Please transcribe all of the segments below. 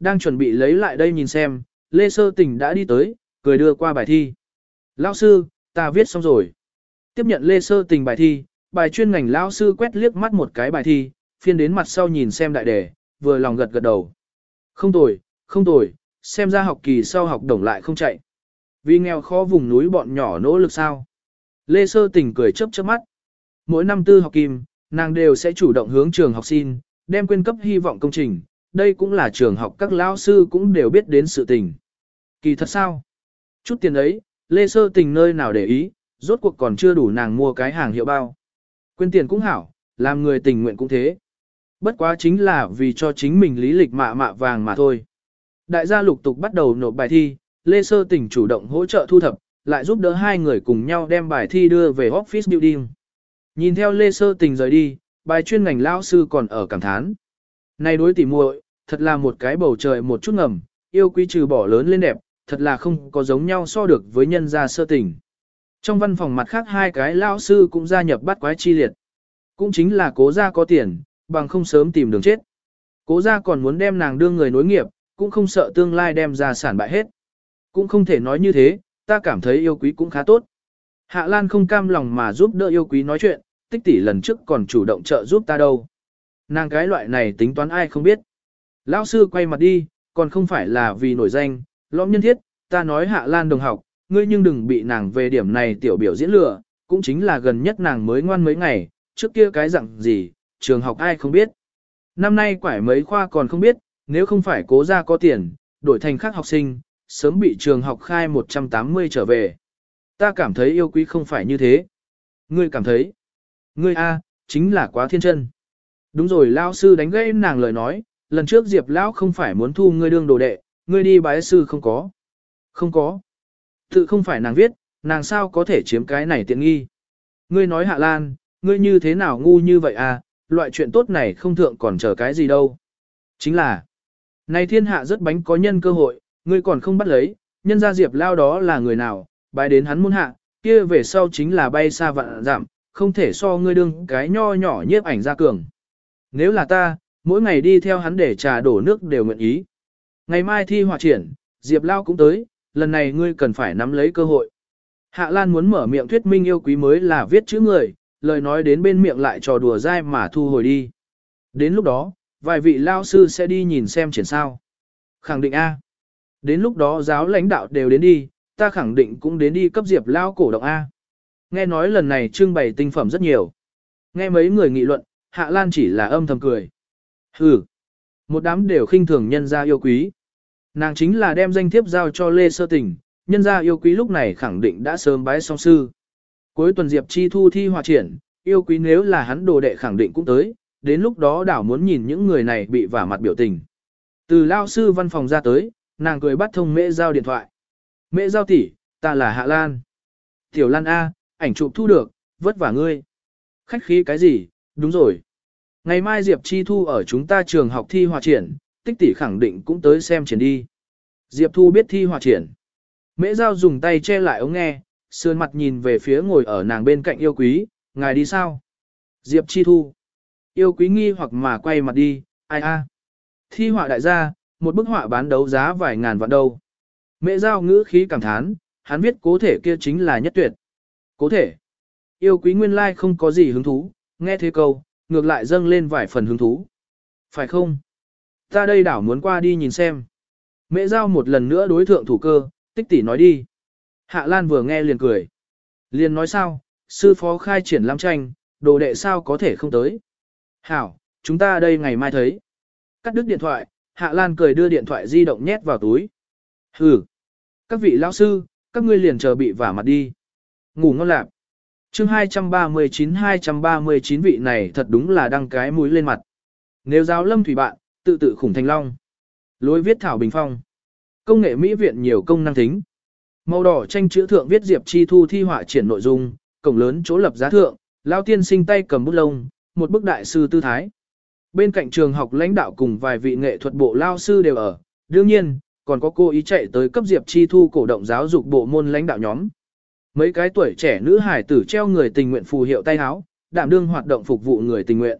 đang chuẩn bị lấy lại đây nhìn xem, Lê Sơ Tình đã đi tới, cười đưa qua bài thi. Lão sư, ta viết xong rồi. Tiếp nhận Lê Sơ Tình bài thi, bài chuyên ngành lão sư quét liếc mắt một cái bài thi, phiên đến mặt sau nhìn xem đại đề, vừa lòng gật gật đầu. Không tồi, không tồi, xem ra học kỳ sau học đồng lại không chạy. Vì nghèo khó vùng núi bọn nhỏ nỗ lực sao. Lê Sơ Tình cười chớp chớp mắt. Mỗi năm tư học kim, nàng đều sẽ chủ động hướng trường học xin, đem quyên cấp hy vọng công trình, đây cũng là trường học các lão sư cũng đều biết đến sự tình. Kỳ thật sao? Chút tiền ấy, Lê Sơ Tình nơi nào để ý, rốt cuộc còn chưa đủ nàng mua cái hàng hiệu bao. Quên tiền cũng hảo, làm người tình nguyện cũng thế. Bất quá chính là vì cho chính mình lý lịch mạ mạ vàng mà thôi. Đại gia lục tục bắt đầu nộp bài thi, Lê Sơ Tình chủ động hỗ trợ thu thập, lại giúp đỡ hai người cùng nhau đem bài thi đưa về office building. Nhìn theo Lê Sơ Tình rời đi, bài chuyên ngành lão sư còn ở cảm thán. Này đối tỉ muội, thật là một cái bầu trời một chút ngầm, yêu quý trừ bỏ lớn lên đẹp, thật là không có giống nhau so được với nhân gia sơ tình. Trong văn phòng mặt khác hai cái lão sư cũng gia nhập bắt quái chi liệt. Cũng chính là cố gia có tiền, bằng không sớm tìm đường chết. Cố gia còn muốn đem nàng đương người nối nghiệp, cũng không sợ tương lai đem ra sản bại hết. Cũng không thể nói như thế, ta cảm thấy yêu quý cũng khá tốt. Hạ Lan không cam lòng mà giúp đỡ yêu quý nói chuyện, tích tỷ lần trước còn chủ động trợ giúp ta đâu. Nàng cái loại này tính toán ai không biết. Lão sư quay mặt đi, còn không phải là vì nổi danh, lõm nhân thiết, ta nói Hạ Lan đồng học, ngươi nhưng đừng bị nàng về điểm này tiểu biểu diễn lừa, cũng chính là gần nhất nàng mới ngoan mấy ngày, trước kia cái dạng gì, trường học ai không biết. Năm nay quải mấy khoa còn không biết, nếu không phải cố ra có tiền, đổi thành khác học sinh, sớm bị trường học khai 180 trở về. Ta cảm thấy yêu quý không phải như thế. Ngươi cảm thấy, ngươi A, chính là quá thiên chân. Đúng rồi lao sư đánh gây nàng lời nói, lần trước Diệp Lão không phải muốn thu ngươi đương đồ đệ, ngươi đi bái sư không có. Không có. Tự không phải nàng viết, nàng sao có thể chiếm cái này tiện nghi. Ngươi nói Hạ Lan, ngươi như thế nào ngu như vậy à, loại chuyện tốt này không thượng còn chờ cái gì đâu. Chính là, này thiên hạ rất bánh có nhân cơ hội, ngươi còn không bắt lấy, nhân gia Diệp Lao đó là người nào, bái đến hắn muôn hạ, kia về sau chính là bay xa vạn giảm, không thể so ngươi đương cái nho nhỏ nhiếp ảnh ra cường. Nếu là ta, mỗi ngày đi theo hắn để trà đổ nước đều nguyện ý. Ngày mai thi hòa triển, Diệp Lao cũng tới, lần này ngươi cần phải nắm lấy cơ hội. Hạ Lan muốn mở miệng thuyết minh yêu quý mới là viết chữ người, lời nói đến bên miệng lại trò đùa dai mà thu hồi đi. Đến lúc đó, vài vị lao sư sẽ đi nhìn xem triển sao. Khẳng định A. Đến lúc đó giáo lãnh đạo đều đến đi, ta khẳng định cũng đến đi cấp Diệp Lao cổ động A. Nghe nói lần này trưng bày tinh phẩm rất nhiều. Nghe mấy người nghị luận, Hạ Lan chỉ là âm thầm cười. Hừ. Một đám đều khinh thường nhân gia yêu quý. Nàng chính là đem danh thiếp giao cho Lê Sơ Tình, nhân gia yêu quý lúc này khẳng định đã sớm bái song sư. Cuối tuần Diệp Chi thu thi hòa triển, yêu quý nếu là hắn đồ đệ khẳng định cũng tới, đến lúc đó đảo muốn nhìn những người này bị vả mặt biểu tình. Từ lao sư văn phòng ra tới, nàng cười bắt thông mẹ giao điện thoại. Mẹ giao tỷ, ta là Hạ Lan. Tiểu Lan A, ảnh chụp thu được, vất vả ngươi. Khách khí cái gì, đúng rồi. Ngày mai Diệp Chi Thu ở chúng ta trường học thi hòa triển, tích tỷ khẳng định cũng tới xem triển đi. Diệp Thu biết thi hòa triển. Mễ Giao dùng tay che lại ống nghe, sườn mặt nhìn về phía ngồi ở nàng bên cạnh yêu quý, ngài đi sao? Diệp Chi Thu. Yêu quý nghi hoặc mà quay mặt đi, ai a? Thi họa đại gia, một bức họa bán đấu giá vài ngàn vạn đâu. Mễ Giao ngữ khí cảm thán, hắn viết cố thể kia chính là nhất tuyệt. Cố thể. Yêu quý nguyên lai like không có gì hứng thú, nghe thế câu, ngược lại dâng lên vài phần hứng thú. Phải không? Ta đây đảo muốn qua đi nhìn xem. Mẹ giao một lần nữa đối thượng thủ cơ, tích tỷ nói đi. Hạ Lan vừa nghe liền cười. Liền nói sao, sư phó khai triển lam tranh, đồ đệ sao có thể không tới. Hảo, chúng ta đây ngày mai thấy. Cắt đứt điện thoại, Hạ Lan cười đưa điện thoại di động nhét vào túi. Hừ, các vị lão sư, các ngươi liền chờ bị vả mặt đi. Ngủ ngon lạc. Chương 239-239 vị này thật đúng là đăng cái mũi lên mặt. Nếu giáo lâm thủy bạn, tự tự khủng thành long. Lối viết thảo bình phong. Công nghệ Mỹ viện nhiều công năng tính. Màu đỏ tranh chữ thượng viết Diệp Chi Thu thi họa triển nội dung, cổng lớn chỗ lập giá thượng, lao tiên sinh tay cầm bút lông, một bức đại sư tư thái. Bên cạnh trường học lãnh đạo cùng vài vị nghệ thuật bộ lao sư đều ở, đương nhiên, còn có cô ý chạy tới cấp Diệp Chi Thu cổ động giáo dục bộ môn lãnh đạo nhóm. Mấy cái tuổi trẻ nữ hải tử treo người tình nguyện phù hiệu tay áo, đảm đương hoạt động phục vụ người tình nguyện.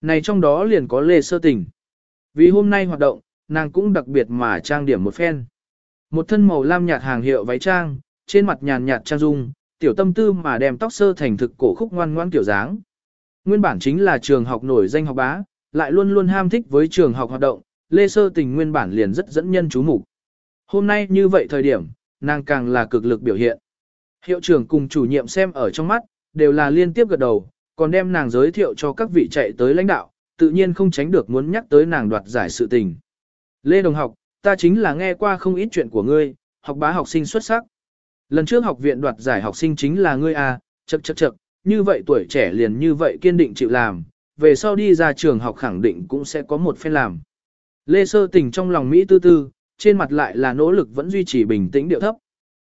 Này trong đó liền có Lê Sơ Tình. Vì hôm nay hoạt động, nàng cũng đặc biệt mà trang điểm một phen. Một thân màu lam nhạt hàng hiệu váy trang, trên mặt nhàn nhạt trang dung, tiểu tâm tư mà đem tóc sơ thành thực cổ khúc ngoan ngoãn kiểu dáng. Nguyên bản chính là trường học nổi danh học bá, lại luôn luôn ham thích với trường học hoạt động, Lê Sơ Tình nguyên bản liền rất dẫn nhân chú mục. Hôm nay như vậy thời điểm, nàng càng là cực lực biểu hiện. Hiệu trưởng cùng chủ nhiệm xem ở trong mắt, đều là liên tiếp gật đầu, còn đem nàng giới thiệu cho các vị chạy tới lãnh đạo, tự nhiên không tránh được muốn nhắc tới nàng đoạt giải sự tình. Lê Đồng học, ta chính là nghe qua không ít chuyện của ngươi, học bá học sinh xuất sắc. Lần trước học viện đoạt giải học sinh chính là ngươi à, chậc chậc chậc, như vậy tuổi trẻ liền như vậy kiên định chịu làm, về sau đi ra trường học khẳng định cũng sẽ có một phen làm. Lê Sơ Tình trong lòng Mỹ tư tư, trên mặt lại là nỗ lực vẫn duy trì bình tĩnh điệu thấp.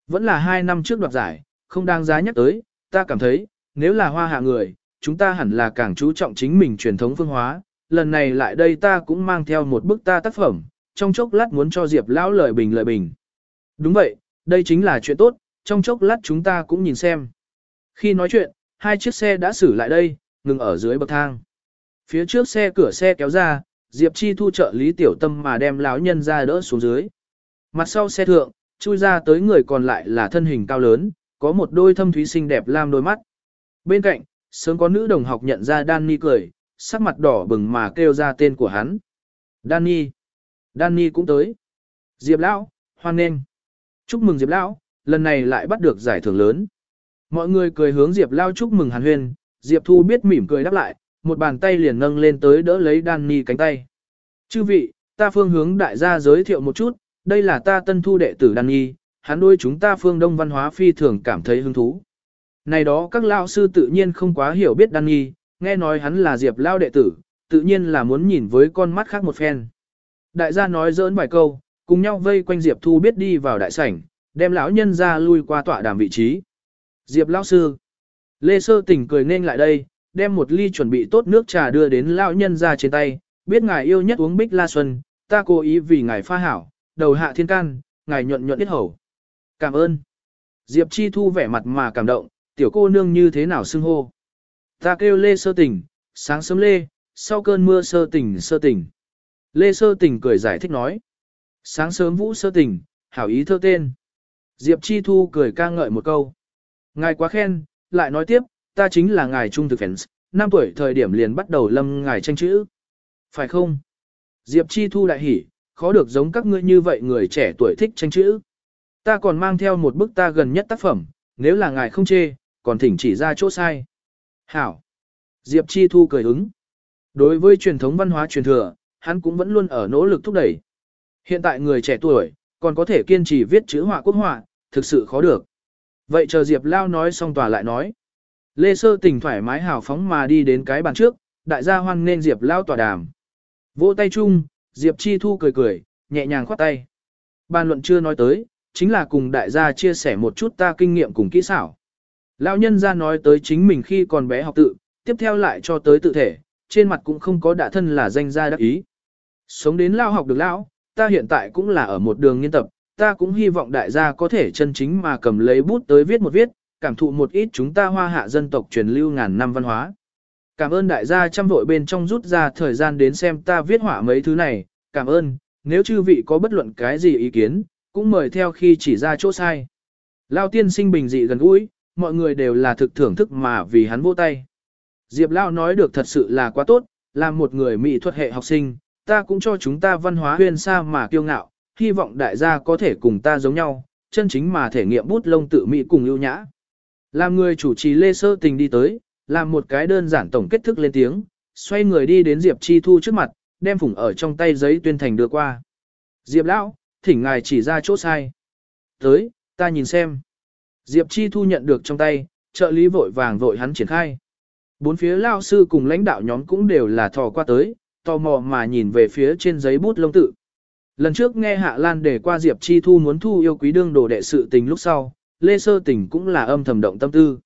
Vẫn là hai năm trước đoạt giải, không đáng giá nhắc tới, ta cảm thấy, nếu là hoa hạ người, chúng ta hẳn là càng chú trọng chính mình truyền thống phương hóa. Lần này lại đây ta cũng mang theo một bức ta tác phẩm, trong chốc lát muốn cho Diệp lão lời bình lời bình. Đúng vậy, đây chính là chuyện tốt, trong chốc lát chúng ta cũng nhìn xem. Khi nói chuyện, hai chiếc xe đã xử lại đây, ngừng ở dưới bậc thang. Phía trước xe cửa xe kéo ra, Diệp Chi thu trợ lý tiểu tâm mà đem lão nhân ra đỡ xuống dưới. Mặt sau xe thượng, chui ra tới người còn lại là thân hình cao lớn, có một đôi thâm thúy xinh đẹp lam đôi mắt. Bên cạnh, sớm có nữ đồng học nhận ra Danny cười, sắc mặt đỏ bừng mà kêu ra tên của hắn. Danny. Danny cũng tới. Diệp Lão, hoan nghênh. Chúc mừng Diệp Lão, lần này lại bắt được giải thưởng lớn. Mọi người cười hướng Diệp Lão chúc mừng Hàn Huyên, Diệp Thu biết mỉm cười đáp lại, một bàn tay liền nâng lên tới đỡ lấy Danny cánh tay. Chư vị, ta phương hướng đại gia giới thiệu một chút, đây là ta tân thu đệ tử Đan Nhi, hắn đôi chúng ta phương đông văn hóa phi thường cảm thấy hứng thú. Này đó các lao sư tự nhiên không quá hiểu biết Đan Nhi, nghe nói hắn là Diệp Lao đệ tử, tự nhiên là muốn nhìn với con mắt khác một phen. Đại gia nói dỡn vài câu, cùng nhau vây quanh Diệp Thu biết đi vào đại sảnh, đem lão nhân ra lui qua tọa đàm vị trí. Diệp lão sư. Lê Sơ Tỉnh cười nên lại đây, đem một ly chuẩn bị tốt nước trà đưa đến lão nhân ra trên tay, biết ngài yêu nhất uống bích la xuân, ta cố ý vì ngài pha hảo, đầu hạ thiên can, ngài nhuận nhuận biết hầu. Cảm ơn. Diệp Chi Thu vẻ mặt mà cảm động, tiểu cô nương như thế nào xưng hô. Ta kêu Lê Sơ Tỉnh, sáng sớm Lê, sau cơn mưa sơ tỉnh sơ tỉnh. Lê Sơ Tình cười giải thích nói. Sáng sớm Vũ Sơ Tình, hảo ý thơ tên. Diệp Chi Thu cười ca ngợi một câu. Ngài quá khen, lại nói tiếp, ta chính là ngài trung thực fans, năm tuổi thời điểm liền bắt đầu lâm ngài tranh chữ. Phải không? Diệp Chi Thu đại hỉ, khó được giống các ngươi như vậy người trẻ tuổi thích tranh chữ. Ta còn mang theo một bức ta gần nhất tác phẩm, nếu là ngài không chê, còn thỉnh chỉ ra chỗ sai. Hảo. Diệp Chi Thu cười ứng. Đối với truyền thống văn hóa truyền thừa, hắn cũng vẫn luôn ở nỗ lực thúc đẩy. Hiện tại người trẻ tuổi, còn có thể kiên trì viết chữ họa quốc họa, thực sự khó được. Vậy chờ Diệp Lao nói xong tòa lại nói. Lê Sơ tỉnh thoải mái hào phóng mà đi đến cái bàn trước, đại gia hoan nên Diệp Lao tòa đàm. Vỗ tay chung, Diệp Chi Thu cười cười, nhẹ nhàng khoát tay. Bàn luận chưa nói tới, chính là cùng đại gia chia sẻ một chút ta kinh nghiệm cùng kỹ xảo. Lão nhân ra nói tới chính mình khi còn bé học tự, tiếp theo lại cho tới tự thể, trên mặt cũng không có đả thân là danh gia đắc ý. Sống đến lao học được lão, ta hiện tại cũng là ở một đường nghiên tập, ta cũng hy vọng đại gia có thể chân chính mà cầm lấy bút tới viết một viết, cảm thụ một ít chúng ta hoa hạ dân tộc truyền lưu ngàn năm văn hóa. Cảm ơn đại gia chăm vội bên trong rút ra thời gian đến xem ta viết họa mấy thứ này, cảm ơn, nếu chư vị có bất luận cái gì ý kiến, cũng mời theo khi chỉ ra chỗ sai. Lao tiên sinh bình dị gần gũi, mọi người đều là thực thưởng thức mà vì hắn vô tay. Diệp Lao nói được thật sự là quá tốt, là một người mỹ thuật hệ học sinh, ta cũng cho chúng ta văn hóa huyền xa mà kiêu ngạo, hy vọng đại gia có thể cùng ta giống nhau, chân chính mà thể nghiệm bút lông tự mỹ cùng ưu nhã. Làm người chủ trì Lê Sơ Tình đi tới, làm một cái đơn giản tổng kết thức lên tiếng, xoay người đi đến Diệp Chi Thu trước mặt, đem phủng ở trong tay giấy tuyên thành đưa qua. Diệp Lão, thỉnh ngài chỉ ra chỗ sai. Tới, ta nhìn xem. Diệp Chi Thu nhận được trong tay, trợ lý vội vàng vội hắn triển khai. Bốn phía lao sư cùng lãnh đạo nhóm cũng đều là thò qua tới, tò mò mà nhìn về phía trên giấy bút lông tự. Lần trước nghe Hạ Lan để qua Diệp Chi Thu muốn thu yêu quý đương đồ đệ sự tình lúc sau, Lê Sơ Tình cũng là âm thầm động tâm tư.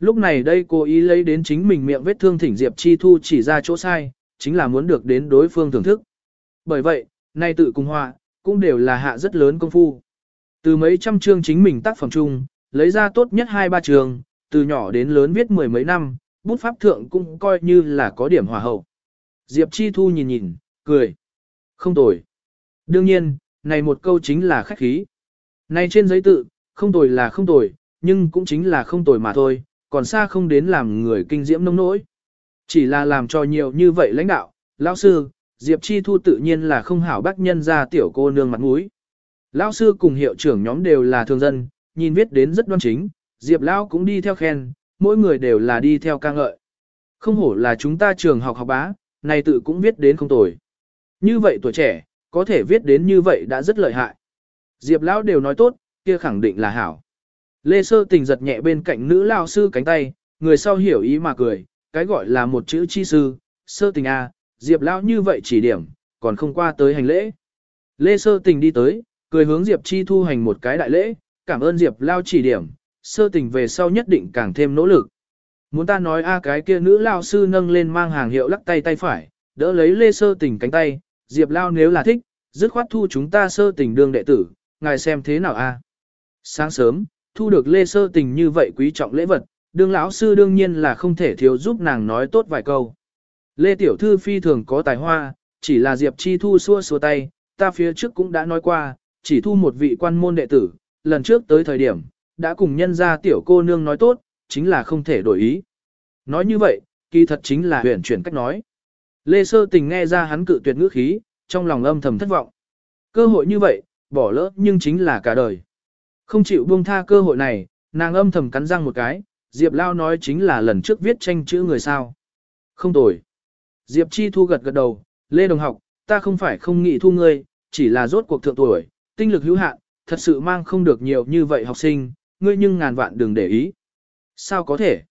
Lúc này đây cô ý lấy đến chính mình miệng vết thương thỉnh Diệp Chi Thu chỉ ra chỗ sai, chính là muốn được đến đối phương thưởng thức. Bởi vậy, nay tự cùng họa, cũng đều là hạ rất lớn công phu. Từ mấy trăm chương chính mình tác phẩm chung, lấy ra tốt nhất hai ba trường, từ nhỏ đến lớn viết mười mấy năm, bút pháp thượng cũng coi như là có điểm hòa hậu. Diệp Chi Thu nhìn nhìn, cười. Không tồi. Đương nhiên, này một câu chính là khách khí. Này trên giấy tự, không tồi là không tồi, nhưng cũng chính là không tồi mà thôi, còn xa không đến làm người kinh diễm nông nỗi. Chỉ là làm cho nhiều như vậy lãnh đạo, lão sư, Diệp Chi Thu tự nhiên là không hảo bác nhân ra tiểu cô nương mặt mũi. Lão sư cùng hiệu trưởng nhóm đều là thường dân, nhìn viết đến rất đoan chính, Diệp Lão cũng đi theo khen, mỗi người đều là đi theo ca ngợi. Không hổ là chúng ta trường học học bá, này tự cũng viết đến không tồi. Như vậy tuổi trẻ, có thể viết đến như vậy đã rất lợi hại. Diệp Lão đều nói tốt, kia khẳng định là hảo. Lê Sơ tình giật nhẹ bên cạnh nữ lao sư cánh tay, người sau hiểu ý mà cười, cái gọi là một chữ chi sư, sơ tình A, Diệp Lão như vậy chỉ điểm, còn không qua tới hành lễ. Lê Sơ tình đi tới, cười hướng Diệp Chi thu hành một cái đại lễ, cảm ơn Diệp Lao chỉ điểm, sơ tình về sau nhất định càng thêm nỗ lực. Muốn ta nói a à cái kia nữ lao sư nâng lên mang hàng hiệu lắc tay tay phải, đỡ lấy Lê Sơ tình cánh tay, Diệp Lao nếu là thích, dứt khoát thu chúng ta sơ tình đương đệ tử, ngài xem thế nào a? À? Sáng sớm, thu được Lê Sơ tình như vậy quý trọng lễ vật, đương lão sư đương nhiên là không thể thiếu giúp nàng nói tốt vài câu. Lê Tiểu Thư phi thường có tài hoa, chỉ là Diệp Chi Thu xua xua tay, ta phía trước cũng đã nói qua, chỉ thu một vị quan môn đệ tử, lần trước tới thời điểm, đã cùng nhân ra tiểu cô nương nói tốt, chính là không thể đổi ý. Nói như vậy, kỳ thật chính là huyền chuyển cách nói. Lê Sơ Tình nghe ra hắn cự tuyệt ngữ khí, trong lòng âm thầm thất vọng. Cơ hội như vậy, bỏ lỡ nhưng chính là cả đời. Không chịu buông tha cơ hội này, nàng âm thầm cắn răng một cái, Diệp Lao nói chính là lần trước viết tranh chữ người sao. Không tồi. Diệp Chi Thu gật gật đầu, Lê Đồng học, ta không phải không nghĩ thu ngươi, chỉ là rốt cuộc thượng tuổi, tinh lực hữu hạn, thật sự mang không được nhiều như vậy học sinh, ngươi nhưng ngàn vạn đừng để ý. Sao có thể?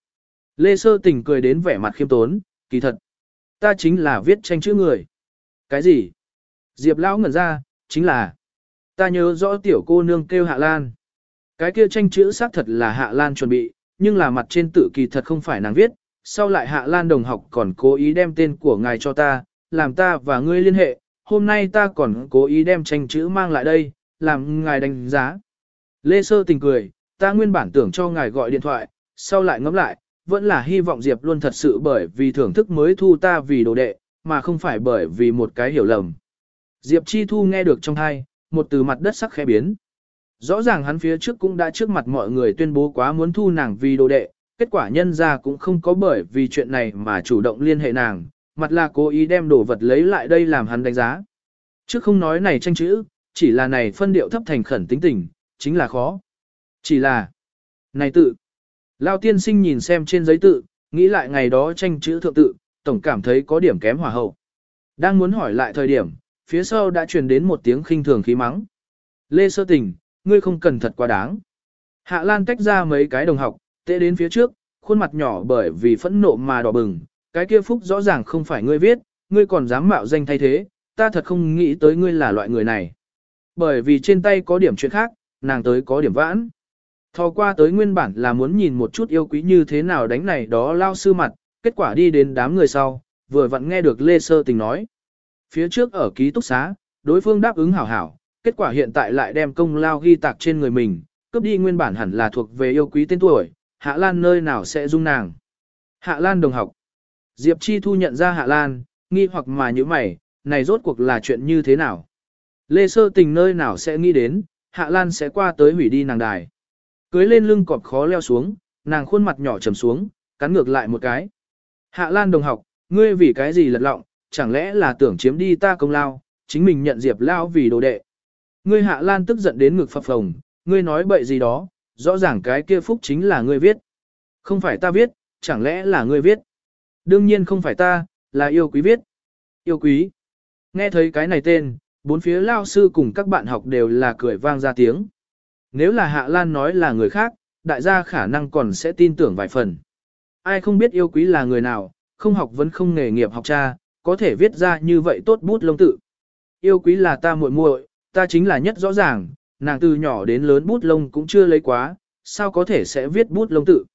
Lê Sơ Tình cười đến vẻ mặt khiêm tốn, kỳ thật. Ta chính là viết tranh chữ người. Cái gì? Diệp Lão ngẩn ra, chính là. Ta nhớ rõ tiểu cô nương kêu Hạ Lan. Cái kia tranh chữ xác thật là Hạ Lan chuẩn bị, nhưng là mặt trên tự kỳ thật không phải nàng viết. Sau lại Hạ Lan đồng học còn cố ý đem tên của ngài cho ta, làm ta và ngươi liên hệ. Hôm nay ta còn cố ý đem tranh chữ mang lại đây, làm ngài đánh giá. Lê Sơ tình cười, ta nguyên bản tưởng cho ngài gọi điện thoại, sau lại ngẫm lại, vẫn là hy vọng Diệp luôn thật sự bởi vì thưởng thức mới thu ta vì đồ đệ, mà không phải bởi vì một cái hiểu lầm. Diệp Chi Thu nghe được trong thai, một từ mặt đất sắc khẽ biến. Rõ ràng hắn phía trước cũng đã trước mặt mọi người tuyên bố quá muốn thu nàng vì đồ đệ, kết quả nhân ra cũng không có bởi vì chuyện này mà chủ động liên hệ nàng, mặt là cố ý đem đồ vật lấy lại đây làm hắn đánh giá. Trước không nói này tranh chữ, chỉ là này phân điệu thấp thành khẩn tính tình, chính là khó. Chỉ là, này tự, Lao tiên sinh nhìn xem trên giấy tự, nghĩ lại ngày đó tranh chữ thượng tự, tổng cảm thấy có điểm kém hòa hậu. Đang muốn hỏi lại thời điểm, phía sau đã truyền đến một tiếng khinh thường khí mắng. Lê sơ tình, ngươi không cần thật quá đáng. Hạ Lan tách ra mấy cái đồng học, tệ đến phía trước, khuôn mặt nhỏ bởi vì phẫn nộ mà đỏ bừng, cái kia phúc rõ ràng không phải ngươi viết, ngươi còn dám mạo danh thay thế, ta thật không nghĩ tới ngươi là loại người này. Bởi vì trên tay có điểm chuyện khác, nàng tới có điểm vãn. Thò qua tới nguyên bản là muốn nhìn một chút yêu quý như thế nào đánh này đó lao sư mặt, kết quả đi đến đám người sau, vừa vặn nghe được Lê Sơ Tình nói. Phía trước ở ký túc xá, đối phương đáp ứng hảo hảo, kết quả hiện tại lại đem công lao ghi tạc trên người mình, cướp đi nguyên bản hẳn là thuộc về yêu quý tên tuổi, Hạ Lan nơi nào sẽ dung nàng. Hạ Lan đồng học. Diệp Chi Thu nhận ra Hạ Lan, nghi hoặc mà như mày, này rốt cuộc là chuyện như thế nào? Lê Sơ Tình nơi nào sẽ nghĩ đến, Hạ Lan sẽ qua tới hủy đi nàng đài. Cưới lên lưng cọp khó leo xuống, nàng khuôn mặt nhỏ trầm xuống, cắn ngược lại một cái. Hạ Lan đồng học, ngươi vì cái gì lật lọng, chẳng lẽ là tưởng chiếm đi ta công lao, chính mình nhận Diệp Lao vì đồ đệ. Ngươi Hạ Lan tức giận đến ngực phập phồng, ngươi nói bậy gì đó, rõ ràng cái kia phúc chính là ngươi viết. Không phải ta viết, chẳng lẽ là ngươi viết. Đương nhiên không phải ta, là yêu quý viết. Yêu quý. Nghe thấy cái này tên, bốn phía lao sư cùng các bạn học đều là cười vang ra tiếng. Nếu là Hạ Lan nói là người khác, đại gia khả năng còn sẽ tin tưởng vài phần. Ai không biết yêu quý là người nào, không học vẫn không nghề nghiệp học cha, có thể viết ra như vậy tốt bút lông tự. Yêu quý là ta muội muội, ta chính là nhất rõ ràng, nàng từ nhỏ đến lớn bút lông cũng chưa lấy quá, sao có thể sẽ viết bút lông tự.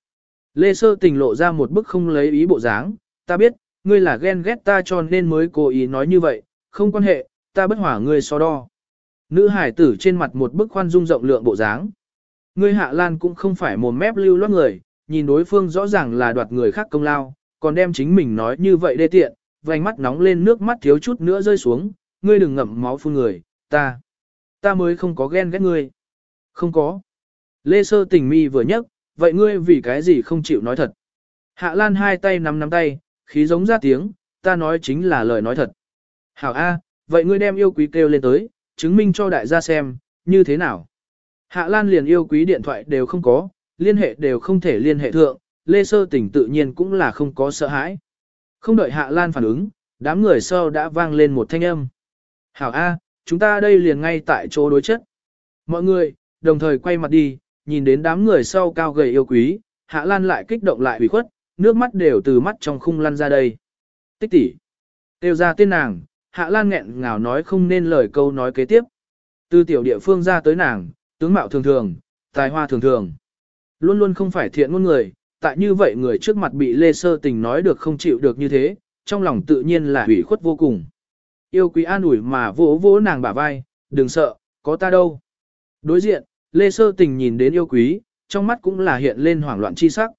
Lê Sơ tình lộ ra một bức không lấy ý bộ dáng, ta biết, ngươi là ghen ghét ta cho nên mới cố ý nói như vậy, không quan hệ, ta bất hỏa ngươi so đo. Nữ hải tử trên mặt một bức khoan dung rộng lượng bộ dáng. Ngươi hạ lan cũng không phải mồm mép lưu loát người, nhìn đối phương rõ ràng là đoạt người khác công lao, còn đem chính mình nói như vậy đê tiện, vành mắt nóng lên nước mắt thiếu chút nữa rơi xuống, ngươi đừng ngậm máu phun người, Ta, ta mới không có ghen ghét ngươi. Không có. Lê Sơ tình mi vừa nhấc, vậy ngươi vì cái gì không chịu nói thật? Hạ Lan hai tay nắm nắm tay, khí giống ra tiếng, ta nói chính là lời nói thật. Hảo A, vậy ngươi đem yêu quý kêu lên tới, chứng minh cho đại gia xem, như thế nào? Hạ Lan liền yêu quý điện thoại đều không có, liên hệ đều không thể liên hệ thượng, Lê Sơ Tỉnh tự nhiên cũng là không có sợ hãi. Không đợi Hạ Lan phản ứng, đám người sau đã vang lên một thanh âm. Hảo A, chúng ta đây liền ngay tại chỗ đối chất. Mọi người, đồng thời quay mặt đi, nhìn đến đám người sau cao gầy yêu quý, Hạ Lan lại kích động lại ủy khuất, nước mắt đều từ mắt trong khung lăn ra đây. Tích tỷ, Tiêu ra tên nàng, Hạ Lan nghẹn ngào nói không nên lời câu nói kế tiếp. Từ tiểu địa phương ra tới nàng, tướng mạo thường thường, tài hoa thường thường. Luôn luôn không phải thiện ngôn người, tại như vậy người trước mặt bị Lê Sơ Tình nói được không chịu được như thế, trong lòng tự nhiên là hủy khuất vô cùng. Yêu quý an ủi mà vỗ vỗ nàng bả vai, đừng sợ, có ta đâu. Đối diện, Lê Sơ Tình nhìn đến yêu quý, trong mắt cũng là hiện lên hoảng loạn chi sắc.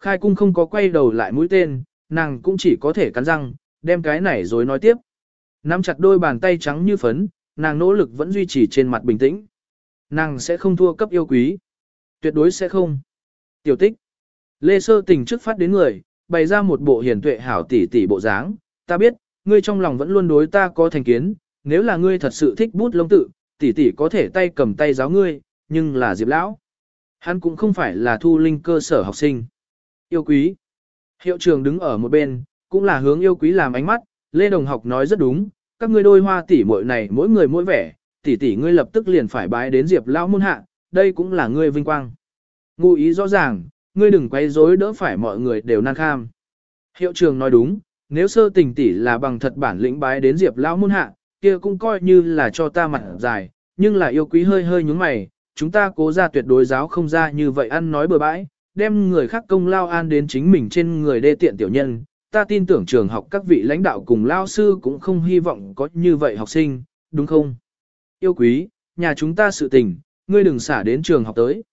Khai cung không có quay đầu lại mũi tên, nàng cũng chỉ có thể cắn răng, đem cái này rồi nói tiếp. Nắm chặt đôi bàn tay trắng như phấn, nàng nỗ lực vẫn duy trì trên mặt bình tĩnh. Nàng sẽ không thua cấp yêu quý. Tuyệt đối sẽ không. Tiểu tích. Lê Sơ Tình trước phát đến người, bày ra một bộ hiền tuệ hảo tỷ tỷ bộ dáng. Ta biết, ngươi trong lòng vẫn luôn đối ta có thành kiến, nếu là ngươi thật sự thích bút lông tự, tỷ tỷ có thể tay cầm tay giáo ngươi, nhưng là Diệp Lão. Hắn cũng không phải là thu linh cơ sở học sinh. Yêu quý. Hiệu trường đứng ở một bên, cũng là hướng yêu quý làm ánh mắt, Lê Đồng học nói rất đúng, các ngươi đôi hoa tỷ muội này mỗi người mỗi vẻ, tỷ tỷ ngươi lập tức liền phải bái đến Diệp Lão môn hạ, đây cũng là ngươi vinh quang. Ngụ ý rõ ràng, ngươi đừng quay rối đỡ phải mọi người đều nan kham. Hiệu trường nói đúng, nếu sơ tình tỷ là bằng thật bản lĩnh bái đến Diệp Lão môn hạ, kia cũng coi như là cho ta mặt dài, nhưng là yêu quý hơi hơi nhúng mày, chúng ta cố ra tuyệt đối giáo không ra như vậy ăn nói bừa bãi, đem người khác công lao an đến chính mình trên người đê tiện tiểu nhân. Ta tin tưởng trường học các vị lãnh đạo cùng lao sư cũng không hy vọng có như vậy học sinh, đúng không? Yêu quý, nhà chúng ta sự tình, ngươi đừng xả đến trường học tới.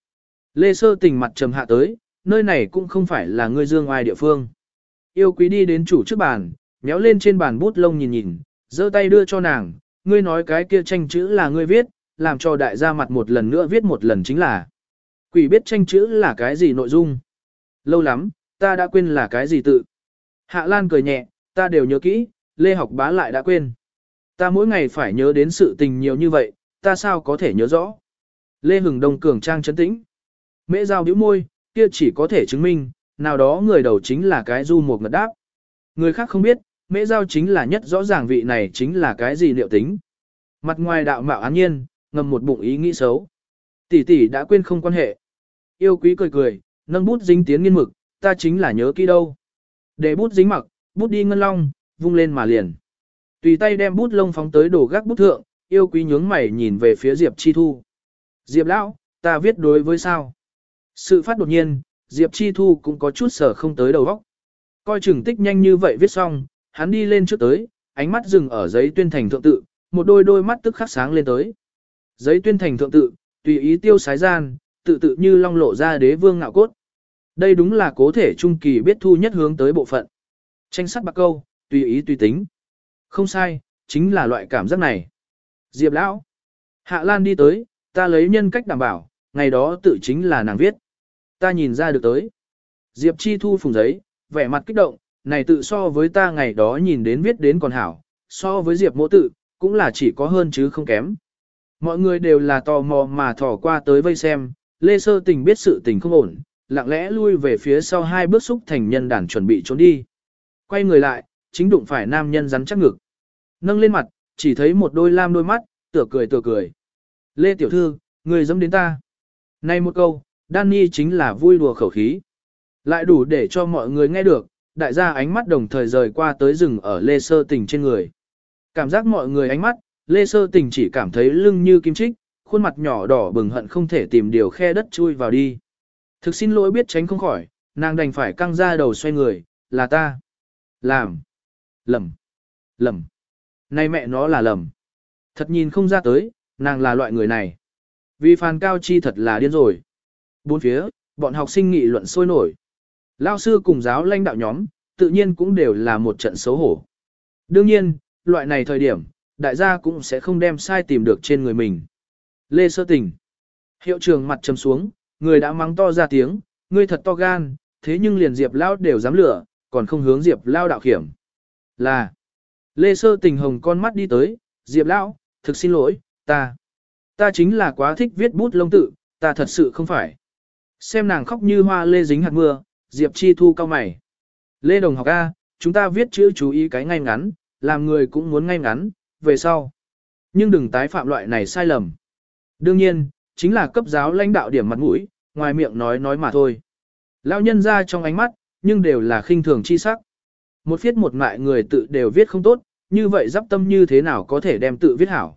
Lê Sơ tình mặt trầm hạ tới, nơi này cũng không phải là ngươi dương ai địa phương. Yêu quý đi đến chủ trước bàn, méo lên trên bàn bút lông nhìn nhìn, giơ tay đưa cho nàng, ngươi nói cái kia tranh chữ là ngươi viết, làm cho đại gia mặt một lần nữa viết một lần chính là. Quỷ biết tranh chữ là cái gì nội dung. Lâu lắm, ta đã quên là cái gì tự. Hạ Lan cười nhẹ, ta đều nhớ kỹ, Lê học bá lại đã quên. Ta mỗi ngày phải nhớ đến sự tình nhiều như vậy, ta sao có thể nhớ rõ. Lê Hừng Đông cường trang chấn tĩnh. Mễ giao biểu môi, kia chỉ có thể chứng minh, nào đó người đầu chính là cái du một ngật đáp. Người khác không biết, mễ giao chính là nhất rõ ràng vị này chính là cái gì liệu tính. Mặt ngoài đạo mạo án nhiên, ngầm một bụng ý nghĩ xấu. Tỷ tỷ đã quên không quan hệ. Yêu quý cười cười, nâng bút dính tiến nghiên mực, ta chính là nhớ kỹ đâu. Để bút dính mặc, bút đi ngân long, vung lên mà liền. Tùy tay đem bút lông phóng tới đổ gác bút thượng, yêu quý nhướng mày nhìn về phía Diệp Chi Thu. Diệp lão, ta viết đối với sao? Sự phát đột nhiên, Diệp Chi Thu cũng có chút sở không tới đầu óc. Coi chừng tích nhanh như vậy viết xong, hắn đi lên trước tới, ánh mắt dừng ở giấy tuyên thành thượng tự, một đôi đôi mắt tức khắc sáng lên tới. Giấy tuyên thành thượng tự, tùy ý tiêu sái gian, tự tự như long lộ ra đế vương ngạo cốt. Đây đúng là cố thể trung kỳ biết thu nhất hướng tới bộ phận. Tranh sắt bạc câu, tùy ý tùy tính. Không sai, chính là loại cảm giác này. Diệp lão, Hạ Lan đi tới, ta lấy nhân cách đảm bảo, ngày đó tự chính là nàng viết. Ta nhìn ra được tới. Diệp Chi thu phùng giấy, vẻ mặt kích động, này tự so với ta ngày đó nhìn đến viết đến còn hảo, so với Diệp mỗ tự, cũng là chỉ có hơn chứ không kém. Mọi người đều là tò mò mà thò qua tới vây xem, Lê Sơ Tình biết sự tình không ổn, lặng lẽ lui về phía sau hai bước xúc thành nhân đàn chuẩn bị trốn đi. Quay người lại, chính đụng phải nam nhân rắn chắc ngực. Nâng lên mặt, chỉ thấy một đôi lam đôi mắt, tựa cười tựa cười. Lê Tiểu Thư, người dẫm đến ta. Này một câu, Danny chính là vui đùa khẩu khí. Lại đủ để cho mọi người nghe được, đại gia ánh mắt đồng thời rời qua tới rừng ở Lê Sơ Tình trên người. Cảm giác mọi người ánh mắt, Lê Sơ Tình chỉ cảm thấy lưng như kim chích, khuôn mặt nhỏ đỏ bừng hận không thể tìm điều khe đất chui vào đi. Thực xin lỗi biết tránh không khỏi, nàng đành phải căng ra đầu xoay người, là ta. Làm. Lầm. Lầm. nay mẹ nó là lầm. Thật nhìn không ra tới, nàng là loại người này. Vì phàn cao chi thật là điên rồi. Bốn phía, bọn học sinh nghị luận sôi nổi. Lao sư cùng giáo lãnh đạo nhóm, tự nhiên cũng đều là một trận xấu hổ. Đương nhiên, loại này thời điểm, đại gia cũng sẽ không đem sai tìm được trên người mình. Lê Sơ Tình. Hiệu trưởng mặt trầm xuống, người đã mắng to ra tiếng, ngươi thật to gan, thế nhưng liền Diệp Lao đều dám lửa, còn không hướng Diệp Lao đạo khiểm. Là. Lê Sơ Tình hồng con mắt đi tới, Diệp Lao, thực xin lỗi, ta. Ta chính là quá thích viết bút lông tự, ta thật sự không phải. Xem nàng khóc như hoa lê dính hạt mưa, Diệp Chi Thu cao mày. Lê Đồng học A, chúng ta viết chữ chú ý cái ngay ngắn, làm người cũng muốn ngay ngắn, về sau. Nhưng đừng tái phạm loại này sai lầm. Đương nhiên, chính là cấp giáo lãnh đạo điểm mặt mũi, ngoài miệng nói nói mà thôi. Lão nhân ra trong ánh mắt, nhưng đều là khinh thường chi sắc. Một viết một mại người tự đều viết không tốt, như vậy dắp tâm như thế nào có thể đem tự viết hảo.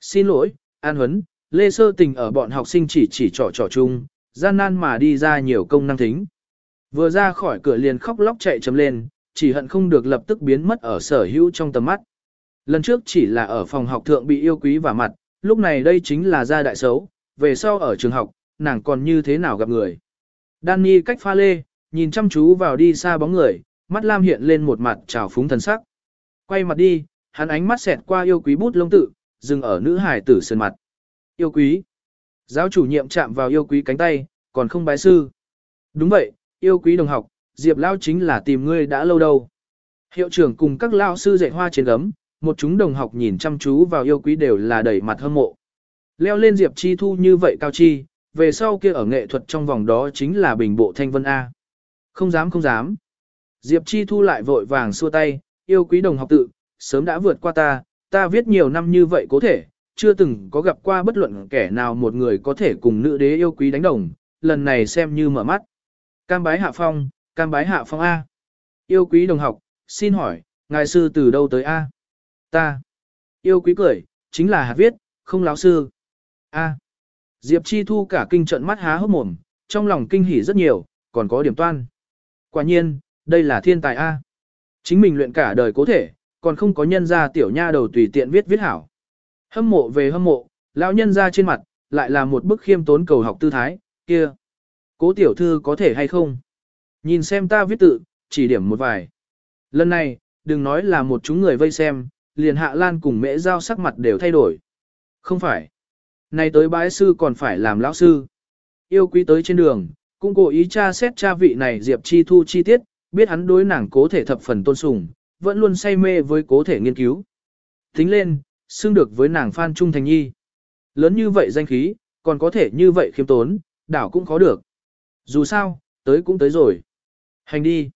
Xin lỗi, An Huấn, Lê Sơ Tình ở bọn học sinh chỉ chỉ trò trò chung, gian nan mà đi ra nhiều công năng thính. Vừa ra khỏi cửa liền khóc lóc chạy chấm lên, chỉ hận không được lập tức biến mất ở sở hữu trong tầm mắt. Lần trước chỉ là ở phòng học thượng bị yêu quý và mặt, lúc này đây chính là gia đại xấu, về sau ở trường học, nàng còn như thế nào gặp người. Danny cách pha lê, nhìn chăm chú vào đi xa bóng người, mắt lam hiện lên một mặt trào phúng thần sắc. Quay mặt đi, hắn ánh mắt xẹt qua yêu quý bút lông tự, dừng ở nữ hải tử sơn mặt. Yêu quý. Giáo chủ nhiệm chạm vào yêu quý cánh tay, còn không bái sư. Đúng vậy, yêu quý đồng học, Diệp Lao chính là tìm ngươi đã lâu đâu. Hiệu trưởng cùng các lao sư dạy hoa trên gấm, một chúng đồng học nhìn chăm chú vào yêu quý đều là đẩy mặt hâm mộ. Leo lên Diệp Chi Thu như vậy cao chi, về sau kia ở nghệ thuật trong vòng đó chính là bình bộ thanh vân A. Không dám không dám. Diệp Chi Thu lại vội vàng xua tay, yêu quý đồng học tự, sớm đã vượt qua ta, ta viết nhiều năm như vậy có thể, chưa từng có gặp qua bất luận kẻ nào một người có thể cùng nữ đế yêu quý đánh đồng, lần này xem như mở mắt. Cam bái hạ phong, cam bái hạ phong A. Yêu quý đồng học, xin hỏi, ngài sư từ đâu tới A? Ta. Yêu quý cười, chính là hạt viết, không láo sư. A. Diệp Chi Thu cả kinh trận mắt há hốc mồm, trong lòng kinh hỉ rất nhiều, còn có điểm toan. Quả nhiên, đây là thiên tài A. Chính mình luyện cả đời cố thể, còn không có nhân ra tiểu nha đầu tùy tiện viết viết hảo. Hâm mộ về hâm mộ, lão nhân ra trên mặt, lại là một bức khiêm tốn cầu học tư thái, kia. Cố tiểu thư có thể hay không? Nhìn xem ta viết tự, chỉ điểm một vài. Lần này, đừng nói là một chúng người vây xem, liền hạ lan cùng mễ giao sắc mặt đều thay đổi. Không phải. nay tới bái sư còn phải làm lão sư. Yêu quý tới trên đường, cũng cố ý tra xét cha vị này Diệp Chi Thu chi tiết, biết hắn đối nàng cố thể thập phần tôn sùng, vẫn luôn say mê với cố thể nghiên cứu. Tính lên, xưng được với nàng Phan Trung Thành Nhi. Lớn như vậy danh khí, còn có thể như vậy khiêm tốn, đảo cũng khó được. Dù sao, tới cũng tới rồi. Hành đi.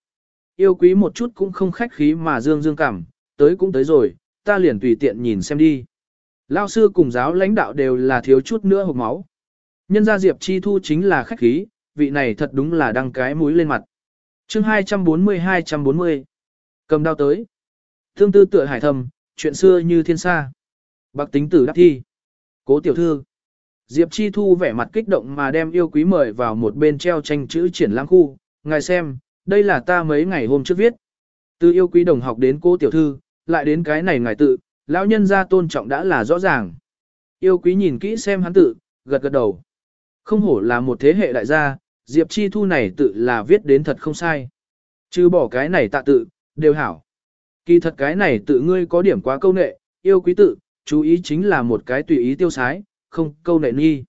Yêu quý một chút cũng không khách khí mà dương dương cảm, tới cũng tới rồi, ta liền tùy tiện nhìn xem đi. Lao sư cùng giáo lãnh đạo đều là thiếu chút nữa hộp máu. Nhân gia Diệp Chi Thu chính là khách khí, vị này thật đúng là đăng cái mũi lên mặt. chương 240-240. Cầm đao tới. Thương tư tựa hải thầm, chuyện xưa như thiên sa. Bạc tính tử đáp thi. Cố tiểu thư. Diệp Chi Thu vẻ mặt kích động mà đem yêu quý mời vào một bên treo tranh chữ triển lãm khu. Ngài xem, đây là ta mấy ngày hôm trước viết. Từ yêu quý đồng học đến cố tiểu thư, lại đến cái này ngài tự, lão nhân gia tôn trọng đã là rõ ràng. Yêu quý nhìn kỹ xem hắn tự, gật gật đầu. Không hổ là một thế hệ đại gia, Diệp Chi Thu này tự là viết đến thật không sai. Chứ bỏ cái này tạ tự, đều hảo. Kỳ thật cái này tự ngươi có điểm quá câu nệ, yêu quý tự, chú ý chính là một cái tùy ý tiêu sái, không câu nệ nghi.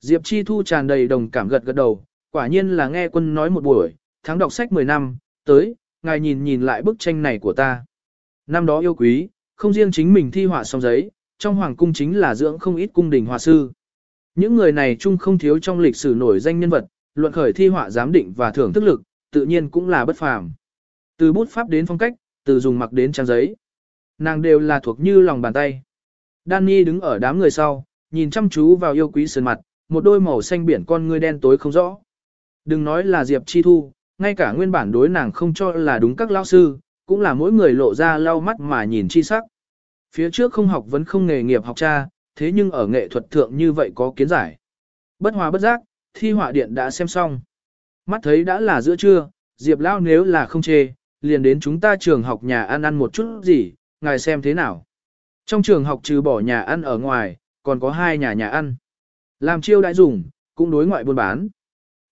Diệp Chi Thu tràn đầy đồng cảm gật gật đầu, quả nhiên là nghe quân nói một buổi, tháng đọc sách 10 năm, tới, ngài nhìn nhìn lại bức tranh này của ta. Năm đó yêu quý, không riêng chính mình thi họa xong giấy, trong hoàng cung chính là dưỡng không ít cung đình họa sư. Những người này chung không thiếu trong lịch sử nổi danh nhân vật, luận khởi thi họa giám định và thưởng thức lực, tự nhiên cũng là bất phàm. Từ bút pháp đến phong cách, từ dùng mặc đến trang giấy. Nàng đều là thuộc như lòng bàn tay. Danny đứng ở đám người sau, nhìn chăm chú vào yêu quý sơn mặt, một đôi màu xanh biển con ngươi đen tối không rõ. Đừng nói là Diệp Chi Thu, ngay cả nguyên bản đối nàng không cho là đúng các lao sư, cũng là mỗi người lộ ra lau mắt mà nhìn chi sắc. Phía trước không học vẫn không nghề nghiệp học cha, thế nhưng ở nghệ thuật thượng như vậy có kiến giải. Bất hòa bất giác, thi họa điện đã xem xong. Mắt thấy đã là giữa trưa, Diệp Lao nếu là không chê, liền đến chúng ta trường học nhà ăn ăn một chút gì, ngài xem thế nào. Trong trường học trừ bỏ nhà ăn ở ngoài, còn có hai nhà nhà ăn. Làm chiêu đại dùng, cũng đối ngoại buôn bán.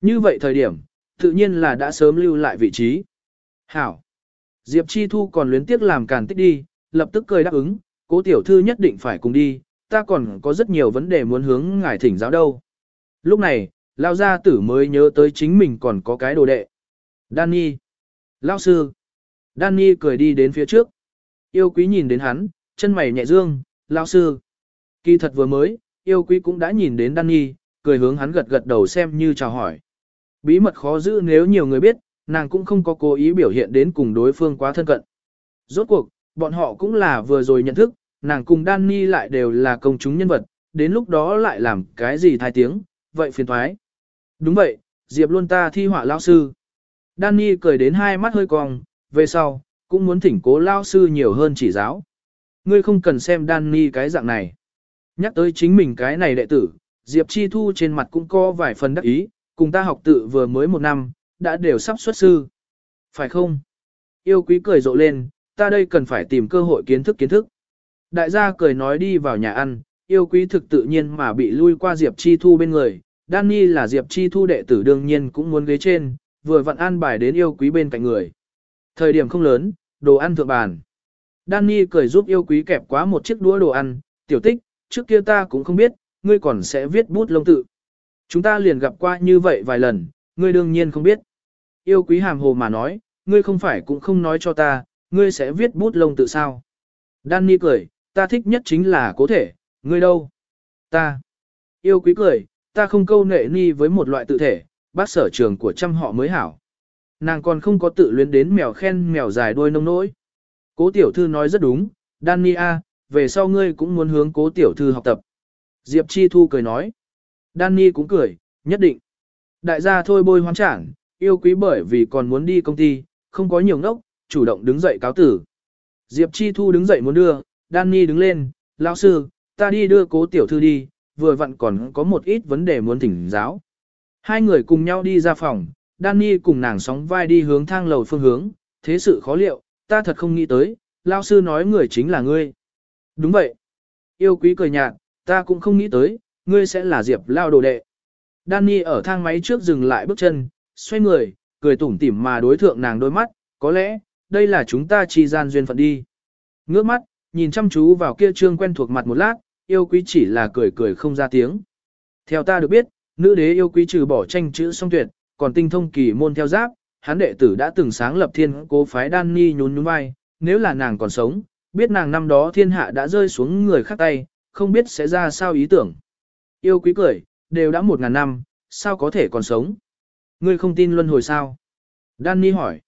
Như vậy thời điểm, tự nhiên là đã sớm lưu lại vị trí. Hảo. Diệp Chi Thu còn luyến tiếc làm càn tích đi, lập tức cười đáp ứng, cố tiểu thư nhất định phải cùng đi, ta còn có rất nhiều vấn đề muốn hướng ngài thỉnh giáo đâu. Lúc này, lao gia tử mới nhớ tới chính mình còn có cái đồ đệ. Danny. Lao sư. Danny cười đi đến phía trước. Yêu quý nhìn đến hắn, chân mày nhẹ dương, lao sư. Kỳ thật vừa mới, yêu quý cũng đã nhìn đến Danny, cười hướng hắn gật gật đầu xem như chào hỏi. Bí mật khó giữ nếu nhiều người biết, nàng cũng không có cố ý biểu hiện đến cùng đối phương quá thân cận. Rốt cuộc, bọn họ cũng là vừa rồi nhận thức, nàng cùng Danny lại đều là công chúng nhân vật, đến lúc đó lại làm cái gì thai tiếng, vậy phiền thoái. Đúng vậy, Diệp luôn ta thi họa lao sư. Danny cười đến hai mắt hơi cong, về sau, cũng muốn thỉnh cố lao sư nhiều hơn chỉ giáo. Ngươi không cần xem Danny cái dạng này. Nhắc tới chính mình cái này đệ tử, Diệp Chi Thu trên mặt cũng có vài phần đắc ý, cùng ta học tự vừa mới một năm, đã đều sắp xuất sư. Phải không? Yêu quý cười rộ lên, ta đây cần phải tìm cơ hội kiến thức kiến thức. Đại gia cười nói đi vào nhà ăn, yêu quý thực tự nhiên mà bị lui qua Diệp Chi Thu bên người. Danny là Diệp Chi Thu đệ tử đương nhiên cũng muốn ghế trên, vừa vặn an bài đến yêu quý bên cạnh người. Thời điểm không lớn, đồ ăn thượng bàn. Danny cười giúp yêu quý kẹp quá một chiếc đũa đồ ăn, tiểu tích, trước kia ta cũng không biết, ngươi còn sẽ viết bút lông tự. Chúng ta liền gặp qua như vậy vài lần, ngươi đương nhiên không biết. Yêu quý hàm hồ mà nói, ngươi không phải cũng không nói cho ta, ngươi sẽ viết bút lông tự sao. Danny cười, ta thích nhất chính là cố thể, ngươi đâu? Ta. Yêu quý cười, ta không câu nệ ni với một loại tự thể, bác sở trường của trăm họ mới hảo. Nàng còn không có tự luyến đến mèo khen mèo dài đuôi nông nỗi. Cố tiểu thư nói rất đúng, Danny a, về sau ngươi cũng muốn hướng cố tiểu thư học tập. Diệp Chi Thu cười nói. Danny cũng cười, nhất định. Đại gia thôi bôi hoán trảng, yêu quý bởi vì còn muốn đi công ty, không có nhiều ngốc, chủ động đứng dậy cáo tử. Diệp Chi Thu đứng dậy muốn đưa, Danny đứng lên, lão sư, ta đi đưa cố tiểu thư đi, vừa vặn còn có một ít vấn đề muốn thỉnh giáo. Hai người cùng nhau đi ra phòng, Danny cùng nàng sóng vai đi hướng thang lầu phương hướng, thế sự khó liệu, ta thật không nghĩ tới, lão sư nói người chính là ngươi. Đúng vậy. Yêu quý cười nhạt, ta cũng không nghĩ tới, ngươi sẽ là Diệp lao đồ đệ. Danny ở thang máy trước dừng lại bước chân, xoay người, cười tủm tỉm mà đối thượng nàng đôi mắt, có lẽ, đây là chúng ta chi gian duyên phận đi. Ngước mắt, nhìn chăm chú vào kia trương quen thuộc mặt một lát, yêu quý chỉ là cười cười không ra tiếng. Theo ta được biết, nữ đế yêu quý trừ bỏ tranh chữ song tuyệt, còn tinh thông kỳ môn theo giáp, hắn đệ tử đã từng sáng lập thiên cố phái đan ni nhún nhún vai, nếu là nàng còn sống, biết nàng năm đó thiên hạ đã rơi xuống người khác tay, không biết sẽ ra sao ý tưởng. Yêu quý cười, đều đã một ngàn năm, sao có thể còn sống? Ngươi không tin luân hồi sao? Danny hỏi.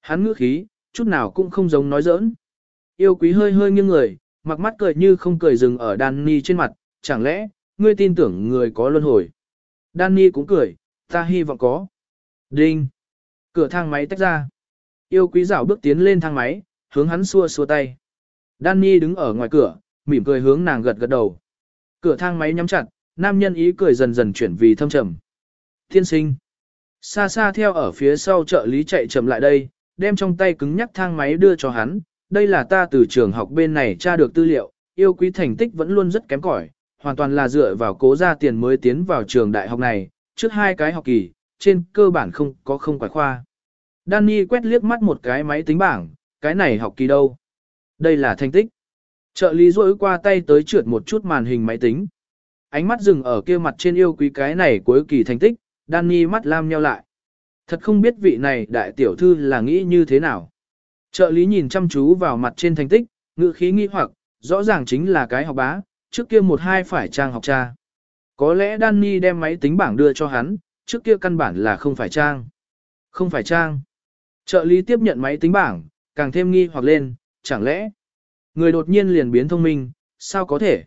Hắn ngữ khí, chút nào cũng không giống nói giỡn. Yêu quý hơi hơi nghiêng người, mặc mắt cười như không cười dừng ở Danny trên mặt, chẳng lẽ, ngươi tin tưởng người có luân hồi? Danny cũng cười, ta hy vọng có. Đinh. Cửa thang máy tách ra. Yêu quý rảo bước tiến lên thang máy, hướng hắn xua xua tay. Danny đứng ở ngoài cửa, mỉm cười hướng nàng gật gật đầu. Cửa thang máy nhắm chặt, nam nhân ý cười dần dần chuyển vì thâm trầm. Thiên sinh. Xa xa theo ở phía sau trợ lý chạy chậm lại đây, đem trong tay cứng nhắc thang máy đưa cho hắn. Đây là ta từ trường học bên này tra được tư liệu, yêu quý thành tích vẫn luôn rất kém cỏi, hoàn toàn là dựa vào cố ra tiền mới tiến vào trường đại học này, trước hai cái học kỳ, trên cơ bản không có không quải khoa. Danny quét liếc mắt một cái máy tính bảng, cái này học kỳ đâu? Đây là thành tích. Trợ lý rỗi qua tay tới trượt một chút màn hình máy tính. Ánh mắt dừng ở kia mặt trên yêu quý cái này cuối kỳ thành tích, Danny mắt lam nheo lại. Thật không biết vị này đại tiểu thư là nghĩ như thế nào. Trợ lý nhìn chăm chú vào mặt trên thành tích, ngữ khí nghi hoặc, rõ ràng chính là cái học bá, trước kia một hai phải trang học cha. Có lẽ Danny đem máy tính bảng đưa cho hắn, trước kia căn bản là không phải trang. Không phải trang. Trợ lý tiếp nhận máy tính bảng, càng thêm nghi hoặc lên, chẳng lẽ người đột nhiên liền biến thông minh, sao có thể?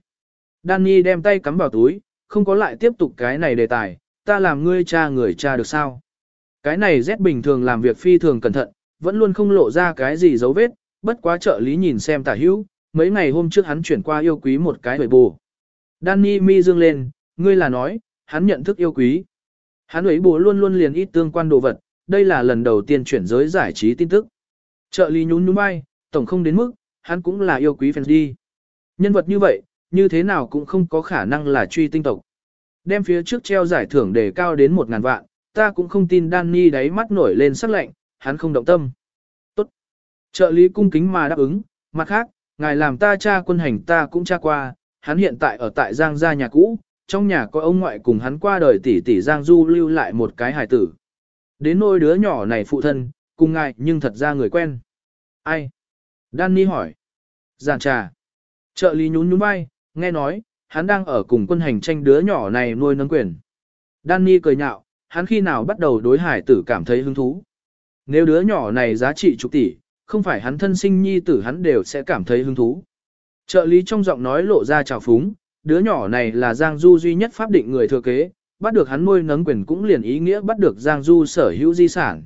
Danny đem tay cắm vào túi, không có lại tiếp tục cái này đề tài, ta làm ngươi cha người cha được sao? Cái này Z bình thường làm việc phi thường cẩn thận, vẫn luôn không lộ ra cái gì dấu vết, bất quá trợ lý nhìn xem tả hữu, mấy ngày hôm trước hắn chuyển qua yêu quý một cái bể bù. Danny mi dương lên, ngươi là nói, hắn nhận thức yêu quý. Hắn ấy bố luôn luôn liền ít tương quan đồ vật, đây là lần đầu tiên chuyển giới giải trí tin tức. Trợ lý nhún nhún bay, tổng không đến mức, hắn cũng là yêu quý fans đi. Nhân vật như vậy, như thế nào cũng không có khả năng là truy tinh tộc. Đem phía trước treo giải thưởng đề cao đến một ngàn vạn, ta cũng không tin Danny đáy mắt nổi lên sắc lạnh, hắn không động tâm. Tốt. Trợ lý cung kính mà đáp ứng, mặt khác, Ngài làm ta cha quân hành ta cũng cha qua, hắn hiện tại ở tại Giang gia nhà cũ, trong nhà có ông ngoại cùng hắn qua đời tỷ tỷ Giang Du lưu lại một cái hài tử. Đến nôi đứa nhỏ này phụ thân, cùng ngài nhưng thật ra người quen. Ai? Danny hỏi. Giàn trà. Trợ lý nhún nhún vai, nghe nói, hắn đang ở cùng quân hành tranh đứa nhỏ này nuôi nâng quyền. Danny cười nhạo, hắn khi nào bắt đầu đối hải tử cảm thấy hứng thú. Nếu đứa nhỏ này giá trị chục tỷ, không phải hắn thân sinh nhi tử hắn đều sẽ cảm thấy hứng thú. Trợ lý trong giọng nói lộ ra trào phúng, đứa nhỏ này là Giang Du duy nhất pháp định người thừa kế, bắt được hắn nuôi nấng quyền cũng liền ý nghĩa bắt được Giang Du sở hữu di sản.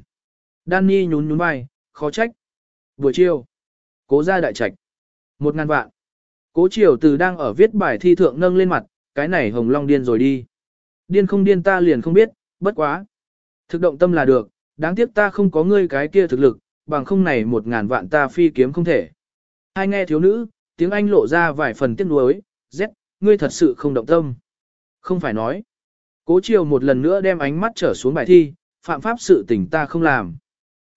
Danny nhún nhún vai, khó trách. Buổi chiều, cố ra đại trạch. Một ngàn vạn. Cố triều từ đang ở viết bài thi thượng nâng lên mặt, cái này hồng long điên rồi đi. Điên không điên ta liền không biết, bất quá. Thực động tâm là được, đáng tiếc ta không có ngươi cái kia thực lực, bằng không này một ngàn vạn ta phi kiếm không thể. Hai nghe thiếu nữ, tiếng Anh lộ ra vài phần tiếc nuối, Z, ngươi thật sự không động tâm. Không phải nói. Cố triều một lần nữa đem ánh mắt trở xuống bài thi, phạm pháp sự tình ta không làm.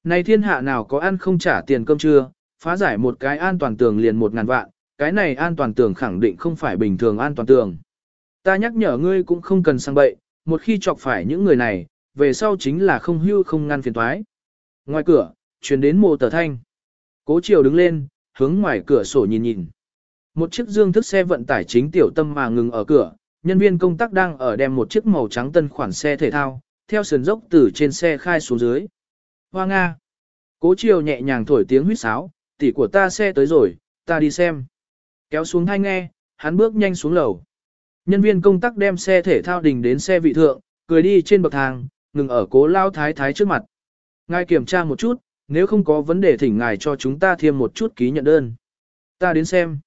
Này thiên hạ nào có ăn không trả tiền cơm trưa, phá giải một cái an toàn tường liền một ngàn vạn, cái này an toàn tường khẳng định không phải bình thường an toàn tường. Ta nhắc nhở ngươi cũng không cần sang bậy, một khi chọc phải những người này, về sau chính là không hưu không ngăn phiền toái. Ngoài cửa, truyền đến mồ tờ thanh. Cố chiều đứng lên, hướng ngoài cửa sổ nhìn nhìn. Một chiếc dương thức xe vận tải chính tiểu tâm mà ngừng ở cửa, nhân viên công tác đang ở đem một chiếc màu trắng tân khoản xe thể thao, theo sườn dốc từ trên xe khai xuống dưới. Hoa Nga. Cố chiều nhẹ nhàng thổi tiếng huýt sáo, tỷ của ta xe tới rồi, ta đi xem. Kéo xuống thai nghe, hắn bước nhanh xuống lầu. Nhân viên công tác đem xe thể thao đình đến xe vị thượng, cười đi trên bậc thang, ngừng ở cố lao thái thái trước mặt. Ngài kiểm tra một chút, nếu không có vấn đề thỉnh ngài cho chúng ta thêm một chút ký nhận đơn. Ta đến xem.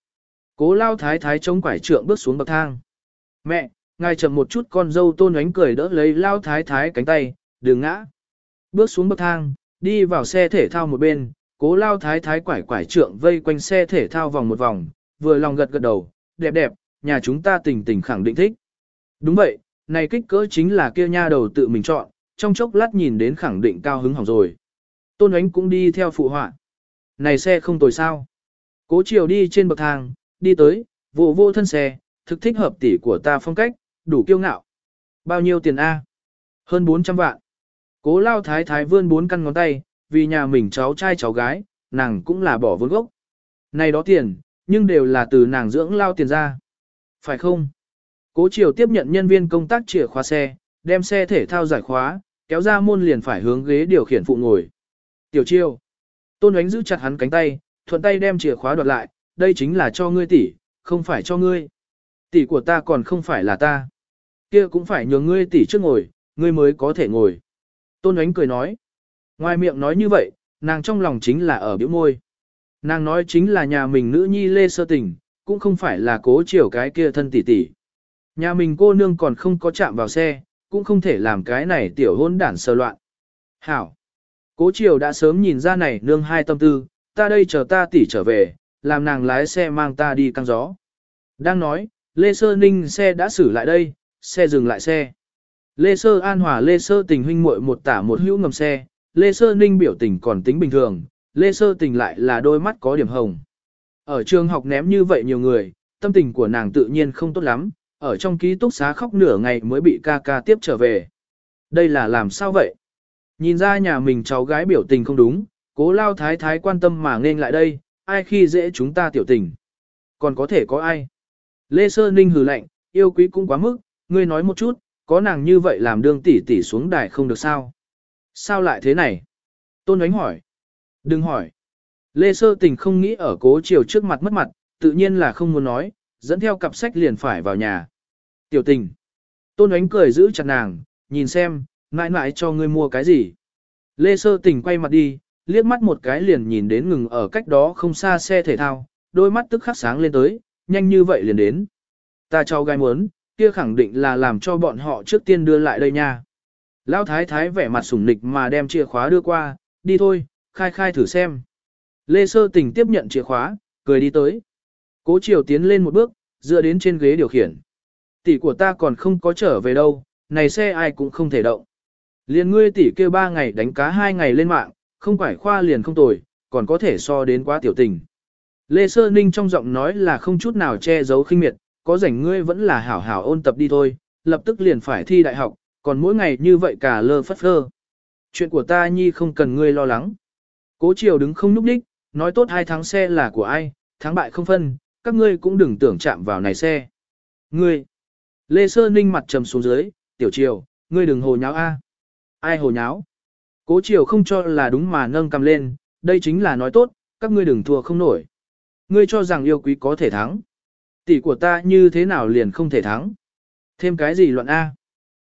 Cố lao thái thái chống quải trượng bước xuống bậc thang. Mẹ, ngài chậm một chút con dâu tôn ánh cười đỡ lấy lao thái thái cánh tay, đừng ngã. Bước xuống bậc thang, đi vào xe thể thao một bên, cố lao thái thái quải quải trượng vây quanh xe thể thao vòng một vòng, vừa lòng gật gật đầu, đẹp đẹp, nhà chúng ta tình tình khẳng định thích. Đúng vậy, này kích cỡ chính là kia nha đầu tự mình chọn, trong chốc lát nhìn đến khẳng định cao hứng hỏng rồi. Tôn ánh cũng đi theo phụ họa. Này xe không tồi sao. Cố chiều đi trên bậc thang, đi tới, vô vô thân xe, thực thích hợp tỷ của ta phong cách, đủ kiêu ngạo. Bao nhiêu tiền A? Hơn 400 vạn. Cố lao thái thái vươn bốn căn ngón tay, vì nhà mình cháu trai cháu gái, nàng cũng là bỏ vốn gốc. Này đó tiền, nhưng đều là từ nàng dưỡng lao tiền ra. Phải không? Cố Triều tiếp nhận nhân viên công tác chìa khóa xe, đem xe thể thao giải khóa, kéo ra môn liền phải hướng ghế điều khiển phụ ngồi. Tiểu Triều. Tôn Ánh giữ chặt hắn cánh tay, thuận tay đem chìa khóa đoạt lại, đây chính là cho ngươi tỷ, không phải cho ngươi. Tỷ của ta còn không phải là ta. Kia cũng phải nhường ngươi tỷ trước ngồi, ngươi mới có thể ngồi. Tôn Ánh cười nói. Ngoài miệng nói như vậy, nàng trong lòng chính là ở biểu môi. Nàng nói chính là nhà mình nữ nhi lê sơ tình, cũng không phải là cố chiều cái kia thân tỷ tỷ. Nhà mình cô nương còn không có chạm vào xe, cũng không thể làm cái này tiểu hôn đản sơ loạn. Hảo! Cố chiều đã sớm nhìn ra này nương hai tâm tư, ta đây chờ ta tỷ trở về, làm nàng lái xe mang ta đi căng gió. Đang nói, Lê Sơ Ninh xe đã xử lại đây, xe dừng lại xe. Lê Sơ An Hòa Lê Sơ tình huynh muội một tả một hữu ngầm xe, Lê Sơ Ninh biểu tình còn tính bình thường, Lê Sơ tình lại là đôi mắt có điểm hồng. Ở trường học ném như vậy nhiều người, tâm tình của nàng tự nhiên không tốt lắm, ở trong ký túc xá khóc nửa ngày mới bị ca ca tiếp trở về. Đây là làm sao vậy? Nhìn ra nhà mình cháu gái biểu tình không đúng, cố lao thái thái quan tâm mà nên lại đây, ai khi dễ chúng ta tiểu tình. Còn có thể có ai? Lê Sơ Ninh hừ lạnh, yêu quý cũng quá mức, ngươi nói một chút, có nàng như vậy làm đương tỷ tỷ xuống đài không được sao? Sao lại thế này? Tôn ánh hỏi. Đừng hỏi. Lê Sơ Tình không nghĩ ở cố chiều trước mặt mất mặt, tự nhiên là không muốn nói, dẫn theo cặp sách liền phải vào nhà. Tiểu tình. Tôn ánh cười giữ chặt nàng, nhìn xem, mãi mãi cho ngươi mua cái gì. Lê Sơ Tình quay mặt đi, liếc mắt một cái liền nhìn đến ngừng ở cách đó không xa xe thể thao, đôi mắt tức khắc sáng lên tới, nhanh như vậy liền đến. Ta cho gai muốn, kia khẳng định là làm cho bọn họ trước tiên đưa lại đây nha. Lão thái thái vẻ mặt sủng nịch mà đem chìa khóa đưa qua, đi thôi, khai khai thử xem. Lê Sơ Tình tiếp nhận chìa khóa, cười đi tới. Cố Triều tiến lên một bước, dựa đến trên ghế điều khiển. Tỷ của ta còn không có trở về đâu, này xe ai cũng không thể động. Liền ngươi tỷ kêu ba ngày đánh cá hai ngày lên mạng, không phải khoa liền không tồi, còn có thể so đến quá tiểu tình. Lê Sơ Ninh trong giọng nói là không chút nào che giấu khinh miệt, có rảnh ngươi vẫn là hảo hảo ôn tập đi thôi, lập tức liền phải thi đại học, còn mỗi ngày như vậy cả lơ phất phơ. Chuyện của ta nhi không cần ngươi lo lắng. Cố Triều đứng không núp đích, nói tốt hai tháng xe là của ai, thắng bại không phân, các ngươi cũng đừng tưởng chạm vào này xe. Ngươi! Lê Sơ Ninh mặt trầm xuống dưới, tiểu Triều, ngươi đừng hồ nháo a. Ai hồ nháo? Cố chiều không cho là đúng mà nâng cầm lên, đây chính là nói tốt, các ngươi đừng thua không nổi. Ngươi cho rằng yêu quý có thể thắng. Tỷ của ta như thế nào liền không thể thắng. Thêm cái gì luận A?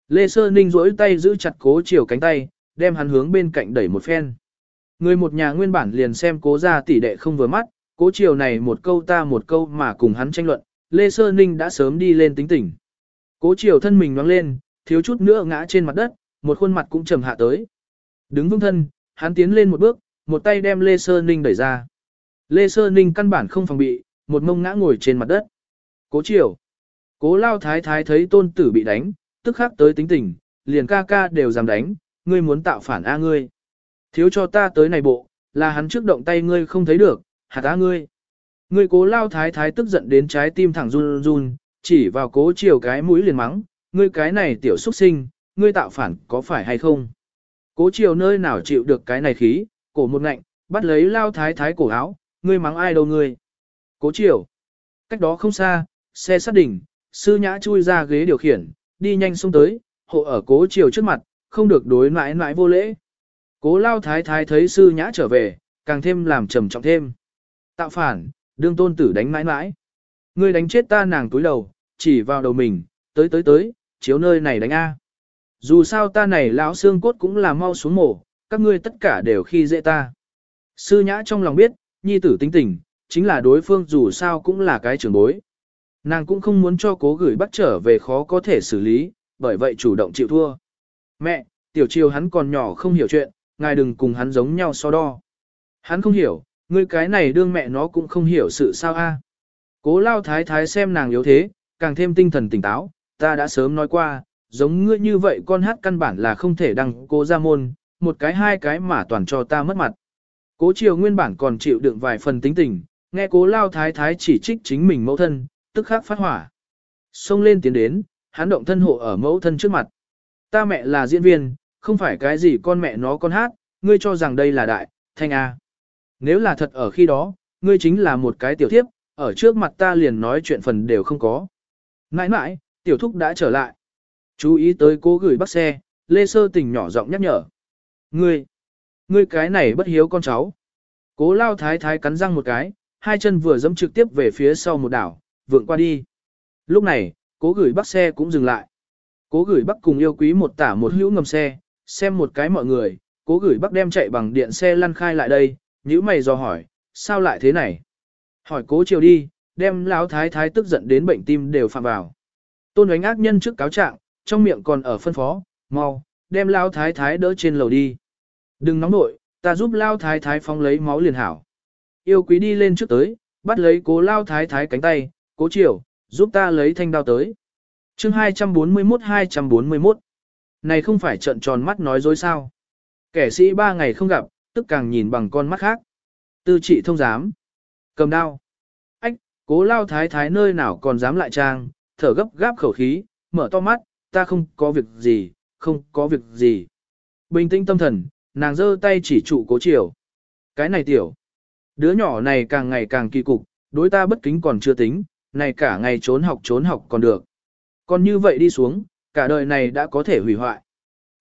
Lê Sơ Ninh rỗi tay giữ chặt cố chiều cánh tay, đem hắn hướng bên cạnh đẩy một phen. Người một nhà nguyên bản liền xem cố ra tỷ đệ không vừa mắt, cố chiều này một câu ta một câu mà cùng hắn tranh luận, Lê Sơ Ninh đã sớm đi lên tính tỉnh. Cố chiều thân mình nhoáng lên, thiếu chút nữa ngã trên mặt đất, một khuôn mặt cũng trầm hạ tới. Đứng vững thân, hắn tiến lên một bước, một tay đem Lê Sơ Ninh đẩy ra. Lê Sơ Ninh căn bản không phòng bị, một mông ngã ngồi trên mặt đất. Cố chiều. Cố lao thái thái thấy tôn tử bị đánh, tức khắc tới tính tình, liền ca ca đều dám đánh, ngươi muốn tạo phản A ngươi. Thiếu cho ta tới này bộ, là hắn trước động tay ngươi không thấy được, hạt a ngươi. Ngươi cố lao thái thái tức giận đến trái tim thẳng run run, chỉ vào cố chiều cái mũi liền mắng, ngươi cái này tiểu xuất sinh, ngươi tạo phản có phải hay không? Cố chiều nơi nào chịu được cái này khí, cổ một ngạnh, bắt lấy lao thái thái cổ áo, ngươi mắng ai đâu ngươi. Cố chiều. Cách đó không xa, xe sát đỉnh, sư nhã chui ra ghế điều khiển, đi nhanh xuống tới, hộ ở cố chiều trước mặt, không được đối mãi mãi vô lễ. Cố lao thái thái thấy sư nhã trở về, càng thêm làm trầm trọng thêm. Tạo phản, đương tôn tử đánh mãi mãi. Ngươi đánh chết ta nàng túi đầu, chỉ vào đầu mình, tới tới tới, chiếu nơi này đánh A. Dù sao ta này lão xương cốt cũng là mau xuống mổ, các ngươi tất cả đều khi dễ ta. Sư nhã trong lòng biết, nhi tử tính tình, chính là đối phương dù sao cũng là cái trưởng bối. Nàng cũng không muốn cho cố gửi bắt trở về khó có thể xử lý, bởi vậy chủ động chịu thua. Mẹ, tiểu triều hắn còn nhỏ không hiểu chuyện, ngài đừng cùng hắn giống nhau so đo. Hắn không hiểu, ngươi cái này đương mẹ nó cũng không hiểu sự sao a. Cố lao thái thái xem nàng yếu thế, càng thêm tinh thần tỉnh táo, ta đã sớm nói qua, giống ngươi như vậy con hát căn bản là không thể đăng cô ra môn, một cái hai cái mà toàn cho ta mất mặt. Cố triều nguyên bản còn chịu đựng vài phần tính tình, nghe cố lao thái thái chỉ trích chính mình mẫu thân, tức khắc phát hỏa. Xông lên tiến đến, hắn động thân hộ ở mẫu thân trước mặt. Ta mẹ là diễn viên, không phải cái gì con mẹ nó con hát, ngươi cho rằng đây là đại, thanh A. Nếu là thật ở khi đó, ngươi chính là một cái tiểu thiếp, ở trước mặt ta liền nói chuyện phần đều không có. Nãi nãi, tiểu thúc đã trở lại. Chú ý tới cô gửi bắt xe, Lê Sơ tình nhỏ giọng nhắc nhở. Ngươi, ngươi cái này bất hiếu con cháu. Cố lao thái thái cắn răng một cái, hai chân vừa dẫm trực tiếp về phía sau một đảo, vượng qua đi. Lúc này, cố gửi bắt xe cũng dừng lại. Cố gửi bắt cùng yêu quý một tả một hữu ngầm xe, xem một cái mọi người, cố gửi bắt đem chạy bằng điện xe lăn khai lại đây, nhữ mày do hỏi, sao lại thế này? Hỏi cố chiều đi, đem lão thái thái tức giận đến bệnh tim đều phạm vào. Tôn ánh ác nhân trước cáo trạng, trong miệng còn ở phân phó, mau, đem lao thái thái đỡ trên lầu đi. Đừng nóng nội, ta giúp lao thái thái phóng lấy máu liền hảo. Yêu quý đi lên trước tới, bắt lấy cố lao thái thái cánh tay, cố chiều, giúp ta lấy thanh đao tới. chương 241-241 Này không phải trận tròn mắt nói dối sao. Kẻ sĩ ba ngày không gặp, tức càng nhìn bằng con mắt khác. Tư trị thông dám Cầm đao. Ách, cố lao thái thái nơi nào còn dám lại trang, thở gấp gáp khẩu khí, mở to mắt, ta không có việc gì, không có việc gì. Bình tĩnh tâm thần, nàng giơ tay chỉ trụ cố chiều. Cái này tiểu. Đứa nhỏ này càng ngày càng kỳ cục, đối ta bất kính còn chưa tính, này cả ngày trốn học trốn học còn được. Còn như vậy đi xuống, cả đời này đã có thể hủy hoại.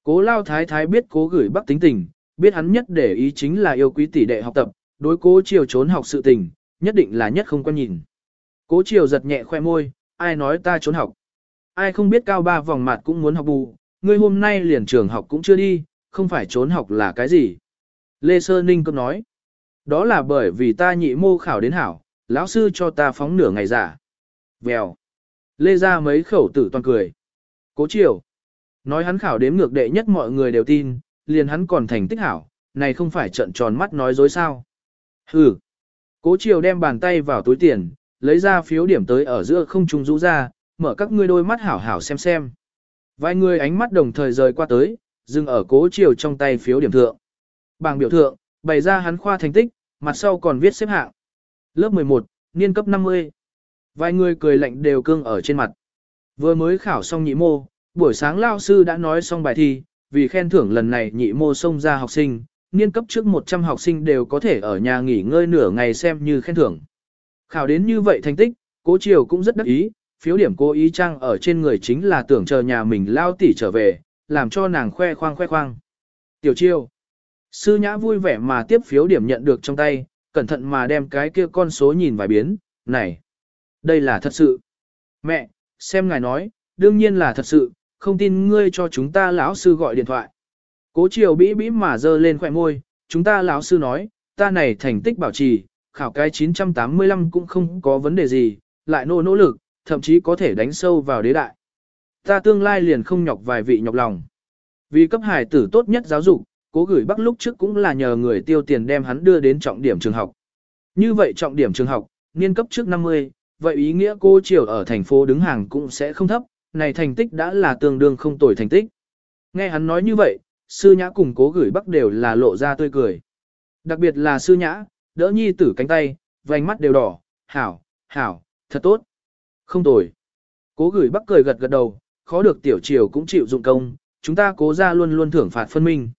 Cố lao thái thái biết cố gửi bắc tính tình, biết hắn nhất để ý chính là yêu quý tỷ đệ học tập, đối cố chiều trốn học sự tình, nhất định là nhất không quan nhìn. Cố chiều giật nhẹ khoe môi, ai nói ta trốn học. Ai không biết cao ba vòng mặt cũng muốn học bù, ngươi hôm nay liền trường học cũng chưa đi, không phải trốn học là cái gì. Lê Sơ Ninh cũng nói, đó là bởi vì ta nhị mô khảo đến hảo, lão sư cho ta phóng nửa ngày giả. Vèo. Lê ra mấy khẩu tử toàn cười. Cố chiều. Nói hắn khảo đếm ngược đệ nhất mọi người đều tin, liền hắn còn thành tích hảo, này không phải trận tròn mắt nói dối sao. Hừ. Cố chiều đem bàn tay vào túi tiền, lấy ra phiếu điểm tới ở giữa không trung rũ ra, mở các ngươi đôi mắt hảo hảo xem xem. Vài người ánh mắt đồng thời rời qua tới, dừng ở cố chiều trong tay phiếu điểm thượng. Bảng biểu thượng, bày ra hắn khoa thành tích, mặt sau còn viết xếp hạng. Lớp 11, niên cấp 50. Vài người cười lạnh đều cương ở trên mặt. Vừa mới khảo xong nhị mô, buổi sáng lao sư đã nói xong bài thi, vì khen thưởng lần này nhị mô xông ra học sinh, niên cấp trước 100 học sinh đều có thể ở nhà nghỉ ngơi nửa ngày xem như khen thưởng. Khảo đến như vậy thành tích, cố triều cũng rất đắc ý, phiếu điểm cố ý trang ở trên người chính là tưởng chờ nhà mình lao tỉ trở về, làm cho nàng khoe khoang khoe khoang. Tiểu triều, sư nhã vui vẻ mà tiếp phiếu điểm nhận được trong tay, cẩn thận mà đem cái kia con số nhìn vài biến, này, đây là thật sự. Mẹ, xem ngài nói, đương nhiên là thật sự, không tin ngươi cho chúng ta lão sư gọi điện thoại. Cố triều bĩ bĩ mà dơ lên khỏe môi, chúng ta lão sư nói, ta này thành tích bảo trì, khảo cái 985 cũng không có vấn đề gì, lại nỗ nỗ lực, thậm chí có thể đánh sâu vào đế đại. Ta tương lai liền không nhọc vài vị nhọc lòng. Vì cấp hải tử tốt nhất giáo dục, cố gửi bắc lúc trước cũng là nhờ người tiêu tiền đem hắn đưa đến trọng điểm trường học. Như vậy trọng điểm trường học, niên cấp trước 50, vậy ý nghĩa cô triều ở thành phố đứng hàng cũng sẽ không thấp, này thành tích đã là tương đương không tồi thành tích. Nghe hắn nói như vậy, sư nhã cùng cố gửi bắc đều là lộ ra tươi cười. Đặc biệt là sư nhã, đỡ nhi tử cánh tay, vành mắt đều đỏ, hảo, hảo, thật tốt. Không tồi. Cố gửi bắc cười gật gật đầu, khó được tiểu triều cũng chịu dụng công, chúng ta cố ra luôn luôn thưởng phạt phân minh.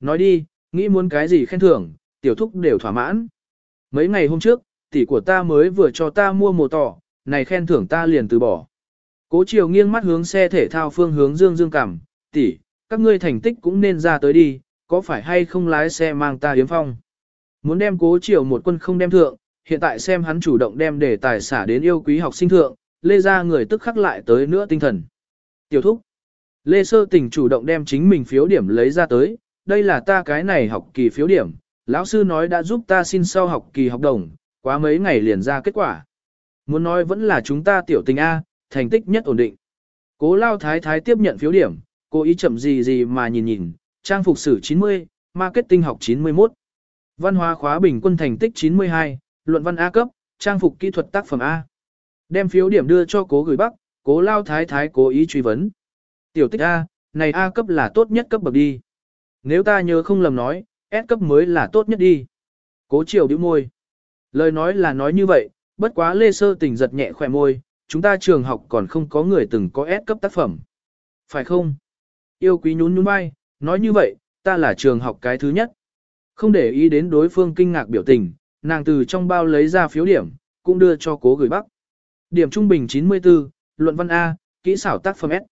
Nói đi, nghĩ muốn cái gì khen thưởng, tiểu thúc đều thỏa mãn. Mấy ngày hôm trước, tỷ của ta mới vừa cho ta mua mồ tỏ, này khen thưởng ta liền từ bỏ. Cố triều nghiêng mắt hướng xe thể thao phương hướng dương dương cảm, tỷ, các ngươi thành tích cũng nên ra tới đi, có phải hay không lái xe mang ta hiếm phong. Muốn đem cố triều một quân không đem thượng, hiện tại xem hắn chủ động đem để tài xả đến yêu quý học sinh thượng, lê ra người tức khắc lại tới nữa tinh thần. Tiểu thúc, lê sơ tình chủ động đem chính mình phiếu điểm lấy ra tới, đây là ta cái này học kỳ phiếu điểm, lão sư nói đã giúp ta xin sau học kỳ học đồng, quá mấy ngày liền ra kết quả. Muốn nói vẫn là chúng ta tiểu tình A, thành tích nhất ổn định. Cố lao thái thái tiếp nhận phiếu điểm, cố ý chậm gì gì mà nhìn nhìn, trang phục sử 90, marketing học 91. Văn hóa khóa bình quân thành tích 92, luận văn A cấp, trang phục kỹ thuật tác phẩm A. Đem phiếu điểm đưa cho cố gửi bắc, cố lao thái thái cố ý truy vấn. Tiểu tích A, này A cấp là tốt nhất cấp bậc đi. Nếu ta nhớ không lầm nói, S cấp mới là tốt nhất đi. Cố chiều điếu môi. Lời nói là nói như vậy, bất quá lê sơ tình giật nhẹ khỏe môi, chúng ta trường học còn không có người từng có S cấp tác phẩm. Phải không? Yêu quý nhún nhún vai, nói như vậy, ta là trường học cái thứ nhất. Không để ý đến đối phương kinh ngạc biểu tình, nàng từ trong bao lấy ra phiếu điểm, cũng đưa cho cố gửi bắc. Điểm trung bình 94, luận văn A, kỹ xảo tác phẩm S.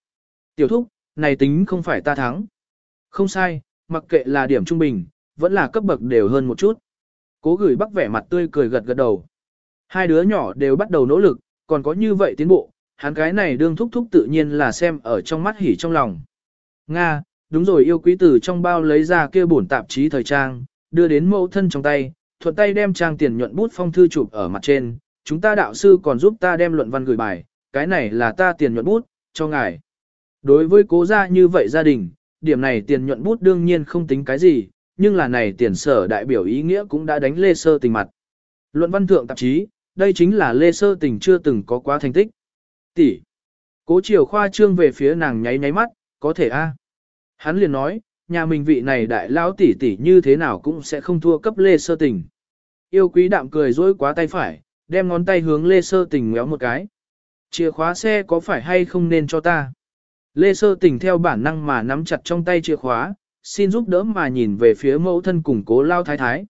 Tiểu thúc, này tính không phải ta thắng. Không sai, mặc kệ là điểm trung bình, vẫn là cấp bậc đều hơn một chút. Cố gửi bắc vẻ mặt tươi cười gật gật đầu. Hai đứa nhỏ đều bắt đầu nỗ lực, còn có như vậy tiến bộ, hắn cái này đương thúc thúc tự nhiên là xem ở trong mắt hỉ trong lòng. Nga, đúng rồi yêu quý tử trong bao lấy ra kia bổn tạp chí thời trang, đưa đến mẫu thân trong tay, thuận tay đem trang tiền nhuận bút phong thư chụp ở mặt trên, chúng ta đạo sư còn giúp ta đem luận văn gửi bài, cái này là ta tiền nhuận bút, cho ngài. Đối với cố gia như vậy gia đình, điểm này tiền nhuận bút đương nhiên không tính cái gì, nhưng là này tiền sở đại biểu ý nghĩa cũng đã đánh lê sơ tình mặt. Luận văn thượng tạp chí, đây chính là lê sơ tình chưa từng có quá thành tích. Tỷ. Cố chiều khoa trương về phía nàng nháy nháy mắt, có thể a. Hắn liền nói, nhà mình vị này đại lão tỷ tỷ như thế nào cũng sẽ không thua cấp lê sơ tình. Yêu quý đạm cười dối quá tay phải, đem ngón tay hướng lê sơ tình ngéo một cái. Chìa khóa xe có phải hay không nên cho ta? Lê sơ tình theo bản năng mà nắm chặt trong tay chìa khóa, xin giúp đỡ mà nhìn về phía mẫu thân cùng cố lao thái thái.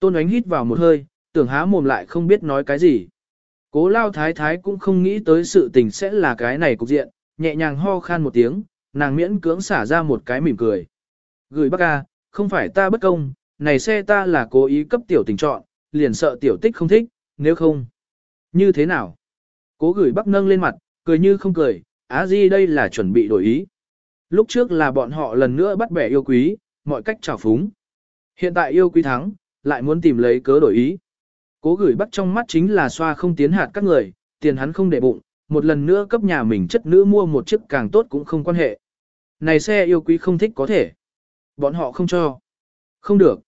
Tôn ánh hít vào một hơi, tưởng há mồm lại không biết nói cái gì. Cố lao thái thái cũng không nghĩ tới sự tình sẽ là cái này cục diện, nhẹ nhàng ho khan một tiếng, nàng miễn cưỡng xả ra một cái mỉm cười. Gửi bác ca, không phải ta bất công, này xe ta là cố ý cấp tiểu tình chọn, liền sợ tiểu tích không thích, nếu không. Như thế nào? Cố gửi bắc nâng lên mặt, cười như không cười, á di đây là chuẩn bị đổi ý. Lúc trước là bọn họ lần nữa bắt bẻ yêu quý, mọi cách trào phúng. Hiện tại yêu quý thắng, lại muốn tìm lấy cớ đổi ý. Cố gửi bắt trong mắt chính là xoa không tiến hạt các người, tiền hắn không để bụng, một lần nữa cấp nhà mình chất nữ mua một chiếc càng tốt cũng không quan hệ. Này xe yêu quý không thích có thể. Bọn họ không cho. Không được.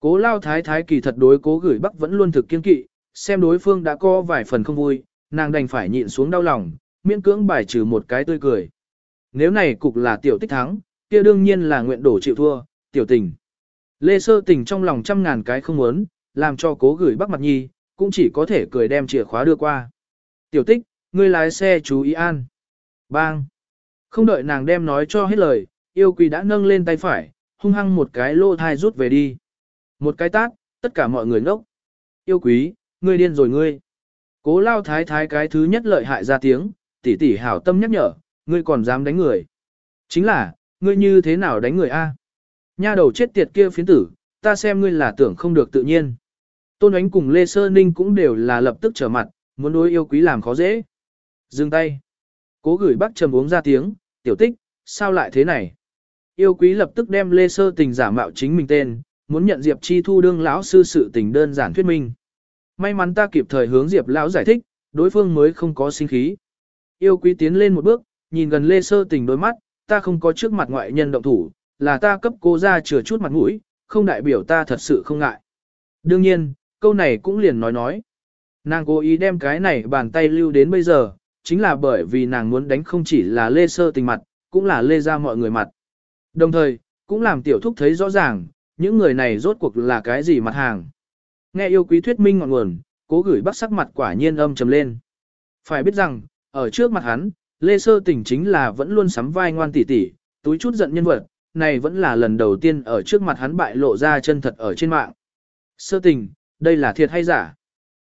Cố lao thái thái kỳ thật đối cố gửi bắc vẫn luôn thực kiên kỵ, xem đối phương đã có vài phần không vui, nàng đành phải nhịn xuống đau lòng, miễn cưỡng bài trừ một cái tươi cười. Nếu này cục là tiểu tích thắng, kia đương nhiên là nguyện đổ chịu thua, tiểu tình. Lê sơ tình trong lòng trăm ngàn cái không muốn, làm cho cố gửi bắc mặt nhi, cũng chỉ có thể cười đem chìa khóa đưa qua. Tiểu tích, ngươi lái xe chú ý an. Bang. Không đợi nàng đem nói cho hết lời, yêu quý đã nâng lên tay phải, hung hăng một cái lô thai rút về đi. Một cái tát, tất cả mọi người ngốc. Yêu quý, ngươi điên rồi ngươi. Cố lao thái thái cái thứ nhất lợi hại ra tiếng, tỷ tỷ hảo tâm nhắc nhở, ngươi còn dám đánh người. Chính là, ngươi như thế nào đánh người a? Nha đầu chết tiệt kia phiến tử, ta xem ngươi là tưởng không được tự nhiên. Tôn ánh cùng Lê Sơ Ninh cũng đều là lập tức trở mặt, muốn đối yêu quý làm khó dễ. Dừng tay. Cố gửi bác trầm uống ra tiếng, tiểu tích, sao lại thế này? Yêu quý lập tức đem Lê Sơ tình giả mạo chính mình tên, muốn nhận Diệp Chi Thu đương lão sư sự tình đơn giản thuyết minh. May mắn ta kịp thời hướng Diệp lão giải thích, đối phương mới không có sinh khí. Yêu quý tiến lên một bước, nhìn gần Lê Sơ tình đôi mắt, ta không có trước mặt ngoại nhân động thủ, là ta cấp cô ra chừa chút mặt mũi, không đại biểu ta thật sự không ngại. Đương nhiên, câu này cũng liền nói nói. Nàng cố ý đem cái này bàn tay lưu đến bây giờ, chính là bởi vì nàng muốn đánh không chỉ là Lê Sơ tình mặt, cũng là Lê ra mọi người mặt. Đồng thời, cũng làm tiểu thúc thấy rõ ràng, những người này rốt cuộc là cái gì mặt hàng. Nghe yêu quý thuyết minh ngọn nguồn, cố gửi bắt sắc mặt quả nhiên âm trầm lên. Phải biết rằng, ở trước mặt hắn, Lê Sơ Tình chính là vẫn luôn sắm vai ngoan tỉ tỉ, túi chút giận nhân vật, này vẫn là lần đầu tiên ở trước mặt hắn bại lộ ra chân thật ở trên mạng. Sơ Tình, đây là thiệt hay giả?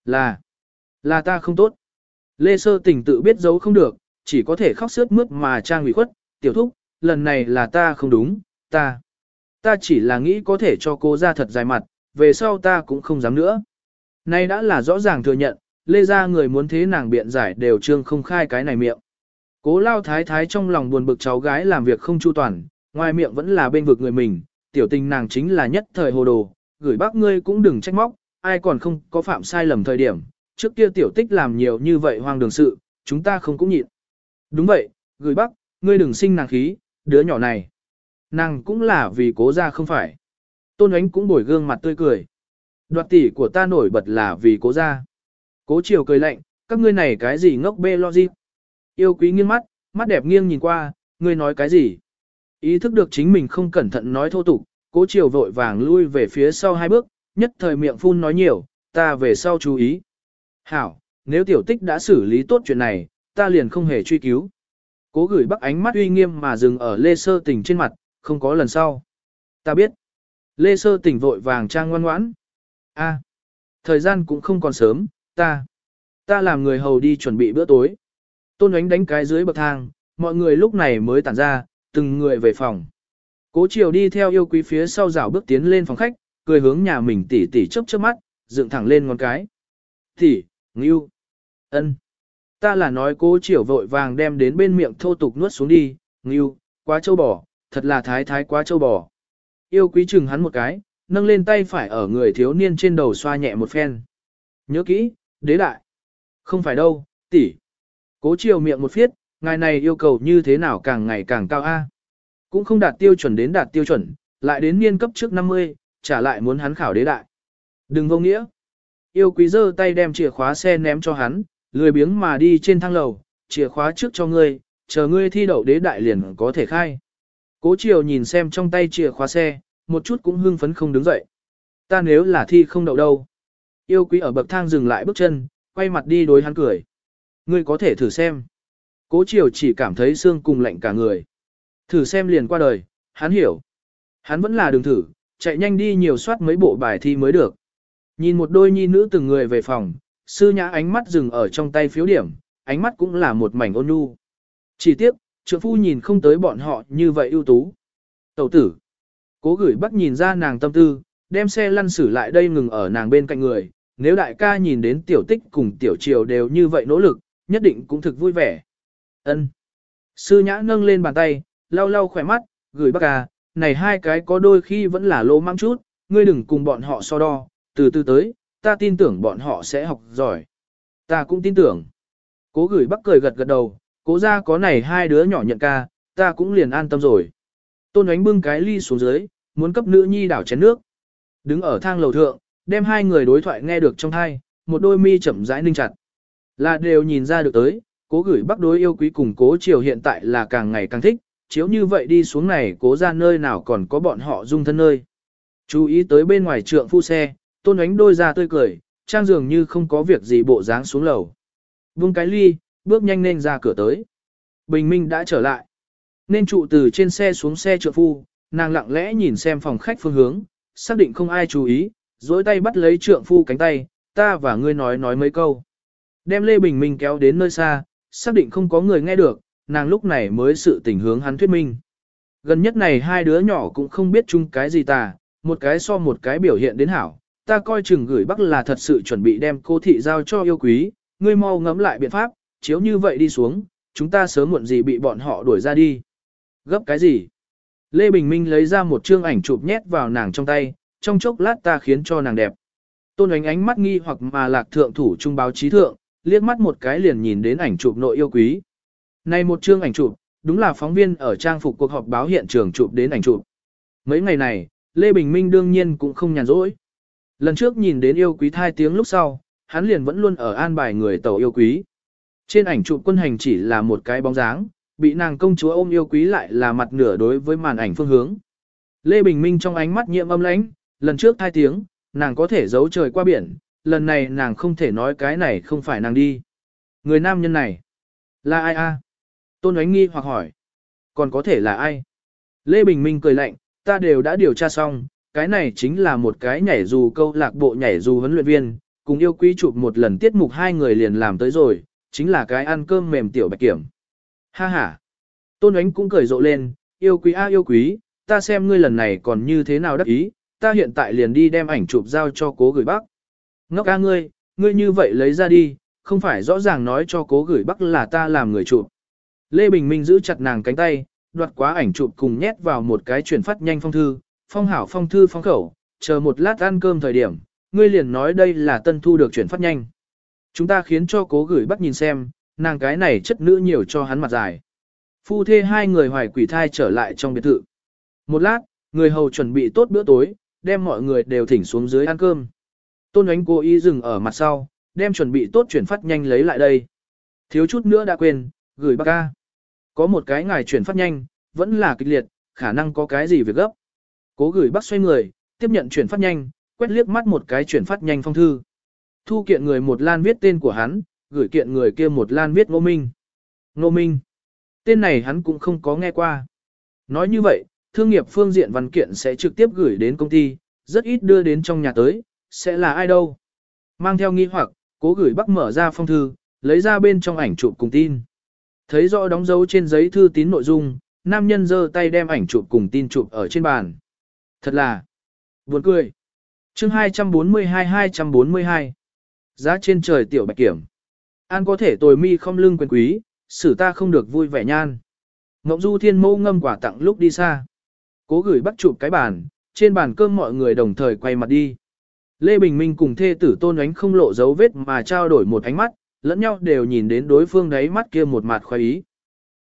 Là, là ta không tốt. Lê Sơ Tình tự biết giấu không được, chỉ có thể khóc sướt mướt mà trang ủy khuất, tiểu thúc, lần này là ta không đúng, ta. Ta chỉ là nghĩ có thể cho cô ra thật dài mặt, về sau ta cũng không dám nữa. Nay đã là rõ ràng thừa nhận, lê ra người muốn thế nàng biện giải đều trương không khai cái này miệng. Cố lao thái thái trong lòng buồn bực cháu gái làm việc không chu toàn, ngoài miệng vẫn là bên vực người mình, tiểu tình nàng chính là nhất thời hồ đồ, gửi bác ngươi cũng đừng trách móc, ai còn không có phạm sai lầm thời điểm, trước kia tiểu tích làm nhiều như vậy hoang đường sự, chúng ta không cũng nhịn. Đúng vậy, gửi bác, ngươi đừng sinh nàng khí, đứa nhỏ này. Nàng cũng là vì cố ra không phải. Tôn ánh cũng bồi gương mặt tươi cười. Đoạt tỷ của ta nổi bật là vì cố gia. Cố chiều cười lạnh, các ngươi này cái gì ngốc bê lo gì. Yêu quý nghiêng mắt, mắt đẹp nghiêng nhìn qua, ngươi nói cái gì. Ý thức được chính mình không cẩn thận nói thô tục, cố chiều vội vàng lui về phía sau hai bước, nhất thời miệng phun nói nhiều, ta về sau chú ý. Hảo, nếu tiểu tích đã xử lý tốt chuyện này, ta liền không hề truy cứu. Cố gửi bắc ánh mắt uy nghiêm mà dừng ở lê sơ tình trên mặt, không có lần sau. Ta biết. Lê sơ tỉnh vội vàng trang ngoan ngoãn. A, thời gian cũng không còn sớm, ta. Ta làm người hầu đi chuẩn bị bữa tối. Tôn ánh đánh cái dưới bậc thang, mọi người lúc này mới tản ra, từng người về phòng. Cố chiều đi theo yêu quý phía sau rảo bước tiến lên phòng khách, cười hướng nhà mình tỉ tỉ chớp chớp mắt, dựng thẳng lên ngón cái. Tỉ, ngưu, ân. Ta là nói cố chiều vội vàng đem đến bên miệng thô tục nuốt xuống đi, ngưu, quá châu bò, thật là thái thái quá châu bò. Yêu quý chừng hắn một cái, nâng lên tay phải ở người thiếu niên trên đầu xoa nhẹ một phen. Nhớ kỹ, đế đại. Không phải đâu, tỷ. Cố chiều miệng một phiết, ngài này yêu cầu như thế nào càng ngày càng cao a. Cũng không đạt tiêu chuẩn đến đạt tiêu chuẩn, lại đến niên cấp trước 50, trả lại muốn hắn khảo đế đại. Đừng vô nghĩa. Yêu quý giơ tay đem chìa khóa xe ném cho hắn, lười biếng mà đi trên thang lầu, chìa khóa trước cho ngươi, chờ ngươi thi đậu đế đại liền có thể khai. Cố Triều nhìn xem trong tay chìa khóa xe, một chút cũng hưng phấn không đứng dậy. Ta nếu là thi không đậu đâu. Yêu quý ở bậc thang dừng lại bước chân, quay mặt đi đối hắn cười. Ngươi có thể thử xem. Cố Triều chỉ cảm thấy xương cùng lạnh cả người. Thử xem liền qua đời, hắn hiểu. Hắn vẫn là đường thử, chạy nhanh đi nhiều soát mấy bộ bài thi mới được. Nhìn một đôi nhi nữ từng người về phòng, sư nhã ánh mắt dừng ở trong tay phiếu điểm, ánh mắt cũng là một mảnh ôn nhu. Chỉ tiếc, trượng phu nhìn không tới bọn họ như vậy ưu tú. Tẩu tử. Cố gửi bắt nhìn ra nàng tâm tư, đem xe lăn xử lại đây ngừng ở nàng bên cạnh người. Nếu đại ca nhìn đến tiểu tích cùng tiểu triều đều như vậy nỗ lực, nhất định cũng thực vui vẻ. Ân. Sư nhã nâng lên bàn tay, lau lau khỏe mắt, gửi bác à, này hai cái có đôi khi vẫn là lô mang chút, ngươi đừng cùng bọn họ so đo, từ từ tới, ta tin tưởng bọn họ sẽ học giỏi. Ta cũng tin tưởng. Cố gửi bắc cười gật gật đầu, cố ra có này hai đứa nhỏ nhận ca, ta cũng liền an tâm rồi. Tôn ánh bưng cái ly xuống dưới, muốn cấp nữ nhi đảo chén nước. Đứng ở thang lầu thượng, đem hai người đối thoại nghe được trong thai, một đôi mi chậm rãi ninh chặt. Là đều nhìn ra được tới, cố gửi bắc đối yêu quý cùng cố chiều hiện tại là càng ngày càng thích, chiếu như vậy đi xuống này cố ra nơi nào còn có bọn họ dung thân nơi. Chú ý tới bên ngoài trượng phu xe, tôn ánh đôi ra tươi cười, trang dường như không có việc gì bộ dáng xuống lầu. Vung cái ly, bước nhanh nên ra cửa tới. Bình minh đã trở lại. Nên trụ từ trên xe xuống xe trợ phu, nàng lặng lẽ nhìn xem phòng khách phương hướng, xác định không ai chú ý, dối tay bắt lấy trượng phu cánh tay, ta và ngươi nói nói mấy câu. Đem Lê Bình Minh kéo đến nơi xa, xác định không có người nghe được, nàng lúc này mới sự tình hướng hắn thuyết minh. Gần nhất này hai đứa nhỏ cũng không biết chung cái gì ta, một cái so một cái biểu hiện đến hảo, ta coi chừng gửi bắc là thật sự chuẩn bị đem cô thị giao cho yêu quý, ngươi mau ngẫm lại biện pháp, chiếu như vậy đi xuống, chúng ta sớm muộn gì bị bọn họ đuổi ra đi. Gấp cái gì? Lê Bình Minh lấy ra một chương ảnh chụp nhét vào nàng trong tay, trong chốc lát ta khiến cho nàng đẹp. Tôn ánh ánh mắt nghi hoặc mà lạc thượng thủ trung báo chí thượng, liếc mắt một cái liền nhìn đến ảnh chụp nội yêu quý. Này một chương ảnh chụp, đúng là phóng viên ở trang phục cuộc họp báo hiện trường chụp đến ảnh chụp. Mấy ngày này, Lê Bình Minh đương nhiên cũng không nhàn rỗi. Lần trước nhìn đến yêu quý thai tiếng lúc sau, hắn liền vẫn luôn ở an bài người tàu yêu quý. Trên ảnh chụp quân hành chỉ là một cái bóng dáng, bị nàng công chúa ôm yêu quý lại là mặt nửa đối với màn ảnh phương hướng. Lê Bình Minh trong ánh mắt nhiệm âm lãnh, lần trước thai tiếng, nàng có thể giấu trời qua biển, lần này nàng không thể nói cái này không phải nàng đi. Người nam nhân này, là ai a? Tôn ánh nghi hoặc hỏi, còn có thể là ai? Lê Bình Minh cười lạnh, ta đều đã điều tra xong, cái này chính là một cái nhảy dù câu lạc bộ nhảy dù huấn luyện viên, cùng yêu quý chụp một lần tiết mục hai người liền làm tới rồi, chính là cái ăn cơm mềm tiểu bạch kiểm. Ha ha. Tôn ánh cũng cười rộ lên, yêu quý a yêu quý, ta xem ngươi lần này còn như thế nào đắc ý, ta hiện tại liền đi đem ảnh chụp giao cho cố gửi bác. Ngốc a ngươi, ngươi như vậy lấy ra đi, không phải rõ ràng nói cho cố gửi bắc là ta làm người chụp. Lê Bình Minh giữ chặt nàng cánh tay, đoạt quá ảnh chụp cùng nhét vào một cái chuyển phát nhanh phong thư, phong hảo phong thư phong khẩu, chờ một lát ăn cơm thời điểm, ngươi liền nói đây là tân thu được chuyển phát nhanh. Chúng ta khiến cho cố gửi bắt nhìn xem, nàng cái này chất nữ nhiều cho hắn mặt dài. Phu thê hai người hoài quỷ thai trở lại trong biệt thự. Một lát, người hầu chuẩn bị tốt bữa tối, đem mọi người đều thỉnh xuống dưới ăn cơm. Tôn ánh cố ý dừng ở mặt sau, đem chuẩn bị tốt chuyển phát nhanh lấy lại đây. Thiếu chút nữa đã quên, gửi bác ca. Có một cái ngài chuyển phát nhanh, vẫn là kịch liệt, khả năng có cái gì việc gấp. Cố gửi bác xoay người, tiếp nhận chuyển phát nhanh, quét liếc mắt một cái chuyển phát nhanh phong thư. Thu kiện người một lan viết tên của hắn, gửi kiện người kia một lan viết ngô minh. Ngô minh. Tên này hắn cũng không có nghe qua. Nói như vậy, thương nghiệp phương diện văn kiện sẽ trực tiếp gửi đến công ty, rất ít đưa đến trong nhà tới, sẽ là ai đâu. Mang theo nghi hoặc, cố gửi bắc mở ra phong thư, lấy ra bên trong ảnh chụp cùng tin. Thấy rõ đóng dấu trên giấy thư tín nội dung, nam nhân giơ tay đem ảnh chụp cùng tin chụp ở trên bàn. Thật là buồn cười. Chương 242-242 Giá trên trời tiểu bạch kiểm. An có thể tồi mi không lưng quyền quý, xử ta không được vui vẻ nhan. Ngọc Du Thiên Mâu ngâm quả tặng lúc đi xa. Cố gửi bắt chụp cái bàn, trên bàn cơm mọi người đồng thời quay mặt đi. Lê Bình Minh cùng thê tử tôn ánh không lộ dấu vết mà trao đổi một ánh mắt, lẫn nhau đều nhìn đến đối phương đáy mắt kia một mặt khoái ý.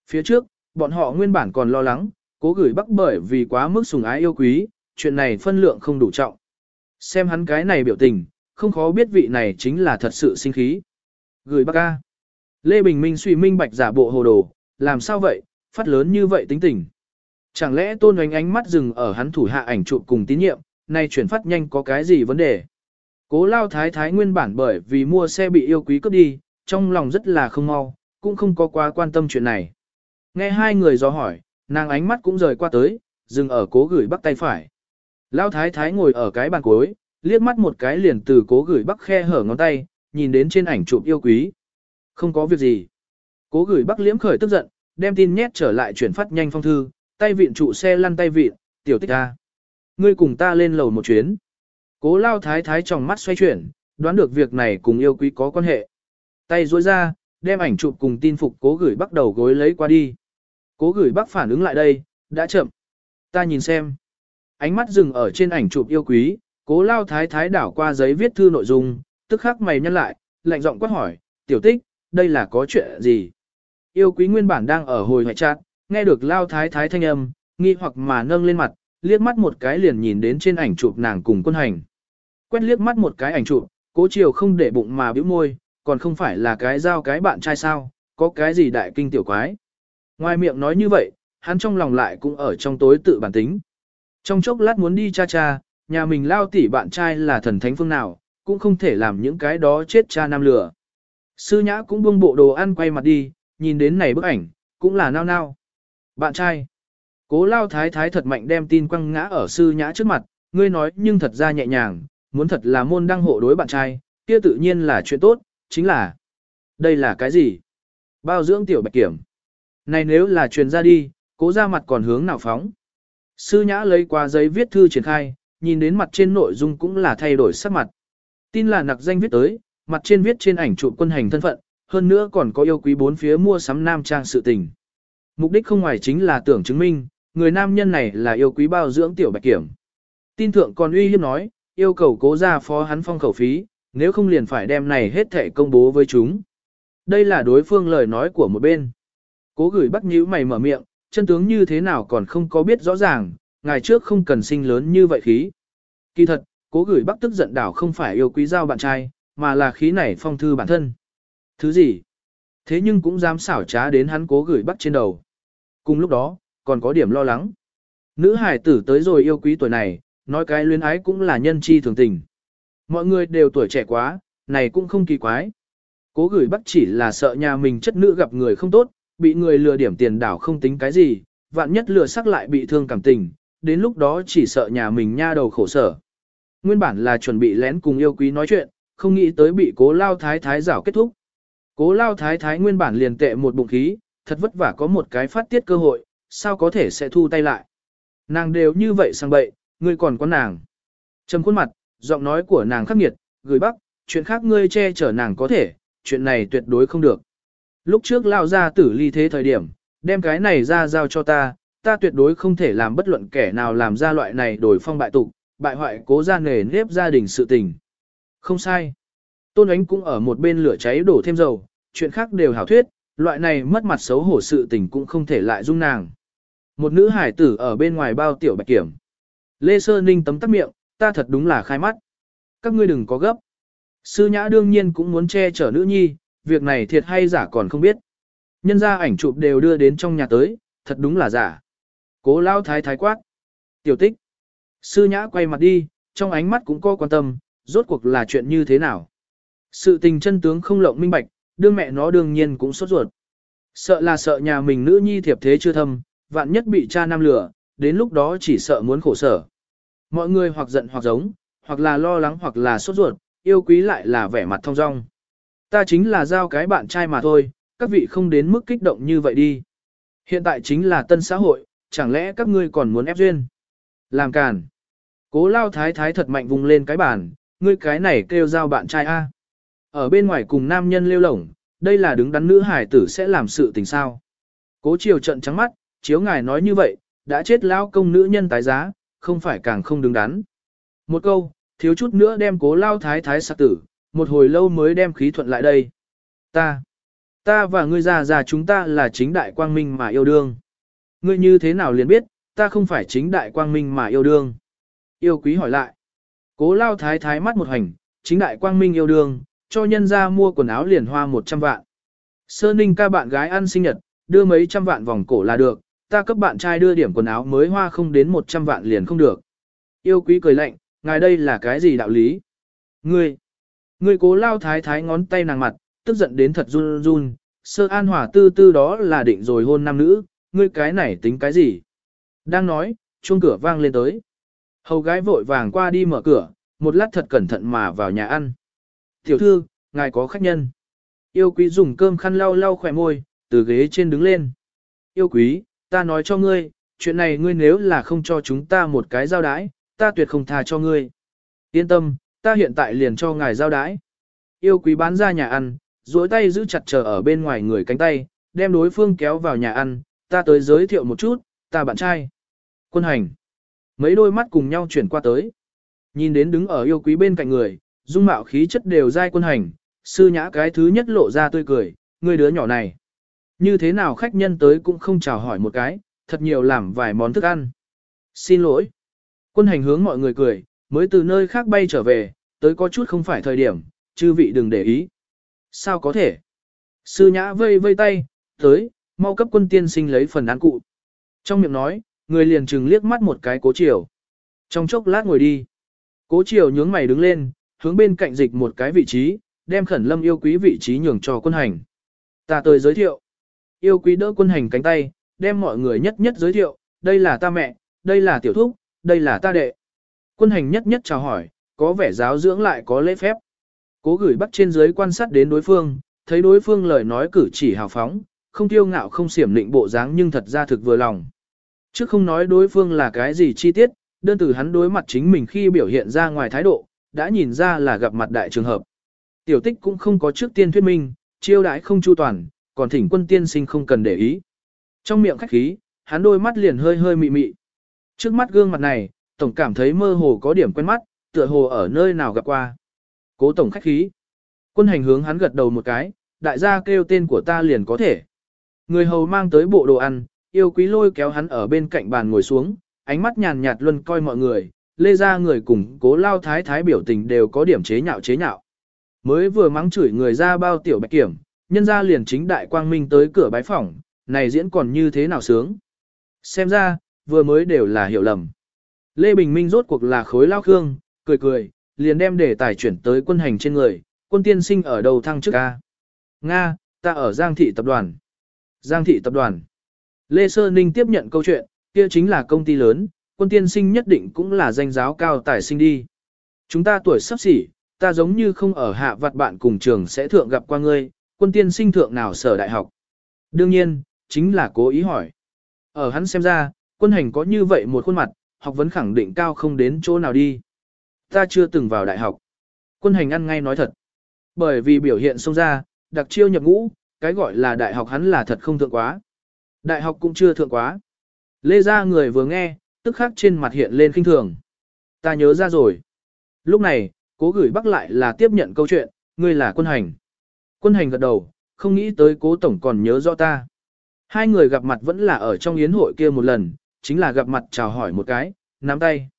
Phía trước, bọn họ nguyên bản còn lo lắng, cố gửi bắc bởi vì quá mức sùng ái yêu quý, chuyện này phân lượng không đủ trọng. Xem hắn cái này biểu tình, không khó biết vị này chính là thật sự sinh khí. Gửi bác ca. Lê Bình Minh suy minh bạch giả bộ hồ đồ, làm sao vậy, phát lớn như vậy tính tình. Chẳng lẽ tôn ánh ánh mắt dừng ở hắn thủ hạ ảnh chụp cùng tín nhiệm, nay chuyển phát nhanh có cái gì vấn đề. Cố lao thái thái nguyên bản bởi vì mua xe bị yêu quý cướp đi, trong lòng rất là không mau, cũng không có quá quan tâm chuyện này. Nghe hai người do hỏi, nàng ánh mắt cũng rời qua tới, dừng ở cố gửi bắc tay phải. Lao thái thái ngồi ở cái bàn cuối, liếc mắt một cái liền từ cố gửi bắc khe hở ngón tay, nhìn đến trên ảnh chụp yêu quý. Không có việc gì. Cố gửi bắc liễm khởi tức giận, đem tin nhét trở lại chuyển phát nhanh phong thư, tay vịn trụ xe lăn tay vịn, tiểu tích ra. Ngươi cùng ta lên lầu một chuyến. Cố lao thái thái trong mắt xoay chuyển, đoán được việc này cùng yêu quý có quan hệ. Tay duỗi ra, đem ảnh chụp cùng tin phục cố gửi bắt đầu gối lấy qua đi. Cố gửi bắc phản ứng lại đây, đã chậm. Ta nhìn xem. Ánh mắt dừng ở trên ảnh chụp yêu quý, cố lao thái thái đảo qua giấy viết thư nội dung, tức khắc mày nhăn lại, lạnh giọng quát hỏi, tiểu tích, đây là có chuyện gì? Yêu quý nguyên bản đang ở hồi hoại trạng, nghe được lao thái thái thanh âm, nghi hoặc mà nâng lên mặt, liếc mắt một cái liền nhìn đến trên ảnh chụp nàng cùng quân hành. Quét liếc mắt một cái ảnh chụp, cố chiều không để bụng mà bĩu môi, còn không phải là cái giao cái bạn trai sao, có cái gì đại kinh tiểu quái. Ngoài miệng nói như vậy, hắn trong lòng lại cũng ở trong tối tự bản tính. Trong chốc lát muốn đi cha cha, nhà mình lao tỉ bạn trai là thần thánh phương nào, cũng không thể làm những cái đó chết cha nam lửa. Sư nhã cũng buông bộ đồ ăn quay mặt đi, nhìn đến này bức ảnh, cũng là nao nao. Bạn trai. Cố lao thái thái thật mạnh đem tin quăng ngã ở sư nhã trước mặt, ngươi nói nhưng thật ra nhẹ nhàng, muốn thật là môn đăng hộ đối bạn trai, kia tự nhiên là chuyện tốt, chính là. Đây là cái gì? Bao dưỡng tiểu bạch kiểm. Này nếu là truyền ra đi, cố ra mặt còn hướng nào phóng. Sư nhã lấy qua giấy viết thư triển khai, nhìn đến mặt trên nội dung cũng là thay đổi sắc mặt. Tin là nặc danh viết tới, mặt trên viết trên ảnh chụp quân hành thân phận, hơn nữa còn có yêu quý bốn phía mua sắm nam trang sự tình. Mục đích không ngoài chính là tưởng chứng minh, người nam nhân này là yêu quý bao dưỡng tiểu bạch kiểm. Tin thượng còn uy hiếp nói, yêu cầu cố gia phó hắn phong khẩu phí, nếu không liền phải đem này hết thể công bố với chúng. Đây là đối phương lời nói của một bên. Cố gửi bắt nhíu mày mở miệng, chân tướng như thế nào còn không có biết rõ ràng, ngày trước không cần sinh lớn như vậy khí. Kỳ thật, cố gửi bắc tức giận đảo không phải yêu quý giao bạn trai, mà là khí này phong thư bản thân. Thứ gì? Thế nhưng cũng dám xảo trá đến hắn cố gửi bắc trên đầu. Cùng lúc đó, còn có điểm lo lắng. Nữ hải tử tới rồi yêu quý tuổi này, nói cái luyến ái cũng là nhân chi thường tình. Mọi người đều tuổi trẻ quá, này cũng không kỳ quái. Cố gửi bắc chỉ là sợ nhà mình chất nữ gặp người không tốt, bị người lừa điểm tiền đảo không tính cái gì, vạn nhất lừa sắc lại bị thương cảm tình, đến lúc đó chỉ sợ nhà mình nha đầu khổ sở. Nguyên bản là chuẩn bị lén cùng yêu quý nói chuyện, không nghĩ tới bị cố lao thái thái rảo kết thúc. Cố lao thái thái nguyên bản liền tệ một bụng khí, thật vất vả có một cái phát tiết cơ hội, sao có thể sẽ thu tay lại. Nàng đều như vậy sang bậy, ngươi còn có nàng. Trầm khuôn mặt, giọng nói của nàng khắc nghiệt, gửi bắc, chuyện khác ngươi che chở nàng có thể, chuyện này tuyệt đối không được. Lúc trước lao ra tử ly thế thời điểm, đem cái này ra giao cho ta, ta tuyệt đối không thể làm bất luận kẻ nào làm ra loại này đổi phong bại tục, bại hoại cố ra nề nếp gia đình sự tình. Không sai. Tôn ánh cũng ở một bên lửa cháy đổ thêm dầu, chuyện khác đều hảo thuyết, loại này mất mặt xấu hổ sự tình cũng không thể lại dung nàng. Một nữ hải tử ở bên ngoài bao tiểu bạch kiểm. Lê Sơ Ninh tấm tắt miệng, ta thật đúng là khai mắt. Các ngươi đừng có gấp. Sư nhã đương nhiên cũng muốn che chở nữ nhi, việc này thiệt hay giả còn không biết. Nhân ra ảnh chụp đều đưa đến trong nhà tới, thật đúng là giả. Cố lao thái thái quát. Tiểu tích. Sư nhã quay mặt đi, trong ánh mắt cũng có quan tâm, rốt cuộc là chuyện như thế nào. Sự tình chân tướng không lộng minh bạch, đương mẹ nó đương nhiên cũng sốt ruột. Sợ là sợ nhà mình nữ nhi thiệp thế chưa thâm, vạn nhất bị cha nam lửa, đến lúc đó chỉ sợ muốn khổ sở. Mọi người hoặc giận hoặc giống, hoặc là lo lắng hoặc là sốt ruột, yêu quý lại là vẻ mặt thông dong. Ta chính là giao cái bạn trai mà thôi, các vị không đến mức kích động như vậy đi. Hiện tại chính là tân xã hội, chẳng lẽ các ngươi còn muốn ép duyên? Làm càn. Cố lao thái thái thật mạnh vùng lên cái bàn, ngươi cái này kêu giao bạn trai A. Ở bên ngoài cùng nam nhân lêu lổng, đây là đứng đắn nữ hải tử sẽ làm sự tình sao. Cố chiều trận trắng mắt, chiếu ngài nói như vậy, đã chết lao công nữ nhân tái giá, không phải càng không đứng đắn. Một câu, thiếu chút nữa đem cố lao thái thái sạc tử, một hồi lâu mới đem khí thuận lại đây. Ta, ta và ngươi già già chúng ta là chính đại quang minh mà yêu đương. Ngươi như thế nào liền biết, ta không phải chính đại quang minh mà yêu đương. Yêu quý hỏi lại. Cố lao thái thái mắt một hành, chính đại quang minh yêu đương, cho nhân ra mua quần áo liền hoa 100 vạn. Sơ ninh ca bạn gái ăn sinh nhật, đưa mấy trăm vạn vòng cổ là được, ta cấp bạn trai đưa điểm quần áo mới hoa không đến 100 vạn liền không được. Yêu quý cười lạnh, ngài đây là cái gì đạo lý? Ngươi, ngươi cố lao thái thái ngón tay nàng mặt, tức giận đến thật run run, sơ an hỏa tư tư đó là định rồi hôn nam nữ, ngươi cái này tính cái gì? Đang nói, chuông cửa vang lên tới. Hầu gái vội vàng qua đi mở cửa, một lát thật cẩn thận mà vào nhà ăn. Tiểu thư, ngài có khách nhân. Yêu quý dùng cơm khăn lau lau khỏe môi, từ ghế trên đứng lên. Yêu quý, ta nói cho ngươi, chuyện này ngươi nếu là không cho chúng ta một cái giao đái, ta tuyệt không tha cho ngươi. Yên tâm, ta hiện tại liền cho ngài giao đái. Yêu quý bán ra nhà ăn, duỗi tay giữ chặt chờ ở bên ngoài người cánh tay, đem đối phương kéo vào nhà ăn, ta tới giới thiệu một chút, ta bạn trai. Quân hành. Mấy đôi mắt cùng nhau chuyển qua tới. Nhìn đến đứng ở yêu quý bên cạnh người, dung mạo khí chất đều dai quân hành, sư nhã cái thứ nhất lộ ra tươi cười, người đứa nhỏ này. Như thế nào khách nhân tới cũng không chào hỏi một cái, thật nhiều làm vài món thức ăn. Xin lỗi. Quân hành hướng mọi người cười, mới từ nơi khác bay trở về, tới có chút không phải thời điểm, chư vị đừng để ý. Sao có thể? Sư nhã vây vây tay, tới, mau cấp quân tiên sinh lấy phần án cụ. Trong miệng nói, người liền chừng liếc mắt một cái cố chiều. Trong chốc lát ngồi đi. Cố chiều nhướng mày đứng lên, hướng bên cạnh dịch một cái vị trí, đem khẩn lâm yêu quý vị trí nhường cho quân hành. Ta tới giới thiệu. Yêu quý đỡ quân hành cánh tay, đem mọi người nhất nhất giới thiệu, đây là ta mẹ, đây là tiểu thúc, đây là ta đệ. Quân hành nhất nhất chào hỏi, có vẻ giáo dưỡng lại có lễ phép. Cố gửi bắt trên dưới quan sát đến đối phương, thấy đối phương lời nói cử chỉ hào phóng, không tiêu ngạo không xiểm định bộ dáng nhưng thật ra thực vừa lòng. Chứ không nói đối phương là cái gì chi tiết, đơn từ hắn đối mặt chính mình khi biểu hiện ra ngoài thái độ, đã nhìn ra là gặp mặt đại trường hợp. Tiểu tích cũng không có trước tiên thuyết minh, chiêu đãi không chu toàn, còn thỉnh quân tiên sinh không cần để ý. Trong miệng khách khí, hắn đôi mắt liền hơi hơi mị mị. Trước mắt gương mặt này, tổng cảm thấy mơ hồ có điểm quen mắt, tựa hồ ở nơi nào gặp qua. Cố tổng khách khí. Quân hành hướng hắn gật đầu một cái, đại gia kêu tên của ta liền có thể. Người hầu mang tới bộ đồ ăn, yêu quý lôi kéo hắn ở bên cạnh bàn ngồi xuống, ánh mắt nhàn nhạt luân coi mọi người, lê ra người cùng cố lao thái thái biểu tình đều có điểm chế nhạo chế nhạo. Mới vừa mắng chửi người ra bao tiểu bạch kiểm, nhân ra liền chính đại quang minh tới cửa bái phỏng, này diễn còn như thế nào sướng. Xem ra, vừa mới đều là hiểu lầm. Lê Bình Minh rốt cuộc là khối lao khương, cười cười, liền đem đề tài chuyển tới quân hành trên người, quân tiên sinh ở đầu thăng trước ca. Nga, ta ở Giang Thị Tập đoàn. Giang Thị Tập đoàn. Lê Sơ Ninh tiếp nhận câu chuyện, kia chính là công ty lớn, quân tiên sinh nhất định cũng là danh giáo cao tài sinh đi. Chúng ta tuổi sắp xỉ, ta giống như không ở hạ vặt bạn cùng trường sẽ thượng gặp qua ngươi, quân tiên sinh thượng nào sở đại học. Đương nhiên, chính là cố ý hỏi. Ở hắn xem ra, quân hành có như vậy một khuôn mặt, học vấn khẳng định cao không đến chỗ nào đi. Ta chưa từng vào đại học. Quân hành ăn ngay nói thật. Bởi vì biểu hiện xông ra, đặc chiêu nhập ngũ, cái gọi là đại học hắn là thật không thượng quá. Đại học cũng chưa thượng quá. Lê ra người vừa nghe, tức khắc trên mặt hiện lên khinh thường. Ta nhớ ra rồi. Lúc này, cố gửi bắc lại là tiếp nhận câu chuyện, ngươi là quân hành. Quân hành gật đầu, không nghĩ tới cố tổng còn nhớ rõ ta. Hai người gặp mặt vẫn là ở trong yến hội kia một lần, chính là gặp mặt chào hỏi một cái, nắm tay.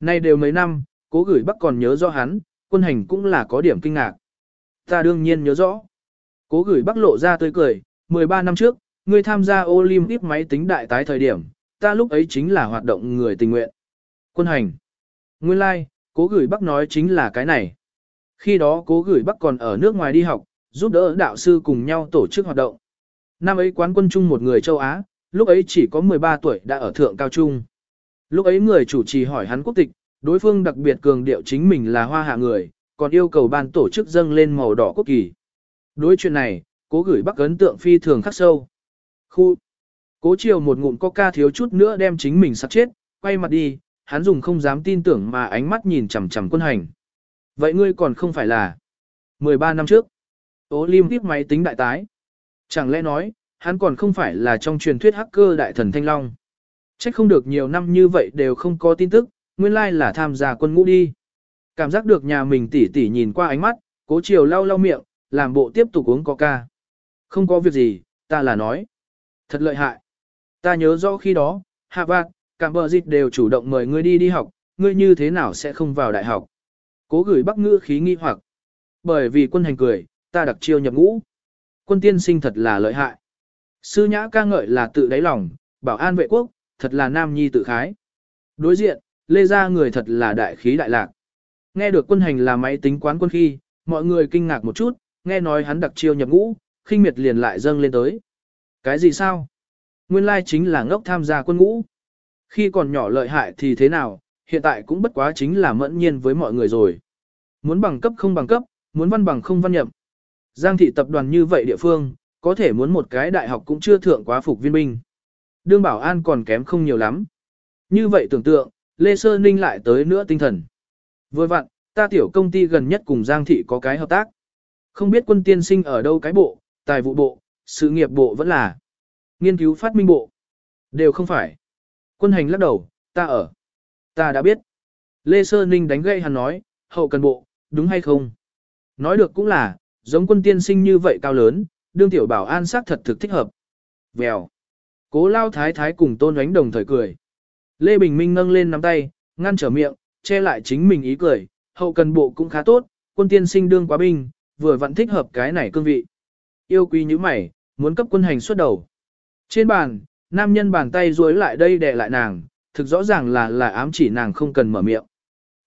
Nay đều mấy năm, cố gửi bắc còn nhớ rõ hắn, quân hành cũng là có điểm kinh ngạc. Ta đương nhiên nhớ rõ. Cố gửi bắc lộ ra tươi cười, 13 năm trước, ngươi tham gia Olympic máy tính đại tái thời điểm, ta lúc ấy chính là hoạt động người tình nguyện. Quân hành. Nguyên lai, like, cố gửi bắc nói chính là cái này. Khi đó cố gửi bắc còn ở nước ngoài đi học, giúp đỡ đạo sư cùng nhau tổ chức hoạt động. Năm ấy quán quân chung một người châu Á, lúc ấy chỉ có 13 tuổi đã ở thượng cao trung. Lúc ấy người chủ trì hỏi hắn quốc tịch, đối phương đặc biệt cường điệu chính mình là hoa hạ người, còn yêu cầu ban tổ chức dâng lên màu đỏ quốc kỳ. Đối chuyện này, cố gửi bắc ấn tượng phi thường khắc sâu. Khu. Cố chiều một ngụm coca thiếu chút nữa đem chính mình sắp chết, quay mặt đi, hắn dùng không dám tin tưởng mà ánh mắt nhìn chằm chằm quân hành. Vậy ngươi còn không phải là 13 năm trước. Olympic máy tính đại tái. Chẳng lẽ nói, hắn còn không phải là trong truyền thuyết hacker đại thần Thanh Long. Chắc không được nhiều năm như vậy đều không có tin tức, nguyên lai là tham gia quân ngũ đi. Cảm giác được nhà mình tỉ tỉ nhìn qua ánh mắt, cố chiều lau lau miệng, làm bộ tiếp tục uống coca. Không có việc gì, ta là nói. Thật lợi hại. Ta nhớ rõ khi đó, Hạ Vạt, cảm bờ dịch đều chủ động mời ngươi đi đi học, ngươi như thế nào sẽ không vào đại học. Cố gửi bắc ngữ khí nghi hoặc. Bởi vì quân hành cười, ta đặc chiêu nhập ngũ. Quân tiên sinh thật là lợi hại. Sư nhã ca ngợi là tự đáy lòng, bảo an vệ quốc, thật là nam nhi tự khái. Đối diện, lê ra người thật là đại khí đại lạc. Nghe được quân hành là máy tính quán quân khi, mọi người kinh ngạc một chút, nghe nói hắn đặc chiêu nhập ngũ, khinh miệt liền lại dâng lên tới. Cái gì sao? Nguyên lai chính là ngốc tham gia quân ngũ. Khi còn nhỏ lợi hại thì thế nào, hiện tại cũng bất quá chính là mẫn nhiên với mọi người rồi. Muốn bằng cấp không bằng cấp, muốn văn bằng không văn nhậm. Giang thị tập đoàn như vậy địa phương, có thể muốn một cái đại học cũng chưa thượng quá phục viên binh. Đương bảo an còn kém không nhiều lắm. Như vậy tưởng tượng, Lê Sơ Ninh lại tới nữa tinh thần. Vừa vặn, ta tiểu công ty gần nhất cùng Giang thị có cái hợp tác. Không biết quân tiên sinh ở đâu cái bộ, tài vụ bộ, sự nghiệp bộ vẫn là nghiên cứu phát minh bộ. Đều không phải. Quân hành lắc đầu, ta ở. Ta đã biết. Lê Sơ Ninh đánh gậy hắn nói, hậu cần bộ, đúng hay không? Nói được cũng là, giống quân tiên sinh như vậy cao lớn, đương tiểu bảo an sát thật thực thích hợp. Vèo. Cố lao thái thái cùng tôn ánh đồng thời cười. Lê Bình Minh nâng lên nắm tay, ngăn trở miệng, che lại chính mình ý cười, hậu cần bộ cũng khá tốt, quân tiên sinh đương quá binh, vừa vặn thích hợp cái này cương vị. Yêu quý như mày, muốn cấp quân hành xuất đầu. Trên bàn, nam nhân bàn tay duỗi lại đây đè lại nàng, thực rõ ràng là là ám chỉ nàng không cần mở miệng.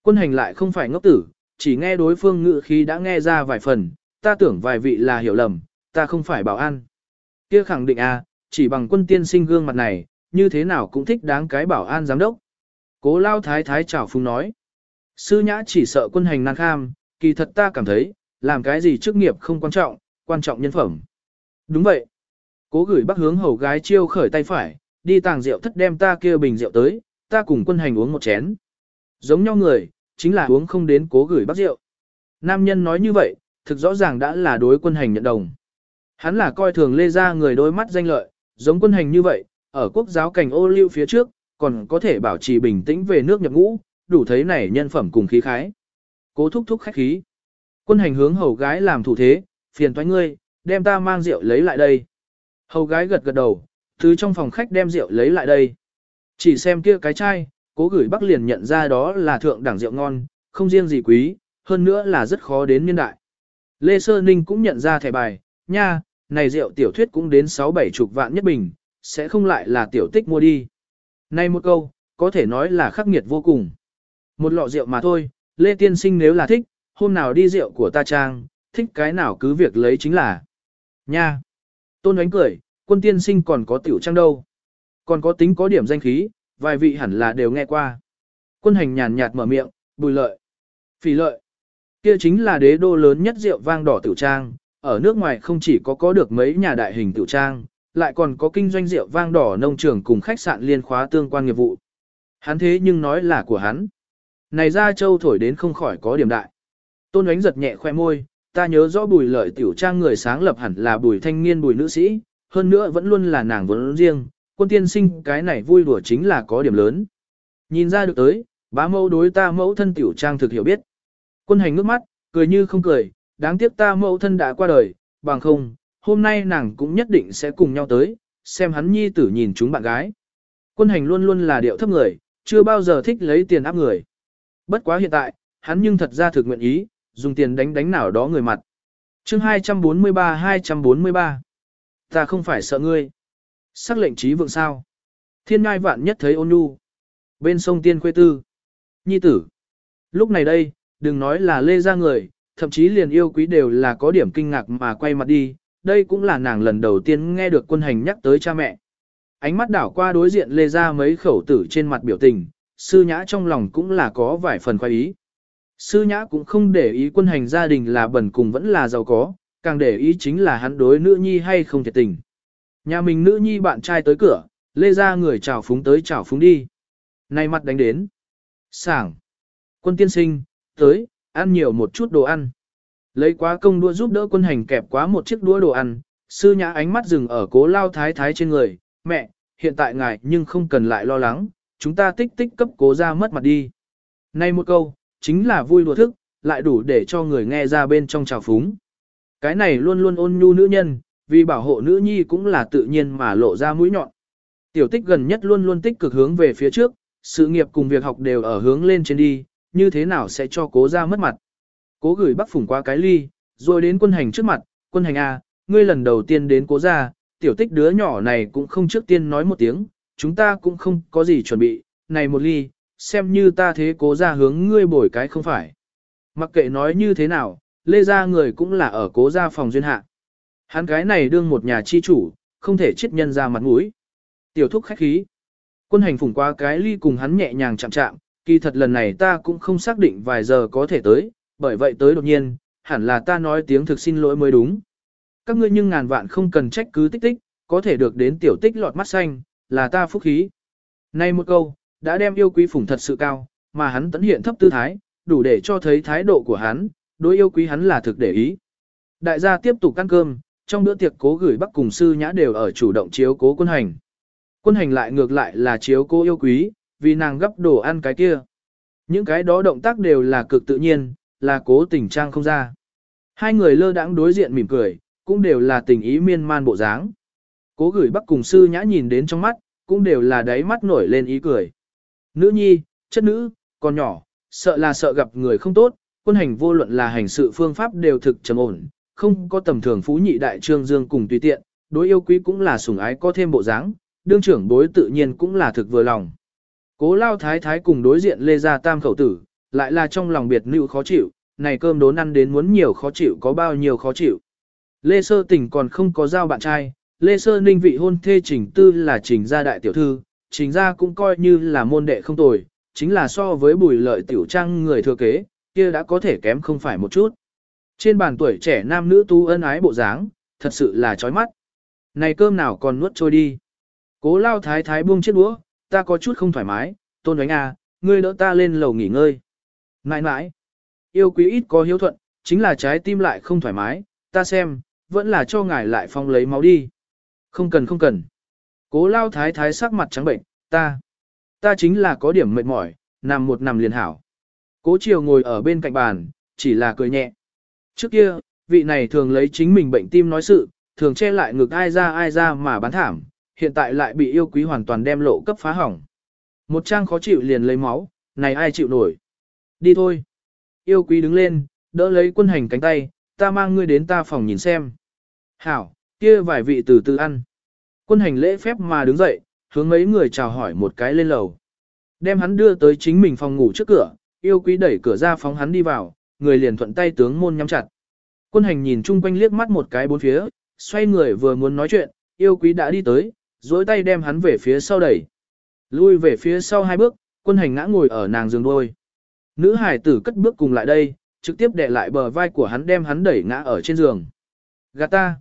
Quân hành lại không phải ngốc tử, chỉ nghe đối phương ngự khí đã nghe ra vài phần, ta tưởng vài vị là hiểu lầm, ta không phải bảo an. Kia khẳng định à, chỉ bằng quân tiên sinh gương mặt này, như thế nào cũng thích đáng cái bảo an giám đốc. Cố lao thái thái chào phung nói. Sư nhã chỉ sợ quân hành năng kham, kỳ thật ta cảm thấy, làm cái gì chức nghiệp không quan trọng, quan trọng nhân phẩm. Đúng vậy. Cố gửi bác hướng hầu gái chiêu khởi tay phải, đi tàng rượu thất đem ta kia bình rượu tới, ta cùng quân hành uống một chén. Giống nhau người, chính là uống không đến cố gửi bác rượu. Nam nhân nói như vậy, thực rõ ràng đã là đối quân hành nhận đồng. Hắn là coi thường lê ra người đôi mắt danh lợi, giống quân hành như vậy, ở quốc giáo cảnh ô lưu phía trước, còn có thể bảo trì bình tĩnh về nước nhập ngũ, đủ thấy này nhân phẩm cùng khí khái. Cố thúc thúc khách khí. Quân hành hướng hầu gái làm thủ thế, phiền toái ngươi, đem ta mang rượu lấy lại đây. Hầu gái gật gật đầu, thứ trong phòng khách đem rượu lấy lại đây. Chỉ xem kia cái chai, cố gửi bắc liền nhận ra đó là thượng đẳng rượu ngon, không riêng gì quý, hơn nữa là rất khó đến niên đại. Lê Sơ Ninh cũng nhận ra thẻ bài, nha, này rượu tiểu thuyết cũng đến 6-7 chục vạn nhất bình, sẽ không lại là tiểu tích mua đi. Này một câu, có thể nói là khắc nghiệt vô cùng. Một lọ rượu mà thôi, Lê Tiên Sinh nếu là thích, hôm nào đi rượu của ta trang, thích cái nào cứ việc lấy chính là. Nha! Tôn ánh cười, quân tiên sinh còn có tiểu trang đâu. Còn có tính có điểm danh khí, vài vị hẳn là đều nghe qua. Quân hành nhàn nhạt mở miệng, bùi lợi. Phỉ lợi. Kia chính là đế đô lớn nhất rượu vang đỏ tiểu trang, ở nước ngoài không chỉ có có được mấy nhà đại hình tiểu trang, lại còn có kinh doanh rượu vang đỏ nông trường cùng khách sạn liên khóa tương quan nghiệp vụ. Hắn thế nhưng nói là của hắn. Này ra châu thổi đến không khỏi có điểm đại. Tôn ánh giật nhẹ khoe môi, ta nhớ rõ bùi lợi tiểu trang người sáng lập hẳn là bùi thanh niên bùi nữ sĩ, hơn nữa vẫn luôn là nàng vốn riêng, quân tiên sinh cái này vui đùa chính là có điểm lớn. Nhìn ra được tới, bá mẫu đối ta mẫu thân tiểu trang thực hiểu biết. Quân hành ngước mắt, cười như không cười, đáng tiếc ta mẫu thân đã qua đời, bằng không, hôm nay nàng cũng nhất định sẽ cùng nhau tới, xem hắn nhi tử nhìn chúng bạn gái. Quân hành luôn luôn là điệu thấp người, chưa bao giờ thích lấy tiền áp người. Bất quá hiện tại, hắn nhưng thật ra thực nguyện ý, dùng tiền đánh đánh nào đó người mặt. chương 243-243 Ta không phải sợ ngươi. Sắc lệnh trí vượng sao. Thiên ngai vạn nhất thấy ôn nhu. Bên sông tiên khuê tư. Nhi tử. Lúc này đây, đừng nói là lê ra người, thậm chí liền yêu quý đều là có điểm kinh ngạc mà quay mặt đi. Đây cũng là nàng lần đầu tiên nghe được quân hành nhắc tới cha mẹ. Ánh mắt đảo qua đối diện lê ra mấy khẩu tử trên mặt biểu tình, sư nhã trong lòng cũng là có vài phần khoái ý. Sư nhã cũng không để ý quân hành gia đình là bẩn cùng vẫn là giàu có, càng để ý chính là hắn đối nữ nhi hay không thiệt tình. Nhà mình nữ nhi bạn trai tới cửa, lê ra người chào phúng tới chào phúng đi. Nay mặt đánh đến. Sảng. Quân tiên sinh, tới, ăn nhiều một chút đồ ăn. Lấy quá công đua giúp đỡ quân hành kẹp quá một chiếc đũa đồ ăn, sư nhã ánh mắt dừng ở cố lao thái thái trên người, mẹ, hiện tại ngài nhưng không cần lại lo lắng, chúng ta tích tích cấp cố ra mất mặt đi. Nay một câu, chính là vui đùa thức, lại đủ để cho người nghe ra bên trong trào phúng. Cái này luôn luôn ôn nhu nữ nhân, vì bảo hộ nữ nhi cũng là tự nhiên mà lộ ra mũi nhọn. Tiểu tích gần nhất luôn luôn tích cực hướng về phía trước, sự nghiệp cùng việc học đều ở hướng lên trên đi, như thế nào sẽ cho cố ra mất mặt. Cố gửi bắc phủng qua cái ly, rồi đến quân hành trước mặt, quân hành A, ngươi lần đầu tiên đến cố ra, tiểu tích đứa nhỏ này cũng không trước tiên nói một tiếng, chúng ta cũng không có gì chuẩn bị, này một ly, xem như ta thế cố ra hướng ngươi bồi cái không phải. Mặc kệ nói như thế nào, lê ra người cũng là ở cố ra phòng duyên hạ. Hắn cái này đương một nhà chi chủ, không thể chết nhân ra mặt mũi. Tiểu thúc khách khí. Quân hành phủng qua cái ly cùng hắn nhẹ nhàng chạm chạm, kỳ thật lần này ta cũng không xác định vài giờ có thể tới, bởi vậy tới đột nhiên, hẳn là ta nói tiếng thực xin lỗi mới đúng. Các ngươi nhưng ngàn vạn không cần trách cứ tích tích, có thể được đến tiểu tích lọt mắt xanh, là ta phúc khí. Nay một câu, đã đem yêu quý phủng thật sự cao, mà hắn tấn hiện thấp tư thái, đủ để cho thấy thái độ của hắn, đối yêu quý hắn là thực để ý. Đại gia tiếp tục ăn cơm, trong bữa tiệc cố gửi bắc cùng sư nhã đều ở chủ động chiếu cố quân hành. Quân hành lại ngược lại là chiếu cố yêu quý, vì nàng gấp đồ ăn cái kia. Những cái đó động tác đều là cực tự nhiên, là cố tình trang không ra. Hai người lơ đãng đối diện mỉm cười, cũng đều là tình ý miên man bộ dáng. Cố gửi bắc cùng sư nhã nhìn đến trong mắt, cũng đều là đáy mắt nổi lên ý cười. Nữ nhi, chất nữ, còn nhỏ, sợ là sợ gặp người không tốt, quân hành vô luận là hành sự phương pháp đều thực trầm ổn, không có tầm thường phú nhị đại trương dương cùng tùy tiện, đối yêu quý cũng là sủng ái có thêm bộ dáng, đương trưởng đối tự nhiên cũng là thực vừa lòng. Cố lao thái thái cùng đối diện lê gia tam khẩu tử, lại là trong lòng biệt nữ khó chịu, này cơm đốn ăn đến muốn nhiều khó chịu có bao nhiêu khó chịu. Lê Sơ Tình còn không có giao bạn trai, Lê Sơ Ninh vị hôn thê Trình Tư là Trình gia đại tiểu thư, Trình ra cũng coi như là môn đệ không tồi, chính là so với bùi lợi tiểu trang người thừa kế, kia đã có thể kém không phải một chút. Trên bàn tuổi trẻ nam nữ tu ân ái bộ dáng, thật sự là chói mắt. Này cơm nào còn nuốt trôi đi. Cố lao thái thái buông chiếc đũa, ta có chút không thoải mái, tôn đánh à, ngươi đỡ ta lên lầu nghỉ ngơi. Nãi nãi, yêu quý ít có hiếu thuận, chính là trái tim lại không thoải mái, ta xem, vẫn là cho ngài lại phong lấy máu đi. Không cần không cần. Cố lao thái thái sắc mặt trắng bệnh, ta, ta chính là có điểm mệt mỏi, nằm một nằm liền hảo. Cố chiều ngồi ở bên cạnh bàn, chỉ là cười nhẹ. Trước kia, vị này thường lấy chính mình bệnh tim nói sự, thường che lại ngực ai ra ai ra mà bán thảm, hiện tại lại bị yêu quý hoàn toàn đem lộ cấp phá hỏng. Một trang khó chịu liền lấy máu, này ai chịu nổi. Đi thôi. Yêu quý đứng lên, đỡ lấy quân hành cánh tay, ta mang ngươi đến ta phòng nhìn xem. Hảo, kia vài vị từ từ ăn. Quân hành lễ phép mà đứng dậy, hướng mấy người chào hỏi một cái lên lầu. Đem hắn đưa tới chính mình phòng ngủ trước cửa, yêu quý đẩy cửa ra phóng hắn đi vào, người liền thuận tay tướng môn nhắm chặt. Quân hành nhìn chung quanh liếc mắt một cái bốn phía, xoay người vừa muốn nói chuyện, yêu quý đã đi tới, duỗi tay đem hắn về phía sau đẩy. Lui về phía sau hai bước, quân hành ngã ngồi ở nàng giường đôi. Nữ hải tử cất bước cùng lại đây, trực tiếp đè lại bờ vai của hắn đem hắn đẩy ngã ở trên giường. Gạt ta!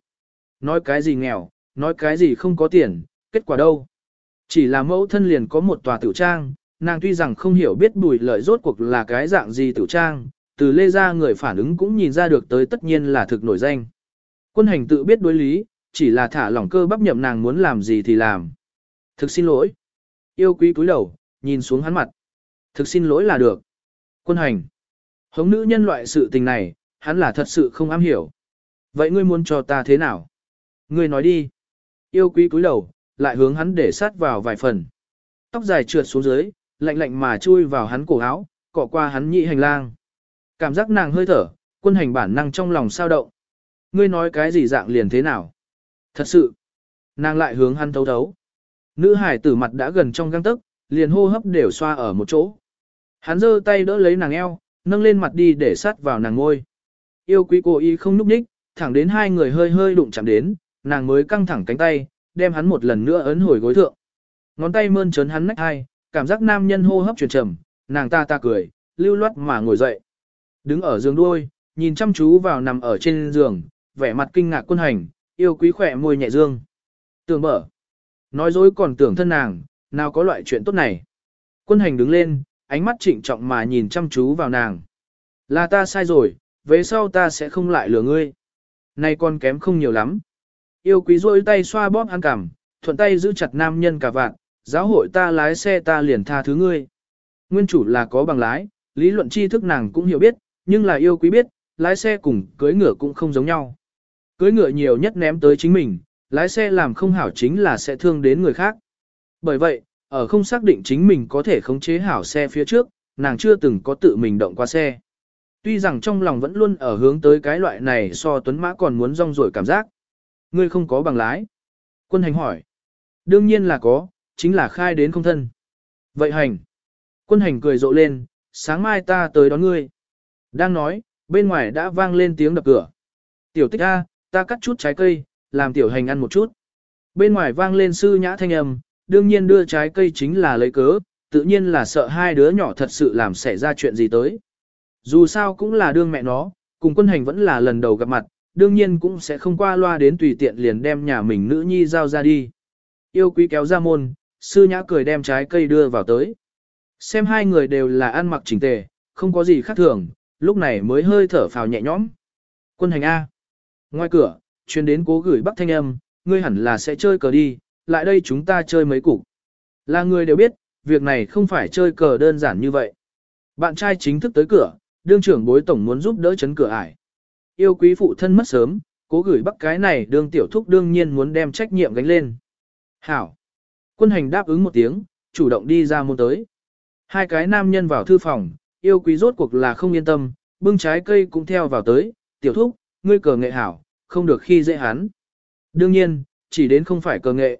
Nói cái gì nghèo, nói cái gì không có tiền, kết quả đâu? Chỉ là mẫu thân liền có một tòa tiểu trang, nàng tuy rằng không hiểu biết bùi lợi rốt cuộc là cái dạng gì tiểu trang, từ lê ra người phản ứng cũng nhìn ra được tới tất nhiên là thực nổi danh. Quân hành tự biết đối lý, chỉ là thả lỏng cơ bắp nhậm nàng muốn làm gì thì làm. Thực xin lỗi. Yêu quý cúi đầu, nhìn xuống hắn mặt. Thực xin lỗi là được. Quân hành. Hống nữ nhân loại sự tình này, hắn là thật sự không am hiểu. Vậy ngươi muốn cho ta thế nào? Ngươi nói đi. Yêu quý cúi đầu, lại hướng hắn để sát vào vài phần. Tóc dài trượt xuống dưới, lạnh lạnh mà chui vào hắn cổ áo, cọ qua hắn nhị hành lang. Cảm giác nàng hơi thở, quân hành bản năng trong lòng sao động. Ngươi nói cái gì dạng liền thế nào? Thật sự. Nàng lại hướng hắn thấu thấu. Nữ hải tử mặt đã gần trong găng tức, liền hô hấp đều xoa ở một chỗ. Hắn giơ tay đỡ lấy nàng eo, nâng lên mặt đi để sát vào nàng ngôi. Yêu quý cô y không núp ních, thẳng đến hai người hơi hơi đụng chạm đến, nàng mới căng thẳng cánh tay, đem hắn một lần nữa ấn hồi gối thượng. Ngón tay mơn trớn hắn nách hai, cảm giác nam nhân hô hấp truyền trầm, nàng ta ta cười, lưu loát mà ngồi dậy. Đứng ở giường đuôi, nhìn chăm chú vào nằm ở trên giường, vẻ mặt kinh ngạc quân hành, yêu quý khỏe môi nhẹ dương. Tưởng mở. Nói dối còn tưởng thân nàng, nào có loại chuyện tốt này. Quân hành đứng lên, ánh mắt trịnh trọng mà nhìn chăm chú vào nàng. Là ta sai rồi, về sau ta sẽ không lại lừa ngươi. nay con kém không nhiều lắm. Yêu quý rôi tay xoa bóp ăn cằm, thuận tay giữ chặt nam nhân cả vạn, giáo hội ta lái xe ta liền tha thứ ngươi. Nguyên chủ là có bằng lái, lý luận tri thức nàng cũng hiểu biết, nhưng là yêu quý biết, lái xe cùng cưới ngựa cũng không giống nhau. Cưới ngựa nhiều nhất ném tới chính mình, lái xe làm không hảo chính là sẽ thương đến người khác. Bởi vậy, ở không xác định chính mình có thể khống chế hảo xe phía trước, nàng chưa từng có tự mình động qua xe. Tuy rằng trong lòng vẫn luôn ở hướng tới cái loại này so tuấn mã còn muốn rong rổi cảm giác. Ngươi không có bằng lái. Quân hành hỏi. Đương nhiên là có, chính là khai đến không thân. Vậy hành. Quân hành cười rộ lên, sáng mai ta tới đón ngươi. Đang nói, bên ngoài đã vang lên tiếng đập cửa. Tiểu tích A, ta cắt chút trái cây, làm tiểu hành ăn một chút. Bên ngoài vang lên sư nhã thanh âm, đương nhiên đưa trái cây chính là lấy cớ, tự nhiên là sợ hai đứa nhỏ thật sự làm xảy ra chuyện gì tới. Dù sao cũng là đương mẹ nó, cùng quân hành vẫn là lần đầu gặp mặt, đương nhiên cũng sẽ không qua loa đến tùy tiện liền đem nhà mình nữ nhi giao ra đi. Yêu quý kéo ra môn, sư nhã cười đem trái cây đưa vào tới. Xem hai người đều là ăn mặc chỉnh tề, không có gì khác thường, lúc này mới hơi thở phào nhẹ nhõm. Quân hành A. Ngoài cửa, chuyên đến cố gửi bắc thanh âm, ngươi hẳn là sẽ chơi cờ đi, lại đây chúng ta chơi mấy cục. Là người đều biết, việc này không phải chơi cờ đơn giản như vậy. Bạn trai chính thức tới cửa, đương trưởng bối tổng muốn giúp đỡ chấn cửa ải. Yêu quý phụ thân mất sớm, cố gửi bắc cái này đương tiểu thúc đương nhiên muốn đem trách nhiệm gánh lên. Hảo. Quân hành đáp ứng một tiếng, chủ động đi ra môn tới. Hai cái nam nhân vào thư phòng, yêu quý rốt cuộc là không yên tâm, bưng trái cây cũng theo vào tới, tiểu thúc, ngươi cờ nghệ hảo, không được khi dễ hắn. Đương nhiên, chỉ đến không phải cờ nghệ.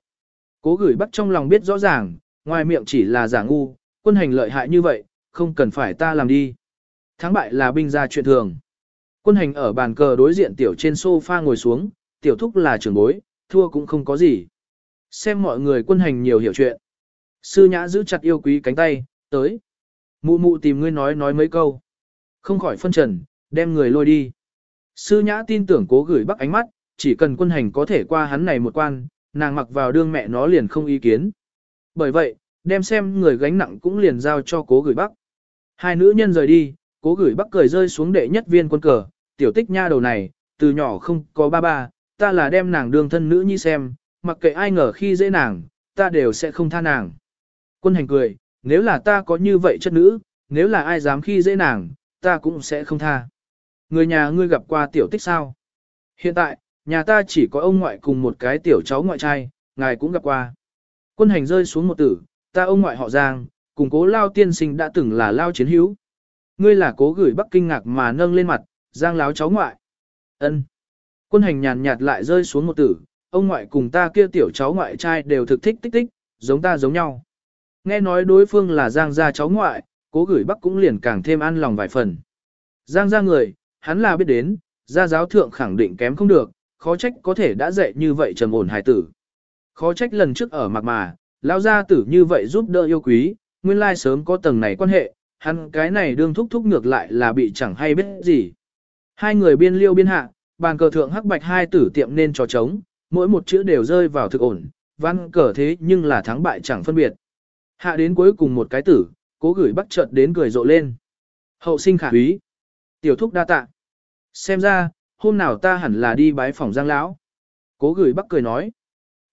Cố gửi bắt trong lòng biết rõ ràng, ngoài miệng chỉ là giả ngu, quân hành lợi hại như vậy, không cần phải ta làm đi. Thắng bại là binh ra chuyện thường. Quân hành ở bàn cờ đối diện tiểu trên sofa ngồi xuống, tiểu thúc là trưởng bối, thua cũng không có gì. Xem mọi người quân hành nhiều hiểu chuyện. Sư nhã giữ chặt yêu quý cánh tay, tới. Mụ mụ tìm ngươi nói nói mấy câu. Không khỏi phân trần, đem người lôi đi. Sư nhã tin tưởng cố gửi bắc ánh mắt, chỉ cần quân hành có thể qua hắn này một quan, nàng mặc vào đương mẹ nó liền không ý kiến. Bởi vậy, đem xem người gánh nặng cũng liền giao cho cố gửi bắc. Hai nữ nhân rời đi, cố gửi bắc cười rơi xuống đệ nhất viên quân cờ, tiểu tích nha đầu này, từ nhỏ không có ba ba, ta là đem nàng đương thân nữ nhi xem, mặc kệ ai ngờ khi dễ nàng, ta đều sẽ không tha nàng. Quân hành cười, nếu là ta có như vậy chất nữ, nếu là ai dám khi dễ nàng, ta cũng sẽ không tha. Người nhà ngươi gặp qua tiểu tích sao? Hiện tại, nhà ta chỉ có ông ngoại cùng một cái tiểu cháu ngoại trai, ngài cũng gặp qua. Quân hành rơi xuống một tử, ta ông ngoại họ Giang, cùng cố lao tiên sinh đã từng là lao chiến hữu. Ngươi là cố gửi bắc kinh ngạc mà nâng lên mặt, Giang láo cháu ngoại. ân Quân hành nhàn nhạt lại rơi xuống một tử, ông ngoại cùng ta kia tiểu cháu ngoại trai đều thực thích tích tích, giống ta giống nhau. Nghe nói đối phương là Giang gia cháu ngoại, cố gửi bắc cũng liền càng thêm ăn lòng vài phần. Giang gia người, hắn là biết đến, gia giáo thượng khẳng định kém không được, khó trách có thể đã dạy như vậy trầm ổn hài tử. Khó trách lần trước ở mặt mà, lão gia tử như vậy giúp đỡ yêu quý, nguyên lai sớm có tầng này quan hệ, hắn cái này đương thúc thúc ngược lại là bị chẳng hay biết gì. Hai người biên liêu biên hạ, bàn cờ thượng hắc bạch hai tử tiệm nên trò trống, mỗi một chữ đều rơi vào thực ổn, văn cờ thế nhưng là thắng bại chẳng phân biệt. Hạ đến cuối cùng một cái tử, cố gửi bắt chợt đến cười rộ lên. Hậu sinh khả úy. Tiểu thúc đa tạ. Xem ra, hôm nào ta hẳn là đi bái phòng giang lão. Cố gửi bắc cười nói.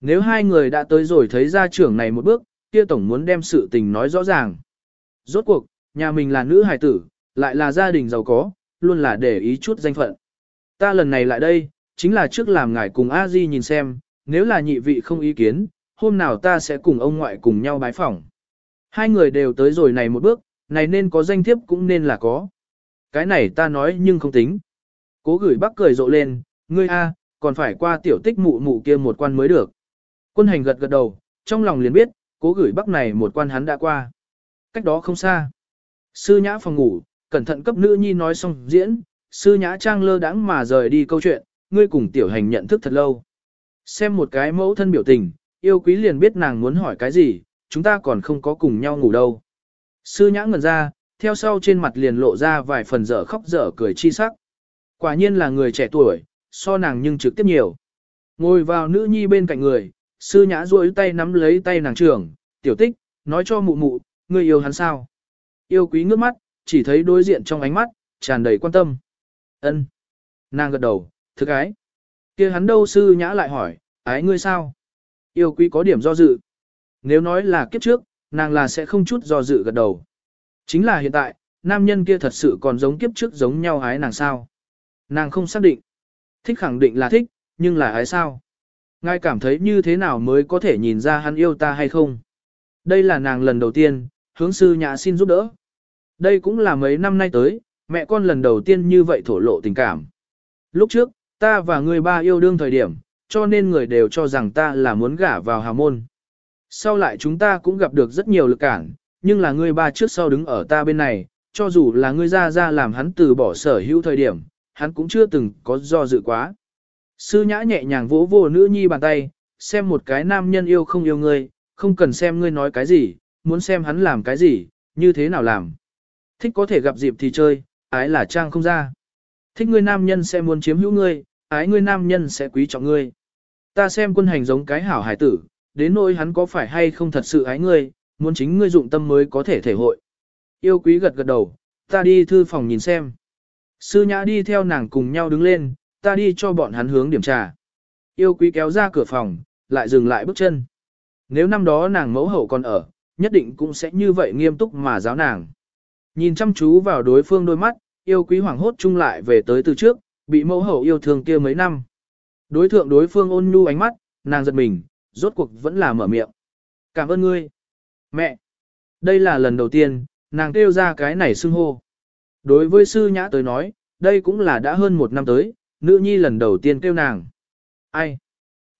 Nếu hai người đã tới rồi thấy ra trưởng này một bước, kia tổng muốn đem sự tình nói rõ ràng. Rốt cuộc, nhà mình là nữ hài tử, lại là gia đình giàu có, luôn là để ý chút danh phận. Ta lần này lại đây, chính là trước làm ngài cùng a di nhìn xem, nếu là nhị vị không ý kiến, hôm nào ta sẽ cùng ông ngoại cùng nhau bái phỏng. Hai người đều tới rồi này một bước, này nên có danh thiếp cũng nên là có. Cái này ta nói nhưng không tính. Cố gửi bắc cười rộ lên, ngươi a, còn phải qua tiểu tích mụ mụ kia một quan mới được. Quân hành gật gật đầu, trong lòng liền biết, cố gửi bắc này một quan hắn đã qua. Cách đó không xa. Sư nhã phòng ngủ, cẩn thận cấp nữ nhi nói xong diễn, sư nhã trang lơ đãng mà rời đi câu chuyện, ngươi cùng tiểu hành nhận thức thật lâu. Xem một cái mẫu thân biểu tình, yêu quý liền biết nàng muốn hỏi cái gì, chúng ta còn không có cùng nhau ngủ đâu. Sư nhã ngẩn ra, theo sau trên mặt liền lộ ra vài phần dở khóc dở cười chi sắc. Quả nhiên là người trẻ tuổi, so nàng nhưng trực tiếp nhiều. Ngồi vào nữ nhi bên cạnh người, sư nhã duỗi tay nắm lấy tay nàng trưởng, tiểu tích, nói cho mụ mụ, ngươi yêu hắn sao. Yêu quý ngước mắt, chỉ thấy đối diện trong ánh mắt, tràn đầy quan tâm. ân Nàng gật đầu, thức ái. kia hắn đâu sư nhã lại hỏi, ái ngươi sao? Yêu quý có điểm do dự. Nếu nói là kiếp trước, nàng là sẽ không chút do dự gật đầu. Chính là hiện tại, nam nhân kia thật sự còn giống kiếp trước giống nhau ái nàng sao? Nàng không xác định. Thích khẳng định là thích, nhưng là ái sao? Ngài cảm thấy như thế nào mới có thể nhìn ra hắn yêu ta hay không? Đây là nàng lần đầu tiên, hướng sư nhà xin giúp đỡ. Đây cũng là mấy năm nay tới, mẹ con lần đầu tiên như vậy thổ lộ tình cảm. Lúc trước, ta và người ba yêu đương thời điểm, cho nên người đều cho rằng ta là muốn gả vào hào môn. Sau lại chúng ta cũng gặp được rất nhiều lực cản, nhưng là người ba trước sau đứng ở ta bên này, cho dù là ngươi ra ra làm hắn từ bỏ sở hữu thời điểm, hắn cũng chưa từng có do dự quá. Sư nhã nhẹ nhàng vỗ vỗ nữ nhi bàn tay, xem một cái nam nhân yêu không yêu ngươi, không cần xem ngươi nói cái gì, muốn xem hắn làm cái gì, như thế nào làm. Thích có thể gặp dịp thì chơi, ái là trang không ra. Thích ngươi nam nhân sẽ muốn chiếm hữu ngươi, ái ngươi nam nhân sẽ quý trọng ngươi. Ta xem quân hành giống cái hảo hải tử, đến nỗi hắn có phải hay không thật sự ái ngươi, muốn chính ngươi dụng tâm mới có thể thể hội. Yêu quý gật gật đầu, ta đi thư phòng nhìn xem. Sư nhã đi theo nàng cùng nhau đứng lên, ta đi cho bọn hắn hướng điểm trà. Yêu quý kéo ra cửa phòng, lại dừng lại bước chân. Nếu năm đó nàng mẫu hậu còn ở, nhất định cũng sẽ như vậy nghiêm túc mà giáo nàng. Nhìn chăm chú vào đối phương đôi mắt, yêu quý hoàng hốt chung lại về tới từ trước, bị mẫu hậu yêu thương kia mấy năm. Đối thượng đối phương ôn nhu ánh mắt, nàng giật mình, rốt cuộc vẫn là mở miệng. Cảm ơn ngươi. Mẹ. Đây là lần đầu tiên, nàng kêu ra cái này xưng hô. Đối với sư nhã tới nói, đây cũng là đã hơn một năm tới, nữ nhi lần đầu tiên kêu nàng. Ai?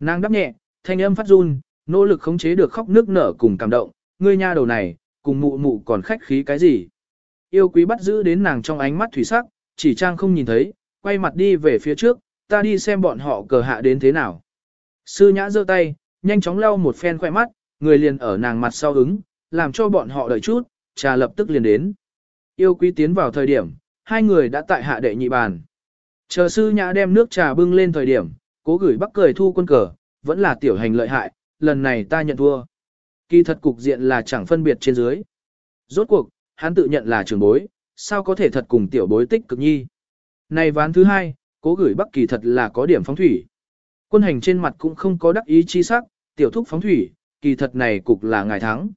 Nàng đáp nhẹ, thanh âm phát run, nỗ lực khống chế được khóc nước nở cùng cảm động, ngươi nha đầu này, cùng mụ mụ còn khách khí cái gì? Yêu quý bắt giữ đến nàng trong ánh mắt thủy sắc, chỉ trang không nhìn thấy, quay mặt đi về phía trước, ta đi xem bọn họ cờ hạ đến thế nào. Sư nhã giơ tay, nhanh chóng lau một phen khoe mắt, người liền ở nàng mặt sau ứng, làm cho bọn họ đợi chút, trà lập tức liền đến. Yêu quý tiến vào thời điểm, hai người đã tại hạ đệ nhị bàn. Chờ sư nhã đem nước trà bưng lên thời điểm, cố gửi bắc cười thu quân cờ, vẫn là tiểu hành lợi hại, lần này ta nhận thua. Kỳ thật cục diện là chẳng phân biệt trên dưới. Rốt cuộc, hắn tự nhận là trưởng bối, sao có thể thật cùng tiểu bối tích cực nhi. Này ván thứ hai, cố gửi bắc kỳ thật là có điểm phóng thủy. Quân hành trên mặt cũng không có đắc ý chi sắc, tiểu thúc phóng thủy, kỳ thật này cục là ngài thắng.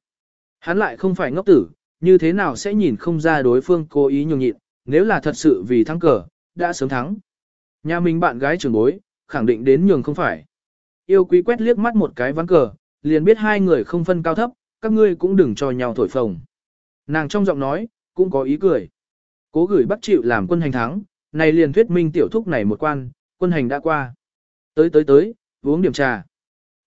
Hắn lại không phải ngốc tử, như thế nào sẽ nhìn không ra đối phương cố ý nhường nhịn, nếu là thật sự vì thắng cờ, đã sớm thắng. Nhà mình bạn gái trưởng bối, khẳng định đến nhường không phải. Yêu quý quét liếc mắt một cái ván cờ, liền biết hai người không phân cao thấp, các ngươi cũng đừng cho nhau thổi phồng. Nàng trong giọng nói, cũng có ý cười. Cố gửi bắt chịu làm quân hành thắng, này liền thuyết minh tiểu thúc này một quan, quân hành đã qua. Tới tới tới, uống điểm trà.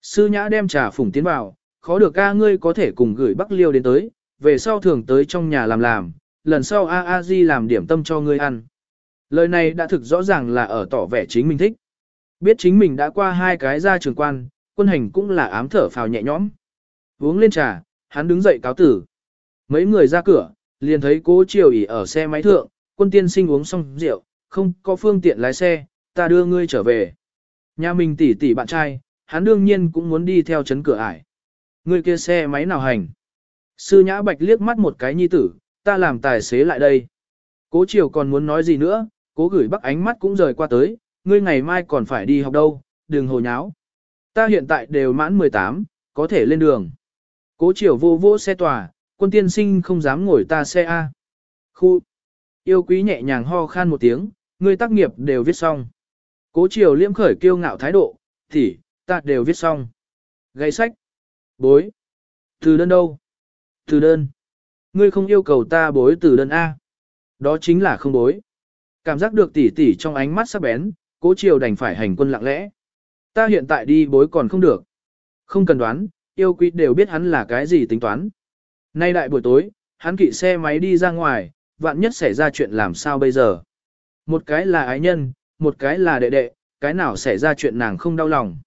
Sư nhã đem trà phủng tiến vào, khó được ca ngươi có thể cùng gửi bắc liêu đến tới, về sau thường tới trong nhà làm làm, lần sau A A Di làm điểm tâm cho ngươi ăn. Lời này đã thực rõ ràng là ở tỏ vẻ chính mình thích. Biết chính mình đã qua hai cái ra trường quan, quân hành cũng là ám thở phào nhẹ nhõm. Uống lên trà, hắn đứng dậy cáo tử. Mấy người ra cửa, liền thấy cố triều ỉ ở xe máy thượng, quân tiên sinh uống xong rượu, không có phương tiện lái xe, ta đưa ngươi trở về. Nhà mình tỷ tỷ bạn trai, hắn đương nhiên cũng muốn đi theo chấn cửa ải. Ngươi kia xe máy nào hành? Sư nhã bạch liếc mắt một cái nhi tử, ta làm tài xế lại đây. Cố triều còn muốn nói gì nữa, cố gửi bắc ánh mắt cũng rời qua tới, ngươi ngày mai còn phải đi học đâu, đừng hồ nháo. Ta hiện tại đều mãn 18, có thể lên đường. Cố chiều vô vô xe tòa, quân tiên sinh không dám ngồi ta xe A. Khu. Yêu quý nhẹ nhàng ho khan một tiếng, ngươi tác nghiệp đều viết xong. Cố chiều liễm khởi kiêu ngạo thái độ, thì, ta đều viết xong. Gây sách. Bối. Từ đơn đâu? Từ đơn. Ngươi không yêu cầu ta bối từ đơn A. Đó chính là không bối. Cảm giác được tỉ tỉ trong ánh mắt sắc bén, cố chiều đành phải hành quân lặng lẽ. Ta hiện tại đi bối còn không được. Không cần đoán, yêu quý đều biết hắn là cái gì tính toán. Nay đại buổi tối, hắn kỵ xe máy đi ra ngoài, vạn nhất xảy ra chuyện làm sao bây giờ. Một cái là ái nhân, một cái là đệ đệ, cái nào xảy ra chuyện nàng không đau lòng.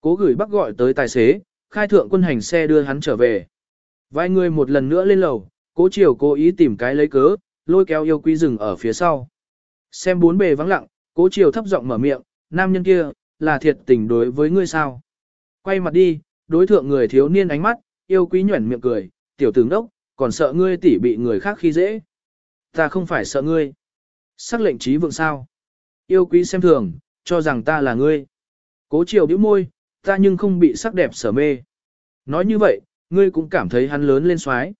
Cố gửi bác gọi tới tài xế, khai thượng quân hành xe đưa hắn trở về. Vài người một lần nữa lên lầu, cố chiều cố ý tìm cái lấy cớ, lôi kéo yêu quý rừng ở phía sau. Xem bốn bề vắng lặng, cố chiều thấp giọng mở miệng, nam nhân kia, là thiệt tình đối với ngươi sao. Quay mặt đi, đối thượng người thiếu niên ánh mắt, yêu quý nhuẩn miệng cười, tiểu tướng đốc, còn sợ ngươi tỉ bị người khác khi dễ. Ta không phải sợ ngươi. Sắc lệnh trí vượng sao. Yêu quý xem thường, cho rằng ta là ngươi. Cố chiều bĩu môi, ta nhưng không bị sắc đẹp sở mê. Nói như vậy, ngươi cũng cảm thấy hắn lớn lên xoái.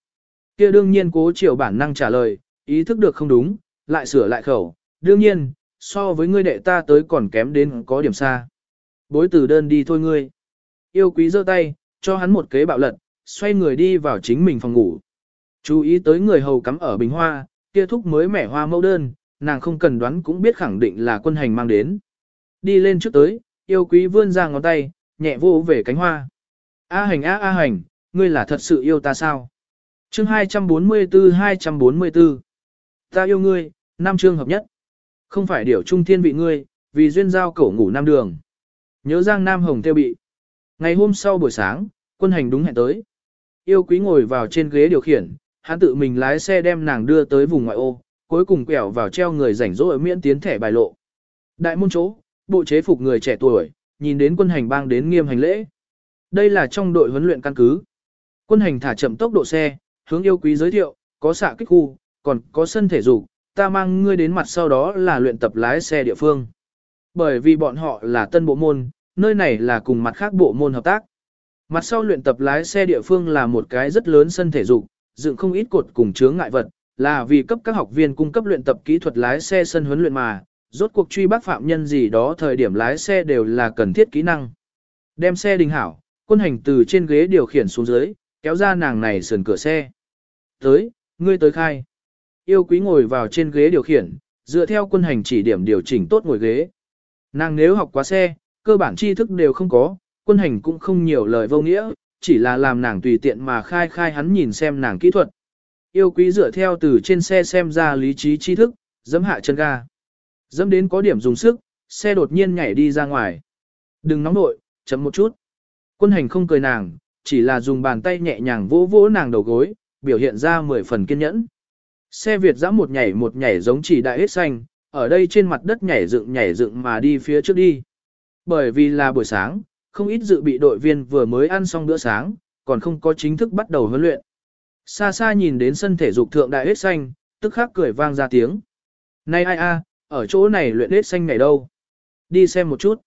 Kia đương nhiên cố chiều bản năng trả lời, ý thức được không đúng, lại sửa lại khẩu. Đương nhiên, so với ngươi đệ ta tới còn kém đến có điểm xa. Bối từ đơn đi thôi ngươi. Yêu quý giơ tay, cho hắn một kế bạo lật, xoay người đi vào chính mình phòng ngủ. Chú ý tới người hầu cắm ở bình hoa, kia thúc mới mẻ hoa mẫu đơn, nàng không cần đoán cũng biết khẳng định là quân hành mang đến. Đi lên trước tới, yêu quý vươn ra ngón tay, nhẹ vô về cánh hoa. A hành a a hành, ngươi là thật sự yêu ta sao? Chương 244-244 Ta yêu ngươi, nam chương hợp nhất. Không phải điều trung thiên vị ngươi, vì duyên giao cổ ngủ nam đường. Nhớ giang nam hồng tiêu bị. Ngày hôm sau buổi sáng, quân hành đúng hẹn tới. Yêu quý ngồi vào trên ghế điều khiển, hắn tự mình lái xe đem nàng đưa tới vùng ngoại ô, cuối cùng quẹo vào treo người rảnh rỗi miễn tiến thẻ bài lộ. Đại môn chỗ, bộ chế phục người trẻ tuổi, nhìn đến quân hành bang đến nghiêm hành lễ. Đây là trong đội huấn luyện căn cứ. Quân hành thả chậm tốc độ xe, hướng yêu quý giới thiệu, có xạ kích khu, còn có sân thể dục, ta mang ngươi đến mặt sau đó là luyện tập lái xe địa phương. Bởi vì bọn họ là tân bộ môn, nơi này là cùng mặt khác bộ môn hợp tác. Mặt sau luyện tập lái xe địa phương là một cái rất lớn sân thể dục, dựng không ít cột cùng chướng ngại vật, là vì cấp các học viên cung cấp luyện tập kỹ thuật lái xe sân huấn luyện mà, rốt cuộc truy bắt phạm nhân gì đó thời điểm lái xe đều là cần thiết kỹ năng. Đem xe đình hảo, quân hành từ trên ghế điều khiển xuống dưới, kéo ra nàng này sườn cửa xe. Tới, ngươi tới khai. Yêu quý ngồi vào trên ghế điều khiển, dựa theo quân hành chỉ điểm điều chỉnh tốt ngồi ghế. Nàng nếu học quá xe, cơ bản tri thức đều không có, quân hành cũng không nhiều lời vô nghĩa, chỉ là làm nàng tùy tiện mà khai khai hắn nhìn xem nàng kỹ thuật. yêu quý dựa theo từ trên xe xem ra lý trí tri thức, dẫm hạ chân ga. Dẫm đến có điểm dùng sức, xe đột nhiên nhảy đi ra ngoài. Đừng nóng nội, chấm một chút. Quân hành không cười nàng, chỉ là dùng bàn tay nhẹ nhàng vỗ vỗ nàng đầu gối, biểu hiện ra mười phần kiên nhẫn. Xe Việt dã một nhảy một nhảy giống chỉ đại hết xanh, ở đây trên mặt đất nhảy dựng nhảy dựng mà đi phía trước đi. Bởi vì là buổi sáng, không ít dự bị đội viên vừa mới ăn xong bữa sáng, còn không có chính thức bắt đầu huấn luyện. Xa xa nhìn đến sân thể dục thượng đại hết xanh, tức khắc cười vang ra tiếng. Này ai a, ở chỗ này luyện hết xanh này đâu? Đi xem một chút.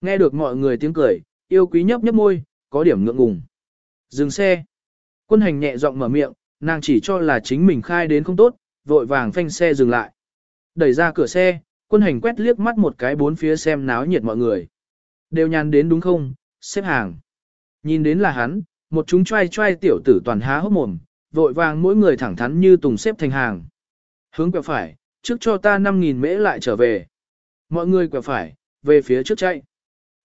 Nghe được mọi người tiếng cười, yêu quý nhấp nhấp môi, có điểm ngượng ngùng. Dừng xe. Quân hành nhẹ giọng mở miệng, nàng chỉ cho là chính mình khai đến không tốt, vội vàng phanh xe dừng lại. Đẩy ra cửa xe, quân hành quét liếc mắt một cái bốn phía xem náo nhiệt mọi người. Đều nhàn đến đúng không, xếp hàng. Nhìn đến là hắn, một chúng trai trai tiểu tử toàn há hốc mồm, vội vàng mỗi người thẳng thắn như tùng xếp thành hàng. Hướng quẹo phải, trước cho ta 5.000 mễ lại trở về. Mọi người quẹo phải, về phía trước chạy.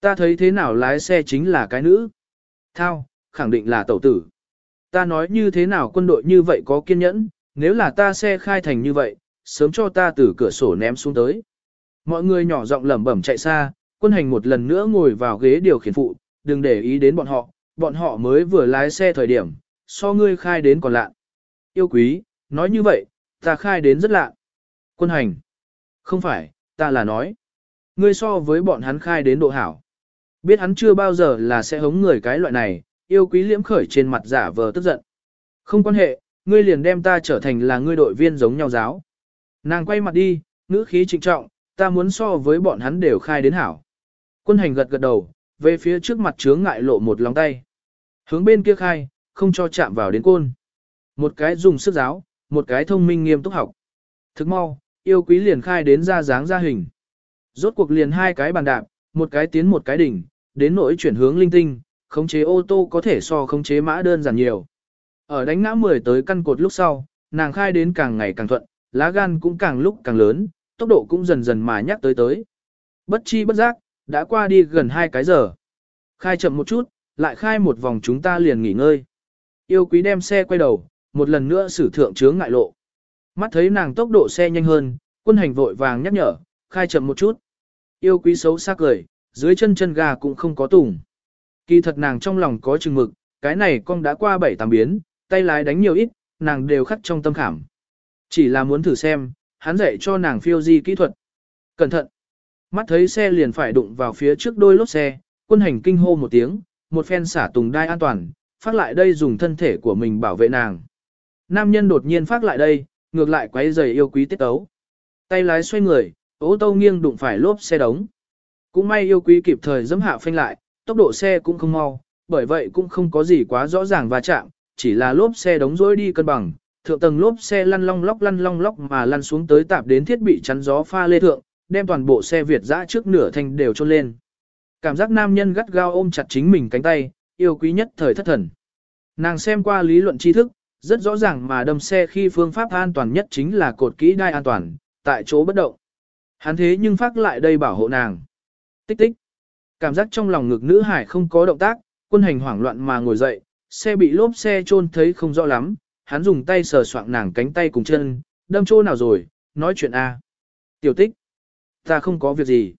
Ta thấy thế nào lái xe chính là cái nữ. Thao, khẳng định là tẩu tử. Ta nói như thế nào quân đội như vậy có kiên nhẫn, nếu là ta xe khai thành như vậy, sớm cho ta từ cửa sổ ném xuống tới. Mọi người nhỏ giọng lẩm bẩm chạy xa, quân hành một lần nữa ngồi vào ghế điều khiển phụ, đừng để ý đến bọn họ, bọn họ mới vừa lái xe thời điểm, so ngươi khai đến còn lạ. Yêu quý, nói như vậy, ta khai đến rất lạ. Quân hành. Không phải, ta là nói. Ngươi so với bọn hắn khai đến độ hảo. Biết hắn chưa bao giờ là sẽ hống người cái loại này, yêu quý liễm khởi trên mặt giả vờ tức giận. Không quan hệ, ngươi liền đem ta trở thành là ngươi đội viên giống nhau giáo. Nàng quay mặt đi, ngữ khí trịnh trọng, ta muốn so với bọn hắn đều khai đến hảo. Quân hành gật gật đầu, về phía trước mặt chướng ngại lộ một lòng tay. Hướng bên kia khai, không cho chạm vào đến côn. Một cái dùng sức giáo, một cái thông minh nghiêm túc học. Thức mau, yêu quý liền khai đến ra dáng ra hình. Rốt cuộc liền hai cái bàn đạp, một cái tiến một cái đỉnh, đến nỗi chuyển hướng linh tinh, khống chế ô tô có thể so khống chế mã đơn giản nhiều. Ở đánh ngã 10 tới căn cột lúc sau, nàng khai đến càng ngày càng thuận, lá gan cũng càng lúc càng lớn, tốc độ cũng dần dần mà nhắc tới tới. Bất chi bất giác, đã qua đi gần hai cái giờ. Khai chậm một chút, lại khai một vòng chúng ta liền nghỉ ngơi. Yêu quý đem xe quay đầu, một lần nữa sử thượng chướng ngại lộ. Mắt thấy nàng tốc độ xe nhanh hơn, quân hành vội vàng nhắc nhở, khai chậm một chút. Yêu quý xấu xa cười, dưới chân chân gà cũng không có tùng. Kỳ thật nàng trong lòng có chừng mực, cái này con đã qua bảy tám biến, tay lái đánh nhiều ít, nàng đều khắc trong tâm khảm. Chỉ là muốn thử xem, hắn dạy cho nàng phiêu di kỹ thuật. Cẩn thận! Mắt thấy xe liền phải đụng vào phía trước đôi lốp xe, quân hành kinh hô một tiếng, một phen xả tùng đai an toàn, phát lại đây dùng thân thể của mình bảo vệ nàng. Nam nhân đột nhiên phát lại đây, ngược lại quay giày yêu quý tiết tấu. Tay lái xoay người, ô tô nghiêng đụng phải lốp xe đống. Cũng may yêu quý kịp thời dẫm hạ phanh lại, tốc độ xe cũng không mau, bởi vậy cũng không có gì quá rõ ràng va chạm, chỉ là lốp xe đống rối đi cân bằng, thượng tầng lốp xe lăn long lóc lăn long lóc mà lăn xuống tới tạp đến thiết bị chắn gió pha lê thượng, đem toàn bộ xe Việt dã trước nửa thành đều trôn lên. Cảm giác nam nhân gắt gao ôm chặt chính mình cánh tay, yêu quý nhất thời thất thần. Nàng xem qua lý luận tri thức, rất rõ ràng mà đâm xe khi phương pháp an toàn nhất chính là cột kỹ đai an toàn, tại chỗ bất động. Hắn thế nhưng phát lại đây bảo hộ nàng. Tích tích. Cảm giác trong lòng ngực nữ hải không có động tác, quân hành hoảng loạn mà ngồi dậy, xe bị lốp xe chôn thấy không rõ lắm, hắn dùng tay sờ soạng nàng cánh tay cùng chân, đâm chỗ nào rồi, nói chuyện A. Tiểu tích. Ta không có việc gì.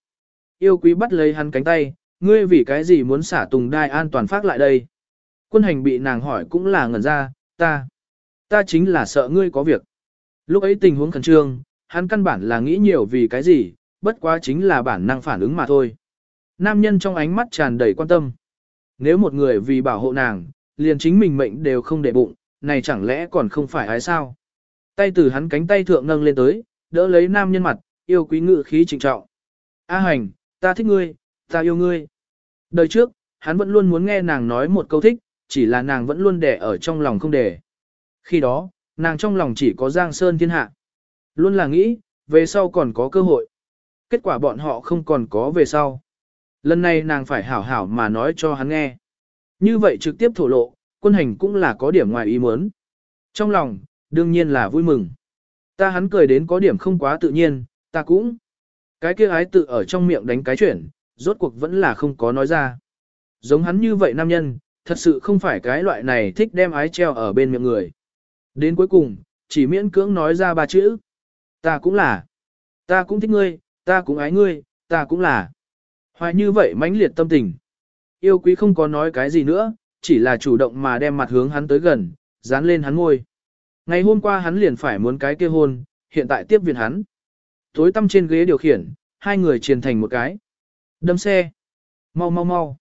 Yêu quý bắt lấy hắn cánh tay, ngươi vì cái gì muốn xả tùng đai an toàn phát lại đây. Quân hành bị nàng hỏi cũng là ngẩn ra, ta. Ta chính là sợ ngươi có việc. Lúc ấy tình huống khẩn trương, hắn căn bản là nghĩ nhiều vì cái gì, bất quá chính là bản năng phản ứng mà thôi. Nam nhân trong ánh mắt tràn đầy quan tâm. Nếu một người vì bảo hộ nàng, liền chính mình mệnh đều không để bụng, này chẳng lẽ còn không phải ái sao? Tay từ hắn cánh tay thượng nâng lên tới, đỡ lấy nam nhân mặt, yêu quý ngự khí trịnh trọng. A hành, ta thích ngươi, ta yêu ngươi. Đời trước, hắn vẫn luôn muốn nghe nàng nói một câu thích, chỉ là nàng vẫn luôn để ở trong lòng không để. Khi đó, nàng trong lòng chỉ có Giang Sơn thiên hạ. Luôn là nghĩ, về sau còn có cơ hội. Kết quả bọn họ không còn có về sau. Lần này nàng phải hảo hảo mà nói cho hắn nghe. Như vậy trực tiếp thổ lộ, quân hành cũng là có điểm ngoài ý muốn. Trong lòng, đương nhiên là vui mừng. Ta hắn cười đến có điểm không quá tự nhiên, ta cũng. Cái kia ái tự ở trong miệng đánh cái chuyển, rốt cuộc vẫn là không có nói ra. Giống hắn như vậy nam nhân, thật sự không phải cái loại này thích đem ái treo ở bên miệng người. Đến cuối cùng, chỉ miễn cưỡng nói ra ba chữ. Ta cũng là. Ta cũng thích ngươi, ta cũng ái ngươi, ta cũng là. Hoài như vậy mãnh liệt tâm tình. Yêu quý không có nói cái gì nữa, chỉ là chủ động mà đem mặt hướng hắn tới gần, dán lên hắn ngôi. Ngày hôm qua hắn liền phải muốn cái kia hôn, hiện tại tiếp viện hắn. Tối tăm trên ghế điều khiển, hai người triền thành một cái. Đâm xe. Mau mau mau.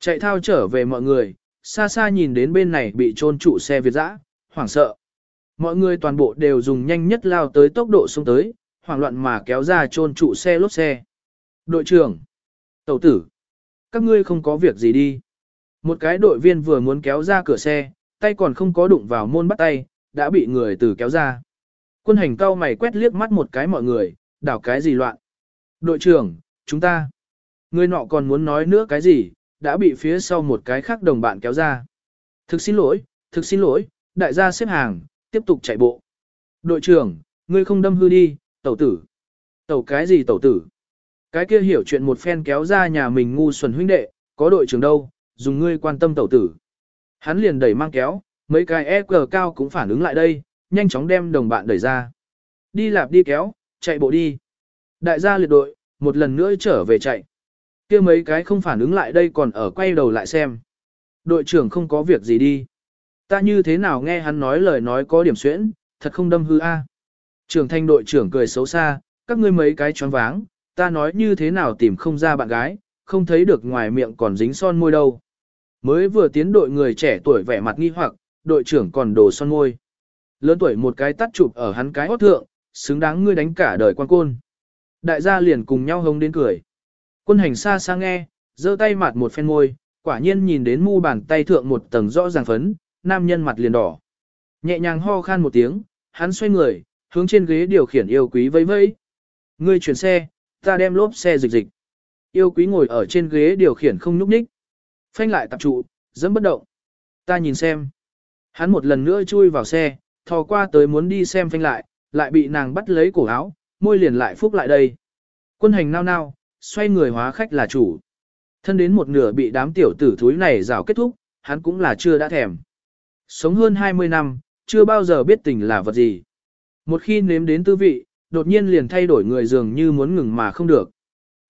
Chạy thao trở về mọi người, xa xa nhìn đến bên này bị trôn trụ xe Việt dã, hoảng sợ. Mọi người toàn bộ đều dùng nhanh nhất lao tới tốc độ xuống tới, hoảng loạn mà kéo ra trôn trụ xe lốp xe. Đội trưởng. Tẩu tử. Các ngươi không có việc gì đi. Một cái đội viên vừa muốn kéo ra cửa xe, tay còn không có đụng vào môn bắt tay, đã bị người từ kéo ra. Quân hành cao mày quét liếc mắt một cái mọi người, đảo cái gì loạn. Đội trưởng, chúng ta. Người nọ còn muốn nói nữa cái gì, đã bị phía sau một cái khác đồng bạn kéo ra. Thực xin lỗi, thực xin lỗi, đại gia xếp hàng, tiếp tục chạy bộ. Đội trưởng, ngươi không đâm hư đi, tẩu tử. Tẩu cái gì tẩu tử? Cái kia hiểu chuyện một phen kéo ra nhà mình ngu xuẩn huynh đệ, có đội trưởng đâu, dùng ngươi quan tâm tẩu tử. Hắn liền đẩy mang kéo, mấy cái e cờ cao cũng phản ứng lại đây, nhanh chóng đem đồng bạn đẩy ra. Đi lạp đi kéo, chạy bộ đi. Đại gia liệt đội, một lần nữa trở về chạy. kia mấy cái không phản ứng lại đây còn ở quay đầu lại xem. Đội trưởng không có việc gì đi. Ta như thế nào nghe hắn nói lời nói có điểm xuyễn, thật không đâm hư a. Trưởng thanh đội trưởng cười xấu xa, các ngươi mấy cái choáng váng, ta nói như thế nào tìm không ra bạn gái, không thấy được ngoài miệng còn dính son môi đâu. Mới vừa tiến đội người trẻ tuổi vẻ mặt nghi hoặc, đội trưởng còn đồ son môi. Lớn tuổi một cái tắt chụp ở hắn cái hót thượng, xứng đáng ngươi đánh cả đời quan côn. Đại gia liền cùng nhau hông đến cười. Quân hành xa xa nghe, giơ tay mặt một phen môi, quả nhiên nhìn đến mu bàn tay thượng một tầng rõ ràng phấn, nam nhân mặt liền đỏ. Nhẹ nhàng ho khan một tiếng, hắn xoay người, hướng trên ghế điều khiển yêu quý vẫy vẫy. Ngươi chuyển xe, ta đem lốp xe dịch dịch. Yêu quý ngồi ở trên ghế điều khiển không nhúc nhích. Phanh lại tập trụ, dẫm bất động. Ta nhìn xem. Hắn một lần nữa chui vào xe, thò qua tới muốn đi xem phanh lại, lại bị nàng bắt lấy cổ áo, môi liền lại phúc lại đây. Quân hành nao nao, xoay người hóa khách là chủ. Thân đến một nửa bị đám tiểu tử thúi này rào kết thúc, hắn cũng là chưa đã thèm. Sống hơn 20 năm, chưa bao giờ biết tình là vật gì. Một khi nếm đến tư vị, đột nhiên liền thay đổi người dường như muốn ngừng mà không được.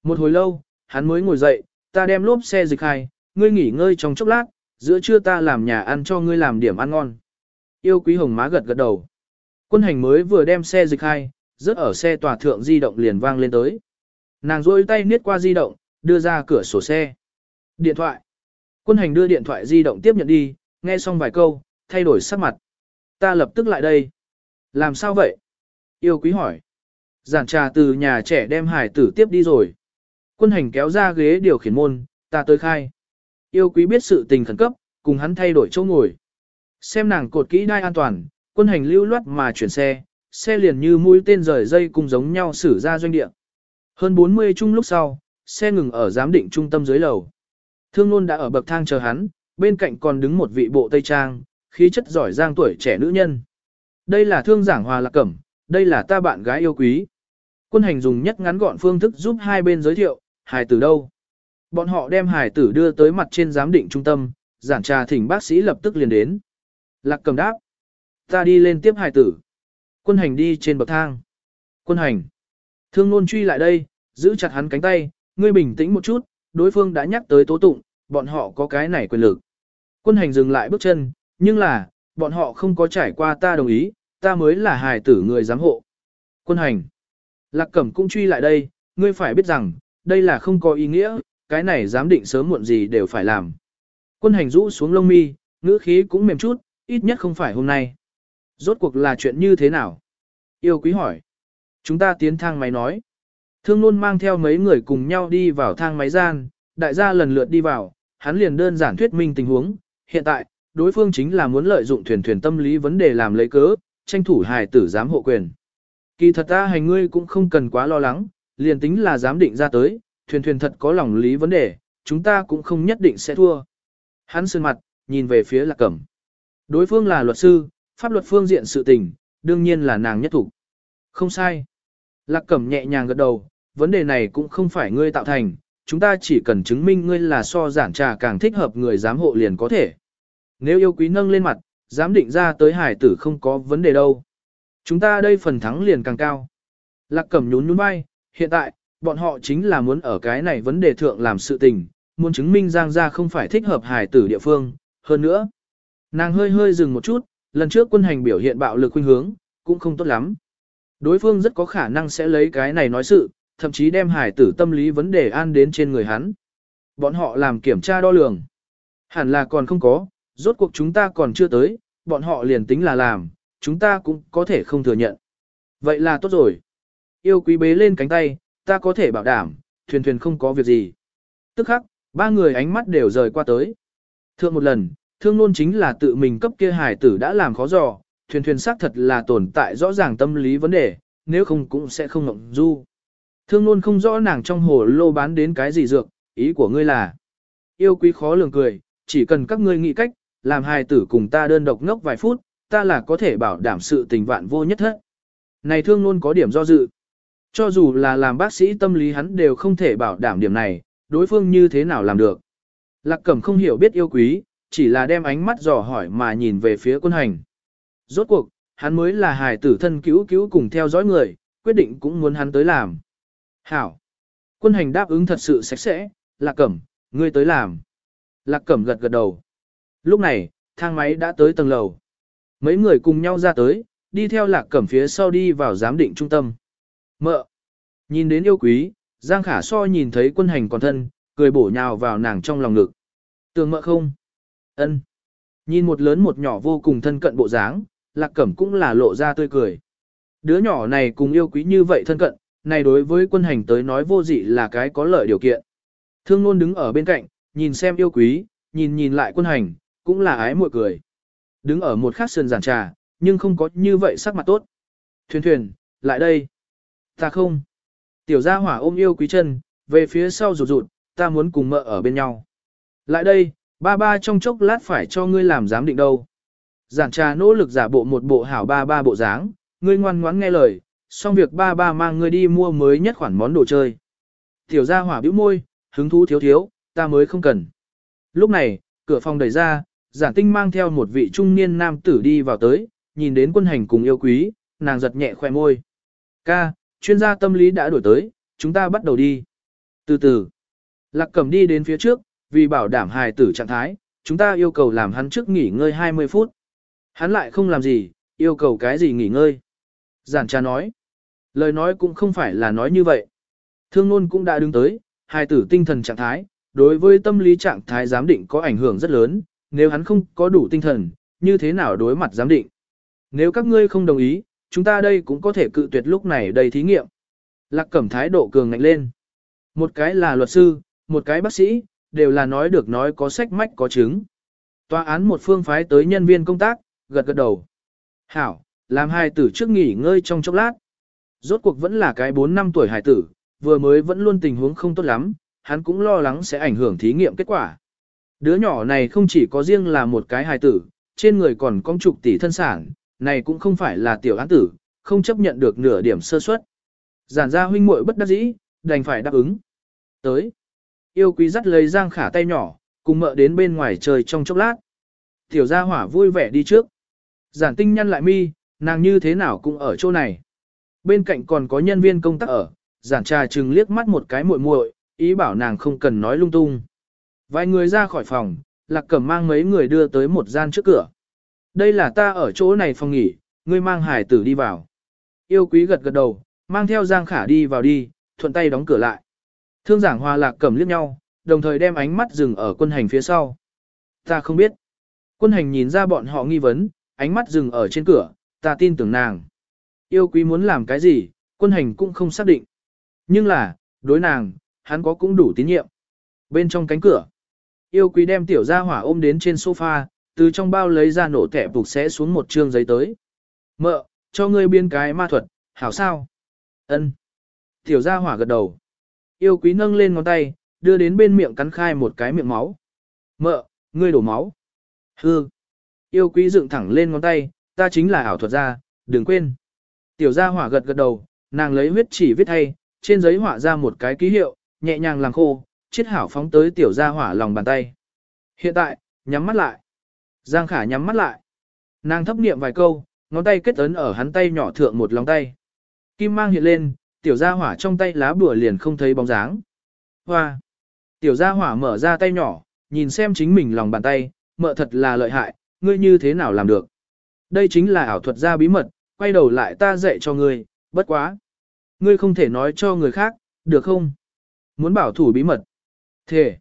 Một hồi lâu, hắn mới ngồi dậy, ta đem lốp xe dịch hai, ngươi nghỉ ngơi trong chốc lát, giữa trưa ta làm nhà ăn cho ngươi làm điểm ăn ngon. Yêu quý hồng má gật gật đầu. Quân hành mới vừa đem xe dịch hai, rớt ở xe tòa thượng di động liền vang lên tới. Nàng rôi tay niết qua di động, đưa ra cửa sổ xe. Điện thoại. Quân hành đưa điện thoại di động tiếp nhận đi, nghe xong vài câu, thay đổi sắc mặt. Ta lập tức lại đây. Làm sao vậy? Yêu quý hỏi. Giản trà từ nhà trẻ đem hải tử tiếp đi rồi. Quân hành kéo ra ghế điều khiển môn, ta tới khai. Yêu quý biết sự tình khẩn cấp, cùng hắn thay đổi chỗ ngồi. Xem nàng cột kỹ đai an toàn, quân hành lưu loát mà chuyển xe, xe liền như mũi tên rời dây cùng giống nhau xử ra doanh địa. Hơn 40 chung lúc sau, xe ngừng ở giám định trung tâm dưới lầu. Thương Nôn đã ở bậc thang chờ hắn, bên cạnh còn đứng một vị bộ tây trang, khí chất giỏi giang tuổi trẻ nữ nhân. Đây là thương giảng hòa lạc cẩm, đây là ta bạn gái yêu quý. Quân hành dùng nhất ngắn gọn phương thức giúp hai bên giới thiệu, hài từ đâu. Bọn họ đem hải tử đưa tới mặt trên giám định trung tâm, giản trà thỉnh bác sĩ lập tức liền đến. Lạc cầm đáp. Ta đi lên tiếp hải tử. Quân hành đi trên bậc thang. Quân hành. Thương nôn truy lại đây, giữ chặt hắn cánh tay, ngươi bình tĩnh một chút, đối phương đã nhắc tới tố tụng, bọn họ có cái này quyền lực. Quân hành dừng lại bước chân, nhưng là, bọn họ không có trải qua ta đồng ý, ta mới là hài tử người giám hộ. Quân hành. Lạc cẩm cũng truy lại đây, ngươi phải biết rằng, đây là không có ý nghĩa, cái này dám định sớm muộn gì đều phải làm. Quân hành rũ xuống lông mi, ngữ khí cũng mềm chút, ít nhất không phải hôm nay. Rốt cuộc là chuyện như thế nào? Yêu quý hỏi. Chúng ta tiến thang máy nói. Thương luôn mang theo mấy người cùng nhau đi vào thang máy gian, đại gia lần lượt đi vào, hắn liền đơn giản thuyết minh tình huống. Hiện tại, đối phương chính là muốn lợi dụng thuyền thuyền tâm lý vấn đề làm lấy cớ, tranh thủ hài tử giám hộ quyền. Kỳ thật ta hành ngươi cũng không cần quá lo lắng, liền tính là giám định ra tới, thuyền thuyền thật có lòng lý vấn đề, chúng ta cũng không nhất định sẽ thua. Hắn sơn mặt, nhìn về phía lạc cẩm. Đối phương là luật sư, pháp luật phương diện sự tình, đương nhiên là nàng nhất thủ. Không sai. Lạc cẩm nhẹ nhàng gật đầu, vấn đề này cũng không phải ngươi tạo thành, chúng ta chỉ cần chứng minh ngươi là so giản trà càng thích hợp người giám hộ liền có thể. Nếu yêu quý nâng lên mặt, dám định ra tới hải tử không có vấn đề đâu. Chúng ta đây phần thắng liền càng cao. Lạc cẩm nhún nhún vai, hiện tại, bọn họ chính là muốn ở cái này vấn đề thượng làm sự tình, muốn chứng minh Giang gia không phải thích hợp hải tử địa phương, hơn nữa. Nàng hơi hơi dừng một chút, lần trước quân hành biểu hiện bạo lực khuynh hướng, cũng không tốt lắm. Đối phương rất có khả năng sẽ lấy cái này nói sự, thậm chí đem hải tử tâm lý vấn đề an đến trên người hắn. Bọn họ làm kiểm tra đo lường. Hẳn là còn không có, rốt cuộc chúng ta còn chưa tới, bọn họ liền tính là làm, chúng ta cũng có thể không thừa nhận. Vậy là tốt rồi. Yêu quý bế lên cánh tay, ta có thể bảo đảm, thuyền thuyền không có việc gì. Tức khắc, ba người ánh mắt đều rời qua tới. Thượng một lần, thương nôn chính là tự mình cấp kia hải tử đã làm khó dò, thuyền thuyền xác thật là tồn tại rõ ràng tâm lý vấn đề, nếu không cũng sẽ không ngộng du. Thương nôn không rõ nàng trong hồ lô bán đến cái gì dược, ý của ngươi là. Yêu quý khó lường cười, chỉ cần các ngươi nghĩ cách, làm hài tử cùng ta đơn độc ngốc vài phút, ta là có thể bảo đảm sự tình vạn vô nhất hết. Này thương luôn có điểm do dự. Cho dù là làm bác sĩ tâm lý hắn đều không thể bảo đảm điểm này, đối phương như thế nào làm được. Lạc cẩm không hiểu biết yêu quý, chỉ là đem ánh mắt dò hỏi mà nhìn về phía quân hành. Rốt cuộc, hắn mới là hài tử thân cứu cứu cùng theo dõi người, quyết định cũng muốn hắn tới làm. Hảo. Quân hành đáp ứng thật sự sạch sẽ, lạc cẩm, ngươi tới làm. Lạc cẩm gật gật đầu. Lúc này, thang máy đã tới tầng lầu. Mấy người cùng nhau ra tới, đi theo lạc cẩm phía sau đi vào giám định trung tâm. Mợ. Nhìn đến yêu quý, Giang Khả So nhìn thấy quân hành còn thân, cười bổ nhào vào nàng trong lòng ngực. Tường mợ không? ân Nhìn một lớn một nhỏ vô cùng thân cận bộ dáng, lạc cẩm cũng là lộ ra tươi cười. Đứa nhỏ này cùng yêu quý như vậy thân cận, này đối với quân hành tới nói vô dị là cái có lợi điều kiện. Thương luôn đứng ở bên cạnh, nhìn xem yêu quý, nhìn nhìn lại quân hành, cũng là ái muội cười. Đứng ở một khát sườn giản trà, nhưng không có như vậy sắc mặt tốt. Thuyền thuyền, lại đây. Ta không. Tiểu gia hỏa ôm yêu quý chân, về phía sau rụt rụt, ta muốn cùng mợ ở bên nhau. Lại đây, ba ba trong chốc lát phải cho ngươi làm giám định đâu. Giản trà nỗ lực giả bộ một bộ hảo ba ba bộ dáng, ngươi ngoan ngoãn nghe lời, xong việc ba ba mang ngươi đi mua mới nhất khoản món đồ chơi. Tiểu gia hỏa bĩu môi, hứng thú thiếu thiếu, ta mới không cần. Lúc này, cửa phòng đẩy ra, giản tinh mang theo một vị trung niên nam tử đi vào tới, nhìn đến quân hành cùng yêu quý, nàng giật nhẹ khoe môi. Ca, chuyên gia tâm lý đã đổi tới, chúng ta bắt đầu đi. Từ từ, lạc cầm đi đến phía trước, vì bảo đảm hài tử trạng thái, chúng ta yêu cầu làm hắn trước nghỉ ngơi 20 phút. Hắn lại không làm gì, yêu cầu cái gì nghỉ ngơi. Giản cha nói, lời nói cũng không phải là nói như vậy. Thương ngôn cũng đã đứng tới, hài tử tinh thần trạng thái, đối với tâm lý trạng thái giám định có ảnh hưởng rất lớn, nếu hắn không có đủ tinh thần, như thế nào đối mặt giám định. Nếu các ngươi không đồng ý, chúng ta đây cũng có thể cự tuyệt lúc này đầy thí nghiệm. Lạc cẩm thái độ cường ngạnh lên. Một cái là luật sư, một cái bác sĩ, đều là nói được nói có sách mách có chứng. Tòa án một phương phái tới nhân viên công tác, gật gật đầu. Hảo, làm hai tử trước nghỉ ngơi trong chốc lát. Rốt cuộc vẫn là cái 4 năm tuổi hải tử, vừa mới vẫn luôn tình huống không tốt lắm, hắn cũng lo lắng sẽ ảnh hưởng thí nghiệm kết quả. Đứa nhỏ này không chỉ có riêng là một cái hài tử, trên người còn có chục tỷ thân sản, này cũng không phải là tiểu án tử, không chấp nhận được nửa điểm sơ suất. Giản ra huynh muội bất đắc dĩ, đành phải đáp ứng. Tới, yêu quý dắt lấy Giang Khả tay nhỏ, cùng mợ đến bên ngoài trời trong chốc lát. Tiểu gia hỏa vui vẻ đi trước. Giản tinh nhăn lại mi, nàng như thế nào cũng ở chỗ này. Bên cạnh còn có nhân viên công tác ở, giản trà chừng liếc mắt một cái muội muội, ý bảo nàng không cần nói lung tung. Vài người ra khỏi phòng, lạc cẩm mang mấy người đưa tới một gian trước cửa. Đây là ta ở chỗ này phòng nghỉ, ngươi mang hải tử đi vào. Yêu quý gật gật đầu, mang theo Giang Khả đi vào đi, thuận tay đóng cửa lại. Thương giảng hòa lạc cầm liếc nhau, đồng thời đem ánh mắt dừng ở quân hành phía sau. Ta không biết. Quân hành nhìn ra bọn họ nghi vấn, ánh mắt dừng ở trên cửa, ta tin tưởng nàng. Yêu quý muốn làm cái gì, quân hành cũng không xác định. Nhưng là, đối nàng, hắn có cũng đủ tín nhiệm. Bên trong cánh cửa, yêu quý đem tiểu gia hỏa ôm đến trên sofa, từ trong bao lấy ra nổ kẹp phục sẽ xuống một trương giấy tới. Mợ, cho ngươi biên cái ma thuật, hảo sao? Ân. Tiểu gia hỏa gật đầu. Yêu quý nâng lên ngón tay, đưa đến bên miệng cắn khai một cái miệng máu. Mợ, ngươi đổ máu. Hư. Yêu quý dựng thẳng lên ngón tay, ta chính là ảo thuật gia, đừng quên. Tiểu gia hỏa gật gật đầu, nàng lấy huyết chỉ viết thay, trên giấy họa ra một cái ký hiệu, nhẹ nhàng làm khô, chiết hảo phóng tới tiểu gia hỏa lòng bàn tay. Hiện tại, nhắm mắt lại. Giang Khả nhắm mắt lại. Nàng thấp niệm vài câu, ngón tay kết ấn ở hắn tay nhỏ thượng một lòng tay. Kim mang hiện lên, tiểu gia hỏa trong tay lá bùa liền không thấy bóng dáng. Hoa! Tiểu gia hỏa mở ra tay nhỏ, nhìn xem chính mình lòng bàn tay, mợ thật là lợi hại, ngươi như thế nào làm được. Đây chính là ảo thuật gia bí mật, quay đầu lại ta dạy cho ngươi, bất quá. Ngươi không thể nói cho người khác, được không? Muốn bảo thủ bí mật. Thề.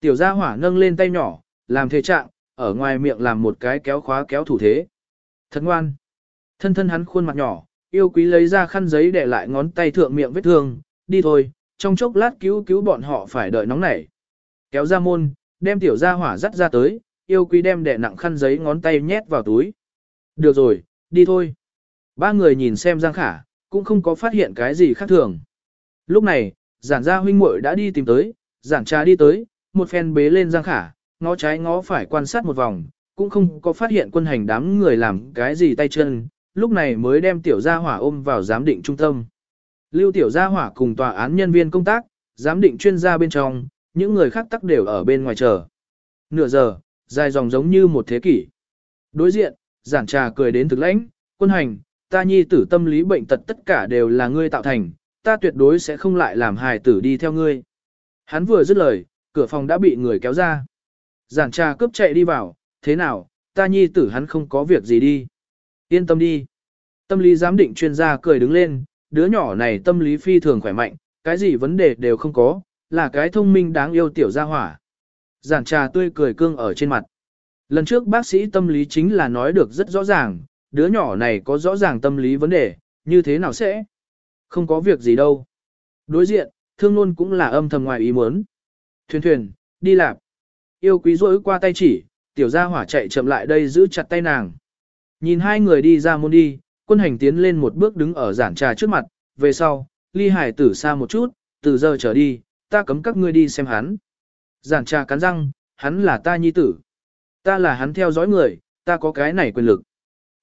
Tiểu gia hỏa nâng lên tay nhỏ, làm thế trạng, ở ngoài miệng làm một cái kéo khóa kéo thủ thế. Thật ngoan. Thân thân hắn khuôn mặt nhỏ, yêu quý lấy ra khăn giấy để lại ngón tay thượng miệng vết thương, đi thôi, trong chốc lát cứu cứu bọn họ phải đợi nóng nảy. Kéo ra môn, đem tiểu gia hỏa dắt ra tới, yêu quý đem đẻ nặng khăn giấy ngón tay nhét vào túi. Được rồi, đi thôi. Ba người nhìn xem Giang Khả, cũng không có phát hiện cái gì khác thường. Lúc này, giản gia huynh muội đã đi tìm tới, giản trà đi tới, một phen bế lên Giang Khả, ngó trái ngó phải quan sát một vòng, cũng không có phát hiện quân hành đám người làm cái gì tay chân, lúc này mới đem tiểu gia hỏa ôm vào giám định trung tâm. Lưu tiểu gia hỏa cùng tòa án nhân viên công tác, giám định chuyên gia bên trong, những người khác tắc đều ở bên ngoài chờ. Nửa giờ, dài dòng giống như một thế kỷ. Đối diện, giản trà cười đến thực lãnh, quân hành, ta nhi tử tâm lý bệnh tật tất cả đều là ngươi tạo thành, ta tuyệt đối sẽ không lại làm hài tử đi theo ngươi. Hắn vừa dứt lời, cửa phòng đã bị người kéo ra. Giản trà cướp chạy đi vào, thế nào, ta nhi tử hắn không có việc gì đi. Yên tâm đi. Tâm lý giám định chuyên gia cười đứng lên, đứa nhỏ này tâm lý phi thường khỏe mạnh, cái gì vấn đề đều không có, là cái thông minh đáng yêu tiểu gia hỏa. Giản trà tươi cười cương ở trên mặt. Lần trước bác sĩ tâm lý chính là nói được rất rõ ràng, đứa nhỏ này có rõ ràng tâm lý vấn đề, như thế nào sẽ? Không có việc gì đâu. Đối diện, thương luôn cũng là âm thầm ngoài ý muốn. Thuyền thuyền, đi lạp. Yêu quý rỗi qua tay chỉ, tiểu gia hỏa chạy chậm lại đây giữ chặt tay nàng. Nhìn hai người đi ra môn đi, quân hành tiến lên một bước đứng ở giản trà trước mặt, về sau, ly hải tử xa một chút, từ giờ trở đi, ta cấm các ngươi đi xem hắn. Giản trà cắn răng, hắn là ta nhi tử. Ta là hắn theo dõi người, ta có cái này quyền lực.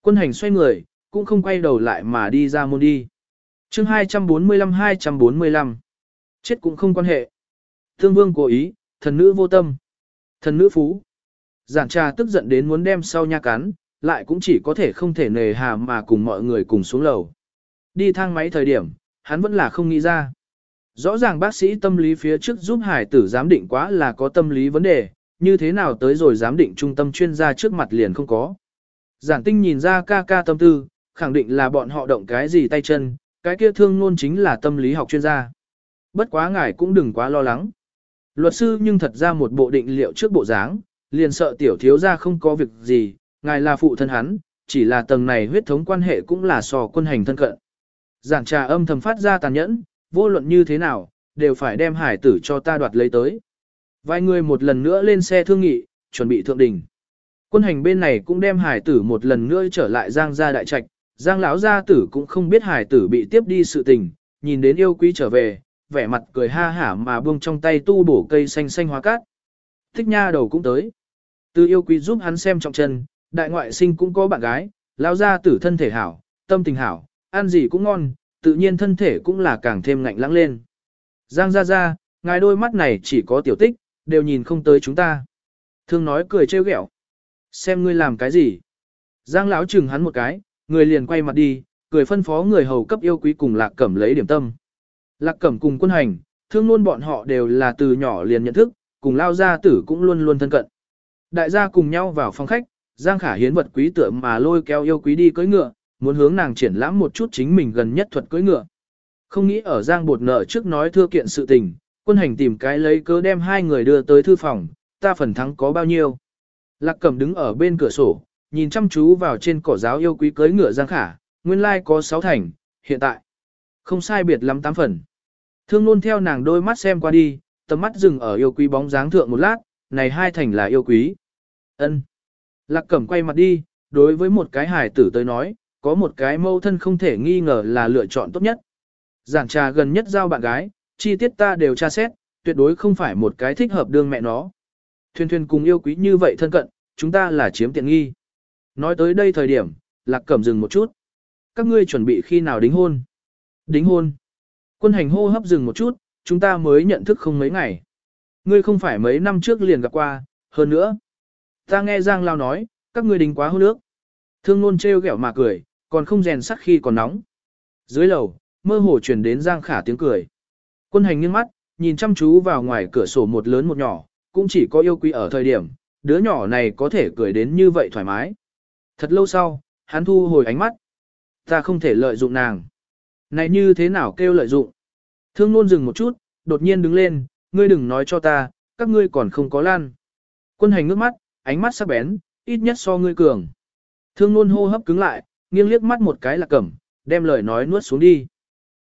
Quân hành xoay người, cũng không quay đầu lại mà đi ra môn đi. chương 245-245. Chết cũng không quan hệ. Thương vương cố ý, thần nữ vô tâm. Thần nữ phú. Giản trà tức giận đến muốn đem sau nha cắn, lại cũng chỉ có thể không thể nề hà mà cùng mọi người cùng xuống lầu. Đi thang máy thời điểm, hắn vẫn là không nghĩ ra. Rõ ràng bác sĩ tâm lý phía trước giúp hải tử giám định quá là có tâm lý vấn đề, như thế nào tới rồi giám định trung tâm chuyên gia trước mặt liền không có. Giản tinh nhìn ra ca ca tâm tư, khẳng định là bọn họ động cái gì tay chân, cái kia thương luôn chính là tâm lý học chuyên gia. Bất quá ngài cũng đừng quá lo lắng. Luật sư nhưng thật ra một bộ định liệu trước bộ dáng, liền sợ tiểu thiếu gia không có việc gì, ngài là phụ thân hắn, chỉ là tầng này huyết thống quan hệ cũng là sò quân hành thân cận. Giản trà âm thầm phát ra tàn nhẫn, vô luận như thế nào, đều phải đem hải tử cho ta đoạt lấy tới. Vài người một lần nữa lên xe thương nghị, chuẩn bị thượng đỉnh. Quân hành bên này cũng đem hải tử một lần nữa trở lại giang gia đại trạch, giang lão gia tử cũng không biết hải tử bị tiếp đi sự tình, nhìn đến yêu quý trở về, vẻ mặt cười ha hả mà buông trong tay tu bổ cây xanh xanh hóa cát. Thích nha đầu cũng tới. Từ yêu quý giúp hắn xem trọng chân, đại ngoại sinh cũng có bạn gái, lão gia tử thân thể hảo, tâm tình hảo, ăn gì cũng ngon, tự nhiên thân thể cũng là càng thêm ngạnh lãng lên. Giang ra ra, ngài đôi mắt này chỉ có tiểu tích, đều nhìn không tới chúng ta. Thương nói cười trêu ghẹo. Xem ngươi làm cái gì? Giang lão chừng hắn một cái, người liền quay mặt đi, cười phân phó người hầu cấp yêu quý cùng lạc cẩm lấy điểm tâm. Lạc cẩm cùng quân hành, thương luôn bọn họ đều là từ nhỏ liền nhận thức, cùng lao gia tử cũng luôn luôn thân cận. Đại gia cùng nhau vào phòng khách, Giang khả hiến vật quý tựa mà lôi kéo yêu quý đi cưỡi ngựa, muốn hướng nàng triển lãm một chút chính mình gần nhất thuật cưỡi ngựa. Không nghĩ ở Giang bột nợ trước nói thưa kiện sự tình, quân hành tìm cái lấy cớ đem hai người đưa tới thư phòng, ta phần thắng có bao nhiêu. Lạc cẩm đứng ở bên cửa sổ, nhìn chăm chú vào trên cỏ giáo yêu quý cưỡi ngựa Giang Khả, nguyên lai có 6 thành, hiện tại. Không sai biệt lắm tám phần. Thương luôn theo nàng đôi mắt xem qua đi, tầm mắt dừng ở yêu quý bóng dáng thượng một lát, này hai thành là yêu quý. ân Lạc cẩm quay mặt đi, đối với một cái hài tử tới nói, có một cái mâu thân không thể nghi ngờ là lựa chọn tốt nhất. giảng trà gần nhất giao bạn gái, chi tiết ta đều tra xét, tuyệt đối không phải một cái thích hợp đương mẹ nó. Thuyền thuyền cùng yêu quý như vậy thân cận, chúng ta là chiếm tiện nghi. Nói tới đây thời điểm, lạc cẩm dừng một chút. Các ngươi chuẩn bị khi nào đính hôn? Đính hôn. Quân hành hô hấp dừng một chút, chúng ta mới nhận thức không mấy ngày. Ngươi không phải mấy năm trước liền gặp qua, hơn nữa. Ta nghe Giang Lao nói, các ngươi đính quá hôn nước. Thương nôn trêu ghẹo mà cười, còn không rèn sắc khi còn nóng. Dưới lầu, mơ hồ truyền đến Giang Khả tiếng cười. Quân hành nghiêng mắt, nhìn chăm chú vào ngoài cửa sổ một lớn một nhỏ, cũng chỉ có yêu quý ở thời điểm, đứa nhỏ này có thể cười đến như vậy thoải mái. Thật lâu sau, hắn thu hồi ánh mắt. Ta không thể lợi dụng nàng. Này như thế nào kêu lợi dụng? Thương nôn dừng một chút, đột nhiên đứng lên, ngươi đừng nói cho ta, các ngươi còn không có lan. Quân hành ngước mắt, ánh mắt sắc bén, ít nhất so ngươi cường. Thương nôn hô hấp cứng lại, nghiêng liếc mắt một cái là cẩm, đem lời nói nuốt xuống đi.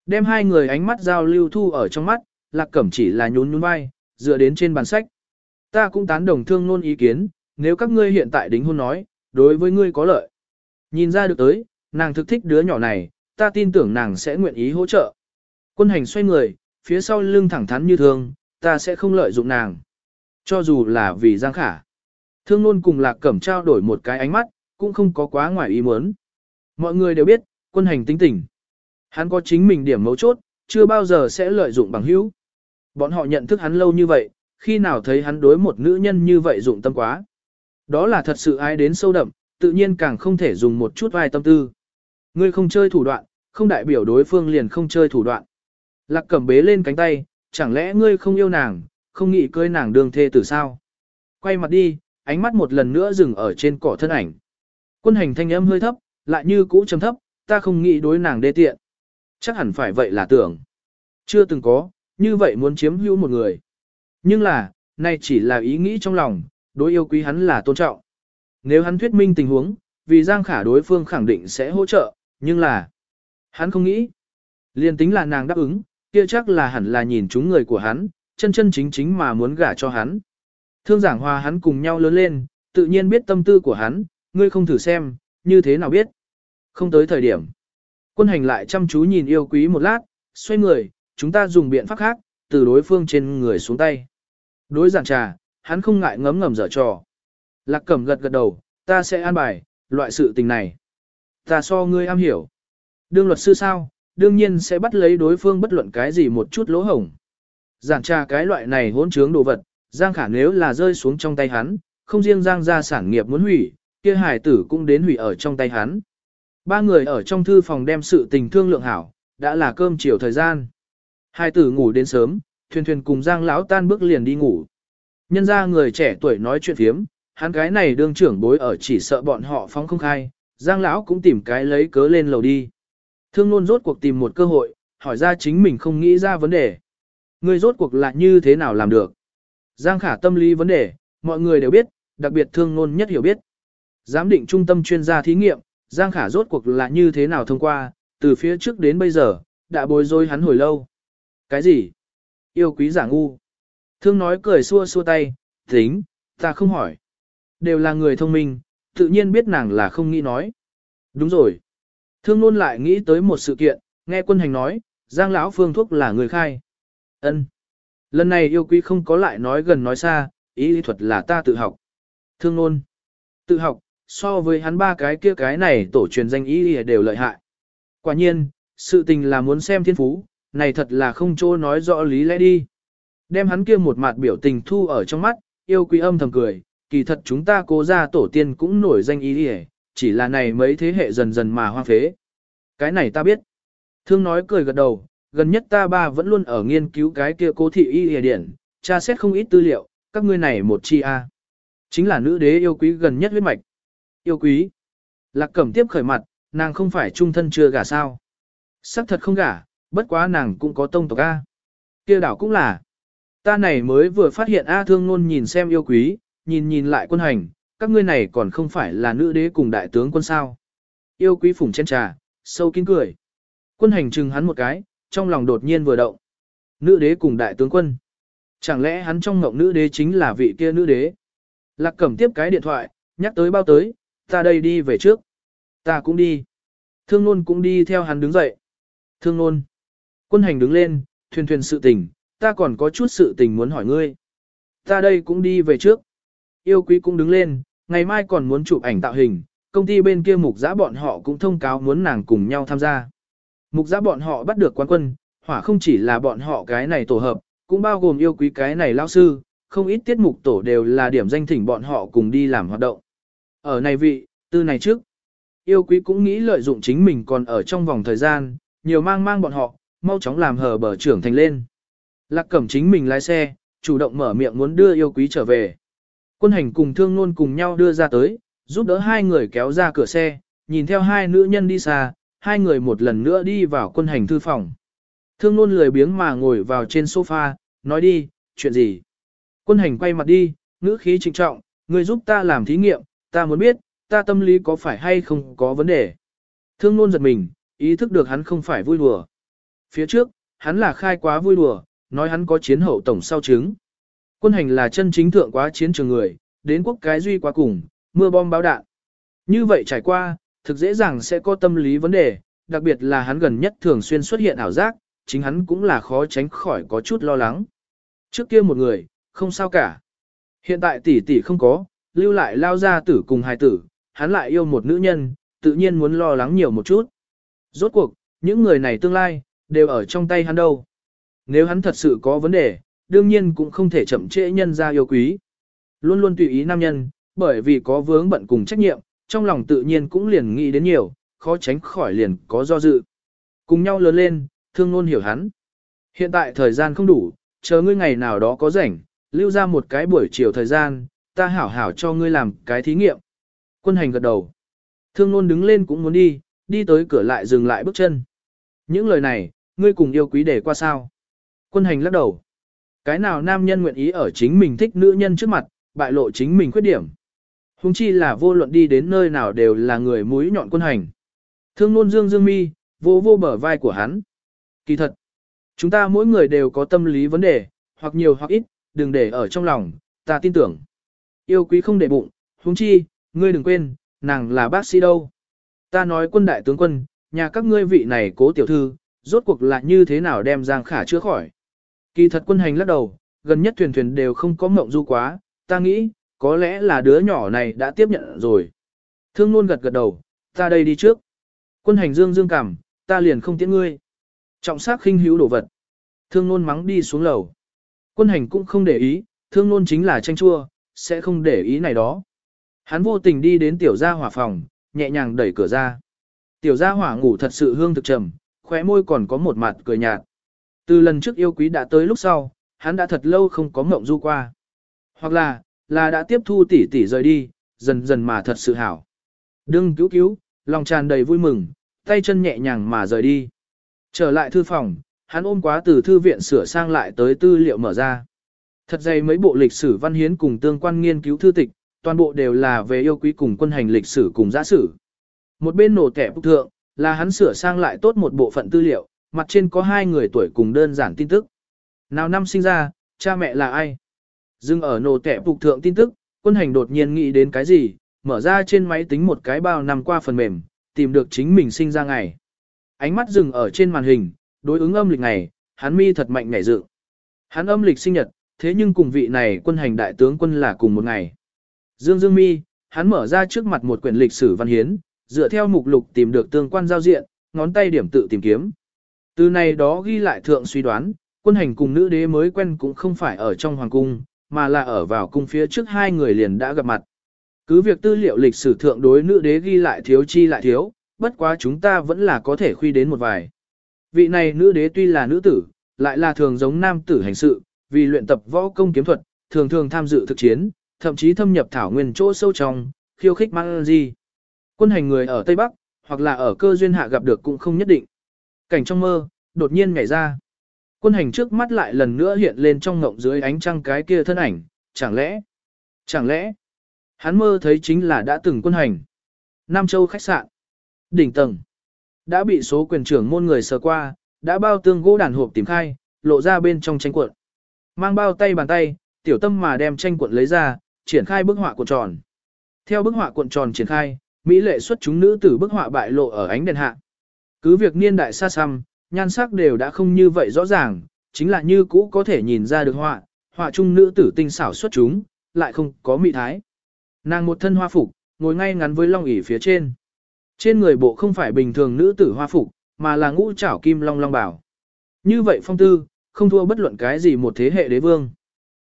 Đem hai người ánh mắt giao lưu thu ở trong mắt, lạc cẩm chỉ là nhún nhún vai, dựa đến trên bàn sách. Ta cũng tán đồng thương nôn ý kiến, nếu các ngươi hiện tại đính hôn nói, đối với ngươi có lợi. Nhìn ra được tới, nàng thực thích đứa nhỏ này, ta tin tưởng nàng sẽ nguyện ý hỗ trợ. Quân hành xoay người, phía sau lưng thẳng thắn như thường, ta sẽ không lợi dụng nàng. Cho dù là vì Giang Khả. Thương luôn cùng lạc cẩm trao đổi một cái ánh mắt, cũng không có quá ngoài ý muốn. Mọi người đều biết, quân hành tính tình. Hắn có chính mình điểm mấu chốt, chưa bao giờ sẽ lợi dụng bằng hữu. Bọn họ nhận thức hắn lâu như vậy, khi nào thấy hắn đối một nữ nhân như vậy dụng tâm quá. Đó là thật sự ai đến sâu đậm, tự nhiên càng không thể dùng một chút vai tâm tư. Ngươi không chơi thủ đoạn, không đại biểu đối phương liền không chơi thủ đoạn. Lạc cẩm bế lên cánh tay, chẳng lẽ ngươi không yêu nàng, không nghĩ cưới nàng đường thê tử sao? Quay mặt đi, ánh mắt một lần nữa dừng ở trên cỏ thân ảnh. Quân hành thanh âm hơi thấp, lại như cũ trầm thấp, ta không nghĩ đối nàng đê tiện. Chắc hẳn phải vậy là tưởng. Chưa từng có, như vậy muốn chiếm hữu một người. Nhưng là, nay chỉ là ý nghĩ trong lòng, đối yêu quý hắn là tôn trọng. Nếu hắn thuyết minh tình huống, vì Giang Khả đối phương khẳng định sẽ hỗ trợ, nhưng là, hắn không nghĩ. Liên tính là nàng đáp ứng, kia chắc là hẳn là nhìn chúng người của hắn, chân chân chính chính mà muốn gả cho hắn. Thương giảng hòa hắn cùng nhau lớn lên, tự nhiên biết tâm tư của hắn, ngươi không thử xem, như thế nào biết. Không tới thời điểm. Quân hành lại chăm chú nhìn yêu quý một lát, xoay người, chúng ta dùng biện pháp khác, từ đối phương trên người xuống tay. Đối giảng trà, hắn không ngại ngấm ngầm dở trò. Lạc cẩm gật gật đầu, ta sẽ an bài, loại sự tình này. Ta so ngươi am hiểu. Đương luật sư sao, đương nhiên sẽ bắt lấy đối phương bất luận cái gì một chút lỗ hổng. Giảng trà cái loại này hỗn trướng đồ vật, Giang khả nếu là rơi xuống trong tay hắn, không riêng Giang ra sản nghiệp muốn hủy, kia hải tử cũng đến hủy ở trong tay hắn. Ba người ở trong thư phòng đem sự tình thương lượng hảo, đã là cơm chiều thời gian. Hai tử ngủ đến sớm, thuyền thuyền cùng Giang lão tan bước liền đi ngủ. Nhân ra người trẻ tuổi nói chuyện phiếm, hắn cái này đương trưởng bối ở chỉ sợ bọn họ phóng không khai, Giang lão cũng tìm cái lấy cớ lên lầu đi. Thương luôn rốt cuộc tìm một cơ hội, hỏi ra chính mình không nghĩ ra vấn đề. Người rốt cuộc là như thế nào làm được? Giang khả tâm lý vấn đề, mọi người đều biết, đặc biệt thương nôn nhất hiểu biết. Giám định trung tâm chuyên gia thí nghiệm, Giang khả rốt cuộc là như thế nào thông qua, từ phía trước đến bây giờ, đã bối rối hắn hồi lâu. Cái gì? Yêu quý giả ngu. Thương nói cười xua xua tay, tính, ta không hỏi. Đều là người thông minh, tự nhiên biết nàng là không nghĩ nói. Đúng rồi. Thương luôn lại nghĩ tới một sự kiện, nghe quân hành nói, Giang lão phương thuốc là người khai. Ân. Lần này yêu quý không có lại nói gần nói xa, ý lý thuật là ta tự học. Thương luôn. Tự học, so với hắn ba cái kia cái này tổ truyền danh ý lý đều lợi hại. Quả nhiên, sự tình là muốn xem thiên phú, này thật là không chỗ nói rõ lý lẽ đi. Đem hắn kia một mặt biểu tình thu ở trong mắt, yêu quý âm thầm cười, kỳ thật chúng ta cố ra tổ tiên cũng nổi danh ý lý chỉ là này mấy thế hệ dần dần mà hoang phế. Cái này ta biết. Thương nói cười gật đầu, gần nhất ta ba vẫn luôn ở nghiên cứu cái kia cố thị y hề điển, tra xét không ít tư liệu, các ngươi này một chi a Chính là nữ đế yêu quý gần nhất huyết mạch. Yêu quý. Lạc cẩm tiếp khởi mặt, nàng không phải trung thân chưa gả sao. Sắc thật không gả, bất quá nàng cũng có tông tộc A. kia đảo cũng là. Ta này mới vừa phát hiện A thương nôn nhìn xem yêu quý, nhìn nhìn lại quân hành, các ngươi này còn không phải là nữ đế cùng đại tướng quân sao. Yêu quý phủng chén trà, sâu kín cười. Quân hành chừng hắn một cái, trong lòng đột nhiên vừa động. Nữ đế cùng đại tướng quân. Chẳng lẽ hắn trong ngộng nữ đế chính là vị kia nữ đế? Lạc cẩm tiếp cái điện thoại, nhắc tới bao tới, ta đây đi về trước. Ta cũng đi. Thương nôn cũng đi theo hắn đứng dậy. Thương nôn. Quân hành đứng lên, thuyền thuyền sự tình, ta còn có chút sự tình muốn hỏi ngươi. Ta đây cũng đi về trước. Yêu quý cũng đứng lên, ngày mai còn muốn chụp ảnh tạo hình, công ty bên kia mục giã bọn họ cũng thông cáo muốn nàng cùng nhau tham gia. Mục giã bọn họ bắt được quán quân, hỏa không chỉ là bọn họ cái này tổ hợp, cũng bao gồm yêu quý cái này lao sư, không ít tiết mục tổ đều là điểm danh thỉnh bọn họ cùng đi làm hoạt động. Ở này vị, tư này trước, Yêu quý cũng nghĩ lợi dụng chính mình còn ở trong vòng thời gian, nhiều mang mang bọn họ, mau chóng làm hờ bờ trưởng thành lên. Lạc cẩm chính mình lái xe, chủ động mở miệng muốn đưa yêu quý trở về. Quân hành cùng thương nôn cùng nhau đưa ra tới, giúp đỡ hai người kéo ra cửa xe, nhìn theo hai nữ nhân đi xa, hai người một lần nữa đi vào quân hành thư phòng. Thương nôn lười biếng mà ngồi vào trên sofa, nói đi, chuyện gì? Quân hành quay mặt đi, ngữ khí trịnh trọng, người giúp ta làm thí nghiệm, ta muốn biết, ta tâm lý có phải hay không có vấn đề. Thương nôn giật mình, ý thức được hắn không phải vui đùa. Phía trước, hắn là khai quá vui đùa, nói hắn có chiến hậu tổng sau chứng. Quân hành là chân chính thượng quá chiến trường người, đến quốc cái duy quá cùng, mưa bom báo đạn. Như vậy trải qua, thực dễ dàng sẽ có tâm lý vấn đề, đặc biệt là hắn gần nhất thường xuyên xuất hiện ảo giác, chính hắn cũng là khó tránh khỏi có chút lo lắng. Trước kia một người, không sao cả. Hiện tại tỷ tỷ không có, lưu lại lao ra tử cùng hài tử, hắn lại yêu một nữ nhân, tự nhiên muốn lo lắng nhiều một chút. Rốt cuộc, những người này tương lai, đều ở trong tay hắn đâu. Nếu hắn thật sự có vấn đề, đương nhiên cũng không thể chậm trễ nhân ra yêu quý. Luôn luôn tùy ý nam nhân, bởi vì có vướng bận cùng trách nhiệm, trong lòng tự nhiên cũng liền nghĩ đến nhiều, khó tránh khỏi liền có do dự. Cùng nhau lớn lên, thương luôn hiểu hắn. Hiện tại thời gian không đủ, chờ ngươi ngày nào đó có rảnh, lưu ra một cái buổi chiều thời gian, ta hảo hảo cho ngươi làm cái thí nghiệm. Quân hành gật đầu. Thương luôn đứng lên cũng muốn đi, đi tới cửa lại dừng lại bước chân. Những lời này, ngươi cùng yêu quý để qua sao. Quân hành lắc đầu. Cái nào nam nhân nguyện ý ở chính mình thích nữ nhân trước mặt, bại lộ chính mình khuyết điểm. Hùng chi là vô luận đi đến nơi nào đều là người mũi nhọn quân hành. Thương nôn dương dương mi, vô vô bờ vai của hắn. Kỳ thật, chúng ta mỗi người đều có tâm lý vấn đề, hoặc nhiều hoặc ít, đừng để ở trong lòng, ta tin tưởng. Yêu quý không để bụng, huống chi, ngươi đừng quên, nàng là bác sĩ đâu. Ta nói quân đại tướng quân, nhà các ngươi vị này cố tiểu thư, rốt cuộc là như thế nào đem Giang Khả chữa khỏi. Kỳ thật quân hành lắc đầu, gần nhất thuyền thuyền đều không có mộng du quá, ta nghĩ, có lẽ là đứa nhỏ này đã tiếp nhận rồi. Thương luôn gật gật đầu, ta đây đi trước. Quân hành dương dương cảm, ta liền không tiễn ngươi. Trọng sắc khinh hữu đồ vật. Thương luôn mắng đi xuống lầu. Quân hành cũng không để ý, thương luôn chính là tranh chua, sẽ không để ý này đó. Hắn vô tình đi đến tiểu gia hỏa phòng, nhẹ nhàng đẩy cửa ra. Tiểu gia hỏa ngủ thật sự hương thực trầm, khóe môi còn có một mặt cười nhạt. Từ lần trước yêu quý đã tới lúc sau, hắn đã thật lâu không có ngộng du qua. Hoặc là, là đã tiếp thu tỷ tỷ rời đi, dần dần mà thật sự hảo. Đừng cứu cứu, lòng tràn đầy vui mừng, tay chân nhẹ nhàng mà rời đi. Trở lại thư phòng, hắn ôm quá từ thư viện sửa sang lại tới tư liệu mở ra. Thật dày mấy bộ lịch sử văn hiến cùng tương quan nghiên cứu thư tịch, toàn bộ đều là về yêu quý cùng quân hành lịch sử cùng giã sử. Một bên nổ kẻ bức thượng, là hắn sửa sang lại tốt một bộ phận tư liệu, mặt trên có hai người tuổi cùng đơn giản tin tức. Nào năm sinh ra, cha mẹ là ai? Dưng ở nổ tẻ phục thượng tin tức, quân hành đột nhiên nghĩ đến cái gì, mở ra trên máy tính một cái bao năm qua phần mềm, tìm được chính mình sinh ra ngày. Ánh mắt dừng ở trên màn hình, đối ứng âm lịch ngày, hắn mi thật mạnh nhảy dự. Hắn âm lịch sinh nhật, thế nhưng cùng vị này quân hành đại tướng quân là cùng một ngày. Dương Dương mi, hắn mở ra trước mặt một quyển lịch sử văn hiến, dựa theo mục lục tìm được tương quan giao diện, ngón tay điểm tự tìm kiếm. Từ này đó ghi lại thượng suy đoán, quân hành cùng nữ đế mới quen cũng không phải ở trong hoàng cung, mà là ở vào cung phía trước hai người liền đã gặp mặt. Cứ việc tư liệu lịch sử thượng đối nữ đế ghi lại thiếu chi lại thiếu, bất quá chúng ta vẫn là có thể khuy đến một vài. Vị này nữ đế tuy là nữ tử, lại là thường giống nam tử hành sự, vì luyện tập võ công kiếm thuật, thường thường tham dự thực chiến, thậm chí thâm nhập thảo nguyên chỗ sâu trong, khiêu khích mang gì. Quân hành người ở Tây Bắc, hoặc là ở cơ duyên hạ gặp được cũng không nhất định. Cảnh trong mơ, đột nhiên nhảy ra. Quân hành trước mắt lại lần nữa hiện lên trong ngộng dưới ánh trăng cái kia thân ảnh, chẳng lẽ, chẳng lẽ, hắn mơ thấy chính là đã từng quân hành. Nam Châu khách sạn, đỉnh tầng, đã bị số quyền trưởng môn người sờ qua, đã bao tương gỗ đàn hộp tìm khai, lộ ra bên trong tranh cuộn. Mang bao tay bàn tay, tiểu tâm mà đem tranh cuộn lấy ra, triển khai bức họa cuộn tròn. Theo bức họa cuộn tròn triển khai, mỹ lệ xuất chúng nữ tử bức họa bại lộ ở ánh đèn hạ. Cứ việc niên đại xa xăm, nhan sắc đều đã không như vậy rõ ràng, chính là như cũ có thể nhìn ra được họa, họa trung nữ tử tinh xảo xuất chúng, lại không có mị thái. Nàng một thân hoa phục, ngồi ngay ngắn với long ỷ phía trên. Trên người bộ không phải bình thường nữ tử hoa phục, mà là ngũ trảo kim long long bảo. Như vậy phong tư, không thua bất luận cái gì một thế hệ đế vương.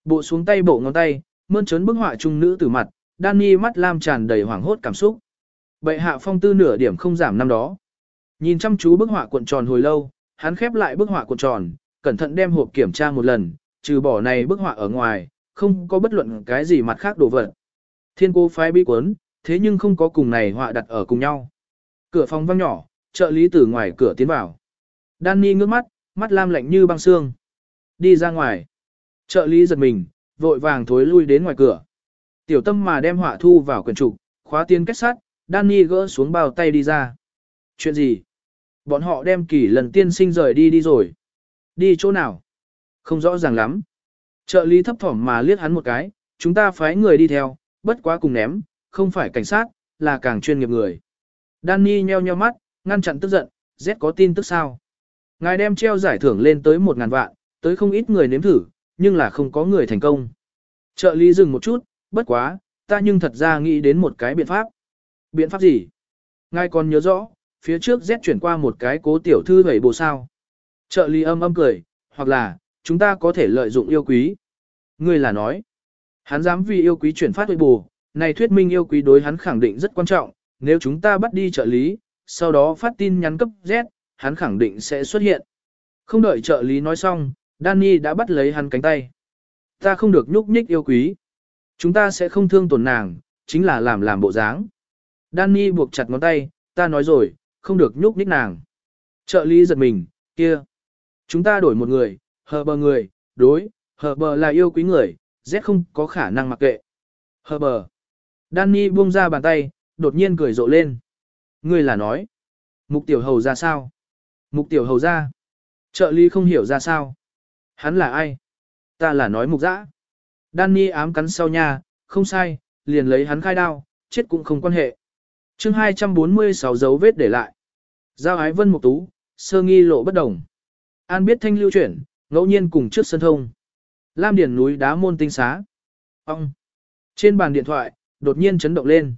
Bộ xuống tay bộ ngón tay, mơn trớn bức họa trung nữ tử mặt, đan mắt lam tràn đầy hoảng hốt cảm xúc. Bệ hạ phong tư nửa điểm không giảm năm đó. Nhìn chăm chú bức họa cuộn tròn hồi lâu, hắn khép lại bức họa cuộn tròn, cẩn thận đem hộp kiểm tra một lần, trừ bỏ này bức họa ở ngoài, không có bất luận cái gì mặt khác đồ vật. Thiên cô phái bí cuốn, thế nhưng không có cùng này họa đặt ở cùng nhau. Cửa phòng vang nhỏ, trợ lý từ ngoài cửa tiến vào. Danny ngước mắt, mắt lam lạnh như băng xương. Đi ra ngoài. Trợ lý giật mình, vội vàng thối lui đến ngoài cửa. Tiểu tâm mà đem họa thu vào quyển trục, khóa tiên kết sắt, Danny gỡ xuống bao tay đi ra. Chuyện gì? Bọn họ đem kỳ lần tiên sinh rời đi đi rồi. Đi chỗ nào? Không rõ ràng lắm. Trợ lý thấp thỏm mà liếc hắn một cái, chúng ta phái người đi theo, bất quá cùng ném, không phải cảnh sát, là càng chuyên nghiệp người. Danny nheo nheo mắt, ngăn chặn tức giận, Z có tin tức sao? Ngài đem treo giải thưởng lên tới một ngàn vạn, tới không ít người nếm thử, nhưng là không có người thành công. Trợ lý dừng một chút, bất quá, ta nhưng thật ra nghĩ đến một cái biện pháp. Biện pháp gì? Ngài còn nhớ rõ, phía trước Z chuyển qua một cái cố tiểu thư vậy bồ sao. Trợ lý âm âm cười, hoặc là, chúng ta có thể lợi dụng yêu quý. Ngươi là nói, hắn dám vì yêu quý chuyển phát huệ bù, này thuyết minh yêu quý đối hắn khẳng định rất quan trọng, nếu chúng ta bắt đi trợ lý, sau đó phát tin nhắn cấp Z, hắn khẳng định sẽ xuất hiện. Không đợi trợ lý nói xong, Danny đã bắt lấy hắn cánh tay. Ta không được nhúc nhích yêu quý. Chúng ta sẽ không thương tổn nàng, chính là làm làm bộ dáng. Danny buộc chặt ngón tay, ta nói rồi, không được nhúc nhích nàng. Trợ lý giật mình, kia. Chúng ta đổi một người, hờ bờ người, đối, hờ bờ là yêu quý người, Z không có khả năng mặc kệ. Hờ bờ. Danny buông ra bàn tay, đột nhiên cười rộ lên. Ngươi là nói. Mục tiểu hầu ra sao? Mục tiểu hầu ra. Trợ lý không hiểu ra sao. Hắn là ai? Ta là nói mục dã. Danny ám cắn sau nha, không sai, liền lấy hắn khai đao, chết cũng không quan hệ. chương 246 dấu vết để lại. Giao ái vân mục tú, sơ nghi lộ bất đồng. An biết thanh lưu chuyển, ngẫu nhiên cùng trước sân thông. Lam điển núi đá môn tinh xá. Ông. Trên bàn điện thoại, đột nhiên chấn động lên.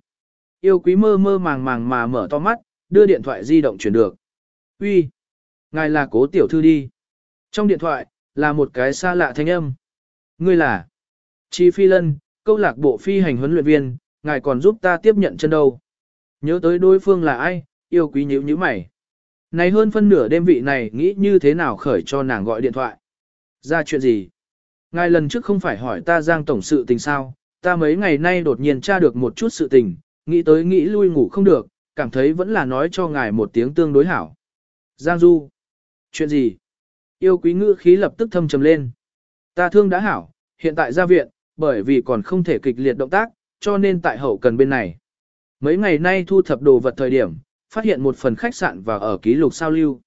Yêu quý mơ mơ màng màng mà mở to mắt, đưa điện thoại di động chuyển được. Uy, Ngài là cố tiểu thư đi. Trong điện thoại, là một cái xa lạ thanh âm. Ngươi là Chi Phi Lân, câu lạc bộ phi hành huấn luyện viên, ngài còn giúp ta tiếp nhận chân đâu. Nhớ tới đối phương là ai, yêu quý nhíu nhíu mày. Này hơn phân nửa đêm vị này nghĩ như thế nào khởi cho nàng gọi điện thoại. Ra chuyện gì? Ngài lần trước không phải hỏi ta giang tổng sự tình sao, ta mấy ngày nay đột nhiên tra được một chút sự tình, nghĩ tới nghĩ lui ngủ không được, cảm thấy vẫn là nói cho ngài một tiếng tương đối hảo. Giang Du. Chuyện gì? Yêu quý ngữ khí lập tức thâm trầm lên. Ta thương đã hảo, hiện tại ra viện, bởi vì còn không thể kịch liệt động tác, cho nên tại hậu cần bên này. Mấy ngày nay thu thập đồ vật thời điểm, phát hiện một phần khách sạn và ở ký lục sao lưu.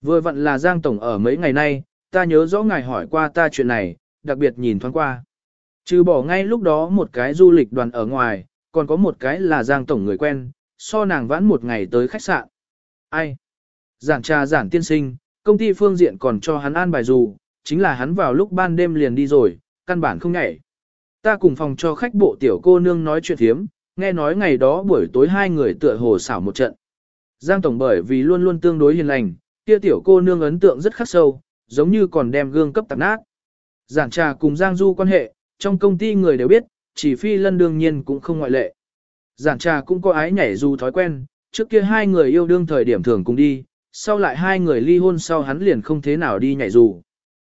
Vừa vặn là Giang Tổng ở mấy ngày nay, ta nhớ rõ ngài hỏi qua ta chuyện này, đặc biệt nhìn thoáng qua. Trừ bỏ ngay lúc đó một cái du lịch đoàn ở ngoài, còn có một cái là Giang Tổng người quen, so nàng vãn một ngày tới khách sạn. Ai? giảng trà giảng tiên sinh, công ty phương diện còn cho hắn an bài dù, chính là hắn vào lúc ban đêm liền đi rồi, căn bản không nhảy. Ta cùng phòng cho khách bộ tiểu cô nương nói chuyện thiếm, nghe nói ngày đó buổi tối hai người tựa hồ xảo một trận. Giang Tổng bởi vì luôn luôn tương đối hiền lành, kia tiểu cô nương ấn tượng rất khắc sâu, giống như còn đem gương cấp tạp nát. Giản trà cùng Giang Du quan hệ, trong công ty người đều biết, chỉ phi lân đương nhiên cũng không ngoại lệ. Giản trà cũng có ái nhảy dù thói quen, trước kia hai người yêu đương thời điểm thường cùng đi, sau lại hai người ly hôn sau hắn liền không thế nào đi nhảy dù.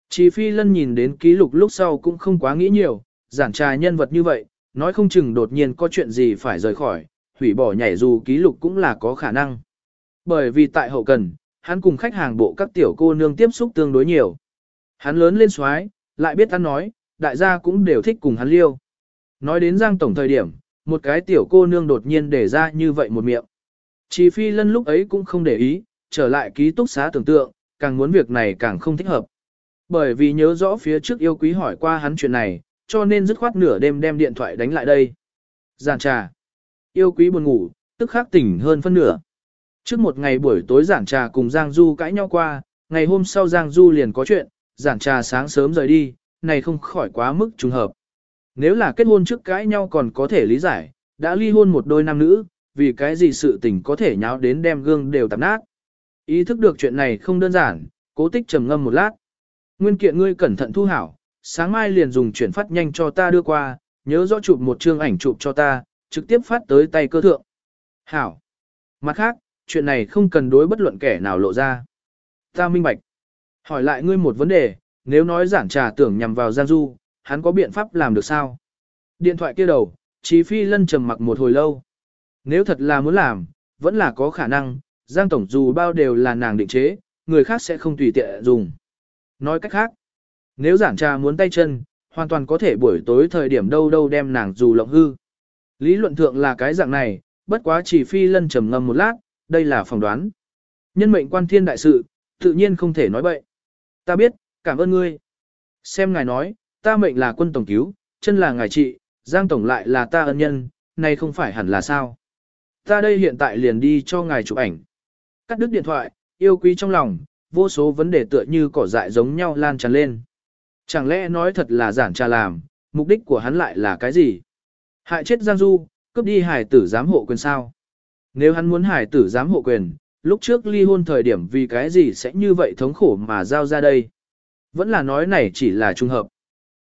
Chỉ phi lân nhìn đến ký lục lúc sau cũng không quá nghĩ nhiều, giản trà nhân vật như vậy, nói không chừng đột nhiên có chuyện gì phải rời khỏi, hủy bỏ nhảy dù ký lục cũng là có khả năng. Bởi vì tại hậu cần, hắn cùng khách hàng bộ các tiểu cô nương tiếp xúc tương đối nhiều. Hắn lớn lên xoái, lại biết ăn nói, đại gia cũng đều thích cùng hắn liêu. Nói đến Giang Tổng thời điểm, một cái tiểu cô nương đột nhiên để ra như vậy một miệng. Chỉ phi lân lúc ấy cũng không để ý, trở lại ký túc xá tưởng tượng, càng muốn việc này càng không thích hợp. Bởi vì nhớ rõ phía trước yêu quý hỏi qua hắn chuyện này, cho nên dứt khoát nửa đêm đem điện thoại đánh lại đây. Giàn trà. Yêu quý buồn ngủ, tức khắc tỉnh hơn phân nửa. Trước một ngày buổi tối giản trà cùng Giang Du cãi nhau qua, ngày hôm sau Giang Du liền có chuyện, giản trà sáng sớm rời đi, này không khỏi quá mức trùng hợp. Nếu là kết hôn trước cãi nhau còn có thể lý giải, đã ly hôn một đôi nam nữ, vì cái gì sự tình có thể nháo đến đem gương đều tạp nát. Ý thức được chuyện này không đơn giản, cố tích trầm ngâm một lát. Nguyên kiện ngươi cẩn thận thu hảo, sáng mai liền dùng chuyển phát nhanh cho ta đưa qua, nhớ rõ chụp một chương ảnh chụp cho ta, trực tiếp phát tới tay cơ thượng. Hảo. Mặt khác, chuyện này không cần đối bất luận kẻ nào lộ ra. Ta minh bạch. Hỏi lại ngươi một vấn đề, nếu nói giản trà tưởng nhằm vào Giang Du, hắn có biện pháp làm được sao? Điện thoại kia đầu, Chí Phi Lân trầm mặc một hồi lâu. Nếu thật là muốn làm, vẫn là có khả năng, Giang Tổng dù bao đều là nàng định chế, người khác sẽ không tùy tiện dùng. Nói cách khác, nếu giản trà muốn tay chân, hoàn toàn có thể buổi tối thời điểm đâu đâu đem nàng dù lộng hư. Lý luận thượng là cái dạng này, bất quá chỉ phi lân trầm ngâm một lát, đây là phỏng đoán. Nhân mệnh quan thiên đại sự, tự nhiên không thể nói bậy. Ta biết, cảm ơn ngươi. Xem ngài nói, ta mệnh là quân tổng cứu, chân là ngài trị, giang tổng lại là ta ân nhân, này không phải hẳn là sao. Ta đây hiện tại liền đi cho ngài chụp ảnh. Cắt đứt điện thoại, yêu quý trong lòng, vô số vấn đề tựa như cỏ dại giống nhau lan tràn lên. Chẳng lẽ nói thật là giản trà làm, mục đích của hắn lại là cái gì? Hại chết Giang Du, cướp đi hải tử giám hộ quyền sao? Nếu hắn muốn hải tử giám hộ quyền, lúc trước ly hôn thời điểm vì cái gì sẽ như vậy thống khổ mà giao ra đây? Vẫn là nói này chỉ là trùng hợp.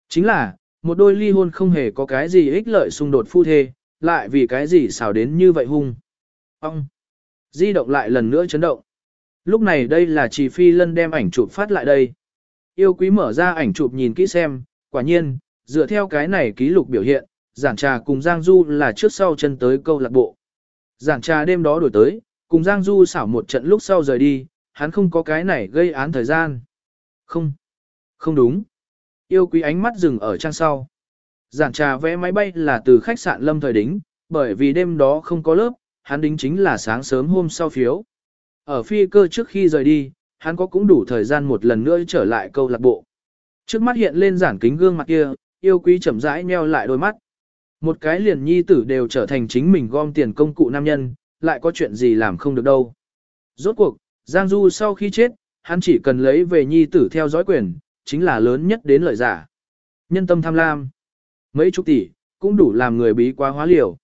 Chính là, một đôi ly hôn không hề có cái gì ích lợi xung đột phu thê, lại vì cái gì xào đến như vậy hung. Ông! Di động lại lần nữa chấn động. Lúc này đây là chỉ phi lân đem ảnh chụp phát lại đây. Yêu quý mở ra ảnh chụp nhìn kỹ xem, quả nhiên, dựa theo cái này ký lục biểu hiện, giản trà cùng Giang Du là trước sau chân tới câu lạc bộ. Giản trà đêm đó đổi tới, cùng Giang Du xảo một trận lúc sau rời đi, hắn không có cái này gây án thời gian. Không, không đúng. Yêu quý ánh mắt dừng ở trang sau. Giản trà vẽ máy bay là từ khách sạn Lâm Thời Đính, bởi vì đêm đó không có lớp, hắn đính chính là sáng sớm hôm sau phiếu. Ở phi cơ trước khi rời đi, hắn có cũng đủ thời gian một lần nữa trở lại câu lạc bộ. Trước mắt hiện lên giản kính gương mặt kia, yêu quý chậm rãi nheo lại đôi mắt. Một cái liền nhi tử đều trở thành chính mình gom tiền công cụ nam nhân, lại có chuyện gì làm không được đâu. Rốt cuộc, Giang Du sau khi chết, hắn chỉ cần lấy về nhi tử theo dõi quyền, chính là lớn nhất đến lợi giả. Nhân tâm tham lam. Mấy chục tỷ, cũng đủ làm người bí quá hóa liều.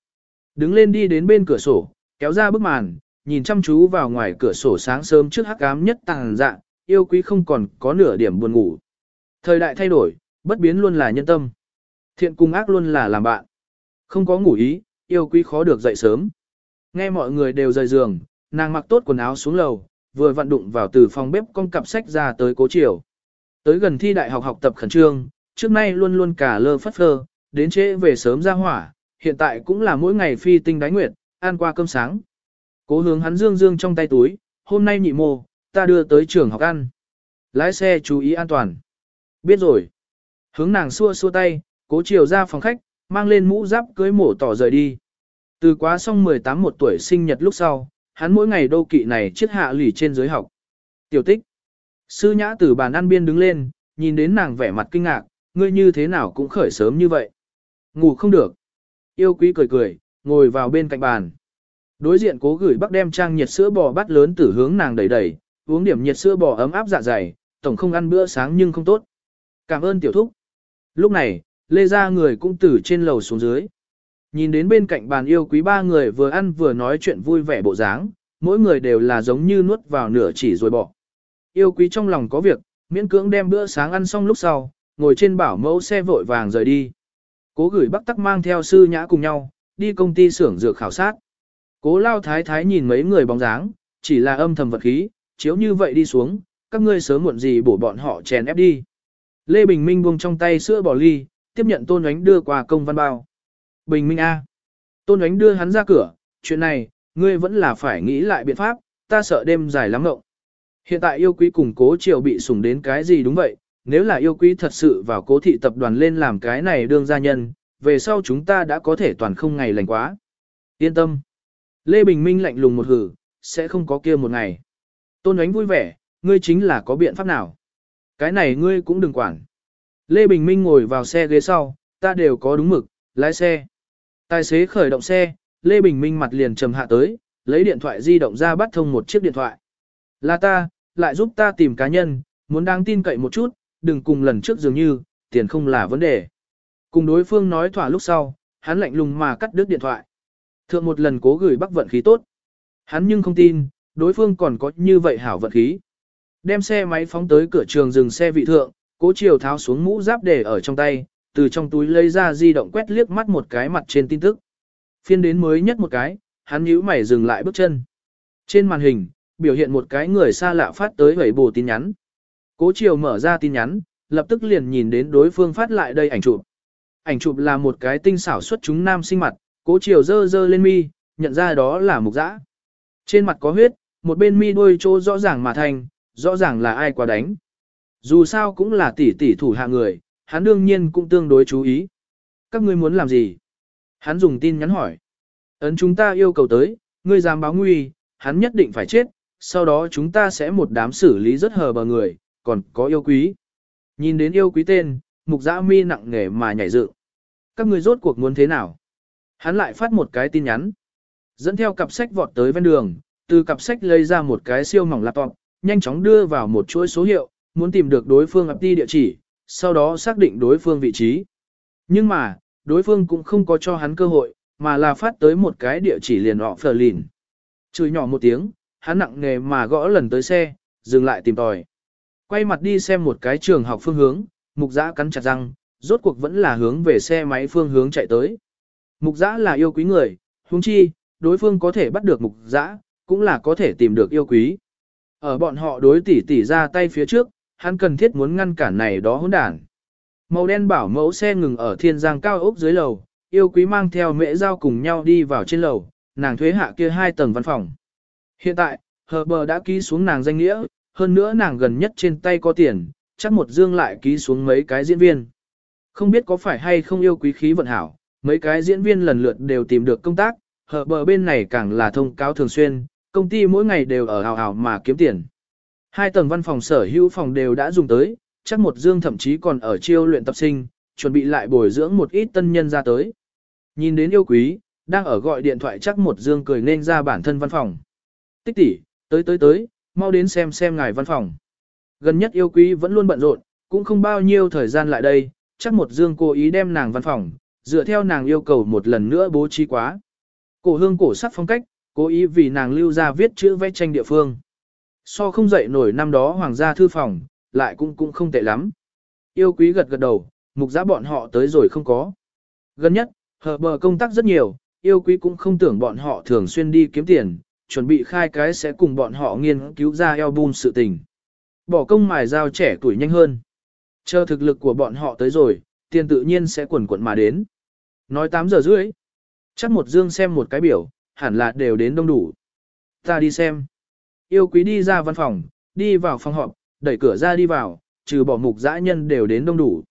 Đứng lên đi đến bên cửa sổ, kéo ra bức màn, nhìn chăm chú vào ngoài cửa sổ sáng sớm trước hắc ám nhất tàng dạng, yêu quý không còn có nửa điểm buồn ngủ. Thời đại thay đổi, bất biến luôn là nhân tâm. Thiện cùng ác luôn là làm bạn. Không có ngủ ý, yêu quý khó được dậy sớm. Nghe mọi người đều rời giường, nàng mặc tốt quần áo xuống lầu, vừa vận đụng vào từ phòng bếp con cặp sách ra tới cố chiều. Tới gần thi đại học học tập khẩn trương, trước nay luôn luôn cả lơ phất phơ, đến trễ về sớm ra hỏa, hiện tại cũng là mỗi ngày phi tinh đái nguyệt, ăn qua cơm sáng. Cố hướng hắn dương dương trong tay túi, hôm nay nhị mô, ta đưa tới trường học ăn. Lái xe chú ý an toàn. Biết rồi. Hướng nàng xua xua tay, cố chiều ra phòng khách, mang lên mũ giáp cưới mổ tỏ rời đi. Từ quá xong 18 một tuổi sinh nhật lúc sau, hắn mỗi ngày đô kỵ này chiếc hạ lì trên giới học. Tiểu tích. Sư nhã từ bàn ăn biên đứng lên, nhìn đến nàng vẻ mặt kinh ngạc, ngươi như thế nào cũng khởi sớm như vậy. Ngủ không được. Yêu quý cười cười, ngồi vào bên cạnh bàn. Đối diện cố gửi bắc đem trang nhiệt sữa bò bát lớn từ hướng nàng đẩy đẩy, uống điểm nhiệt sữa bò ấm áp dạ dày, tổng không ăn bữa sáng nhưng không tốt. Cảm ơn tiểu thúc. Lúc này, lê ra người cũng từ trên lầu xuống dưới. Nhìn đến bên cạnh bàn yêu quý ba người vừa ăn vừa nói chuyện vui vẻ bộ dáng, mỗi người đều là giống như nuốt vào nửa chỉ rồi bỏ. Yêu quý trong lòng có việc, miễn cưỡng đem bữa sáng ăn xong lúc sau, ngồi trên bảo mẫu xe vội vàng rời đi. Cố gửi bắc tắc mang theo sư nhã cùng nhau, đi công ty xưởng dược khảo sát. Cố lao thái thái nhìn mấy người bóng dáng, chỉ là âm thầm vật khí, chiếu như vậy đi xuống, các ngươi sớm muộn gì bổ bọn họ chèn ép đi. Lê Bình Minh buông trong tay sữa bò ly, tiếp nhận Tôn Ánh đưa qua công văn bao. Bình Minh A. Tôn Ánh đưa hắn ra cửa, chuyện này, ngươi vẫn là phải nghĩ lại biện pháp, ta sợ đêm dài lắm ngộng. Hiện tại yêu quý cùng cố triều bị sủng đến cái gì đúng vậy, nếu là yêu quý thật sự vào cố thị tập đoàn lên làm cái này đương gia nhân, về sau chúng ta đã có thể toàn không ngày lành quá. Yên tâm. Lê Bình Minh lạnh lùng một hử, sẽ không có kia một ngày. Tôn ánh vui vẻ, ngươi chính là có biện pháp nào. Cái này ngươi cũng đừng quản. Lê Bình Minh ngồi vào xe ghế sau, ta đều có đúng mực, lái xe. Tài xế khởi động xe, Lê Bình Minh mặt liền trầm hạ tới, lấy điện thoại di động ra bắt thông một chiếc điện thoại. Là ta, lại giúp ta tìm cá nhân, muốn đáng tin cậy một chút, đừng cùng lần trước dường như, tiền không là vấn đề. Cùng đối phương nói thỏa lúc sau, hắn lạnh lùng mà cắt đứt điện thoại. Thượng một lần cố gửi bắc vận khí tốt. Hắn nhưng không tin, đối phương còn có như vậy hảo vận khí. Đem xe máy phóng tới cửa trường dừng xe vị thượng, cố chiều tháo xuống mũ giáp để ở trong tay, từ trong túi lấy ra di động quét liếc mắt một cái mặt trên tin tức. Phiên đến mới nhất một cái, hắn nhíu mày dừng lại bước chân. Trên màn hình, biểu hiện một cái người xa lạ phát tới hủy bù tin nhắn. Cố Triều mở ra tin nhắn, lập tức liền nhìn đến đối phương phát lại đây ảnh chụp. Ảnh chụp là một cái tinh xảo xuất chúng nam sinh mặt, Cố Triều dơ dơ lên mi, nhận ra đó là mục dã. Trên mặt có huyết, một bên mi đôi trô rõ ràng mà thành, rõ ràng là ai quá đánh. Dù sao cũng là tỷ tỷ thủ hạ người, hắn đương nhiên cũng tương đối chú ý. Các ngươi muốn làm gì? Hắn dùng tin nhắn hỏi. Ấn chúng ta yêu cầu tới, ngươi dám báo nguy, hắn nhất định phải chết, sau đó chúng ta sẽ một đám xử lý rất hờ bờ người, còn có yêu quý. Nhìn đến yêu quý tên, mục dã mi nặng nề mà nhảy dựng. Các ngươi rốt cuộc muốn thế nào? Hắn lại phát một cái tin nhắn. Dẫn theo cặp sách vọt tới ven đường, từ cặp sách lấy ra một cái siêu mỏng laptop, nhanh chóng đưa vào một chuỗi số hiệu, muốn tìm được đối phương ập đi địa chỉ, sau đó xác định đối phương vị trí. Nhưng mà, đối phương cũng không có cho hắn cơ hội, mà là phát tới một cái địa chỉ liền họ phờ lìn. Chửi nhỏ một tiếng, hắn nặng nề mà gõ lần tới xe, dừng lại tìm tòi. Quay mặt đi xem một cái trường học phương hướng, mục giã cắn chặt răng, rốt cuộc vẫn là hướng về xe máy phương hướng chạy tới. Mục giã là yêu quý người, huống chi, đối phương có thể bắt được mục giã, cũng là có thể tìm được yêu quý. Ở bọn họ đối tỷ tỷ ra tay phía trước, hắn cần thiết muốn ngăn cản này đó hỗn đản. Màu đen bảo mẫu xe ngừng ở thiên giang cao ốc dưới lầu, yêu quý mang theo mễ giao cùng nhau đi vào trên lầu, nàng thuế hạ kia hai tầng văn phòng. Hiện tại, hờ bờ đã ký xuống nàng danh nghĩa, hơn nữa nàng gần nhất trên tay có tiền, chắc một dương lại ký xuống mấy cái diễn viên. Không biết có phải hay không yêu quý khí vận hảo, mấy cái diễn viên lần lượt đều tìm được công tác, hờ bờ bên này càng là thông cáo thường xuyên, công ty mỗi ngày đều ở hào hào mà kiếm tiền. Hai tầng văn phòng sở hữu phòng đều đã dùng tới, chắc một dương thậm chí còn ở chiêu luyện tập sinh, chuẩn bị lại bồi dưỡng một ít tân nhân ra tới. Nhìn đến yêu quý, đang ở gọi điện thoại chắc một dương cười nên ra bản thân văn phòng. Tích tỷ, tới tới tới, mau đến xem xem ngài văn phòng. Gần nhất yêu quý vẫn luôn bận rộn, cũng không bao nhiêu thời gian lại đây, chắc một dương cố ý đem nàng văn phòng, dựa theo nàng yêu cầu một lần nữa bố trí quá. Cổ hương cổ sắc phong cách, cố ý vì nàng lưu ra viết chữ vẽ tranh địa phương. So không dậy nổi năm đó hoàng gia thư phòng, lại cũng cũng không tệ lắm. Yêu quý gật gật đầu, mục giã bọn họ tới rồi không có. Gần nhất, hờ bờ công tác rất nhiều, yêu quý cũng không tưởng bọn họ thường xuyên đi kiếm tiền, chuẩn bị khai cái sẽ cùng bọn họ nghiên cứu ra album sự tình. Bỏ công mài dao trẻ tuổi nhanh hơn. Chờ thực lực của bọn họ tới rồi, tiền tự nhiên sẽ quẩn quẩn mà đến. Nói 8 giờ rưỡi. Chắc một dương xem một cái biểu, hẳn là đều đến đông đủ. Ta đi xem. Yêu quý đi ra văn phòng, đi vào phòng họp, đẩy cửa ra đi vào, trừ bỏ mục dã nhân đều đến đông đủ.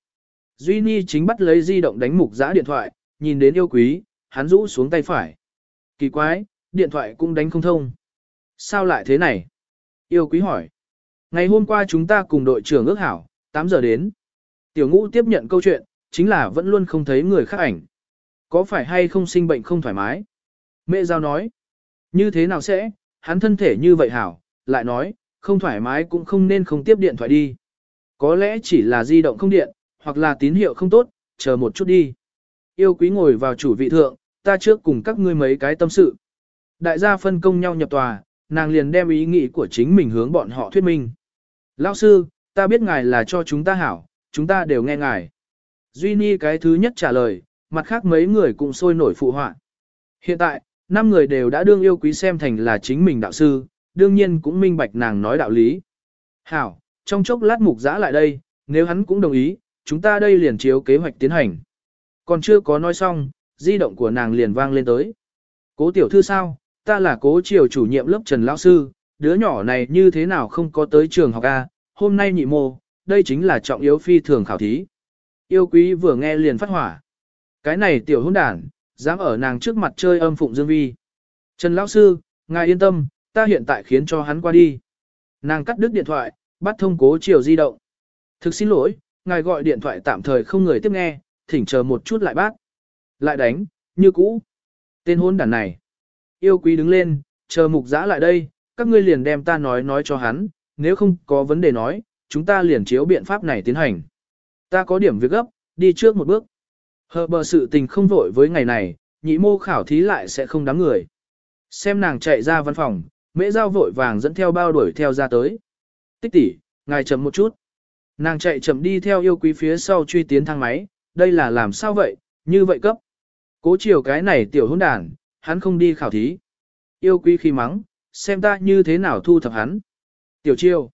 Duy Ni chính bắt lấy di động đánh mục dã điện thoại, nhìn đến yêu quý, hắn rũ xuống tay phải. Kỳ quái, điện thoại cũng đánh không thông. Sao lại thế này? Yêu quý hỏi. Ngày hôm qua chúng ta cùng đội trưởng ước hảo, 8 giờ đến. Tiểu ngũ tiếp nhận câu chuyện, chính là vẫn luôn không thấy người khác ảnh. Có phải hay không sinh bệnh không thoải mái? Mẹ giao nói. Như thế nào sẽ, hắn thân thể như vậy hảo, lại nói, không thoải mái cũng không nên không tiếp điện thoại đi. Có lẽ chỉ là di động không điện, hoặc là tín hiệu không tốt, chờ một chút đi. Yêu quý ngồi vào chủ vị thượng, ta trước cùng các ngươi mấy cái tâm sự. Đại gia phân công nhau nhập tòa, nàng liền đem ý nghĩ của chính mình hướng bọn họ thuyết minh. Lão sư, ta biết ngài là cho chúng ta hảo, chúng ta đều nghe ngài. Duy Ni cái thứ nhất trả lời, mặt khác mấy người cũng sôi nổi phụ họa. Hiện tại, năm người đều đã đương yêu quý xem thành là chính mình đạo sư, đương nhiên cũng minh bạch nàng nói đạo lý. Hảo, trong chốc lát mục giã lại đây, nếu hắn cũng đồng ý, chúng ta đây liền chiếu kế hoạch tiến hành. Còn chưa có nói xong, di động của nàng liền vang lên tới. Cố tiểu thư sao, ta là cố triều chủ nhiệm lớp Trần Lão Sư, đứa nhỏ này như thế nào không có tới trường học A, hôm nay nhị mô, đây chính là trọng yếu phi thường khảo thí. Yêu quý vừa nghe liền phát hỏa. Cái này tiểu hôn đản, dám ở nàng trước mặt chơi âm phụng dương vi. Trần Lão Sư, ngài yên tâm, ta hiện tại khiến cho hắn qua đi. Nàng cắt đứt điện thoại, bắt thông cố chiều di động. Thực xin lỗi, ngài gọi điện thoại tạm thời không người tiếp nghe, thỉnh chờ một chút lại bác. Lại đánh, như cũ. Tên hôn đàn này. Yêu quý đứng lên, chờ mục giã lại đây, các ngươi liền đem ta nói nói cho hắn, nếu không có vấn đề nói, chúng ta liền chiếu biện pháp này tiến hành. Ta có điểm việc gấp, đi trước một bước. Hờ bờ sự tình không vội với ngày này, nhị mô khảo thí lại sẽ không đám người. Xem nàng chạy ra văn phòng, mễ giao vội vàng dẫn theo bao đuổi theo ra tới. Tích tỷ, ngài chậm một chút. Nàng chạy chậm đi theo yêu quý phía sau truy tiến thang máy, đây là làm sao vậy, như vậy cấp. Cố chiều cái này tiểu hôn đàn, hắn không đi khảo thí. Yêu quý khi mắng, xem ta như thế nào thu thập hắn. Tiểu chiêu.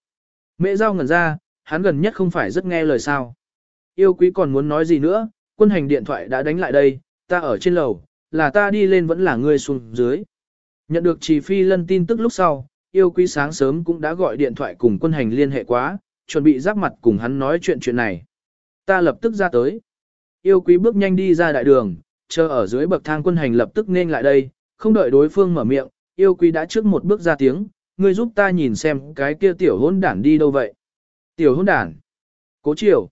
Mẹ giao ngẩn ra, hắn gần nhất không phải rất nghe lời sao. Yêu quý còn muốn nói gì nữa, quân hành điện thoại đã đánh lại đây, ta ở trên lầu, là ta đi lên vẫn là ngươi xuống dưới. Nhận được trì phi lân tin tức lúc sau, yêu quý sáng sớm cũng đã gọi điện thoại cùng quân hành liên hệ quá, chuẩn bị giáp mặt cùng hắn nói chuyện chuyện này. Ta lập tức ra tới. Yêu quý bước nhanh đi ra đại đường, chờ ở dưới bậc thang quân hành lập tức nên lại đây, không đợi đối phương mở miệng, yêu quý đã trước một bước ra tiếng, ngươi giúp ta nhìn xem cái kia tiểu hôn đản đi đâu vậy. Tiểu hôn đản. Cố chiều.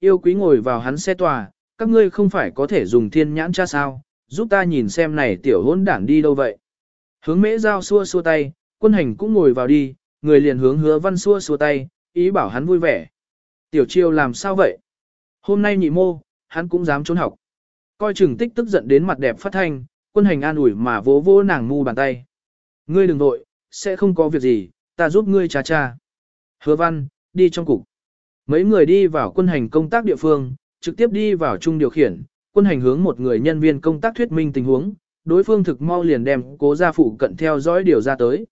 Yêu quý ngồi vào hắn xe tòa, các ngươi không phải có thể dùng thiên nhãn tra sao, giúp ta nhìn xem này tiểu hôn đản đi đâu vậy. Hướng mễ giao xua xua tay, quân hành cũng ngồi vào đi, người liền hướng hứa văn xua xua tay, ý bảo hắn vui vẻ. Tiểu chiêu làm sao vậy? Hôm nay nhị mô, hắn cũng dám trốn học. Coi chừng tích tức giận đến mặt đẹp phát thanh, quân hành an ủi mà vỗ vỗ nàng mu bàn tay. Ngươi đừng nội, sẽ không có việc gì, ta giúp ngươi trà trà. Hứa văn, đi trong cục. Mấy người đi vào quân hành công tác địa phương, trực tiếp đi vào trung điều khiển, quân hành hướng một người nhân viên công tác thuyết minh tình huống, đối phương thực mau liền đem cố gia phụ cận theo dõi điều ra tới.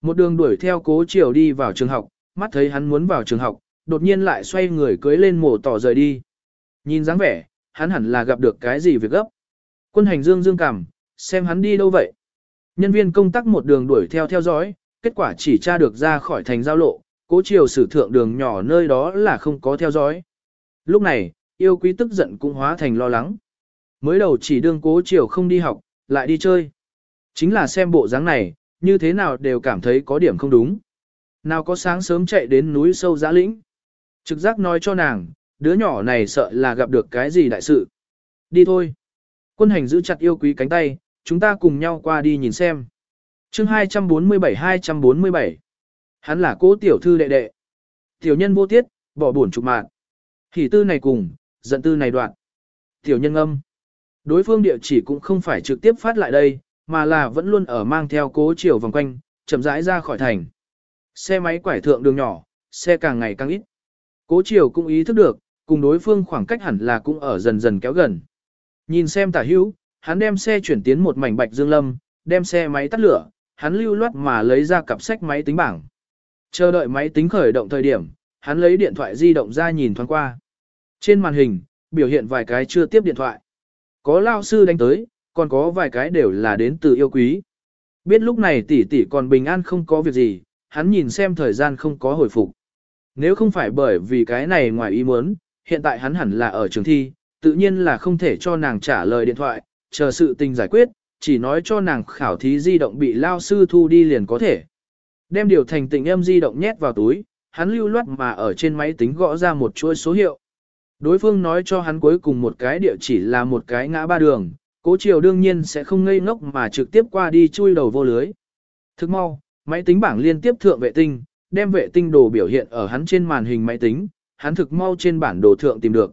Một đường đuổi theo cố chiều đi vào trường học, mắt thấy hắn muốn vào trường học, đột nhiên lại xoay người cưới lên mổ tỏ rời đi. Nhìn dáng vẻ, hắn hẳn là gặp được cái gì việc gấp. Quân hành dương dương cảm, xem hắn đi đâu vậy. Nhân viên công tác một đường đuổi theo theo dõi, kết quả chỉ tra được ra khỏi thành giao lộ, cố chiều sử thượng đường nhỏ nơi đó là không có theo dõi. Lúc này, yêu quý tức giận cũng hóa thành lo lắng. Mới đầu chỉ đương cố chiều không đi học, lại đi chơi. Chính là xem bộ dáng này, như thế nào đều cảm thấy có điểm không đúng. Nào có sáng sớm chạy đến núi sâu giã lĩnh. Trực giác nói cho nàng, đứa nhỏ này sợ là gặp được cái gì đại sự. Đi thôi. Quân hành giữ chặt yêu quý cánh tay, chúng ta cùng nhau qua đi nhìn xem. chương 247-247 Hắn là cố tiểu thư đệ đệ. Tiểu nhân vô tiết, bỏ buồn trục mạng. Thì tư này cùng, giận tư này đoạn. Tiểu nhân âm. Đối phương địa chỉ cũng không phải trực tiếp phát lại đây, mà là vẫn luôn ở mang theo cố chiều vòng quanh, chậm rãi ra khỏi thành. Xe máy quải thượng đường nhỏ, xe càng ngày càng ít. Cố chiều cũng ý thức được, cùng đối phương khoảng cách hẳn là cũng ở dần dần kéo gần. Nhìn xem tả hữu, hắn đem xe chuyển tiến một mảnh bạch dương lâm, đem xe máy tắt lửa, hắn lưu loát mà lấy ra cặp sách máy tính bảng. Chờ đợi máy tính khởi động thời điểm, hắn lấy điện thoại di động ra nhìn thoáng qua. Trên màn hình, biểu hiện vài cái chưa tiếp điện thoại. Có lao sư đánh tới, còn có vài cái đều là đến từ yêu quý. Biết lúc này tỷ tỷ còn bình an không có việc gì, hắn nhìn xem thời gian không có hồi phục. Nếu không phải bởi vì cái này ngoài ý muốn, hiện tại hắn hẳn là ở trường thi, tự nhiên là không thể cho nàng trả lời điện thoại, chờ sự tình giải quyết, chỉ nói cho nàng khảo thí di động bị lao sư thu đi liền có thể. Đem điều thành tình em di động nhét vào túi, hắn lưu loát mà ở trên máy tính gõ ra một chuỗi số hiệu. Đối phương nói cho hắn cuối cùng một cái địa chỉ là một cái ngã ba đường, cố chiều đương nhiên sẽ không ngây ngốc mà trực tiếp qua đi chui đầu vô lưới. Thức mau, máy tính bảng liên tiếp thượng vệ tinh, đem vệ tinh đồ biểu hiện ở hắn trên màn hình máy tính, hắn thực mau trên bản đồ thượng tìm được.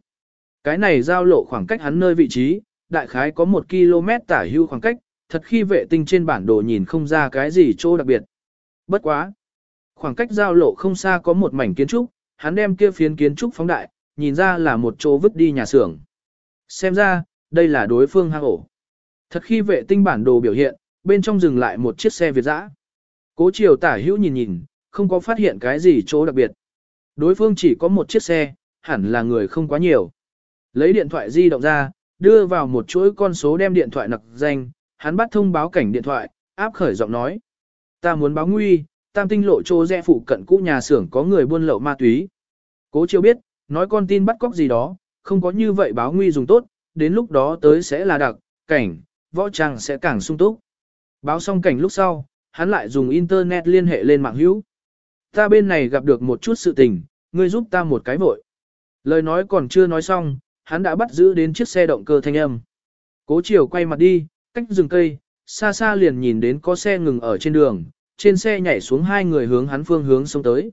Cái này giao lộ khoảng cách hắn nơi vị trí, đại khái có một km tả hưu khoảng cách, thật khi vệ tinh trên bản đồ nhìn không ra cái gì chỗ đặc biệt. Bất quá. Khoảng cách giao lộ không xa có một mảnh kiến trúc, hắn đem kia phiến kiến trúc phóng đại, nhìn ra là một chỗ vứt đi nhà xưởng. Xem ra, đây là đối phương hang ổ. Thật khi vệ tinh bản đồ biểu hiện, bên trong dừng lại một chiếc xe Việt dã. Cố chiều tả hữu nhìn nhìn, không có phát hiện cái gì chỗ đặc biệt. Đối phương chỉ có một chiếc xe, hẳn là người không quá nhiều. Lấy điện thoại di động ra, đưa vào một chuỗi con số đem điện thoại nặc danh, hắn bắt thông báo cảnh điện thoại, áp khởi giọng nói. Ta muốn báo nguy, tam tinh lộ chỗ rẽ phụ cận cũ nhà xưởng có người buôn lậu ma túy. Cố chiều biết, nói con tin bắt cóc gì đó, không có như vậy báo nguy dùng tốt, đến lúc đó tới sẽ là đặc, cảnh, võ trang sẽ càng sung túc. Báo xong cảnh lúc sau, hắn lại dùng internet liên hệ lên mạng hữu. Ta bên này gặp được một chút sự tình, ngươi giúp ta một cái vội. Lời nói còn chưa nói xong, hắn đã bắt giữ đến chiếc xe động cơ thanh âm. Cố chiều quay mặt đi, cách rừng cây, xa xa liền nhìn đến có xe ngừng ở trên đường, trên xe nhảy xuống hai người hướng hắn phương hướng xông tới.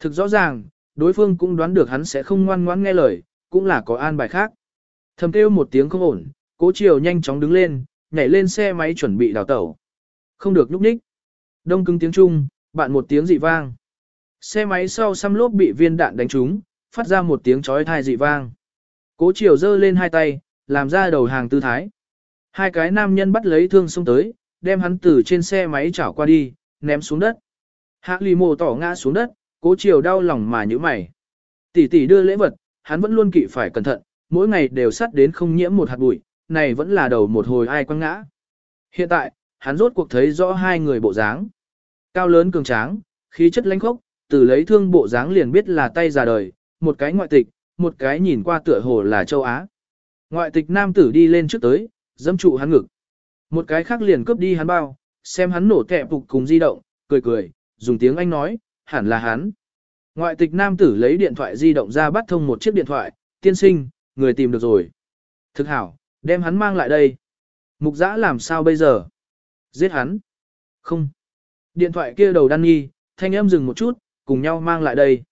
Thực rõ ràng, đối phương cũng đoán được hắn sẽ không ngoan ngoãn nghe lời, cũng là có an bài khác. Thầm kêu một tiếng không ổn, cố chiều nhanh chóng đứng lên, nhảy lên xe máy chuẩn bị đào tẩu. Không được nhúc nhích. Đông cứng tiếng Trung, bạn một tiếng dị vang. Xe máy sau xăm lốp bị viên đạn đánh trúng, phát ra một tiếng chói thai dị vang. Cố chiều giơ lên hai tay, làm ra đầu hàng tư thái. Hai cái nam nhân bắt lấy thương xông tới, đem hắn từ trên xe máy chảo qua đi, ném xuống đất. Hạ lì mồ tỏ ngã xuống đất, cố chiều đau lòng mà như mày. Tỷ tỷ đưa lễ vật, hắn vẫn luôn kỵ phải cẩn thận, mỗi ngày đều sắt đến không nhiễm một hạt bụi, này vẫn là đầu một hồi ai quăng ngã. Hiện tại, hắn rốt cuộc thấy rõ hai người bộ dáng. Cao lớn cường tráng, khí chất lãnh khốc, từ lấy thương bộ dáng liền biết là tay già đời, một cái ngoại tịch, một cái nhìn qua tựa hồ là châu Á. Ngoại tịch nam tử đi lên trước tới, dâm trụ hắn ngực. Một cái khác liền cướp đi hắn bao, xem hắn nổ kẹp phục cùng di động, cười cười, dùng tiếng Anh nói, hẳn là hắn. Ngoại tịch nam tử lấy điện thoại di động ra bắt thông một chiếc điện thoại, tiên sinh, người tìm được rồi. Thực hảo, đem hắn mang lại đây. Mục giã làm sao bây giờ? Giết hắn. Không. Điện thoại kia đầu đan nghi, thanh âm dừng một chút, cùng nhau mang lại đây.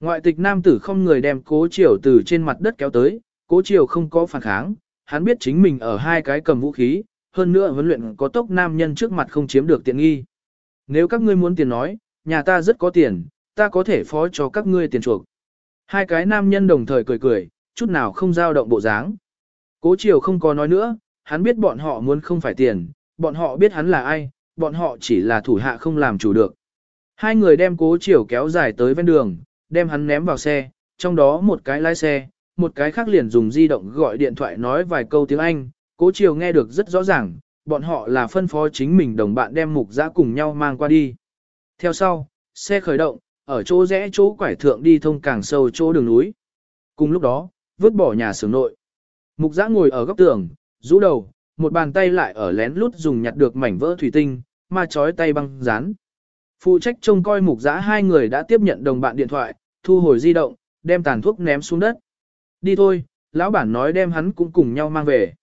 Ngoại tịch nam tử không người đem cố triều từ trên mặt đất kéo tới, cố triều không có phản kháng, hắn biết chính mình ở hai cái cầm vũ khí, hơn nữa huấn luyện có tốc nam nhân trước mặt không chiếm được tiện nghi. Nếu các ngươi muốn tiền nói, nhà ta rất có tiền, ta có thể phó cho các ngươi tiền chuộc. Hai cái nam nhân đồng thời cười cười, chút nào không dao động bộ dáng. Cố triều không có nói nữa, hắn biết bọn họ muốn không phải tiền, bọn họ biết hắn là ai, bọn họ chỉ là thủ hạ không làm chủ được. Hai người đem cố triều kéo dài tới ven đường, đem hắn ném vào xe, trong đó một cái lái xe, một cái khác liền dùng di động gọi điện thoại nói vài câu tiếng Anh, cố triều nghe được rất rõ ràng, bọn họ là phân phó chính mình đồng bạn đem mục giã cùng nhau mang qua đi. Theo sau, xe khởi động, ở chỗ rẽ chỗ quải thượng đi thông càng sâu chỗ đường núi. Cùng lúc đó, vứt bỏ nhà xưởng nội. Mục giã ngồi ở góc tường, rũ đầu, một bàn tay lại ở lén lút dùng nhặt được mảnh vỡ thủy tinh, ma chói tay băng dán. Phụ trách trông coi mục giã hai người đã tiếp nhận đồng bạn điện thoại, thu hồi di động, đem tàn thuốc ném xuống đất. Đi thôi, lão bản nói đem hắn cũng cùng nhau mang về.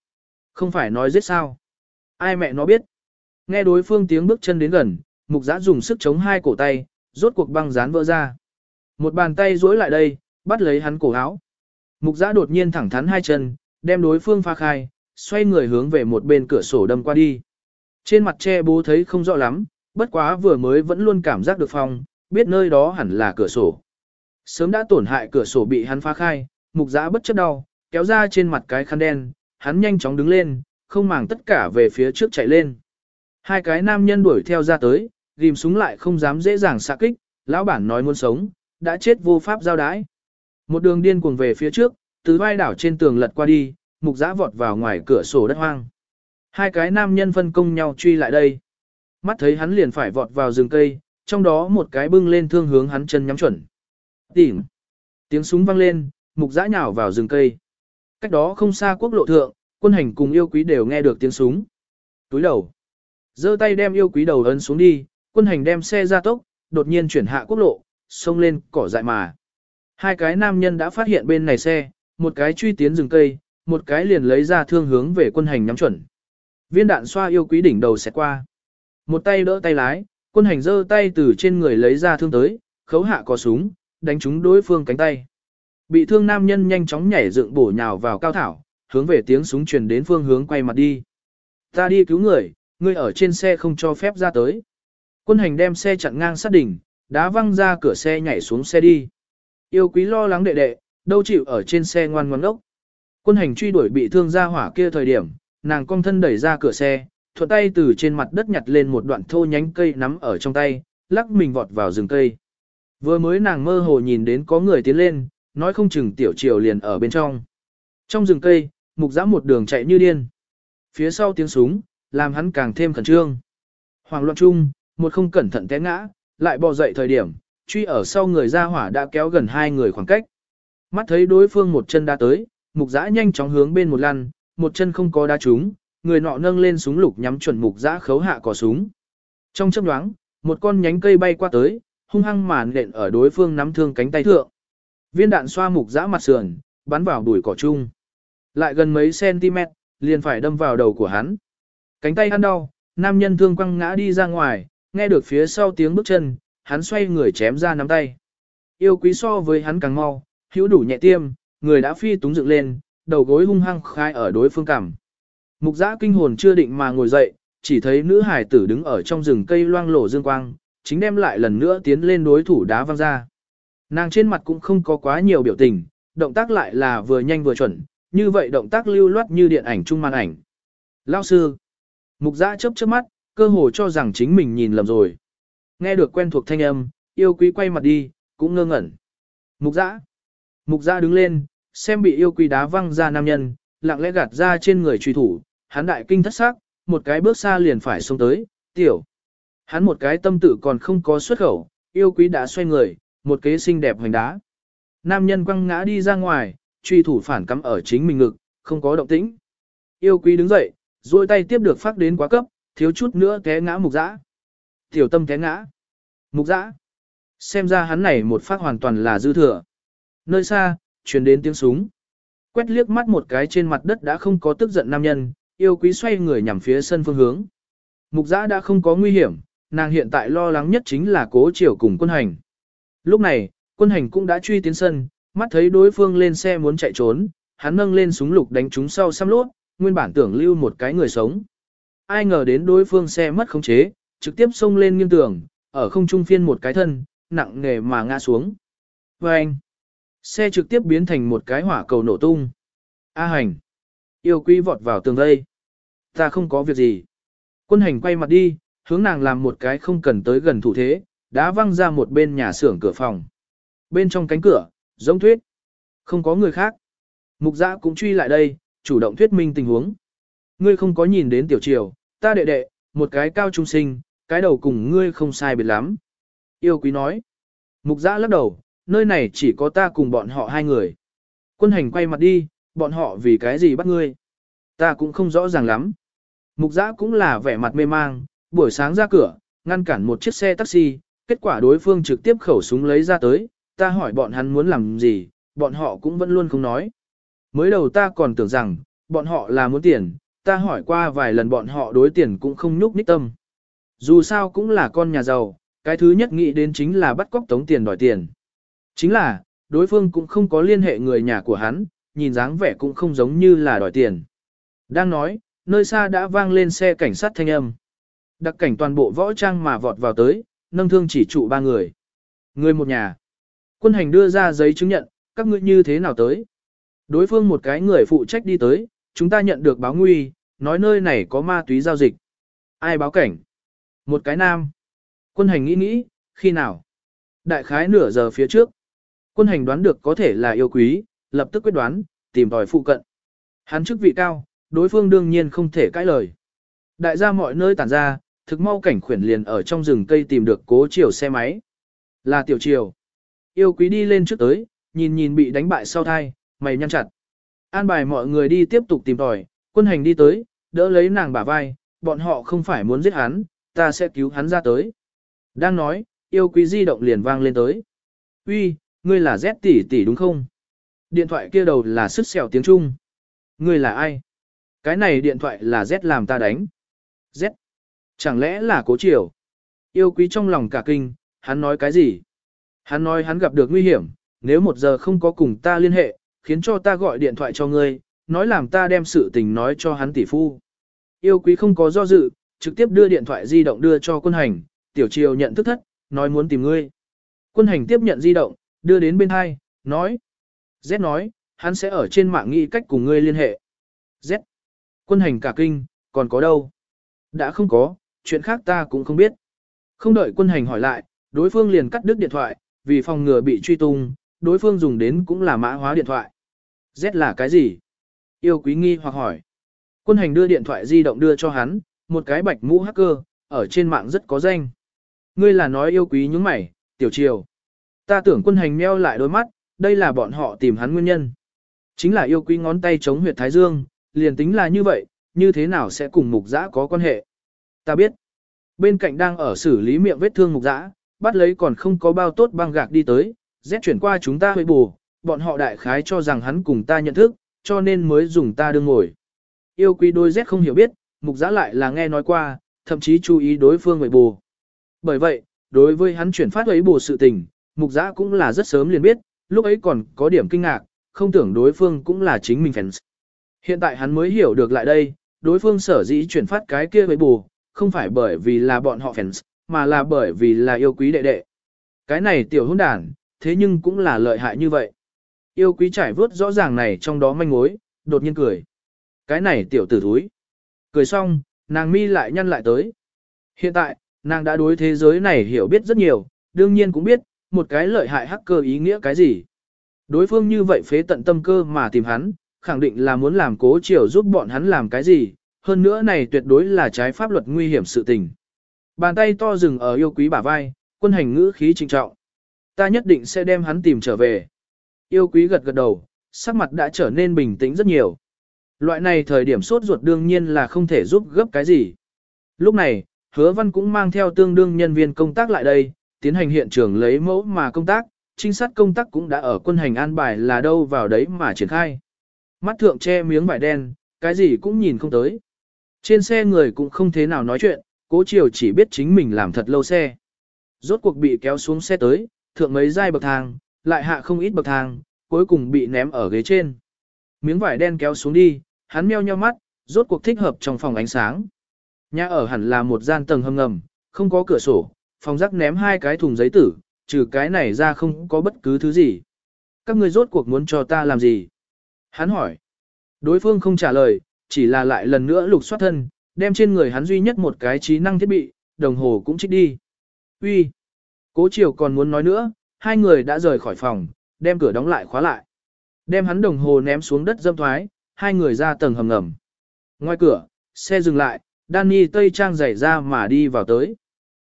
Không phải nói giết sao. Ai mẹ nó biết. Nghe đối phương tiếng bước chân đến gần, mục giã dùng sức chống hai cổ tay, rốt cuộc băng dán vỡ ra. Một bàn tay duỗi lại đây, bắt lấy hắn cổ áo. Mục giã đột nhiên thẳng thắn hai chân, đem đối phương pha khai, xoay người hướng về một bên cửa sổ đâm qua đi. Trên mặt che bố thấy không rõ lắm, bất quá vừa mới vẫn luôn cảm giác được phong, biết nơi đó hẳn là cửa sổ. Sớm đã tổn hại cửa sổ bị hắn phá khai, mục giã bất chấp đau, kéo ra trên mặt cái khăn đen, hắn nhanh chóng đứng lên, không màng tất cả về phía trước chạy lên. Hai cái nam nhân đuổi theo ra tới, ghim súng lại không dám dễ dàng xạ kích, lão bản nói muốn sống, đã chết vô pháp giao đái. Một đường điên cuồng về phía trước, từ vai đảo trên tường lật qua đi, mục giã vọt vào ngoài cửa sổ đất hoang. Hai cái nam nhân phân công nhau truy lại đây. Mắt thấy hắn liền phải vọt vào rừng cây, trong đó một cái bưng lên thương hướng hắn chân nhắm chuẩn. Tìm. Tiếng súng vang lên, mục giã nhào vào rừng cây. Cách đó không xa quốc lộ thượng, quân hành cùng yêu quý đều nghe được tiếng súng. Túi đầu. giơ tay đem yêu quý đầu ấn xuống đi, quân hành đem xe ra tốc, đột nhiên chuyển hạ quốc lộ, xông lên cỏ dại mà. Hai cái nam nhân đã phát hiện bên này xe, một cái truy tiến rừng cây, một cái liền lấy ra thương hướng về quân hành nhắm chuẩn. Viên đạn xoa yêu quý đỉnh đầu sẽ qua. Một tay đỡ tay lái, quân hành giơ tay từ trên người lấy ra thương tới, khấu hạ có súng, đánh trúng đối phương cánh tay. Bị thương nam nhân nhanh chóng nhảy dựng bổ nhào vào cao thảo, hướng về tiếng súng truyền đến phương hướng quay mặt đi. Ta đi cứu người, ngươi ở trên xe không cho phép ra tới. Quân hành đem xe chặn ngang sát đỉnh, đá văng ra cửa xe nhảy xuống xe đi. Yêu quý lo lắng đệ đệ, đâu chịu ở trên xe ngoan ngoãn ốc. Quân hành truy đuổi bị thương ra hỏa kia thời điểm, nàng cong thân đẩy ra cửa xe, thuận tay từ trên mặt đất nhặt lên một đoạn thô nhánh cây nắm ở trong tay, lắc mình vọt vào rừng cây. Vừa mới nàng mơ hồ nhìn đến có người tiến lên, nói không chừng tiểu triều liền ở bên trong. Trong rừng cây, mục giã một đường chạy như điên. Phía sau tiếng súng, làm hắn càng thêm khẩn trương. Hoàng loạn chung, một không cẩn thận té ngã, lại bò dậy thời điểm, truy ở sau người ra hỏa đã kéo gần hai người khoảng cách. Mắt thấy đối phương một chân đã tới, mục giã nhanh chóng hướng bên một lăn, một chân không có đá trúng, người nọ nâng lên súng lục nhắm chuẩn mục giã khấu hạ cò súng. Trong chấp đoáng, một con nhánh cây bay qua tới, hung hăng màn nện ở đối phương nắm thương cánh tay thượng. Viên đạn xoa mục giã mặt sườn, bắn vào đùi cỏ chung. Lại gần mấy cm, liền phải đâm vào đầu của hắn. Cánh tay hắn đau, nam nhân thương quăng ngã đi ra ngoài, nghe được phía sau tiếng bước chân, hắn xoay người chém ra nắm tay. Yêu quý so với hắn càng mau, hữu đủ nhẹ tiêm, người đã phi túng dựng lên, đầu gối hung hăng khai ở đối phương cằm. Mục giã kinh hồn chưa định mà ngồi dậy, chỉ thấy nữ hải tử đứng ở trong rừng cây loang lổ dương quang, chính đem lại lần nữa tiến lên đối thủ đá văng ra. Nàng trên mặt cũng không có quá nhiều biểu tình, động tác lại là vừa nhanh vừa chuẩn, như vậy động tác lưu loát như điện ảnh trung màn ảnh. Lao sư, mục giã chớp chớp mắt, cơ hồ cho rằng chính mình nhìn lầm rồi. Nghe được quen thuộc thanh âm, yêu quý quay mặt đi, cũng ngơ ngẩn. Mục giã. Mục giã đứng lên, xem bị yêu quý đá văng ra nam nhân, lặng lẽ gạt ra trên người truy thủ, hắn đại kinh thất xác, một cái bước xa liền phải xông tới, tiểu. Hắn một cái tâm tự còn không có xuất khẩu, yêu quý đã xoay người, một kế xinh đẹp hoành đá. Nam nhân quăng ngã đi ra ngoài, truy thủ phản cắm ở chính mình ngực, không có động tĩnh. Yêu quý đứng dậy, duỗi tay tiếp được phát đến quá cấp, thiếu chút nữa té ngã mục dã. Tiểu tâm té ngã. Mục dã. Xem ra hắn này một phát hoàn toàn là dư thừa. Nơi xa, truyền đến tiếng súng. Quét liếc mắt một cái trên mặt đất đã không có tức giận nam nhân, yêu quý xoay người nhằm phía sân phương hướng. Mục giã đã không có nguy hiểm, nàng hiện tại lo lắng nhất chính là cố triều cùng quân hành. Lúc này, quân hành cũng đã truy tiến sân, mắt thấy đối phương lên xe muốn chạy trốn, hắn nâng lên súng lục đánh chúng sau xăm lốt, nguyên bản tưởng lưu một cái người sống. Ai ngờ đến đối phương xe mất khống chế, trực tiếp xông lên nghiêng tường, ở không trung phiên một cái thân, nặng nghề mà ngã xuống. Và anh, xe trực tiếp biến thành một cái hỏa cầu nổ tung. A hành, yêu quý vọt vào tường đây, Ta không có việc gì. Quân hành quay mặt đi, hướng nàng làm một cái không cần tới gần thủ thế, đã văng ra một bên nhà xưởng cửa phòng. Bên trong cánh cửa, giống thuyết. Không có người khác. Mục giã cũng truy lại đây, chủ động thuyết minh tình huống. Ngươi không có nhìn đến tiểu triều, ta đệ đệ, một cái cao trung sinh, cái đầu cùng ngươi không sai biệt lắm. Yêu quý nói. Mục giã lắc đầu, nơi này chỉ có ta cùng bọn họ hai người. Quân hành quay mặt đi, bọn họ vì cái gì bắt ngươi. Ta cũng không rõ ràng lắm. Mục giã cũng là vẻ mặt mê mang, buổi sáng ra cửa, ngăn cản một chiếc xe taxi, kết quả đối phương trực tiếp khẩu súng lấy ra tới, ta hỏi bọn hắn muốn làm gì, bọn họ cũng vẫn luôn không nói. Mới đầu ta còn tưởng rằng, bọn họ là muốn tiền, ta hỏi qua vài lần bọn họ đối tiền cũng không nhúc nhích tâm. Dù sao cũng là con nhà giàu, cái thứ nhất nghĩ đến chính là bắt cóc tống tiền đòi tiền. Chính là, đối phương cũng không có liên hệ người nhà của hắn, nhìn dáng vẻ cũng không giống như là đòi tiền. Đang nói, nơi xa đã vang lên xe cảnh sát thanh âm. Đặc cảnh toàn bộ võ trang mà vọt vào tới, nâng thương chỉ trụ ba người. Người một nhà. Quân hành đưa ra giấy chứng nhận, các ngươi như thế nào tới. Đối phương một cái người phụ trách đi tới, chúng ta nhận được báo nguy, nói nơi này có ma túy giao dịch. Ai báo cảnh? Một cái nam. Quân hành nghĩ nghĩ, khi nào? Đại khái nửa giờ phía trước. Quân hành đoán được có thể là yêu quý, lập tức quyết đoán, tìm tòi phụ cận. Hắn chức vị cao, đối phương đương nhiên không thể cãi lời. Đại gia mọi nơi tản ra, thực mau cảnh khuyển liền ở trong rừng cây tìm được cố chiều xe máy. Là tiểu triều. Yêu quý đi lên trước tới, nhìn nhìn bị đánh bại sau thai, mày nhăn chặt. An bài mọi người đi tiếp tục tìm tòi, quân hành đi tới, đỡ lấy nàng bả vai, bọn họ không phải muốn giết hắn, ta sẽ cứu hắn ra tới. Đang nói, yêu quý di động liền vang lên tới. Uy, ngươi là Z tỷ tỷ đúng không? Điện thoại kia đầu là sức sẹo tiếng Trung. Ngươi là ai? Cái này điện thoại là Z làm ta đánh. Z. Chẳng lẽ là cố triều? Yêu quý trong lòng cả kinh, hắn nói cái gì? Hắn nói hắn gặp được nguy hiểm, nếu một giờ không có cùng ta liên hệ, khiến cho ta gọi điện thoại cho ngươi, nói làm ta đem sự tình nói cho hắn tỷ phu. Yêu quý không có do dự, trực tiếp đưa điện thoại di động đưa cho quân hành, tiểu triều nhận thức thất, nói muốn tìm ngươi. Quân hành tiếp nhận di động, đưa đến bên hai, nói. Z nói, hắn sẽ ở trên mạng nghĩ cách cùng ngươi liên hệ. Z. Quân hành cả kinh, còn có đâu? Đã không có, chuyện khác ta cũng không biết. Không đợi quân hành hỏi lại, đối phương liền cắt đứt điện thoại, vì phòng ngừa bị truy tung, đối phương dùng đến cũng là mã hóa điện thoại. Z là cái gì? Yêu quý nghi hoặc hỏi. Quân hành đưa điện thoại di động đưa cho hắn, một cái bạch mũ hacker, ở trên mạng rất có danh. Ngươi là nói yêu quý những mày, tiểu triều. Ta tưởng quân hành meo lại đôi mắt, đây là bọn họ tìm hắn nguyên nhân. Chính là yêu quý ngón tay chống huyệt thái dương, liền tính là như vậy, như thế nào sẽ cùng mục giã có quan hệ. Ta biết, bên cạnh đang ở xử lý miệng vết thương mục giã, bắt lấy còn không có bao tốt băng gạc đi tới, Z chuyển qua chúng ta hơi bù, bọn họ đại khái cho rằng hắn cùng ta nhận thức, cho nên mới dùng ta đương ngồi. Yêu quý đôi Z không hiểu biết, mục giã lại là nghe nói qua, thậm chí chú ý đối phương hơi bù. Bởi vậy, đối với hắn chuyển phát ấy bù sự tình, mục giã cũng là rất sớm liền biết, lúc ấy còn có điểm kinh ngạc, không tưởng đối phương cũng là chính mình fans. Hiện tại hắn mới hiểu được lại đây, đối phương sở dĩ chuyển phát cái kia với bù, không phải bởi vì là bọn họ fans, mà là bởi vì là yêu quý đệ đệ. Cái này tiểu hôn đàn, thế nhưng cũng là lợi hại như vậy. Yêu quý trải vớt rõ ràng này trong đó manh mối, đột nhiên cười. Cái này tiểu tử thúi. Cười xong, nàng mi lại nhăn lại tới. Hiện tại, nàng đã đối thế giới này hiểu biết rất nhiều, đương nhiên cũng biết, một cái lợi hại hacker ý nghĩa cái gì. Đối phương như vậy phế tận tâm cơ mà tìm hắn, khẳng định là muốn làm cố chiều giúp bọn hắn làm cái gì, hơn nữa này tuyệt đối là trái pháp luật nguy hiểm sự tình. Bàn tay to dừng ở yêu quý bả vai, quân hành ngữ khí trịnh trọng. Ta nhất định sẽ đem hắn tìm trở về. Yêu quý gật gật đầu, sắc mặt đã trở nên bình tĩnh rất nhiều. Loại này thời điểm sốt ruột đương nhiên là không thể giúp gấp cái gì. Lúc này, hứa văn cũng mang theo tương đương nhân viên công tác lại đây, tiến hành hiện trường lấy mẫu mà công tác, trinh sát công tác cũng đã ở quân hành an bài là đâu vào đấy mà triển khai. Mắt thượng che miếng vải đen, cái gì cũng nhìn không tới. Trên xe người cũng không thế nào nói chuyện, cố chiều chỉ biết chính mình làm thật lâu xe. Rốt cuộc bị kéo xuống xe tới, thượng mấy giai bậc thang, lại hạ không ít bậc thang, cuối cùng bị ném ở ghế trên. Miếng vải đen kéo xuống đi, hắn meo nheo mắt, rốt cuộc thích hợp trong phòng ánh sáng. Nhà ở hẳn là một gian tầng hầm ngầm, không có cửa sổ, phòng rắc ném hai cái thùng giấy tử, trừ cái này ra không có bất cứ thứ gì. Các người rốt cuộc muốn cho ta làm gì? Hắn hỏi. Đối phương không trả lời, chỉ là lại lần nữa lục soát thân, đem trên người hắn duy nhất một cái trí năng thiết bị, đồng hồ cũng trích đi. Uy, Cố Triều còn muốn nói nữa, hai người đã rời khỏi phòng, đem cửa đóng lại khóa lại. Đem hắn đồng hồ ném xuống đất dâm thoái, hai người ra tầng hầm ngầm. Ngoài cửa, xe dừng lại, Danny Tây Trang giày ra mà đi vào tới.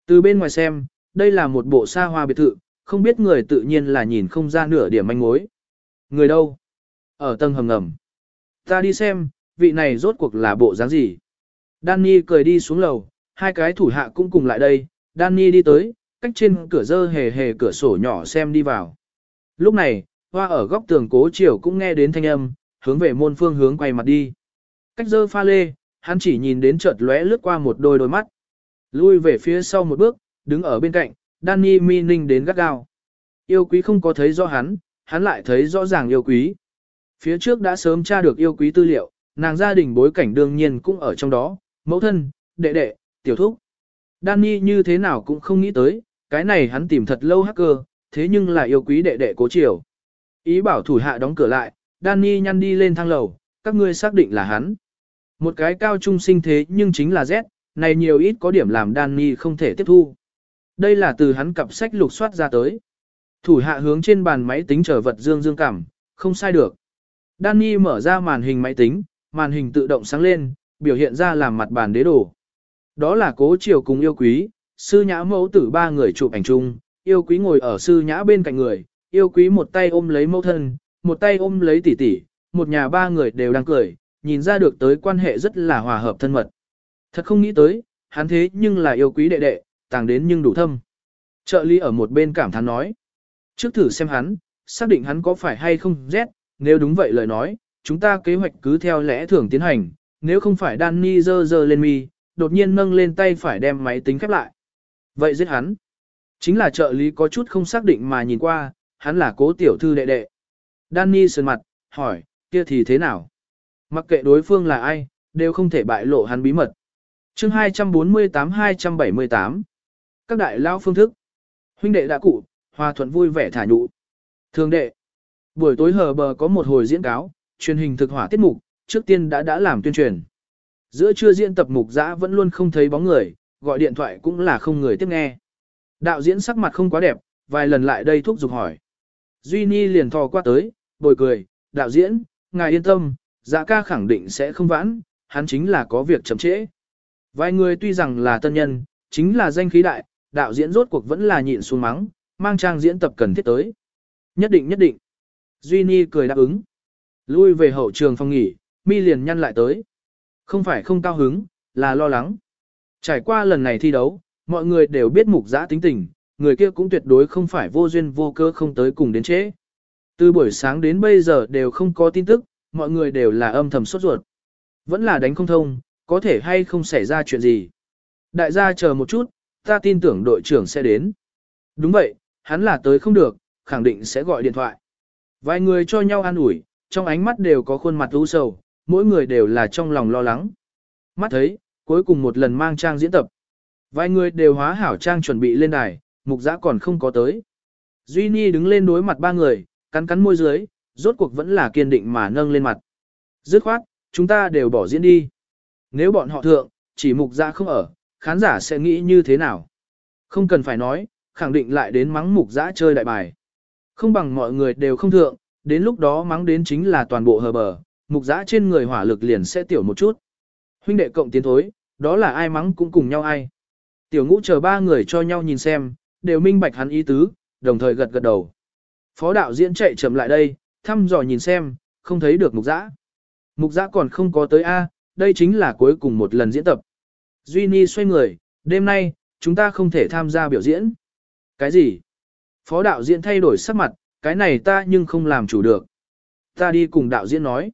Từ bên ngoài xem, đây là một bộ xa hoa biệt thự, không biết người tự nhiên là nhìn không ra nửa điểm manh mối. Người đâu? Ở tầng hầm ngầm. Ta đi xem, vị này rốt cuộc là bộ dáng gì? Danny cười đi xuống lầu, hai cái thủ hạ cũng cùng lại đây, Danny đi tới, cách trên cửa dơ hề hề cửa sổ nhỏ xem đi vào. Lúc này, hoa ở góc tường cố chiều cũng nghe đến thanh âm, hướng về môn phương hướng quay mặt đi. Cách dơ pha lê, hắn chỉ nhìn đến chợt lóe lướt qua một đôi đôi mắt. Lui về phía sau một bước, đứng ở bên cạnh, Danny mi ninh đến gắt gao. Yêu quý không có thấy rõ hắn, hắn lại thấy rõ ràng yêu quý. Phía trước đã sớm tra được yêu quý tư liệu, nàng gia đình bối cảnh đương nhiên cũng ở trong đó, mẫu thân, đệ đệ, tiểu thúc. Danny như thế nào cũng không nghĩ tới, cái này hắn tìm thật lâu hacker, thế nhưng là yêu quý đệ đệ cố chiều. Ý bảo thủ hạ đóng cửa lại, Danny nhăn đi lên thang lầu, các ngươi xác định là hắn. Một cái cao trung sinh thế nhưng chính là Z, này nhiều ít có điểm làm Danny không thể tiếp thu. Đây là từ hắn cặp sách lục soát ra tới. Thủ hạ hướng trên bàn máy tính trở vật dương dương cảm, không sai được. Danny mở ra màn hình máy tính, màn hình tự động sáng lên, biểu hiện ra làm mặt bàn đế đồ. Đó là cố chiều cùng yêu quý, sư nhã mẫu tử ba người chụp ảnh chung, yêu quý ngồi ở sư nhã bên cạnh người, yêu quý một tay ôm lấy mẫu thân, một tay ôm lấy tỷ tỷ, một nhà ba người đều đang cười, nhìn ra được tới quan hệ rất là hòa hợp thân mật. Thật không nghĩ tới, hắn thế nhưng là yêu quý đệ đệ, tàng đến nhưng đủ thâm. Trợ lý ở một bên cảm thán nói. Trước thử xem hắn, xác định hắn có phải hay không rét, nếu đúng vậy lời nói, chúng ta kế hoạch cứ theo lẽ thường tiến hành, nếu không phải Danny dơ dơ lên mi, đột nhiên nâng lên tay phải đem máy tính khép lại. Vậy giết hắn. Chính là trợ lý có chút không xác định mà nhìn qua, hắn là cố tiểu thư đệ đệ. Danny sơn mặt, hỏi, kia thì thế nào? Mặc kệ đối phương là ai, đều không thể bại lộ hắn bí mật. chương 248-278 Các đại lao phương thức Huynh đệ đã cụ, hòa thuận vui vẻ thả nhụ. Thường đệ Buổi tối hờ bờ có một hồi diễn cáo, truyền hình thực hỏa tiết mục, trước tiên đã đã làm tuyên truyền. Giữa trưa diễn tập mục giã vẫn luôn không thấy bóng người, gọi điện thoại cũng là không người tiếp nghe. Đạo diễn sắc mặt không quá đẹp, vài lần lại đây thúc giục hỏi. Duy Ni liền thò qua tới, bồi cười, đạo diễn, ngài yên tâm, dạ ca khẳng định sẽ không vãn, hắn chính là có việc chậm trễ. Vài người tuy rằng là tân nhân, chính là danh khí đại, đạo diễn rốt cuộc vẫn là nhịn xuống mắng, mang trang diễn tập cần thiết tới. Nhất định nhất định. Duy Ni cười đáp ứng. Lui về hậu trường phòng nghỉ, mi liền nhăn lại tới. Không phải không cao hứng, là lo lắng. Trải qua lần này thi đấu, mọi người đều biết mục giã tính tình, người kia cũng tuyệt đối không phải vô duyên vô cơ không tới cùng đến trễ. Từ buổi sáng đến bây giờ đều không có tin tức, mọi người đều là âm thầm sốt ruột. Vẫn là đánh không thông, có thể hay không xảy ra chuyện gì. Đại gia chờ một chút, ta tin tưởng đội trưởng sẽ đến. Đúng vậy, hắn là tới không được, khẳng định sẽ gọi điện thoại. Vài người cho nhau an ủi, trong ánh mắt đều có khuôn mặt u sầu, mỗi người đều là trong lòng lo lắng. Mắt thấy, cuối cùng một lần mang trang diễn tập. Vài người đều hóa hảo trang chuẩn bị lên đài, mục giã còn không có tới. Duy Nhi đứng lên đối mặt ba người, cắn cắn môi dưới, rốt cuộc vẫn là kiên định mà nâng lên mặt. Dứt khoát, chúng ta đều bỏ diễn đi. Nếu bọn họ thượng, chỉ mục giã không ở, khán giả sẽ nghĩ như thế nào? Không cần phải nói, khẳng định lại đến mắng mục giã chơi đại bài. Không bằng mọi người đều không thượng, đến lúc đó mắng đến chính là toàn bộ hờ bờ, mục giã trên người hỏa lực liền sẽ tiểu một chút. Huynh đệ cộng tiến thối, đó là ai mắng cũng cùng nhau ai. Tiểu ngũ chờ ba người cho nhau nhìn xem, đều minh bạch hắn ý tứ, đồng thời gật gật đầu. Phó đạo diễn chạy chậm lại đây, thăm dò nhìn xem, không thấy được mục giã. Mục giã còn không có tới A, đây chính là cuối cùng một lần diễn tập. Duy Ni xoay người, đêm nay, chúng ta không thể tham gia biểu diễn. Cái gì? Phó đạo diễn thay đổi sắc mặt, cái này ta nhưng không làm chủ được. Ta đi cùng đạo diễn nói.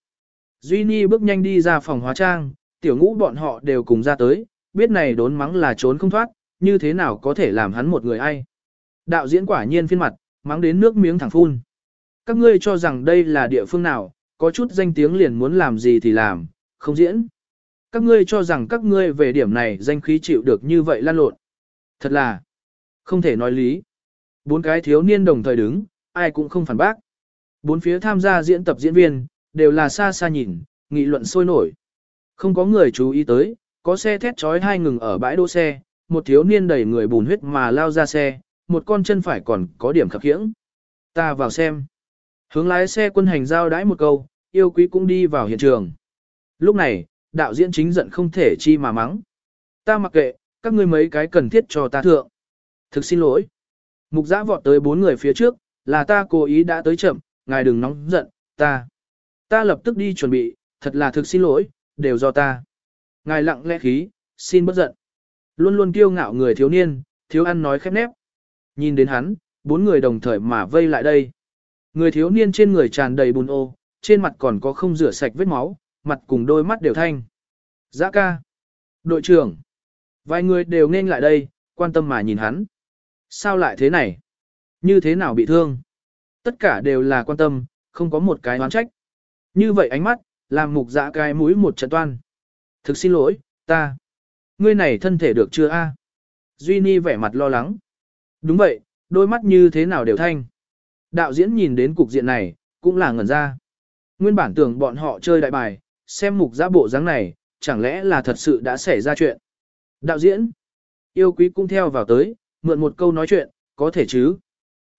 Duy Ni bước nhanh đi ra phòng hóa trang, tiểu ngũ bọn họ đều cùng ra tới, biết này đốn mắng là trốn không thoát, như thế nào có thể làm hắn một người ai. Đạo diễn quả nhiên phiên mặt, mắng đến nước miếng thẳng phun. Các ngươi cho rằng đây là địa phương nào, có chút danh tiếng liền muốn làm gì thì làm, không diễn. Các ngươi cho rằng các ngươi về điểm này danh khí chịu được như vậy lan lộn. Thật là, không thể nói lý. Bốn cái thiếu niên đồng thời đứng, ai cũng không phản bác. Bốn phía tham gia diễn tập diễn viên, đều là xa xa nhìn, nghị luận sôi nổi. Không có người chú ý tới, có xe thét chói hai ngừng ở bãi đỗ xe, một thiếu niên đầy người bùn huyết mà lao ra xe, một con chân phải còn có điểm khập khiễng. Ta vào xem. Hướng lái xe quân hành giao đãi một câu, yêu quý cũng đi vào hiện trường. Lúc này, đạo diễn chính giận không thể chi mà mắng. Ta mặc kệ, các ngươi mấy cái cần thiết cho ta thượng. Thực xin lỗi. Mục giã vọt tới bốn người phía trước, là ta cố ý đã tới chậm, ngài đừng nóng giận, ta. Ta lập tức đi chuẩn bị, thật là thực xin lỗi, đều do ta. Ngài lặng lẽ khí, xin bất giận. Luôn luôn kiêu ngạo người thiếu niên, thiếu ăn nói khép nép. Nhìn đến hắn, bốn người đồng thời mà vây lại đây. Người thiếu niên trên người tràn đầy bùn ô, trên mặt còn có không rửa sạch vết máu, mặt cùng đôi mắt đều thanh. Giã ca. Đội trưởng. Vài người đều nên lại đây, quan tâm mà nhìn hắn. Sao lại thế này? Như thế nào bị thương? Tất cả đều là quan tâm, không có một cái oán trách. Như vậy ánh mắt, làm mục dạ cái mũi một trận toan. Thực xin lỗi, ta. Ngươi này thân thể được chưa a? Duy Ni vẻ mặt lo lắng. Đúng vậy, đôi mắt như thế nào đều thanh. Đạo diễn nhìn đến cục diện này, cũng là ngẩn ra. Nguyên bản tưởng bọn họ chơi đại bài, xem mục giã bộ dáng này, chẳng lẽ là thật sự đã xảy ra chuyện. Đạo diễn, yêu quý cũng theo vào tới, mượn một câu nói chuyện, có thể chứ.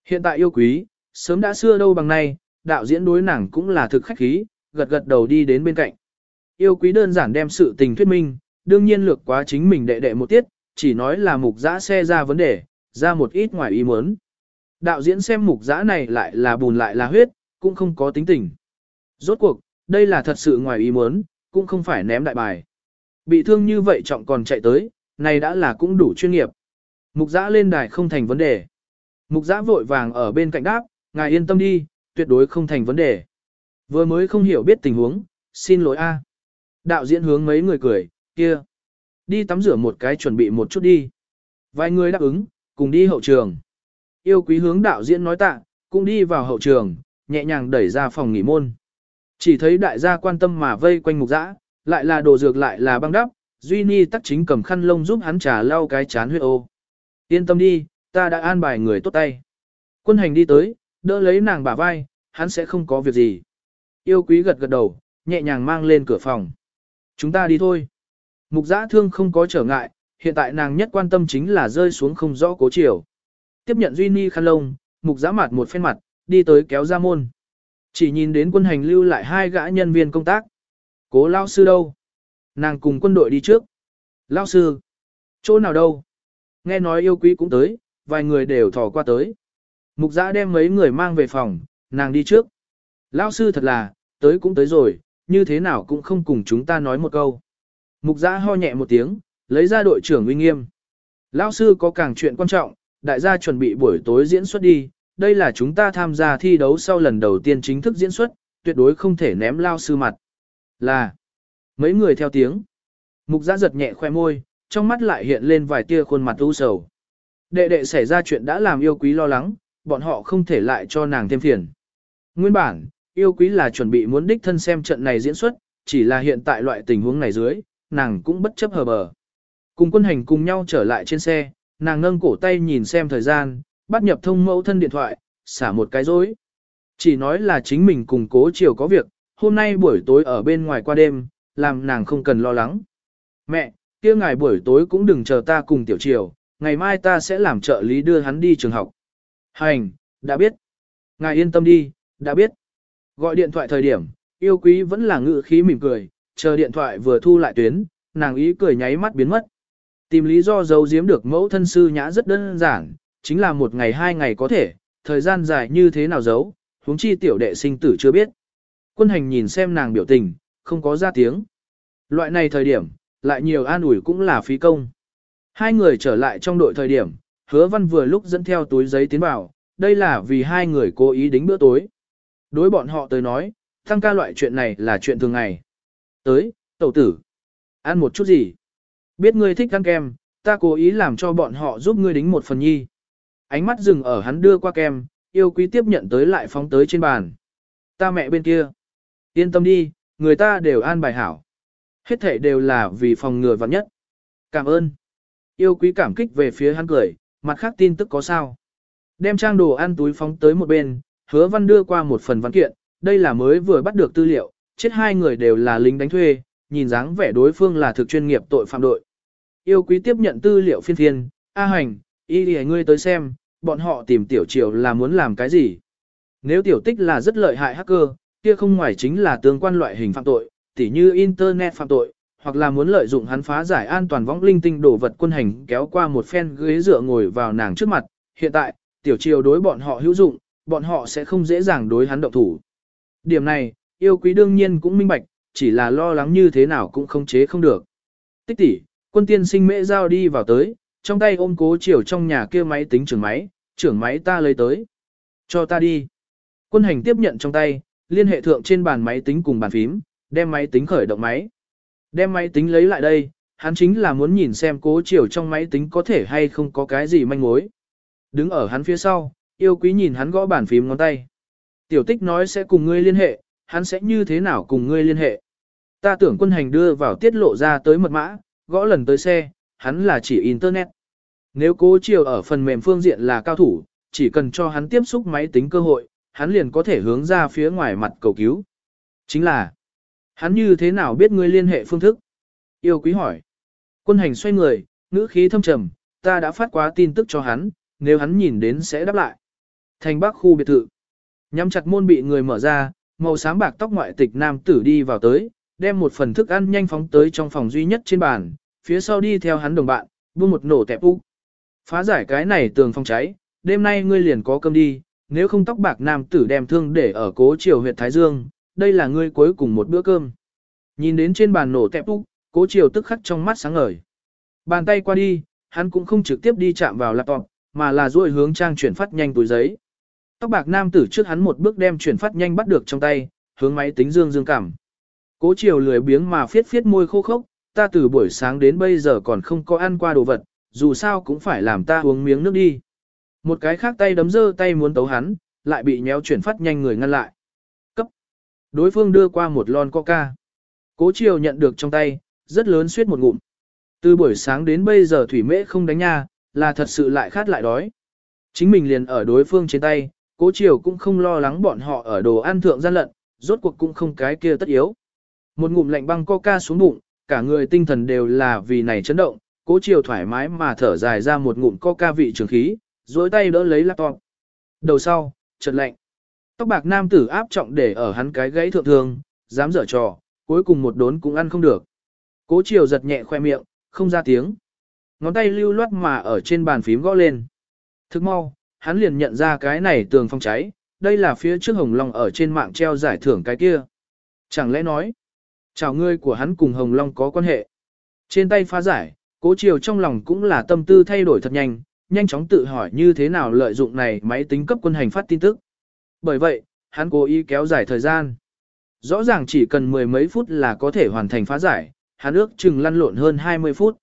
Hiện tại yêu quý, sớm đã xưa đâu bằng nay, đạo diễn đối nàng cũng là thực khách khí, gật gật đầu đi đến bên cạnh. Yêu quý đơn giản đem sự tình thuyết minh, đương nhiên lược quá chính mình đệ đệ một tiết, chỉ nói là mục giã xe ra vấn đề, ra một ít ngoài ý muốn. Đạo diễn xem mục giã này lại là bùn lại là huyết, cũng không có tính tình. Rốt cuộc, đây là thật sự ngoài ý muốn, cũng không phải ném đại bài. Bị thương như vậy trọng còn chạy tới, này đã là cũng đủ chuyên nghiệp. Mục giã lên đài không thành vấn đề. Mục giã vội vàng ở bên cạnh đáp, ngài yên tâm đi, tuyệt đối không thành vấn đề. Vừa mới không hiểu biết tình huống, xin lỗi a. Đạo diễn hướng mấy người cười, kia. Đi tắm rửa một cái chuẩn bị một chút đi. Vài người đáp ứng, cùng đi hậu trường. Yêu quý hướng đạo diễn nói tạ, cũng đi vào hậu trường, nhẹ nhàng đẩy ra phòng nghỉ môn. Chỉ thấy đại gia quan tâm mà vây quanh mục dã, lại là đồ dược lại là băng đắp, Duy Ni tắc chính cầm khăn lông giúp hắn trà lau cái chán huyết ô. Yên tâm đi, ta đã an bài người tốt tay. Quân hành đi tới, đỡ lấy nàng bả vai, hắn sẽ không có việc gì. Yêu quý gật gật đầu, nhẹ nhàng mang lên cửa phòng. Chúng ta đi thôi. Mục giã thương không có trở ngại, hiện tại nàng nhất quan tâm chính là rơi xuống không rõ cố chiều. Tiếp nhận Duy Ni khăn lông, mục giã mặt một phen mặt, đi tới kéo ra môn. Chỉ nhìn đến quân hành lưu lại hai gã nhân viên công tác. Cố lao sư đâu? Nàng cùng quân đội đi trước. Lao sư? Chỗ nào đâu? Nghe nói yêu quý cũng tới, vài người đều thò qua tới. Mục giã đem mấy người mang về phòng, nàng đi trước. Lao sư thật là, tới cũng tới rồi, như thế nào cũng không cùng chúng ta nói một câu. Mục giã ho nhẹ một tiếng, lấy ra đội trưởng uy nghiêm. Lao sư có càng chuyện quan trọng, đại gia chuẩn bị buổi tối diễn xuất đi, đây là chúng ta tham gia thi đấu sau lần đầu tiên chính thức diễn xuất, tuyệt đối không thể ném Lao sư mặt. Là, mấy người theo tiếng. Mục giã giật nhẹ khoe môi, trong mắt lại hiện lên vài tia khuôn mặt u sầu. Đệ đệ xảy ra chuyện đã làm yêu quý lo lắng, bọn họ không thể lại cho nàng thêm phiền. Nguyên bản, yêu quý là chuẩn bị muốn đích thân xem trận này diễn xuất, chỉ là hiện tại loại tình huống này dưới, nàng cũng bất chấp hờ bờ. Cùng quân hành cùng nhau trở lại trên xe, nàng nâng cổ tay nhìn xem thời gian, bắt nhập thông mẫu thân điện thoại, xả một cái dối. Chỉ nói là chính mình cùng cố chiều có việc, hôm nay buổi tối ở bên ngoài qua đêm, làm nàng không cần lo lắng. Mẹ, kia ngài buổi tối cũng đừng chờ ta cùng tiểu triều, ngày mai ta sẽ làm trợ lý đưa hắn đi trường học. Hành, đã biết. Ngài yên tâm đi, đã biết. Gọi điện thoại thời điểm, yêu quý vẫn là ngự khí mỉm cười, chờ điện thoại vừa thu lại tuyến, nàng ý cười nháy mắt biến mất. Tìm lý do giấu giếm được mẫu thân sư nhã rất đơn giản, chính là một ngày hai ngày có thể, thời gian dài như thế nào giấu, huống chi tiểu đệ sinh tử chưa biết. Quân hành nhìn xem nàng biểu tình, không có ra tiếng. Loại này thời điểm, lại nhiều an ủi cũng là phí công. Hai người trở lại trong đội thời điểm, hứa văn vừa lúc dẫn theo túi giấy tiến vào, đây là vì hai người cố ý đính bữa tối. Đối bọn họ tới nói, tăng ca loại chuyện này là chuyện thường ngày. Tới, tẩu tử. Ăn một chút gì? Biết ngươi thích ăn kem, ta cố ý làm cho bọn họ giúp ngươi đính một phần nhi. Ánh mắt dừng ở hắn đưa qua kem, yêu quý tiếp nhận tới lại phóng tới trên bàn. Ta mẹ bên kia. Yên tâm đi, người ta đều an bài hảo. Hết thể đều là vì phòng ngừa vắng nhất. Cảm ơn. Yêu quý cảm kích về phía hắn cười, mặt khác tin tức có sao. Đem trang đồ ăn túi phóng tới một bên, hứa văn đưa qua một phần văn kiện, đây là mới vừa bắt được tư liệu, chết hai người đều là lính đánh thuê, nhìn dáng vẻ đối phương là thực chuyên nghiệp tội phạm đội. Yêu quý tiếp nhận tư liệu phiên thiên, A hành, y đi ngươi tới xem, bọn họ tìm tiểu triều là muốn làm cái gì. Nếu tiểu tích là rất lợi hại hacker, kia không ngoài chính là tương quan loại hình phạm tội, tỉ như internet phạm tội, hoặc là muốn lợi dụng hắn phá giải an toàn võng linh tinh đồ vật quân hành kéo qua một phen ghế dựa ngồi vào nàng trước mặt. Hiện tại, tiểu triều đối bọn họ hữu dụng, bọn họ sẽ không dễ dàng đối hắn động thủ. Điểm này, yêu quý đương nhiên cũng minh bạch, chỉ là lo lắng như thế nào cũng không chế không được. Tích tỷ, quân tiên sinh mễ giao đi vào tới, trong tay ôm cố chiều trong nhà kia máy tính trưởng máy, trưởng máy ta lấy tới. Cho ta đi. Quân hành tiếp nhận trong tay, liên hệ thượng trên bàn máy tính cùng bàn phím, đem máy tính khởi động máy. Đem máy tính lấy lại đây, hắn chính là muốn nhìn xem cố chiều trong máy tính có thể hay không có cái gì manh mối. Đứng ở hắn phía sau, yêu quý nhìn hắn gõ bàn phím ngón tay. Tiểu tích nói sẽ cùng ngươi liên hệ, hắn sẽ như thế nào cùng ngươi liên hệ. Ta tưởng quân hành đưa vào tiết lộ ra tới mật mã, gõ lần tới xe, hắn là chỉ Internet. Nếu cố chiều ở phần mềm phương diện là cao thủ, chỉ cần cho hắn tiếp xúc máy tính cơ hội, hắn liền có thể hướng ra phía ngoài mặt cầu cứu. Chính là, hắn như thế nào biết ngươi liên hệ phương thức? Yêu quý hỏi. Quân hành xoay người, ngữ khí thâm trầm, ta đã phát quá tin tức cho hắn, nếu hắn nhìn đến sẽ đáp lại. Thành bắc khu biệt thự. Nhắm chặt môn bị người mở ra, màu xám bạc tóc ngoại tịch nam tử đi vào tới, đem một phần thức ăn nhanh phóng tới trong phòng duy nhất trên bàn, phía sau đi theo hắn đồng bạn, buông một nổ tẹp úc. Phá giải cái này tường phong cháy, đêm nay ngươi liền có cơm đi, nếu không tóc bạc nam tử đem thương để ở cố triều huyệt Thái Dương, đây là ngươi cuối cùng một bữa cơm. Nhìn đến trên bàn nổ tẹp úc, cố triều tức khắc trong mắt sáng ngời. Bàn tay qua đi, hắn cũng không trực tiếp đi chạm vào laptop, mà là duỗi hướng trang chuyển phát nhanh túi giấy. Tóc bạc nam tử trước hắn một bước đem chuyển phát nhanh bắt được trong tay, hướng máy tính dương dương cảm. Cố chiều lười biếng mà phiết phiết môi khô khốc, ta từ buổi sáng đến bây giờ còn không có ăn qua đồ vật, dù sao cũng phải làm ta uống miếng nước đi. Một cái khác tay đấm dơ tay muốn tấu hắn, lại bị nhéo chuyển phát nhanh người ngăn lại. Cấp. Đối phương đưa qua một lon coca. Cố chiều nhận được trong tay, rất lớn suýt một ngụm. Từ buổi sáng đến bây giờ thủy mễ không đánh nha, là thật sự lại khát lại đói. Chính mình liền ở đối phương trên tay, cố chiều cũng không lo lắng bọn họ ở đồ ăn thượng gian lận, rốt cuộc cũng không cái kia tất yếu. Một ngụm lạnh băng coca xuống bụng, cả người tinh thần đều là vì này chấn động, cố chiều thoải mái mà thở dài ra một ngụm coca vị trường khí, dối tay đỡ lấy laptop. Đầu sau, chợt lạnh. Tóc bạc nam tử áp trọng để ở hắn cái gãy thượng thường, dám dở trò, cuối cùng một đốn cũng ăn không được. Cố chiều giật nhẹ khoe miệng, không ra tiếng. Ngón tay lưu loát mà ở trên bàn phím gõ lên. Thức mau, hắn liền nhận ra cái này tường phong cháy, đây là phía trước Hồng Long ở trên mạng treo giải thưởng cái kia. Chẳng lẽ nói, chào ngươi của hắn cùng Hồng Long có quan hệ. Trên tay phá giải, cố chiều trong lòng cũng là tâm tư thay đổi thật nhanh, nhanh chóng tự hỏi như thế nào lợi dụng này máy tính cấp quân hành phát tin tức. Bởi vậy, hắn cố ý kéo dài thời gian. Rõ ràng chỉ cần mười mấy phút là có thể hoàn thành phá giải, hắn ước chừng lăn lộn hơn 20 phút.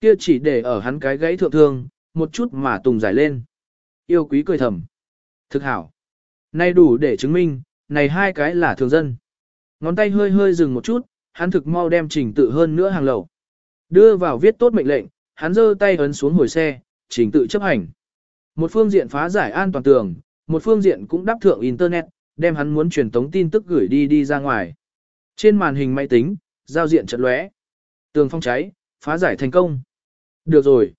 Kia chỉ để ở hắn cái gãy thượng thương, một chút mà tùng giải lên. Yêu quý cười thầm. Thực hảo. Nay đủ để chứng minh, này hai cái là thường dân. Ngón tay hơi hơi dừng một chút, hắn thực mau đem trình tự hơn nữa hàng lầu. Đưa vào viết tốt mệnh lệnh, hắn giơ tay ấn xuống hồi xe, trình tự chấp hành. Một phương diện phá giải an toàn tường, một phương diện cũng đáp thượng Internet, đem hắn muốn truyền tống tin tức gửi đi đi ra ngoài. Trên màn hình máy tính, giao diện trận lóe. Tường phong cháy, phá giải thành công. Được rồi.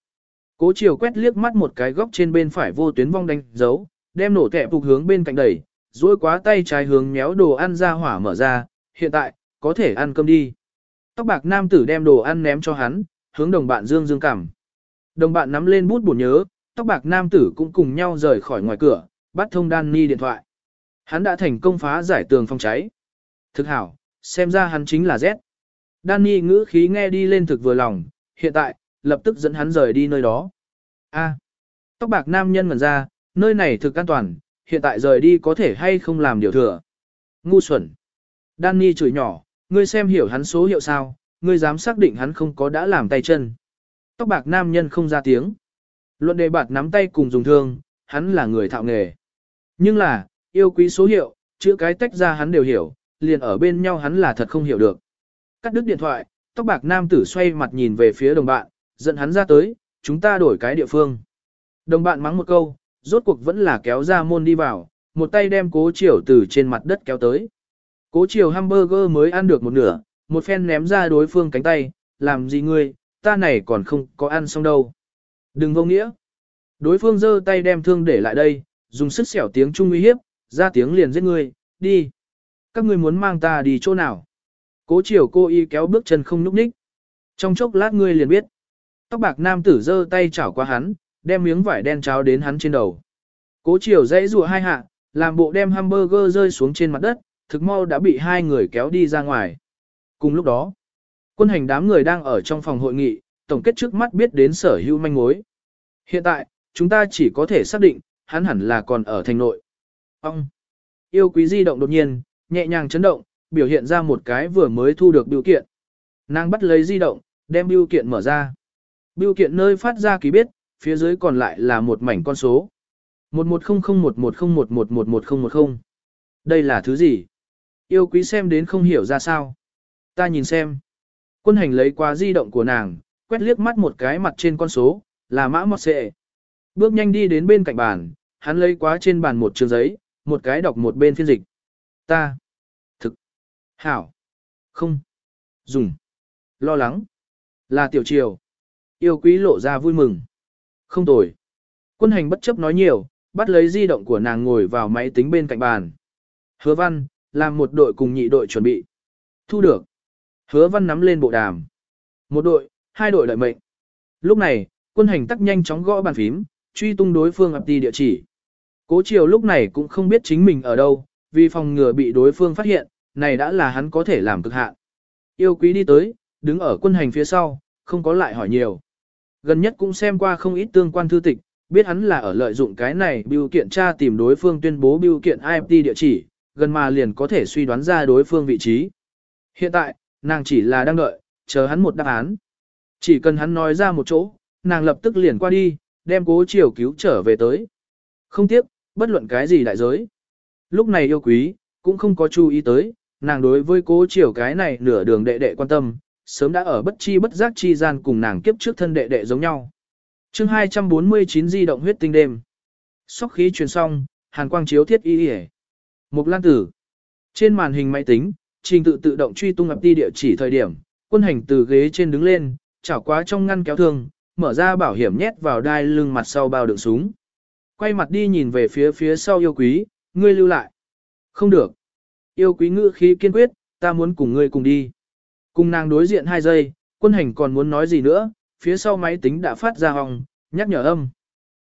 Cố chiều quét liếc mắt một cái góc trên bên phải vô tuyến vong đánh dấu, đem nổ kẹp phục hướng bên cạnh đẩy, duỗi quá tay trái hướng méo đồ ăn ra hỏa mở ra, hiện tại, có thể ăn cơm đi. Tóc bạc nam tử đem đồ ăn ném cho hắn, hướng đồng bạn dương dương cảm. Đồng bạn nắm lên bút bổ nhớ, tóc bạc nam tử cũng cùng nhau rời khỏi ngoài cửa, bắt thông Danny điện thoại. Hắn đã thành công phá giải tường phong cháy. Thực hảo, xem ra hắn chính là Z. Danny ngữ khí nghe đi lên thực vừa lòng, hiện tại, lập tức dẫn hắn rời đi nơi đó. A. tóc bạc nam nhân ngẩn ra, nơi này thực an toàn, hiện tại rời đi có thể hay không làm điều thừa. Ngu xuẩn. Danny chửi nhỏ, ngươi xem hiểu hắn số hiệu sao, ngươi dám xác định hắn không có đã làm tay chân. Tóc bạc nam nhân không ra tiếng. Luận đề bạt nắm tay cùng dùng thương, hắn là người thạo nghề. Nhưng là, yêu quý số hiệu, chữ cái tách ra hắn đều hiểu, liền ở bên nhau hắn là thật không hiểu được. Cắt đứt điện thoại, tóc bạc nam tử xoay mặt nhìn về phía đồng bạn, dẫn hắn ra tới, chúng ta đổi cái địa phương. Đồng bạn mắng một câu, rốt cuộc vẫn là kéo ra môn đi vào, một tay đem cố chiều từ trên mặt đất kéo tới. Cố chiều hamburger mới ăn được một nửa, một phen ném ra đối phương cánh tay, làm gì ngươi, ta này còn không có ăn xong đâu. Đừng vô nghĩa. Đối phương giơ tay đem thương để lại đây, dùng sức xẻo tiếng trung uy hiếp, ra tiếng liền giết ngươi, đi. Các ngươi muốn mang ta đi chỗ nào? Cố chiều cô y kéo bước chân không núp ních. Trong chốc lát ngươi liền biết. Tóc bạc nam tử giơ tay chảo qua hắn, đem miếng vải đen cháo đến hắn trên đầu. Cố chiều dãy rùa hai hạ, làm bộ đem hamburger rơi xuống trên mặt đất, thực mau đã bị hai người kéo đi ra ngoài. Cùng lúc đó, quân hành đám người đang ở trong phòng hội nghị, tổng kết trước mắt biết đến sở hữu manh mối. Hiện tại, chúng ta chỉ có thể xác định, hắn hẳn là còn ở thành nội. Ông! Yêu quý di động đột nhiên, nhẹ nhàng chấn động, biểu hiện ra một cái vừa mới thu được biểu kiện. Nàng bắt lấy di động, đem biểu kiện mở ra. Biểu kiện nơi phát ra ký biết, phía dưới còn lại là một mảnh con số. 110011011110. Đây là thứ gì? Yêu quý xem đến không hiểu ra sao. Ta nhìn xem. Quân hành lấy qua di động của nàng, quét liếc mắt một cái mặt trên con số, là mã mọt xệ. Bước nhanh đi đến bên cạnh bàn, hắn lấy quá trên bàn một trường giấy, một cái đọc một bên phiên dịch. Ta. Thực. Hảo. Không. Dùng. Lo lắng. Là tiểu triều. Yêu quý lộ ra vui mừng. Không tồi. Quân hành bất chấp nói nhiều, bắt lấy di động của nàng ngồi vào máy tính bên cạnh bàn. Hứa văn, làm một đội cùng nhị đội chuẩn bị. Thu được. Hứa văn nắm lên bộ đàm. Một đội, hai đội đợi mệnh. Lúc này, quân hành tắc nhanh chóng gõ bàn phím, truy tung đối phương ập đi địa chỉ. Cố Triều lúc này cũng không biết chính mình ở đâu, vì phòng ngừa bị đối phương phát hiện, này đã là hắn có thể làm cực hạn. Yêu quý đi tới, đứng ở quân hành phía sau, không có lại hỏi nhiều. Gần nhất cũng xem qua không ít tương quan thư tịch, biết hắn là ở lợi dụng cái này biểu kiện tra tìm đối phương tuyên bố biểu kiện IP địa chỉ, gần mà liền có thể suy đoán ra đối phương vị trí. Hiện tại, nàng chỉ là đang đợi, chờ hắn một đáp án. Chỉ cần hắn nói ra một chỗ, nàng lập tức liền qua đi, đem cố chiều cứu trở về tới. Không tiếc, bất luận cái gì đại giới. Lúc này yêu quý, cũng không có chú ý tới, nàng đối với cố chiều cái này nửa đường đệ đệ quan tâm, sớm đã ở bất chi bất giác chi gian cùng nàng kiếp trước thân đệ đệ giống nhau. chương 249 di động huyết tinh đêm. Sóc khí truyền xong, hàn quang chiếu thiết y hề. Mục lan tử. Trên màn hình máy tính, trình tự tự động truy tung ập đi địa chỉ thời điểm, quân hành từ ghế trên đứng lên, chảo quá trong ngăn kéo thương, mở ra bảo hiểm nhét vào đai lưng mặt sau bao đựng súng. Quay mặt đi nhìn về phía phía sau yêu quý, ngươi lưu lại. Không được. Yêu quý ngữ khí kiên quyết, ta muốn cùng ngươi cùng đi. Cùng nàng đối diện hai giây, quân hành còn muốn nói gì nữa, phía sau máy tính đã phát ra hòng, nhắc nhở âm.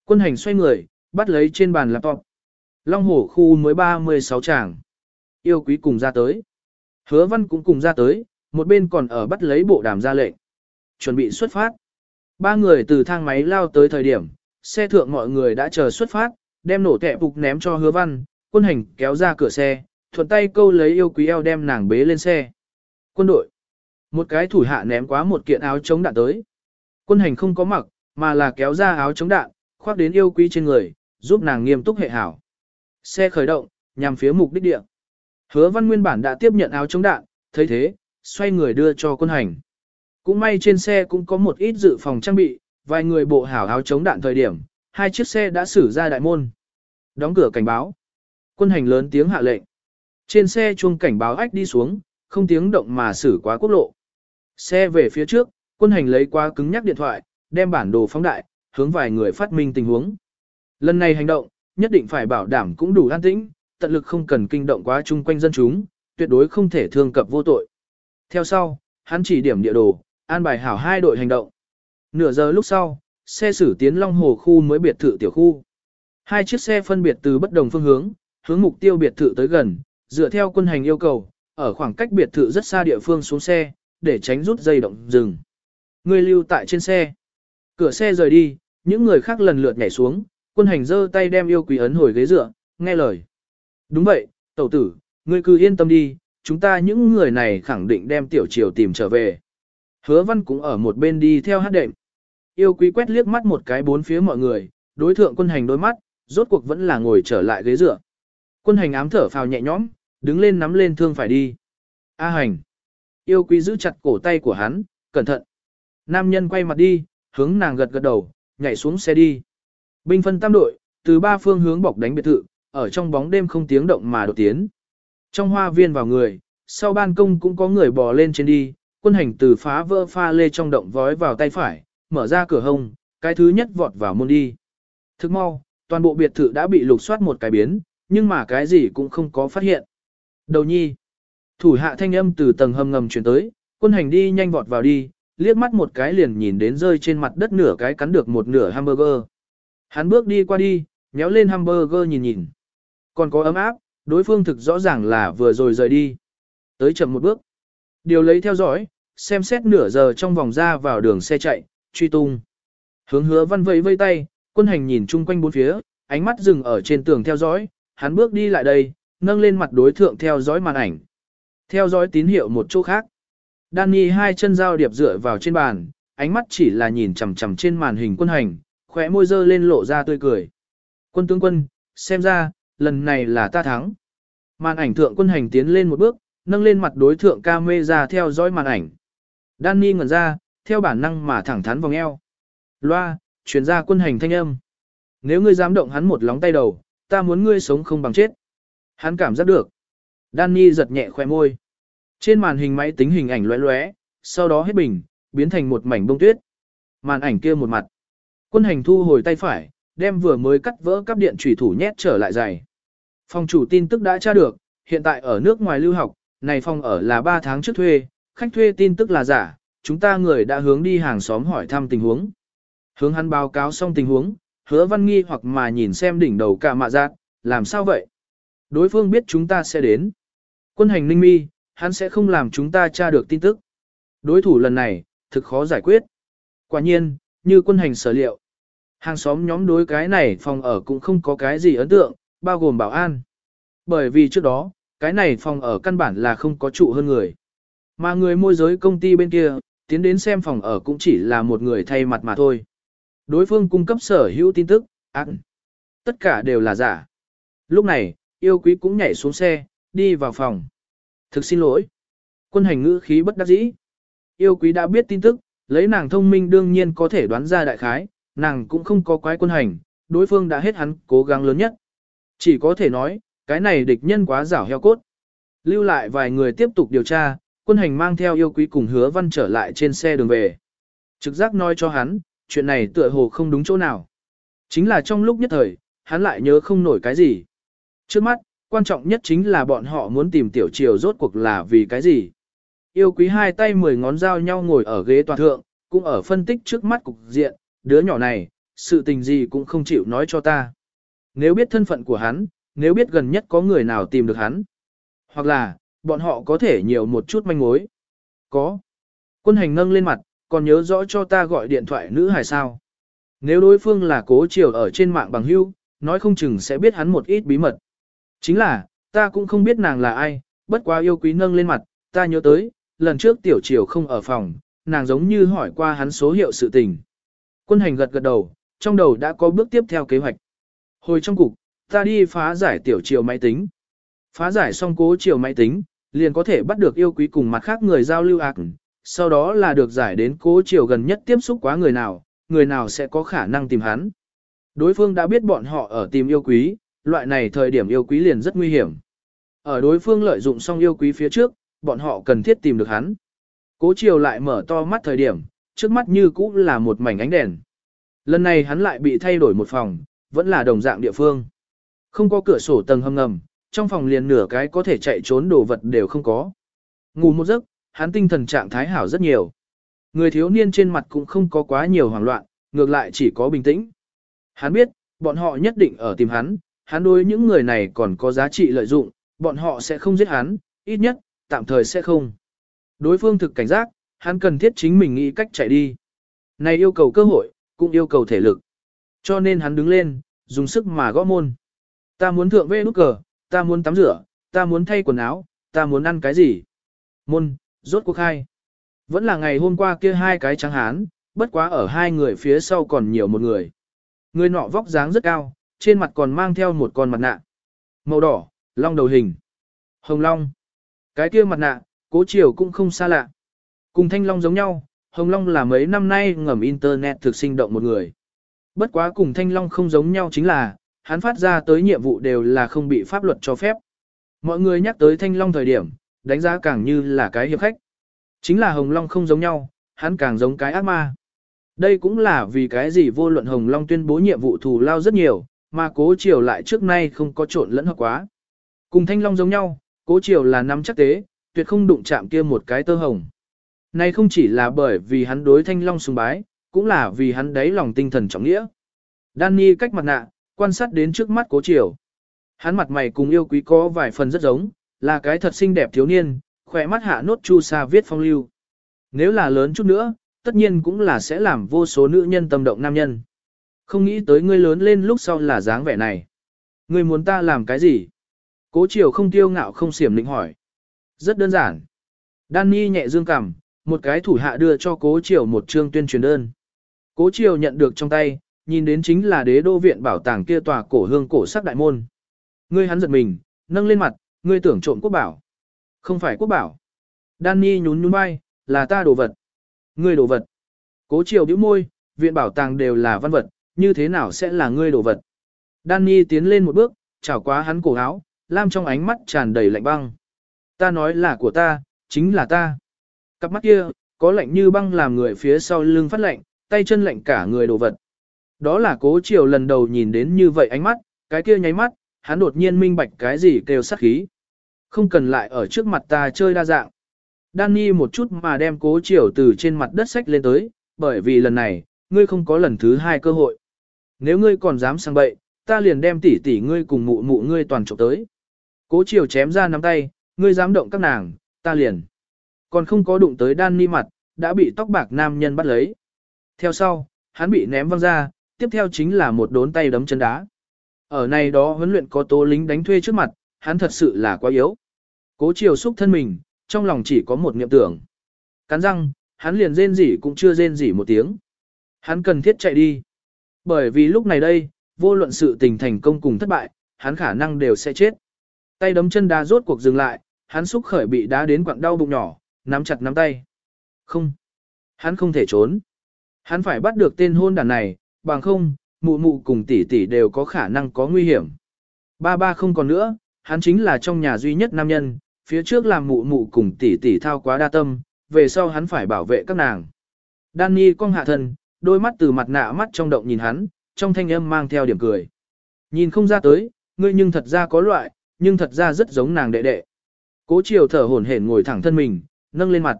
Quân hành xoay người, bắt lấy trên bàn laptop. Long hổ khu mới 36 tràng. Yêu quý cùng ra tới. Hứa văn cũng cùng ra tới, một bên còn ở bắt lấy bộ đàm ra lệnh. Chuẩn bị xuất phát. Ba người từ thang máy lao tới thời điểm, xe thượng mọi người đã chờ xuất phát, đem nổ tẹp phục ném cho hứa văn, quân hành kéo ra cửa xe, thuận tay câu lấy yêu quý eo đem nàng bế lên xe. Quân đội. Một cái thủ hạ ném quá một kiện áo chống đạn tới. Quân hành không có mặc, mà là kéo ra áo chống đạn, khoác đến yêu quý trên người, giúp nàng nghiêm túc hệ hảo. Xe khởi động, nhằm phía mục đích địa. Hứa văn nguyên bản đã tiếp nhận áo chống đạn, thấy thế, xoay người đưa cho quân hành. Cũng may trên xe cũng có một ít dự phòng trang bị, vài người bộ hảo áo chống đạn thời điểm, hai chiếc xe đã xử ra đại môn. Đóng cửa cảnh báo. Quân hành lớn tiếng hạ lệnh. Trên xe chuông cảnh báo ách đi xuống, không tiếng động mà xử quá quốc lộ. Xe về phía trước, Quân hành lấy qua cứng nhắc điện thoại, đem bản đồ phóng đại, hướng vài người phát minh tình huống. Lần này hành động, nhất định phải bảo đảm cũng đủ an tĩnh, tận lực không cần kinh động quá chung quanh dân chúng, tuyệt đối không thể thương cập vô tội. Theo sau, hắn chỉ điểm địa đồ, an bài hảo hai đội hành động. Nửa giờ lúc sau, xe xử tiến Long Hồ khu mới biệt thự tiểu khu. Hai chiếc xe phân biệt từ bất đồng phương hướng, hướng mục tiêu biệt thự tới gần, dựa theo quân hành yêu cầu, ở khoảng cách biệt thự rất xa địa phương xuống xe, để tránh rút dây động dừng. Người lưu tại trên xe. Cửa xe rời đi, những người khác lần lượt nhảy xuống, quân hành giơ tay đem yêu quý ấn hồi ghế dựa, nghe lời. Đúng vậy, tẩu tử, ngươi cứ yên tâm đi, chúng ta những người này khẳng định đem tiểu triều tìm trở về. Hứa văn cũng ở một bên đi theo hát đệm. Yêu quý quét liếc mắt một cái bốn phía mọi người, đối thượng quân hành đôi mắt, rốt cuộc vẫn là ngồi trở lại ghế dựa. Quân hành ám thở phào nhẹ nhõm, đứng lên nắm lên thương phải đi. A hành. Yêu quý giữ chặt cổ tay của hắn, cẩn thận. Nam nhân quay mặt đi, hướng nàng gật gật đầu, nhảy xuống xe đi. Binh phân tam đội, từ ba phương hướng bọc đánh biệt thự, ở trong bóng đêm không tiếng động mà đột tiến. Trong hoa viên vào người, sau ban công cũng có người bò lên trên đi, quân hành từ phá vỡ pha lê trong động vói vào tay phải, mở ra cửa hông, cái thứ nhất vọt vào môn đi. Thức mau, toàn bộ biệt thự đã bị lục soát một cái biến, nhưng mà cái gì cũng không có phát hiện. Đầu nhi, thủ hạ thanh âm từ tầng hầm ngầm chuyển tới, quân hành đi nhanh vọt vào đi, liếc mắt một cái liền nhìn đến rơi trên mặt đất nửa cái cắn được một nửa hamburger. Hắn bước đi qua đi, nhéo lên hamburger nhìn nhìn. Còn có ấm áp, đối phương thực rõ ràng là vừa rồi rời đi. Tới chậm một bước. Điều lấy theo dõi, xem xét nửa giờ trong vòng ra vào đường xe chạy, truy tung. Hướng hứa văn vẫy vây tay, quân hành nhìn chung quanh bốn phía, ánh mắt dừng ở trên tường theo dõi, hắn bước đi lại đây, nâng lên mặt đối thượng theo dõi màn ảnh. Theo dõi tín hiệu một chỗ khác. Danny hai chân giao điệp dựa vào trên bàn, ánh mắt chỉ là nhìn chằm chằm trên màn hình quân hành, khóe môi dơ lên lộ ra tươi cười. Quân tướng quân, xem ra, lần này là ta thắng. Màn ảnh thượng quân hành tiến lên một bước, nâng lên mặt đối thượng ca mê ra theo dõi màn ảnh. Danny ngẩn ra, theo bản năng mà thẳng thắn vòng eo. Loa, truyền ra quân hành thanh âm. Nếu ngươi dám động hắn một lóng tay đầu, ta muốn ngươi sống không bằng chết. Hắn cảm giác được. Danny giật nhẹ khoe môi. Trên màn hình máy tính hình ảnh lóe lóe, sau đó hết bình, biến thành một mảnh bông tuyết. Màn ảnh kia một mặt. Quân hành thu hồi tay phải, đem vừa mới cắt vỡ cắp điện trùy thủ nhét trở lại giày. Phòng chủ tin tức đã tra được, hiện tại ở nước ngoài lưu học, này phòng ở là 3 tháng trước thuê, khách thuê tin tức là giả, chúng ta người đã hướng đi hàng xóm hỏi thăm tình huống. Hướng hắn báo cáo xong tình huống, hứa văn nghi hoặc mà nhìn xem đỉnh đầu cả mạ giác, làm sao vậy? Đối phương biết chúng ta sẽ đến. Quân hành ninh mi, hắn sẽ không làm chúng ta tra được tin tức. Đối thủ lần này, thực khó giải quyết. Quả nhiên, như quân hành sở liệu. Hàng xóm nhóm đối cái này phòng ở cũng không có cái gì ấn tượng, bao gồm bảo an. Bởi vì trước đó, cái này phòng ở căn bản là không có trụ hơn người. Mà người môi giới công ty bên kia, tiến đến xem phòng ở cũng chỉ là một người thay mặt mà thôi. Đối phương cung cấp sở hữu tin tức, ác. Tất cả đều là giả. Lúc này, yêu quý cũng nhảy xuống xe, đi vào phòng. Thực xin lỗi. Quân hành ngữ khí bất đắc dĩ. Yêu quý đã biết tin tức, lấy nàng thông minh đương nhiên có thể đoán ra đại khái, nàng cũng không có quái quân hành, đối phương đã hết hắn cố gắng lớn nhất. Chỉ có thể nói, cái này địch nhân quá rảo heo cốt. Lưu lại vài người tiếp tục điều tra, quân hành mang theo yêu quý cùng hứa văn trở lại trên xe đường về. Trực giác nói cho hắn, chuyện này tựa hồ không đúng chỗ nào. Chính là trong lúc nhất thời, hắn lại nhớ không nổi cái gì. Trước mắt, quan trọng nhất chính là bọn họ muốn tìm tiểu triều rốt cuộc là vì cái gì. Yêu quý hai tay mười ngón dao nhau ngồi ở ghế toàn thượng, cũng ở phân tích trước mắt cục diện, đứa nhỏ này, sự tình gì cũng không chịu nói cho ta. Nếu biết thân phận của hắn, nếu biết gần nhất có người nào tìm được hắn, hoặc là, bọn họ có thể nhiều một chút manh mối. Có. Quân hành nâng lên mặt, còn nhớ rõ cho ta gọi điện thoại nữ hài sao. Nếu đối phương là cố chiều ở trên mạng bằng hưu, nói không chừng sẽ biết hắn một ít bí mật. Chính là, ta cũng không biết nàng là ai, bất quá yêu quý nâng lên mặt, ta nhớ tới, lần trước tiểu triều không ở phòng, nàng giống như hỏi qua hắn số hiệu sự tình. Quân hành gật gật đầu, trong đầu đã có bước tiếp theo kế hoạch. Hồi trong cục, ta đi phá giải tiểu triều máy tính. Phá giải xong cố triều máy tính, liền có thể bắt được yêu quý cùng mặt khác người giao lưu ác, sau đó là được giải đến cố triều gần nhất tiếp xúc quá người nào, người nào sẽ có khả năng tìm hắn. Đối phương đã biết bọn họ ở tìm yêu quý, loại này thời điểm yêu quý liền rất nguy hiểm. Ở đối phương lợi dụng xong yêu quý phía trước, bọn họ cần thiết tìm được hắn. Cố chiều lại mở to mắt thời điểm, trước mắt như cũ là một mảnh ánh đèn. Lần này hắn lại bị thay đổi một phòng, vẫn là đồng dạng địa phương. Không có cửa sổ tầng hầm ngầm, trong phòng liền nửa cái có thể chạy trốn đồ vật đều không có. Ngủ một giấc, hắn tinh thần trạng thái hảo rất nhiều. Người thiếu niên trên mặt cũng không có quá nhiều hoảng loạn, ngược lại chỉ có bình tĩnh. Hắn biết, bọn họ nhất định ở tìm hắn, hắn đối những người này còn có giá trị lợi dụng, bọn họ sẽ không giết hắn, ít nhất, tạm thời sẽ không. Đối phương thực cảnh giác, hắn cần thiết chính mình nghĩ cách chạy đi. Này yêu cầu cơ hội, cũng yêu cầu thể lực. Cho nên hắn đứng lên, dùng sức mà gõ môn. Ta muốn thượng vê nút cờ, ta muốn tắm rửa, ta muốn thay quần áo, ta muốn ăn cái gì. Môn, rốt cuộc hai. Vẫn là ngày hôm qua kia hai cái trắng hán, bất quá ở hai người phía sau còn nhiều một người. Người nọ vóc dáng rất cao, trên mặt còn mang theo một con mặt nạ. Màu đỏ, long đầu hình. Hồng long. Cái kia mặt nạ, cố chiều cũng không xa lạ. Cùng thanh long giống nhau, hồng long là mấy năm nay ngầm internet thực sinh động một người. Bất quá cùng thanh long không giống nhau chính là, hắn phát ra tới nhiệm vụ đều là không bị pháp luật cho phép. Mọi người nhắc tới thanh long thời điểm, đánh giá càng như là cái hiệp khách. Chính là hồng long không giống nhau, hắn càng giống cái ác ma. Đây cũng là vì cái gì vô luận hồng long tuyên bố nhiệm vụ thù lao rất nhiều, mà cố triều lại trước nay không có trộn lẫn hợp quá. Cùng thanh long giống nhau, cố triều là nắm chắc tế, tuyệt không đụng chạm kia một cái tơ hồng. Này không chỉ là bởi vì hắn đối thanh long sùng bái, cũng là vì hắn đáy lòng tinh thần trọng nghĩa. Danny cách mặt nạ, quan sát đến trước mắt cố triều. Hắn mặt mày cùng yêu quý có vài phần rất giống, là cái thật xinh đẹp thiếu niên, khỏe mắt hạ nốt chu sa viết phong lưu. Nếu là lớn chút nữa, tất nhiên cũng là sẽ làm vô số nữ nhân tâm động nam nhân. Không nghĩ tới ngươi lớn lên lúc sau là dáng vẻ này. Ngươi muốn ta làm cái gì? Cố chiều không tiêu ngạo không xiểm lĩnh hỏi. Rất đơn giản. Danny nhẹ dương cằm, một cái thủ hạ đưa cho cố chiều một chương tuyên truyền đơn. Cố chiều nhận được trong tay, nhìn đến chính là đế đô viện bảo tàng kia tòa cổ hương cổ sắc đại môn. Ngươi hắn giật mình, nâng lên mặt, ngươi tưởng trộm quốc bảo. Không phải quốc bảo. Danny nhún nhún vai, là ta đồ vật. Ngươi đồ vật. Cố chiều bĩu môi, viện bảo tàng đều là văn vật, như thế nào sẽ là ngươi đồ vật. Danny tiến lên một bước, chảo quá hắn cổ áo, lam trong ánh mắt tràn đầy lạnh băng. Ta nói là của ta, chính là ta. Cặp mắt kia, có lạnh như băng làm người phía sau lưng phát lạnh, tay chân lạnh cả người đồ vật. Đó là cố triều lần đầu nhìn đến như vậy ánh mắt, cái kia nháy mắt, hắn đột nhiên minh bạch cái gì kêu sát khí. Không cần lại ở trước mặt ta chơi đa dạng. Danny một chút mà đem cố triều từ trên mặt đất sách lên tới, bởi vì lần này, ngươi không có lần thứ hai cơ hội. Nếu ngươi còn dám sang bậy, ta liền đem tỷ tỷ ngươi cùng mụ mụ ngươi toàn trộm tới. Cố chiều chém ra nắm tay, ngươi dám động các nàng, ta liền. Còn không có đụng tới đan ni mặt, đã bị tóc bạc nam nhân bắt lấy. Theo sau, hắn bị ném văng ra, tiếp theo chính là một đốn tay đấm chân đá. Ở này đó huấn luyện có tố lính đánh thuê trước mặt, hắn thật sự là quá yếu. Cố chiều xúc thân mình, trong lòng chỉ có một niệm tưởng. Cắn răng, hắn liền rên rỉ cũng chưa rên rỉ một tiếng. Hắn cần thiết chạy đi. Bởi vì lúc này đây, vô luận sự tình thành công cùng thất bại, hắn khả năng đều sẽ chết. Tay đấm chân đá rốt cuộc dừng lại, hắn xúc khởi bị đá đến quặng đau bụng nhỏ, nắm chặt nắm tay. Không. Hắn không thể trốn. Hắn phải bắt được tên hôn đàn này, bằng không, mụ mụ cùng tỷ tỷ đều có khả năng có nguy hiểm. Ba ba không còn nữa, hắn chính là trong nhà duy nhất nam nhân, phía trước làm mụ mụ cùng tỷ tỷ thao quá đa tâm, về sau hắn phải bảo vệ các nàng. Danny cong hạ thân, đôi mắt từ mặt nạ mắt trong động nhìn hắn, trong thanh âm mang theo điểm cười. Nhìn không ra tới, ngươi nhưng thật ra có loại, nhưng thật ra rất giống nàng đệ đệ. Cố chiều thở hổn hển ngồi thẳng thân mình, nâng lên mặt.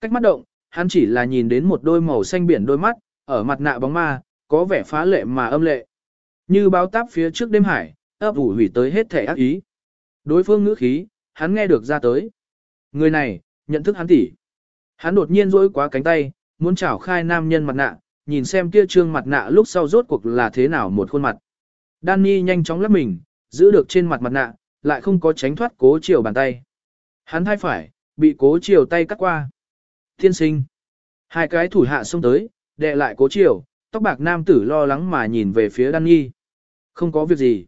Cách mắt động, hắn chỉ là nhìn đến một đôi màu xanh biển đôi mắt, ở mặt nạ bóng ma, có vẻ phá lệ mà âm lệ. Như báo táp phía trước đêm hải, ấp ủ hủy tới hết thể ác ý. Đối phương ngữ khí, hắn nghe được ra tới. Người này, nhận thức hắn tỉ. Hắn đột nhiên rỗi quá cánh tay, muốn chảo khai nam nhân mặt nạ, nhìn xem kia trương mặt nạ lúc sau rốt cuộc là thế nào một khuôn mặt. Danny nhanh chóng lắp mình, giữ được trên mặt mặt nạ, lại không có tránh thoát cố chiều bàn tay. Hắn thay phải, bị cố chiều tay cắt qua. Thiên sinh. Hai cái thủ hạ xông tới, đệ lại cố chiều, tóc bạc nam tử lo lắng mà nhìn về phía Danny. Không có việc gì.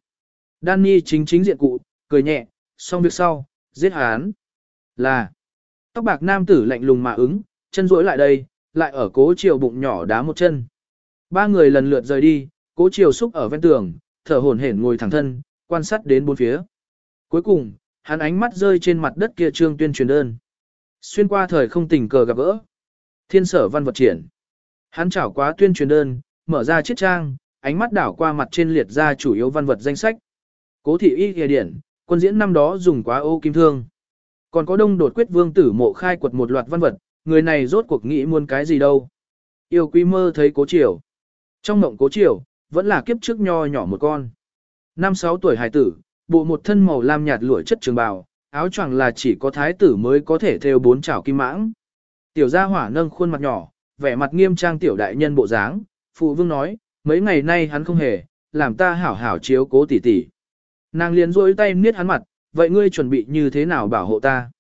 Danny chính chính diện cụ, cười nhẹ, xong việc sau, giết hắn. Là. Tóc bạc nam tử lạnh lùng mà ứng, chân duỗi lại đây, lại ở cố chiều bụng nhỏ đá một chân. Ba người lần lượt rời đi, cố chiều xúc ở ven tường, thở hổn hển ngồi thẳng thân, quan sát đến bốn phía. Cuối cùng, hắn ánh mắt rơi trên mặt đất kia trương tuyên truyền đơn. Xuyên qua thời không tình cờ gặp gỡ. Thiên sở văn vật triển. Hắn chảo quá tuyên truyền đơn, mở ra chiếc trang, ánh mắt đảo qua mặt trên liệt ra chủ yếu văn vật danh sách. Cố thị y kìa điển, quân diễn năm đó dùng quá ô kim thương. Còn có đông đột quyết vương tử mộ khai quật một loạt văn vật, người này rốt cuộc nghĩ muốn cái gì đâu. Yêu quý mơ thấy cố triều. Trong mộng cố triều, vẫn là kiếp trước nho nhỏ một con. Năm sáu tuổi hài tử, bộ một thân màu lam nhạt lụa chất trường bào, áo choàng là chỉ có thái tử mới có thể theo bốn chảo kim mãng. Tiểu gia hỏa nâng khuôn mặt nhỏ, vẻ mặt nghiêm trang tiểu đại nhân bộ dáng, phụ vương nói, mấy ngày nay hắn không hề, làm ta hảo hảo chiếu cố tỉ tỉ. Nàng liền rôi tay niết hắn mặt, vậy ngươi chuẩn bị như thế nào bảo hộ ta?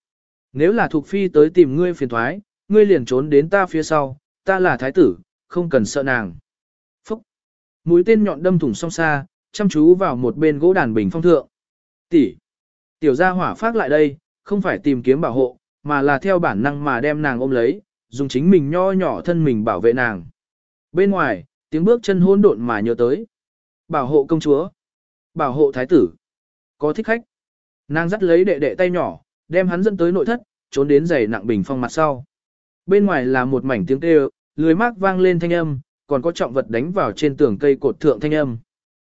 Nếu là thuộc phi tới tìm ngươi phiền thoái, ngươi liền trốn đến ta phía sau, ta là thái tử, không cần sợ nàng. Phúc! Mũi tên nhọn đâm thủng song xa, chăm chú vào một bên gỗ đàn bình phong thượng. Tỷ! Tiểu gia hỏa phát lại đây, không phải tìm kiếm bảo hộ, mà là theo bản năng mà đem nàng ôm lấy, dùng chính mình nho nhỏ thân mình bảo vệ nàng. Bên ngoài, tiếng bước chân hỗn độn mà nhớ tới. Bảo hộ công chúa. Bảo hộ thái tử. Có thích khách. Nàng dắt lấy đệ đệ tay nhỏ, đem hắn dẫn tới nội thất, trốn đến giày nặng bình phong mặt sau. Bên ngoài là một mảnh tiếng kêu, lưới mác vang lên thanh âm, còn có trọng vật đánh vào trên tường cây cột thượng thanh âm.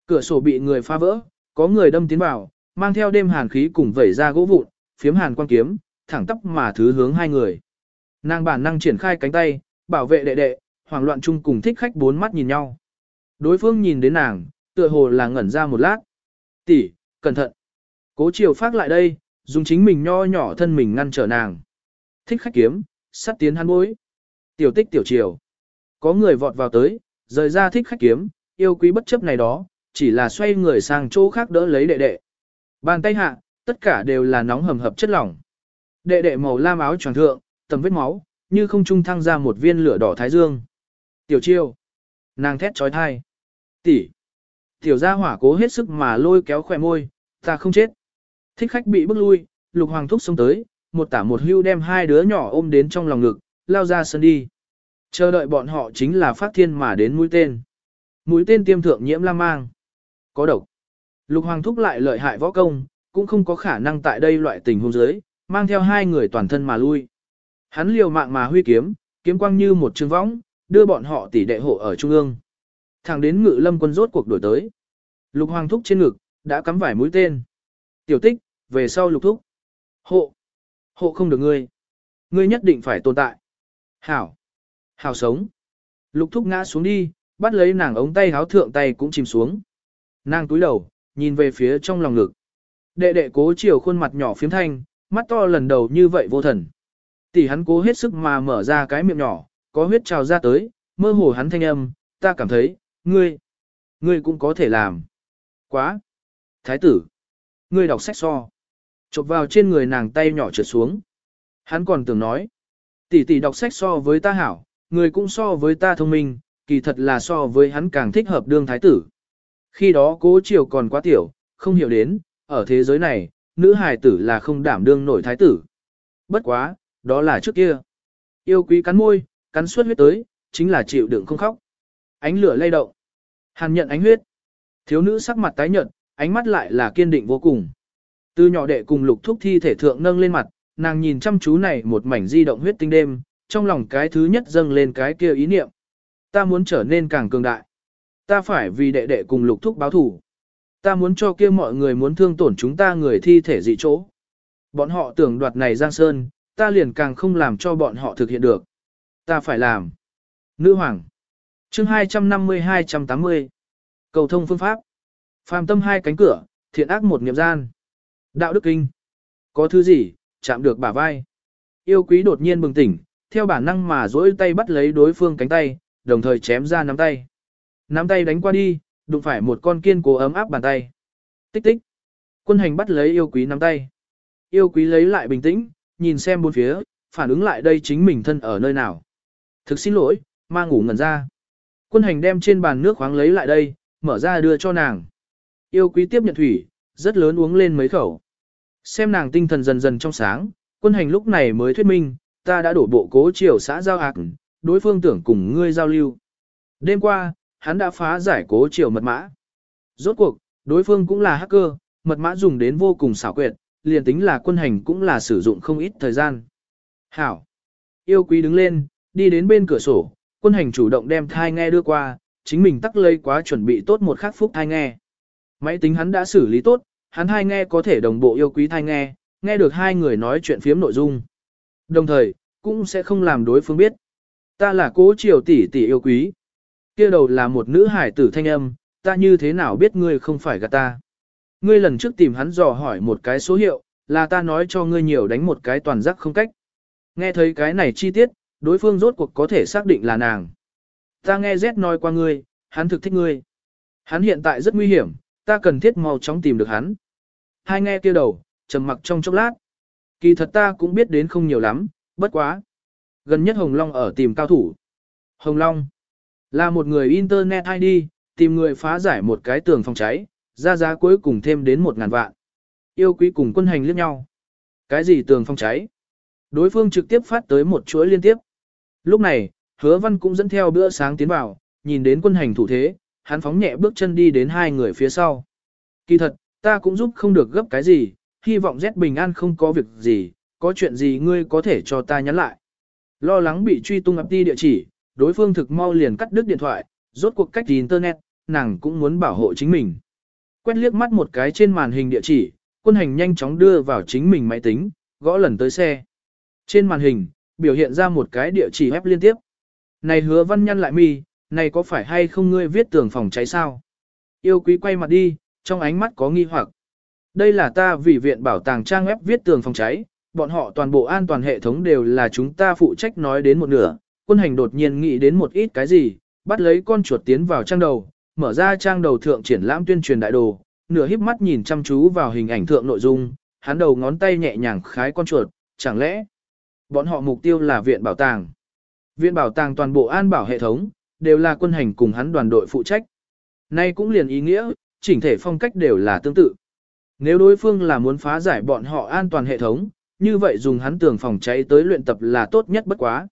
Cửa sổ bị người phá vỡ, có người đâm tiến vào, mang theo đêm hàn khí cùng vẩy ra gỗ vụn, phiếm hàn quan kiếm, thẳng tóc mà thứ hướng hai người. Nàng bản năng triển khai cánh tay, bảo vệ đệ đệ, hoảng loạn chung cùng thích khách bốn mắt nhìn nhau. Đối phương nhìn đến nàng, tựa hồ là ngẩn ra một lát. Tỷ, cẩn thận. Cố chiều phát lại đây, dùng chính mình nho nhỏ thân mình ngăn trở nàng. Thích khách kiếm, sắt tiến hắn bối. Tiểu tích tiểu chiều. Có người vọt vào tới, rời ra thích khách kiếm, yêu quý bất chấp này đó, chỉ là xoay người sang chỗ khác đỡ lấy đệ đệ. Bàn tay hạ, tất cả đều là nóng hầm hập chất lỏng. Đệ đệ màu lam áo tròn thượng, tầm vết máu, như không trung thăng ra một viên lửa đỏ thái dương. Tiểu chiêu. Nàng thét trói thai. Tỷ. Tiểu gia hỏa cố hết sức mà lôi kéo khỏe môi, ta không chết. Thích khách bị bước lui, lục hoàng thúc xông tới, một tả một hưu đem hai đứa nhỏ ôm đến trong lòng ngực, lao ra sân đi. Chờ đợi bọn họ chính là phát thiên mà đến mũi tên. Mũi tên tiêm thượng nhiễm lam mang. Có độc. Lục hoàng thúc lại lợi hại võ công, cũng không có khả năng tại đây loại tình huống dưới, mang theo hai người toàn thân mà lui. Hắn liều mạng mà huy kiếm, kiếm quang như một trường võng, đưa bọn họ tỷ đệ hộ ở trung ương. Thẳng đến ngự lâm quân rốt cuộc đổi tới. Lục hoàng thúc trên ngực, đã cắm vải mũi tên. Tiểu tích, về sau lục thúc. Hộ. Hộ không được ngươi. Ngươi nhất định phải tồn tại. Hảo. Hảo sống. Lục thúc ngã xuống đi, bắt lấy nàng ống tay háo thượng tay cũng chìm xuống. Nàng túi đầu, nhìn về phía trong lòng ngực. Đệ đệ cố chiều khuôn mặt nhỏ phiếm thanh, mắt to lần đầu như vậy vô thần. Tỷ hắn cố hết sức mà mở ra cái miệng nhỏ, có huyết trào ra tới, mơ hồ hắn thanh âm, ta cảm thấy, ngươi, ngươi cũng có thể làm. Quá. Thái tử. Ngươi đọc sách so. Chộp vào trên người nàng tay nhỏ trượt xuống. Hắn còn tưởng nói. Tỷ tỷ đọc sách so với ta hảo, người cũng so với ta thông minh, kỳ thật là so với hắn càng thích hợp đương thái tử. Khi đó cố triều còn quá tiểu, không hiểu đến, ở thế giới này, nữ hài tử là không đảm đương nổi thái tử. Bất quá, đó là trước kia. Yêu quý cắn môi, cắn suốt huyết tới, chính là chịu đựng không khóc. Ánh lửa lay động. Hàn nhận ánh huyết. Thiếu nữ sắc mặt tái nhợt, ánh mắt lại là kiên định vô cùng. Từ nhỏ đệ cùng lục thúc thi thể thượng nâng lên mặt, nàng nhìn chăm chú này một mảnh di động huyết tinh đêm, trong lòng cái thứ nhất dâng lên cái kia ý niệm. Ta muốn trở nên càng cường đại. Ta phải vì đệ đệ cùng lục thúc báo thủ. Ta muốn cho kia mọi người muốn thương tổn chúng ta người thi thể dị chỗ. Bọn họ tưởng đoạt này Giang Sơn, ta liền càng không làm cho bọn họ thực hiện được. Ta phải làm. Nữ Hoàng. chương 250-280. Cầu thông phương pháp. Phàm tâm hai cánh cửa, thiện ác một nghiệp gian. Đạo đức kinh. Có thứ gì, chạm được bả vai. Yêu quý đột nhiên bừng tỉnh, theo bản năng mà duỗi tay bắt lấy đối phương cánh tay, đồng thời chém ra nắm tay. Nắm tay đánh qua đi, đụng phải một con kiên cố ấm áp bàn tay. Tích tích. Quân hành bắt lấy yêu quý nắm tay. Yêu quý lấy lại bình tĩnh, nhìn xem bốn phía, phản ứng lại đây chính mình thân ở nơi nào. Thực xin lỗi, ma ngủ ngẩn ra. Quân hành đem trên bàn nước khoáng lấy lại đây, mở ra đưa cho nàng. Yêu quý tiếp nhận thủy, rất lớn uống lên mấy khẩu. Xem nàng tinh thần dần dần trong sáng, quân hành lúc này mới thuyết minh, ta đã đổ bộ cố triều xã giao ạc, đối phương tưởng cùng ngươi giao lưu. Đêm qua, hắn đã phá giải cố triều mật mã. Rốt cuộc, đối phương cũng là hacker, mật mã dùng đến vô cùng xảo quyệt, liền tính là quân hành cũng là sử dụng không ít thời gian. Hảo! Yêu quý đứng lên, đi đến bên cửa sổ, Quân hành chủ động đem thai nghe đưa qua, chính mình tắc lây quá chuẩn bị tốt một khắc phúc thai nghe. Máy tính hắn đã xử lý tốt, hắn hai nghe có thể đồng bộ yêu quý thai nghe, nghe được hai người nói chuyện phiếm nội dung. Đồng thời, cũng sẽ không làm đối phương biết. Ta là cố triều tỷ tỷ yêu quý. kia đầu là một nữ hải tử thanh âm, ta như thế nào biết ngươi không phải gạt ta. Ngươi lần trước tìm hắn dò hỏi một cái số hiệu, là ta nói cho ngươi nhiều đánh một cái toàn giác không cách. Nghe thấy cái này chi tiết, đối phương rốt cuộc có thể xác định là nàng. Ta nghe Z nói qua ngươi, hắn thực thích ngươi. Hắn hiện tại rất nguy hiểm, ta cần thiết mau chóng tìm được hắn. Hai nghe kia đầu, trầm mặc trong chốc lát. Kỳ thật ta cũng biết đến không nhiều lắm, bất quá. Gần nhất Hồng Long ở tìm cao thủ. Hồng Long là một người Internet ID, tìm người phá giải một cái tường phòng cháy, ra giá cuối cùng thêm đến một ngàn vạn. Yêu quý cùng quân hành liếc nhau. Cái gì tường phòng cháy? Đối phương trực tiếp phát tới một chuỗi liên tiếp. Lúc này, hứa văn cũng dẫn theo bữa sáng tiến vào, nhìn đến quân hành thủ thế, hắn phóng nhẹ bước chân đi đến hai người phía sau. Kỳ thật, ta cũng giúp không được gấp cái gì, hy vọng Z bình an không có việc gì, có chuyện gì ngươi có thể cho ta nhắn lại. Lo lắng bị truy tung ập đi địa chỉ, đối phương thực mau liền cắt đứt điện thoại, rốt cuộc cách internet, nàng cũng muốn bảo hộ chính mình. Quét liếc mắt một cái trên màn hình địa chỉ, quân hành nhanh chóng đưa vào chính mình máy tính, gõ lần tới xe. Trên màn hình, biểu hiện ra một cái địa chỉ web liên tiếp. Này hứa văn nhăn lại mi, này có phải hay không ngươi viết tường phòng cháy sao? Yêu quý quay mặt đi, trong ánh mắt có nghi hoặc. Đây là ta vì viện bảo tàng trang web viết tường phòng cháy, bọn họ toàn bộ an toàn hệ thống đều là chúng ta phụ trách nói đến một nửa. Quân hành đột nhiên nghĩ đến một ít cái gì, bắt lấy con chuột tiến vào trang đầu, mở ra trang đầu thượng triển lãm tuyên truyền đại đồ, nửa híp mắt nhìn chăm chú vào hình ảnh thượng nội dung, hắn đầu ngón tay nhẹ nhàng khái con chuột, chẳng lẽ bọn họ mục tiêu là viện bảo tàng. Viện bảo tàng toàn bộ an bảo hệ thống, đều là quân hành cùng hắn đoàn đội phụ trách. Nay cũng liền ý nghĩa, chỉnh thể phong cách đều là tương tự. Nếu đối phương là muốn phá giải bọn họ an toàn hệ thống, như vậy dùng hắn tường phòng cháy tới luyện tập là tốt nhất bất quá.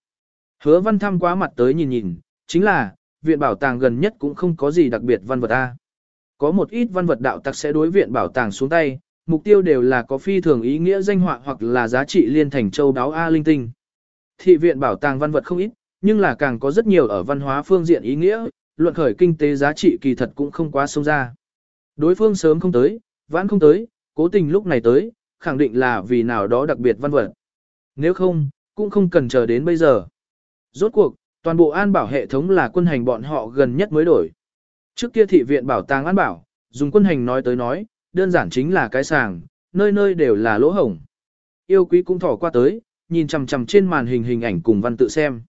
Hứa văn thăm quá mặt tới nhìn nhìn, chính là, viện bảo tàng gần nhất cũng không có gì đặc biệt văn vật A. Có một ít văn vật đạo tặc sẽ đối viện bảo tàng xuống tay, mục tiêu đều là có phi thường ý nghĩa danh họa hoặc là giá trị liên thành châu đáo A linh tinh. Thị viện bảo tàng văn vật không ít, nhưng là càng có rất nhiều ở văn hóa phương diện ý nghĩa, luận khởi kinh tế giá trị kỳ thật cũng không quá sâu ra. Đối phương sớm không tới, vãn không tới, cố tình lúc này tới, khẳng định là vì nào đó đặc biệt văn vật. Nếu không, cũng không cần chờ đến bây giờ. Rốt cuộc, toàn bộ an bảo hệ thống là quân hành bọn họ gần nhất mới đổi. Trước kia thị viện bảo tàng an bảo, dùng quân hành nói tới nói, đơn giản chính là cái sàng, nơi nơi đều là lỗ hổng. Yêu quý cũng thỏ qua tới, nhìn chằm chằm trên màn hình hình ảnh cùng văn tự xem.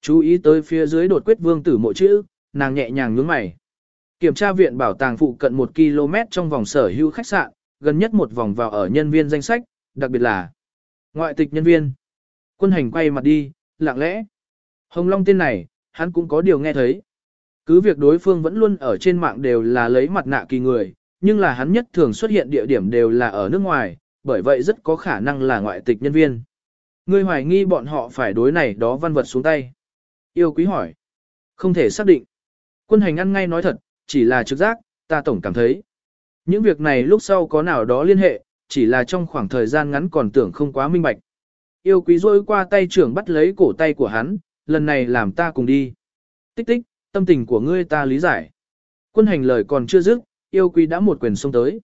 Chú ý tới phía dưới đột quyết vương tử mộ chữ, nàng nhẹ nhàng nhướng mày. Kiểm tra viện bảo tàng phụ cận 1 km trong vòng sở hữu khách sạn, gần nhất một vòng vào ở nhân viên danh sách, đặc biệt là ngoại tịch nhân viên. Quân hành quay mặt đi, lặng lẽ. Hồng Long tên này, hắn cũng có điều nghe thấy. Cứ việc đối phương vẫn luôn ở trên mạng đều là lấy mặt nạ kỳ người, nhưng là hắn nhất thường xuất hiện địa điểm đều là ở nước ngoài, bởi vậy rất có khả năng là ngoại tịch nhân viên. Ngươi hoài nghi bọn họ phải đối này đó văn vật xuống tay. Yêu quý hỏi. Không thể xác định. Quân hành ăn ngay nói thật, chỉ là trực giác, ta tổng cảm thấy. Những việc này lúc sau có nào đó liên hệ, chỉ là trong khoảng thời gian ngắn còn tưởng không quá minh bạch. Yêu quý rôi qua tay trưởng bắt lấy cổ tay của hắn, lần này làm ta cùng đi. Tích tích, tâm tình của ngươi ta lý giải. Quân hành lời còn chưa dứt, yêu quý đã một quyền xông tới.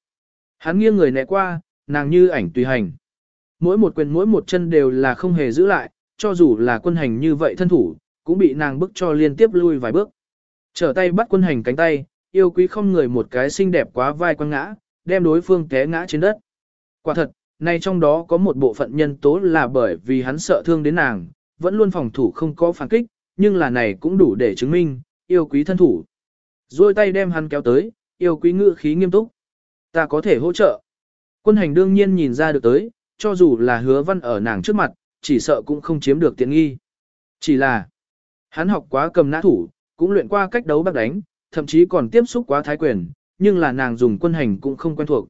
Hắn nghiêng người né qua, nàng như ảnh tùy hành. Mỗi một quyền mỗi một chân đều là không hề giữ lại, cho dù là quân hành như vậy thân thủ, cũng bị nàng bức cho liên tiếp lui vài bước. Trở tay bắt quân hành cánh tay, yêu quý không người một cái xinh đẹp quá vai quăng ngã, đem đối phương té ngã trên đất. Quả thật, nay trong đó có một bộ phận nhân tố là bởi vì hắn sợ thương đến nàng, vẫn luôn phòng thủ không có phản kích, nhưng là này cũng đủ để chứng minh, yêu quý thân thủ. Rồi tay đem hắn kéo tới, yêu quý ngự khí nghiêm túc. Ta có thể hỗ trợ. Quân hành đương nhiên nhìn ra được tới, cho dù là hứa văn ở nàng trước mặt, chỉ sợ cũng không chiếm được tiện nghi. Chỉ là, hắn học quá cầm nã thủ, cũng luyện qua cách đấu bắt đánh, thậm chí còn tiếp xúc quá thái quyền, nhưng là nàng dùng quân hành cũng không quen thuộc.